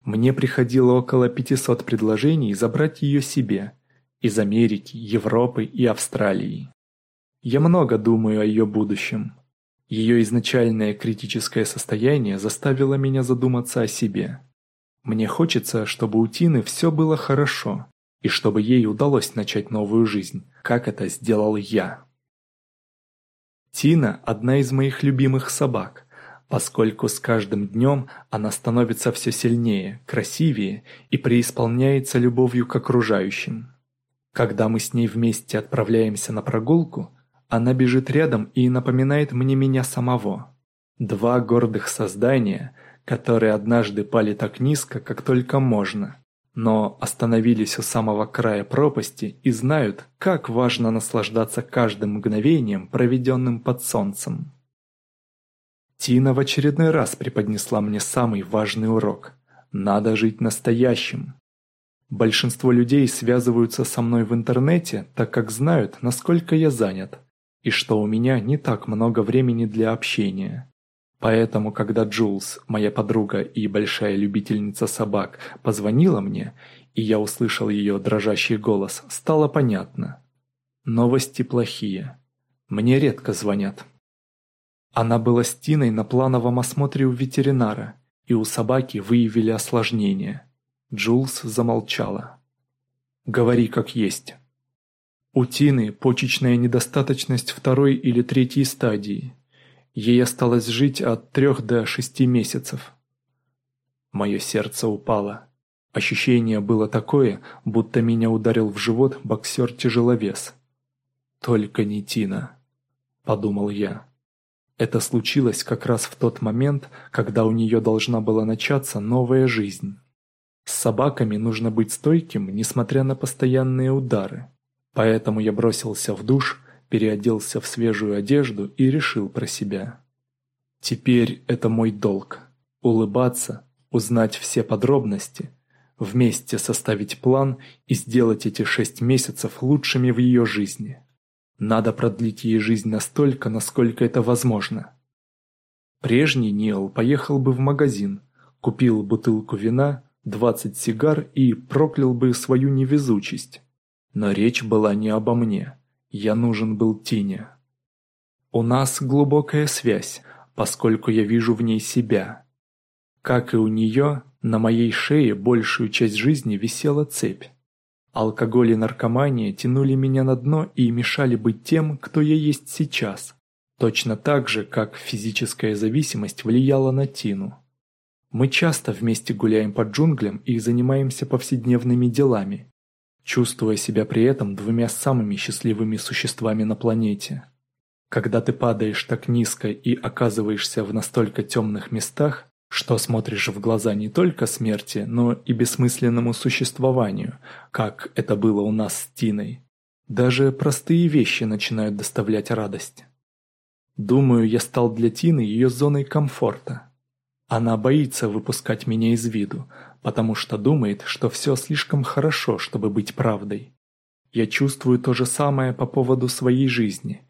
Мне приходило около 500 предложений забрать ее себе — из Америки, Европы и Австралии. Я много думаю о ее будущем. Ее изначальное критическое состояние заставило меня задуматься о себе. Мне хочется, чтобы у Тины все было хорошо, и чтобы ей удалось начать новую жизнь, как это сделал я. Тина – одна из моих любимых собак, поскольку с каждым днем она становится все сильнее, красивее и преисполняется любовью к окружающим. Когда мы с ней вместе отправляемся на прогулку, она бежит рядом и напоминает мне меня самого. Два гордых создания, которые однажды пали так низко, как только можно, но остановились у самого края пропасти и знают, как важно наслаждаться каждым мгновением, проведенным под солнцем. Тина в очередной раз преподнесла мне самый важный урок. Надо жить настоящим. Большинство людей связываются со мной в интернете, так как знают, насколько я занят, и что у меня не так много времени для общения. Поэтому, когда Джулс, моя подруга и большая любительница собак, позвонила мне, и я услышал ее дрожащий голос, стало понятно. Новости плохие. Мне редко звонят. Она была с Тиной на плановом осмотре у ветеринара, и у собаки выявили осложнения. Джулс замолчала. «Говори как есть». У Тины почечная недостаточность второй или третьей стадии. Ей осталось жить от трех до шести месяцев. Мое сердце упало. Ощущение было такое, будто меня ударил в живот боксер-тяжеловес. «Только не Тина», — подумал я. Это случилось как раз в тот момент, когда у нее должна была начаться новая жизнь. С собаками нужно быть стойким, несмотря на постоянные удары. Поэтому я бросился в душ, переоделся в свежую одежду и решил про себя. Теперь это мой долг – улыбаться, узнать все подробности, вместе составить план и сделать эти шесть месяцев лучшими в ее жизни. Надо продлить ей жизнь настолько, насколько это возможно. Прежний Нил поехал бы в магазин, купил бутылку вина 20 сигар и проклял бы свою невезучесть. Но речь была не обо мне. Я нужен был Тине. У нас глубокая связь, поскольку я вижу в ней себя. Как и у нее, на моей шее большую часть жизни висела цепь. Алкоголь и наркомания тянули меня на дно и мешали быть тем, кто я есть сейчас. Точно так же, как физическая зависимость влияла на Тину. Мы часто вместе гуляем по джунглям и занимаемся повседневными делами, чувствуя себя при этом двумя самыми счастливыми существами на планете. Когда ты падаешь так низко и оказываешься в настолько темных местах, что смотришь в глаза не только смерти, но и бессмысленному существованию, как это было у нас с Тиной, даже простые вещи начинают доставлять радость. Думаю, я стал для Тины ее зоной комфорта. Она боится выпускать меня из виду, потому что думает, что все слишком хорошо, чтобы быть правдой. Я чувствую то же самое по поводу своей жизни,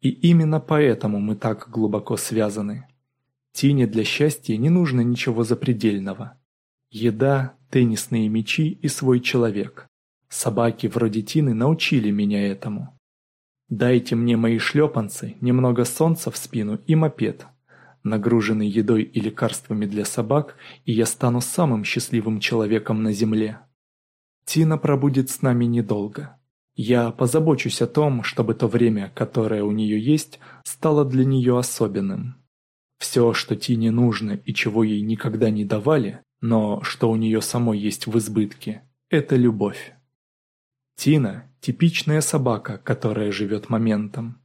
и именно поэтому мы так глубоко связаны. Тине для счастья не нужно ничего запредельного. Еда, теннисные мячи и свой человек. Собаки вроде Тины научили меня этому. Дайте мне мои шлепанцы, немного солнца в спину и мопед, нагруженный едой и лекарствами для собак, и я стану самым счастливым человеком на земле. Тина пробудет с нами недолго. Я позабочусь о том, чтобы то время, которое у нее есть, стало для нее особенным. Все, что Тине нужно и чего ей никогда не давали, но что у нее самой есть в избытке, это любовь. Тина – типичная собака, которая живет моментом.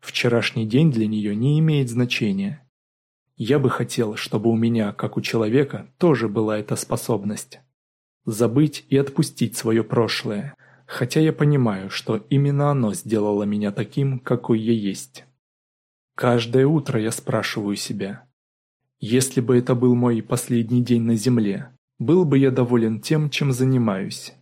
Вчерашний день для нее не имеет значения. Я бы хотел, чтобы у меня, как у человека, тоже была эта способность. Забыть и отпустить свое прошлое, хотя я понимаю, что именно оно сделало меня таким, какой я есть. Каждое утро я спрашиваю себя, если бы это был мой последний день на земле, был бы я доволен тем, чем занимаюсь?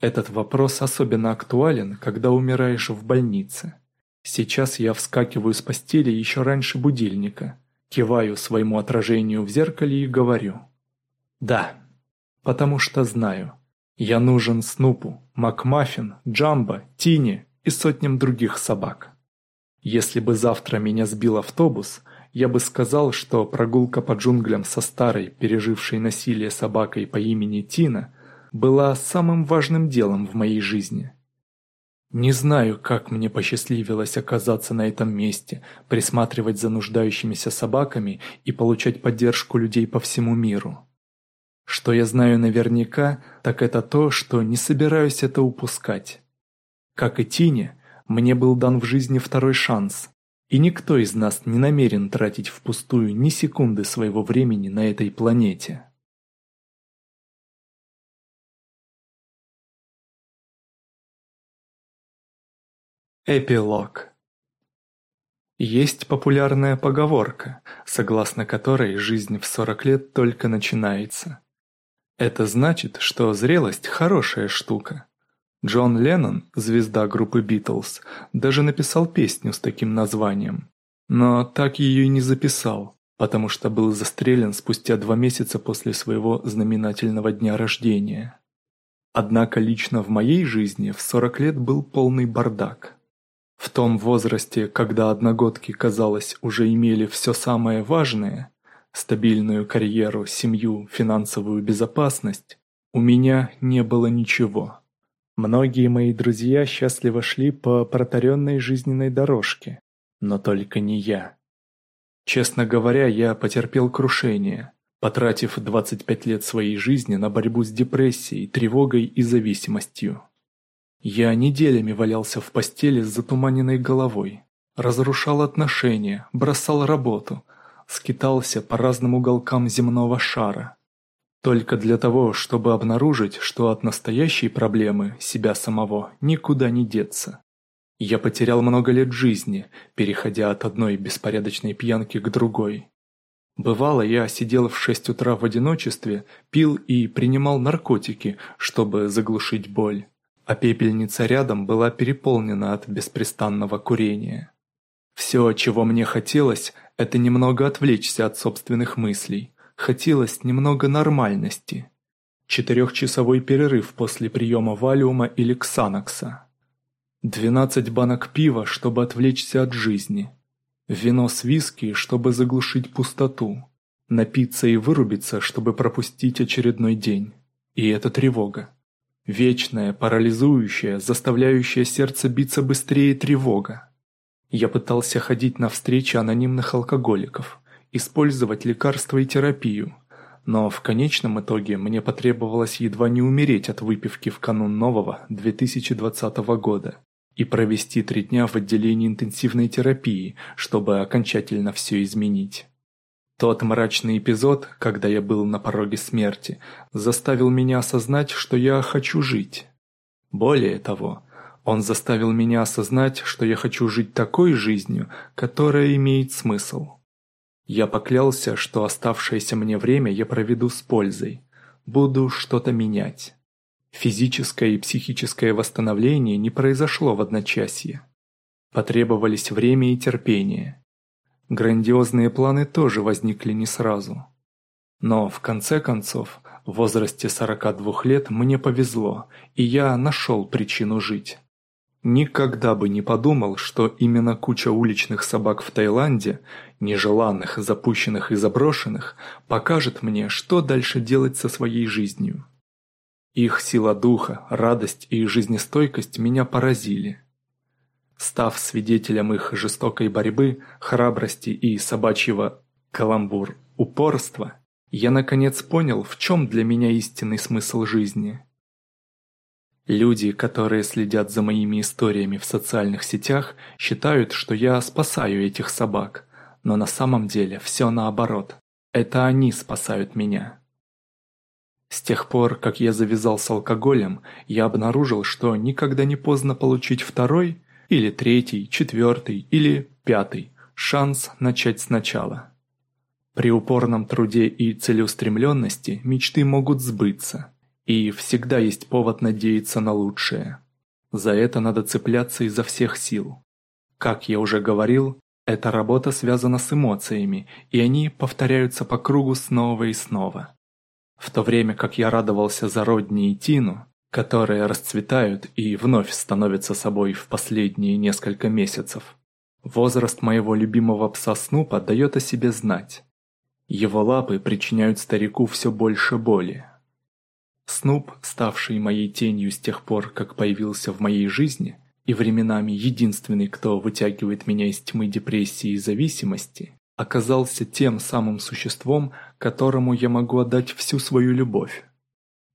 Этот вопрос особенно актуален, когда умираешь в больнице. Сейчас я вскакиваю с постели еще раньше будильника, киваю своему отражению в зеркале и говорю. Да, потому что знаю. Я нужен Снупу, Макмаффин, Джамбо, Тини и сотням других собак. Если бы завтра меня сбил автобус, я бы сказал, что прогулка по джунглям со старой, пережившей насилие собакой по имени Тина – была самым важным делом в моей жизни. Не знаю, как мне посчастливилось оказаться на этом месте, присматривать за нуждающимися собаками и получать поддержку людей по всему миру. Что я знаю наверняка, так это то, что не собираюсь это упускать. Как и Тине, мне был дан в жизни второй шанс, и никто из нас не намерен тратить впустую ни секунды своего времени на этой планете. Эпилог Есть популярная поговорка, согласно которой жизнь в 40 лет только начинается. Это значит, что зрелость – хорошая штука. Джон Леннон, звезда группы Битлз, даже написал песню с таким названием. Но так ее и не записал, потому что был застрелен спустя два месяца после своего знаменательного дня рождения. Однако лично в моей жизни в 40 лет был полный бардак. В том возрасте, когда одногодки, казалось, уже имели все самое важное – стабильную карьеру, семью, финансовую безопасность, у меня не было ничего. Многие мои друзья счастливо шли по протаренной жизненной дорожке, но только не я. Честно говоря, я потерпел крушение, потратив 25 лет своей жизни на борьбу с депрессией, тревогой и зависимостью. Я неделями валялся в постели с затуманенной головой, разрушал отношения, бросал работу, скитался по разным уголкам земного шара. Только для того, чтобы обнаружить, что от настоящей проблемы себя самого никуда не деться. Я потерял много лет жизни, переходя от одной беспорядочной пьянки к другой. Бывало, я сидел в шесть утра в одиночестве, пил и принимал наркотики, чтобы заглушить боль а пепельница рядом была переполнена от беспрестанного курения. Все, чего мне хотелось, это немного отвлечься от собственных мыслей. Хотелось немного нормальности. Четырехчасовой перерыв после приема валиума или ксанокса. Двенадцать банок пива, чтобы отвлечься от жизни. Вино с виски, чтобы заглушить пустоту. Напиться и вырубиться, чтобы пропустить очередной день. И это тревога. Вечная, парализующая, заставляющая сердце биться быстрее тревога. Я пытался ходить на встречи анонимных алкоголиков, использовать лекарства и терапию, но в конечном итоге мне потребовалось едва не умереть от выпивки в канун нового 2020 года и провести три дня в отделении интенсивной терапии, чтобы окончательно все изменить. Тот мрачный эпизод, когда я был на пороге смерти, заставил меня осознать, что я хочу жить. Более того, он заставил меня осознать, что я хочу жить такой жизнью, которая имеет смысл. Я поклялся, что оставшееся мне время я проведу с пользой. Буду что-то менять. Физическое и психическое восстановление не произошло в одночасье. Потребовались время и терпение. Грандиозные планы тоже возникли не сразу. Но в конце концов, в возрасте 42 лет мне повезло, и я нашел причину жить. Никогда бы не подумал, что именно куча уличных собак в Таиланде, нежеланных, запущенных и заброшенных, покажет мне, что дальше делать со своей жизнью. Их сила духа, радость и жизнестойкость меня поразили. Став свидетелем их жестокой борьбы, храбрости и собачьего каламбур упорства, я наконец понял, в чем для меня истинный смысл жизни – Люди, которые следят за моими историями в социальных сетях, считают, что я спасаю этих собак, но на самом деле все наоборот. Это они спасают меня. С тех пор, как я завязал с алкоголем, я обнаружил, что никогда не поздно получить второй, или третий, четвертый, или пятый шанс начать сначала. При упорном труде и целеустремленности мечты могут сбыться. И всегда есть повод надеяться на лучшее. За это надо цепляться изо всех сил. Как я уже говорил, эта работа связана с эмоциями, и они повторяются по кругу снова и снова. В то время как я радовался за Родни и Тину, которые расцветают и вновь становятся собой в последние несколько месяцев, возраст моего любимого пса Снупа дает о себе знать. Его лапы причиняют старику все больше боли, Снуп, ставший моей тенью с тех пор, как появился в моей жизни, и временами единственный, кто вытягивает меня из тьмы депрессии и зависимости, оказался тем самым существом, которому я могу отдать всю свою любовь.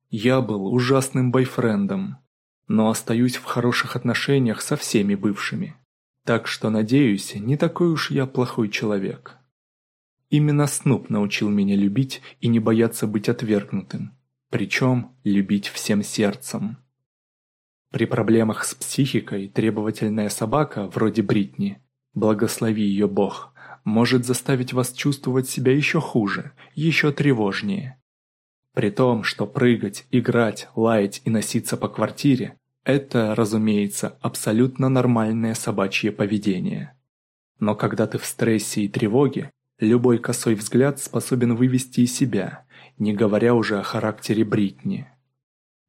Я был ужасным бойфрендом, но остаюсь в хороших отношениях со всеми бывшими. Так что, надеюсь, не такой уж я плохой человек. Именно Снуп научил меня любить и не бояться быть отвергнутым причем любить всем сердцем. При проблемах с психикой требовательная собака, вроде Бритни, благослови ее Бог, может заставить вас чувствовать себя еще хуже, еще тревожнее. При том, что прыгать, играть, лаять и носиться по квартире – это, разумеется, абсолютно нормальное собачье поведение. Но когда ты в стрессе и тревоге, любой косой взгляд способен вывести из себя, не говоря уже о характере Бритни.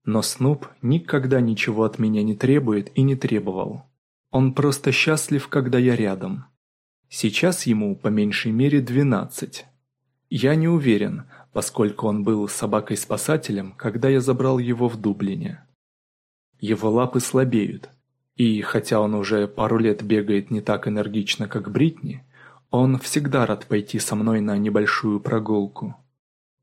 Но Снуп никогда ничего от меня не требует и не требовал. Он просто счастлив, когда я рядом. Сейчас ему по меньшей мере 12. Я не уверен, поскольку он был собакой-спасателем, когда я забрал его в Дублине. Его лапы слабеют, и хотя он уже пару лет бегает не так энергично, как Бритни, он всегда рад пойти со мной на небольшую прогулку.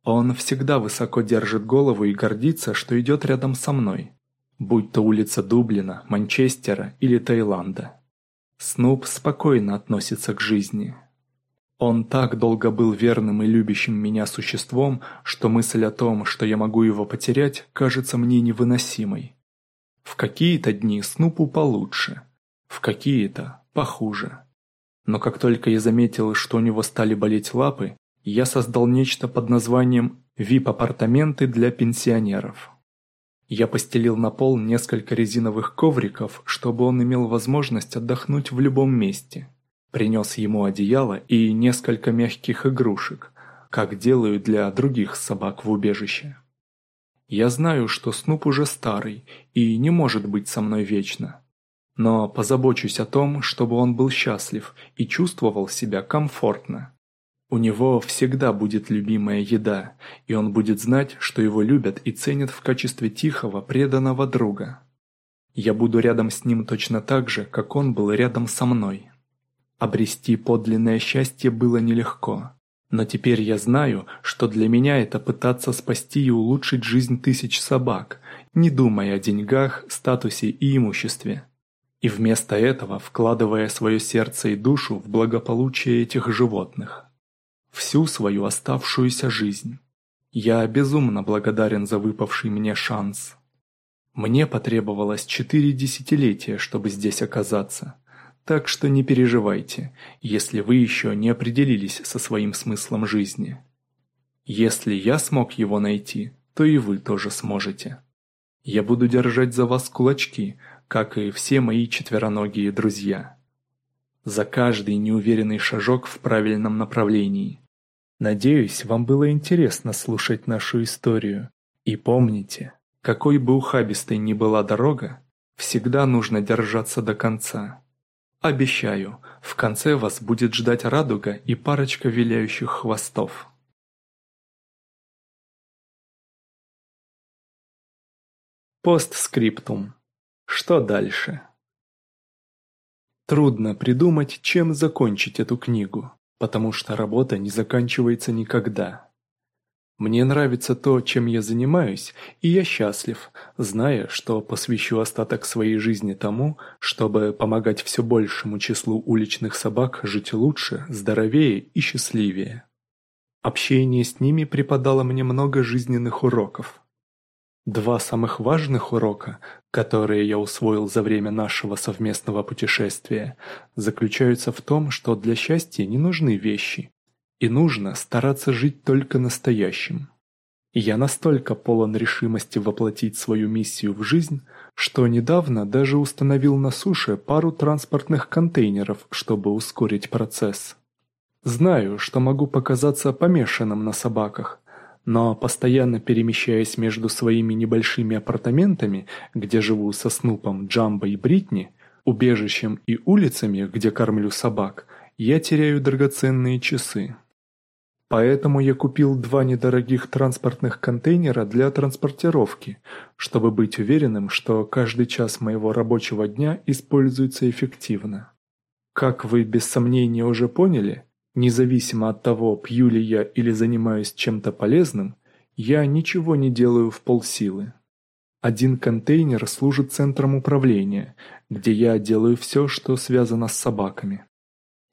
Он всегда высоко держит голову и гордится, что идет рядом со мной, будь то улица Дублина, Манчестера или Таиланда. Снуп спокойно относится к жизни. Он так долго был верным и любящим меня существом, что мысль о том, что я могу его потерять, кажется мне невыносимой. В какие-то дни Снупу получше, в какие-то похуже. Но как только я заметил, что у него стали болеть лапы, я создал нечто под названием «VIP-апартаменты для пенсионеров». Я постелил на пол несколько резиновых ковриков, чтобы он имел возможность отдохнуть в любом месте. Принес ему одеяло и несколько мягких игрушек, как делают для других собак в убежище. Я знаю, что Снуп уже старый и не может быть со мной вечно. Но позабочусь о том, чтобы он был счастлив и чувствовал себя комфортно. У него всегда будет любимая еда, и он будет знать, что его любят и ценят в качестве тихого, преданного друга. Я буду рядом с ним точно так же, как он был рядом со мной. Обрести подлинное счастье было нелегко. Но теперь я знаю, что для меня это пытаться спасти и улучшить жизнь тысяч собак, не думая о деньгах, статусе и имуществе. И вместо этого вкладывая свое сердце и душу в благополучие этих животных всю свою оставшуюся жизнь. Я безумно благодарен за выпавший мне шанс. Мне потребовалось четыре десятилетия, чтобы здесь оказаться. Так что не переживайте, если вы еще не определились со своим смыслом жизни. Если я смог его найти, то и вы тоже сможете. Я буду держать за вас кулачки, как и все мои четвероногие друзья. За каждый неуверенный шажок в правильном направлении – Надеюсь, вам было интересно слушать нашу историю. И помните, какой бы ухабистой ни была дорога, Всегда нужно держаться до конца. Обещаю, в конце вас будет ждать радуга и парочка виляющих хвостов. Постскриптум. Что дальше? Трудно придумать, чем закончить эту книгу, потому что работа не заканчивается никогда. Мне нравится то, чем я занимаюсь, и я счастлив, зная, что посвящу остаток своей жизни тому, чтобы помогать все большему числу уличных собак жить лучше, здоровее и счастливее. Общение с ними преподало мне много жизненных уроков. Два самых важных урока, которые я усвоил за время нашего совместного путешествия, заключаются в том, что для счастья не нужны вещи, и нужно стараться жить только настоящим. Я настолько полон решимости воплотить свою миссию в жизнь, что недавно даже установил на суше пару транспортных контейнеров, чтобы ускорить процесс. Знаю, что могу показаться помешанным на собаках, но постоянно перемещаясь между своими небольшими апартаментами, где живу со Снупом, Джамбо и Бритни, убежищем и улицами, где кормлю собак, я теряю драгоценные часы. Поэтому я купил два недорогих транспортных контейнера для транспортировки, чтобы быть уверенным, что каждый час моего рабочего дня используется эффективно. Как вы без сомнения уже поняли, Независимо от того, пью ли я или занимаюсь чем-то полезным, я ничего не делаю в полсилы. Один контейнер служит центром управления, где я делаю все, что связано с собаками.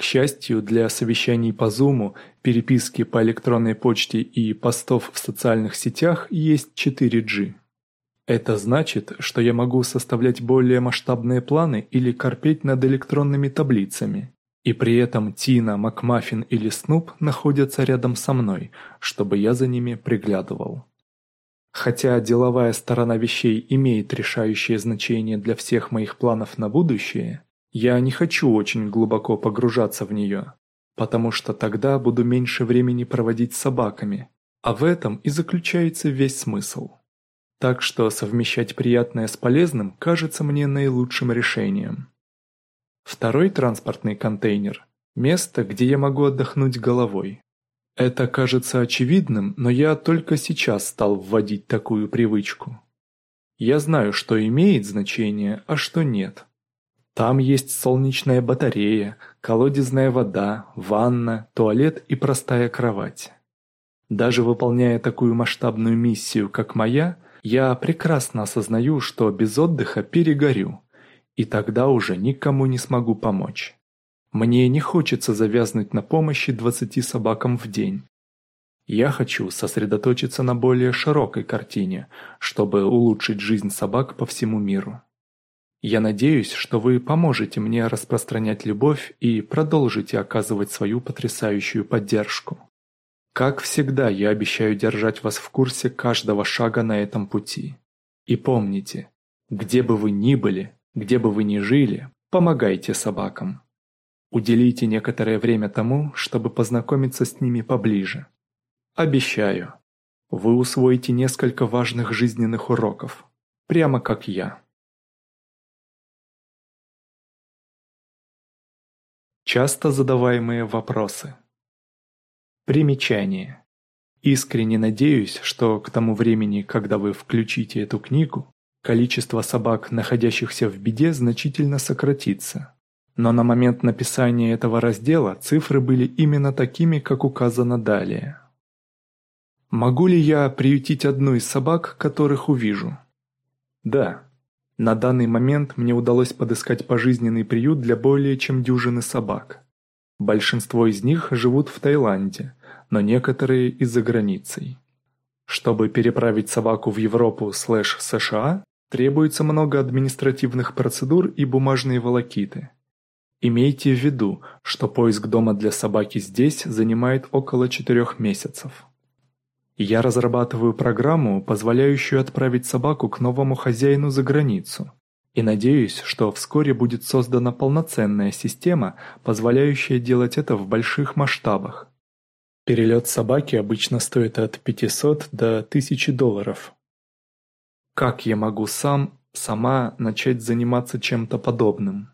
К счастью, для совещаний по Zoom, переписки по электронной почте и постов в социальных сетях есть 4G. Это значит, что я могу составлять более масштабные планы или корпеть над электронными таблицами, и при этом Тина, Макмаффин или Снуп находятся рядом со мной, чтобы я за ними приглядывал. Хотя деловая сторона вещей имеет решающее значение для всех моих планов на будущее, я не хочу очень глубоко погружаться в нее, потому что тогда буду меньше времени проводить с собаками, а в этом и заключается весь смысл. Так что совмещать приятное с полезным кажется мне наилучшим решением. Второй транспортный контейнер – место, где я могу отдохнуть головой. Это кажется очевидным, но я только сейчас стал вводить такую привычку. Я знаю, что имеет значение, а что нет. Там есть солнечная батарея, колодезная вода, ванна, туалет и простая кровать. Даже выполняя такую масштабную миссию, как моя, я прекрасно осознаю, что без отдыха перегорю, и тогда уже никому не смогу помочь. Мне не хочется завязнуть на помощи 20 собакам в день. Я хочу сосредоточиться на более широкой картине, чтобы улучшить жизнь собак по всему миру. Я надеюсь, что вы поможете мне распространять любовь и продолжите оказывать свою потрясающую поддержку. Как всегда, я обещаю держать вас в курсе каждого шага на этом пути. И помните, где бы вы ни были, где бы вы ни жили, помогайте собакам. Уделите некоторое время тому, чтобы познакомиться с ними поближе. Обещаю, вы усвоите несколько важных жизненных уроков, прямо как я. Часто задаваемые вопросы. Примечание. Искренне надеюсь, что к тому времени, когда вы включите эту книгу, Количество собак, находящихся в беде, значительно сократится. Но на момент написания этого раздела цифры были именно такими, как указано далее. Могу ли я приютить одну из собак, которых увижу? Да. На данный момент мне удалось подыскать пожизненный приют для более чем дюжины собак. Большинство из них живут в Таиланде, но некоторые и за границей. Чтобы переправить собаку в Европу слэш США, Требуется много административных процедур и бумажные волокиты. Имейте в виду, что поиск дома для собаки здесь занимает около 4 месяцев. Я разрабатываю программу, позволяющую отправить собаку к новому хозяину за границу. И надеюсь, что вскоре будет создана полноценная система, позволяющая делать это в больших масштабах. Перелет собаки обычно стоит от 500 до 1000 долларов, как я могу сам, сама начать заниматься чем-то подобным.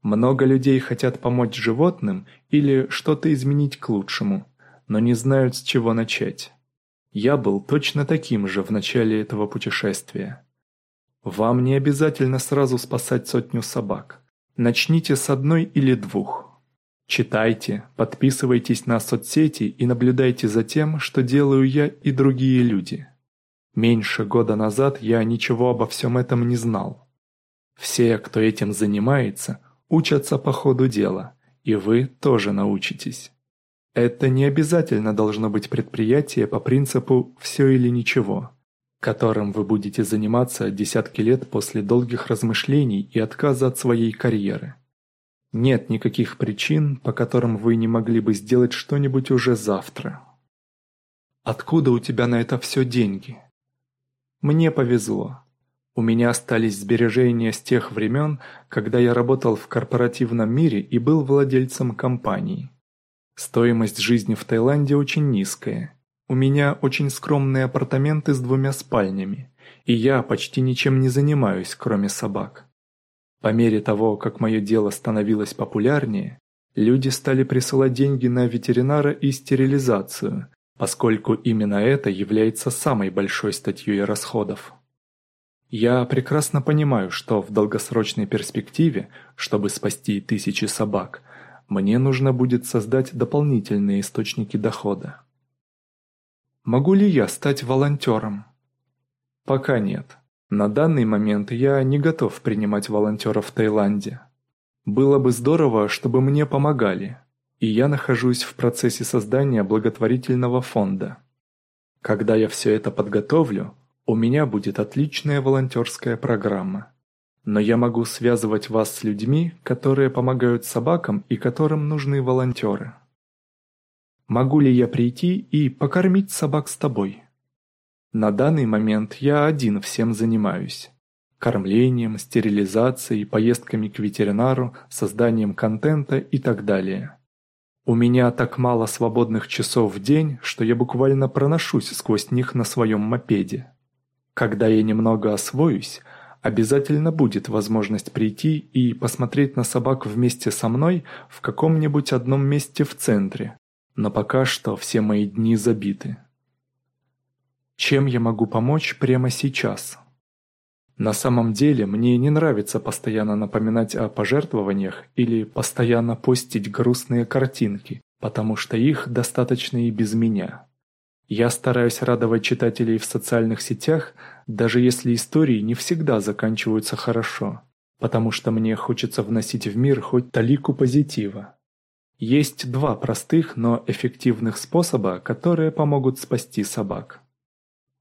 Много людей хотят помочь животным или что-то изменить к лучшему, но не знают, с чего начать. Я был точно таким же в начале этого путешествия. Вам не обязательно сразу спасать сотню собак. Начните с одной или двух. Читайте, подписывайтесь на соцсети и наблюдайте за тем, что делаю я и другие люди. Меньше года назад я ничего обо всем этом не знал. Все, кто этим занимается, учатся по ходу дела, и вы тоже научитесь. Это не обязательно должно быть предприятие по принципу «все или ничего», которым вы будете заниматься десятки лет после долгих размышлений и отказа от своей карьеры. Нет никаких причин, по которым вы не могли бы сделать что-нибудь уже завтра. Откуда у тебя на это все деньги? Мне повезло. У меня остались сбережения с тех времен, когда я работал в корпоративном мире и был владельцем компании. Стоимость жизни в Таиланде очень низкая. У меня очень скромные апартаменты с двумя спальнями, и я почти ничем не занимаюсь, кроме собак. По мере того, как мое дело становилось популярнее, люди стали присылать деньги на ветеринара и стерилизацию, поскольку именно это является самой большой статьей расходов. Я прекрасно понимаю, что в долгосрочной перспективе, чтобы спасти тысячи собак, мне нужно будет создать дополнительные источники дохода. Могу ли я стать волонтером? Пока нет. На данный момент я не готов принимать волонтеров в Таиланде. Было бы здорово, чтобы мне помогали, и я нахожусь в процессе создания благотворительного фонда. Когда я все это подготовлю, у меня будет отличная волонтерская программа. Но я могу связывать вас с людьми, которые помогают собакам и которым нужны волонтеры. Могу ли я прийти и покормить собак с тобой? На данный момент я один всем занимаюсь. Кормлением, стерилизацией, поездками к ветеринару, созданием контента и так далее. У меня так мало свободных часов в день, что я буквально проношусь сквозь них на своем мопеде. Когда я немного освоюсь, обязательно будет возможность прийти и посмотреть на собак вместе со мной в каком-нибудь одном месте в центре, но пока что все мои дни забиты. Чем я могу помочь прямо сейчас? На самом деле мне не нравится постоянно напоминать о пожертвованиях или постоянно постить грустные картинки, потому что их достаточно и без меня. Я стараюсь радовать читателей в социальных сетях, даже если истории не всегда заканчиваются хорошо, потому что мне хочется вносить в мир хоть талику позитива. Есть два простых, но эффективных способа, которые помогут спасти собак.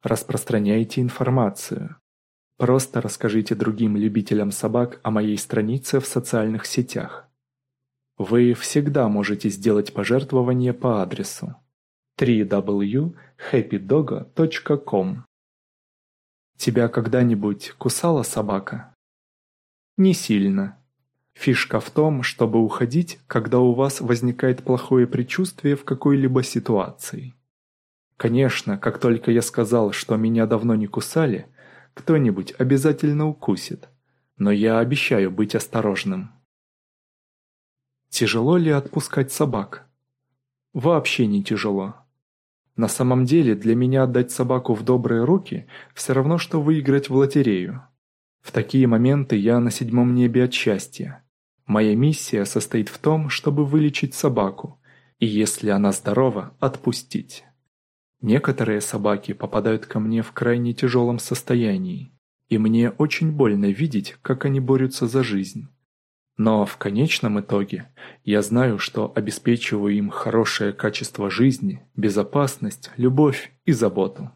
Распространяйте информацию. Просто расскажите другим любителям собак о моей странице в социальных сетях. Вы всегда можете сделать пожертвование по адресу www.happydoggo.com Тебя когда-нибудь кусала собака? Не сильно. Фишка в том, чтобы уходить, когда у вас возникает плохое предчувствие в какой-либо ситуации. Конечно, как только я сказал, что меня давно не кусали – кто-нибудь обязательно укусит, но я обещаю быть осторожным. Тяжело ли отпускать собак? Вообще не тяжело. На самом деле для меня отдать собаку в добрые руки все равно, что выиграть в лотерею. В такие моменты я на седьмом небе от счастья. Моя миссия состоит в том, чтобы вылечить собаку, и если она здорова, отпустить. Некоторые собаки попадают ко мне в крайне тяжелом состоянии, и мне очень больно видеть, как они борются за жизнь. Но в конечном итоге я знаю, что обеспечиваю им хорошее качество жизни, безопасность, любовь и заботу.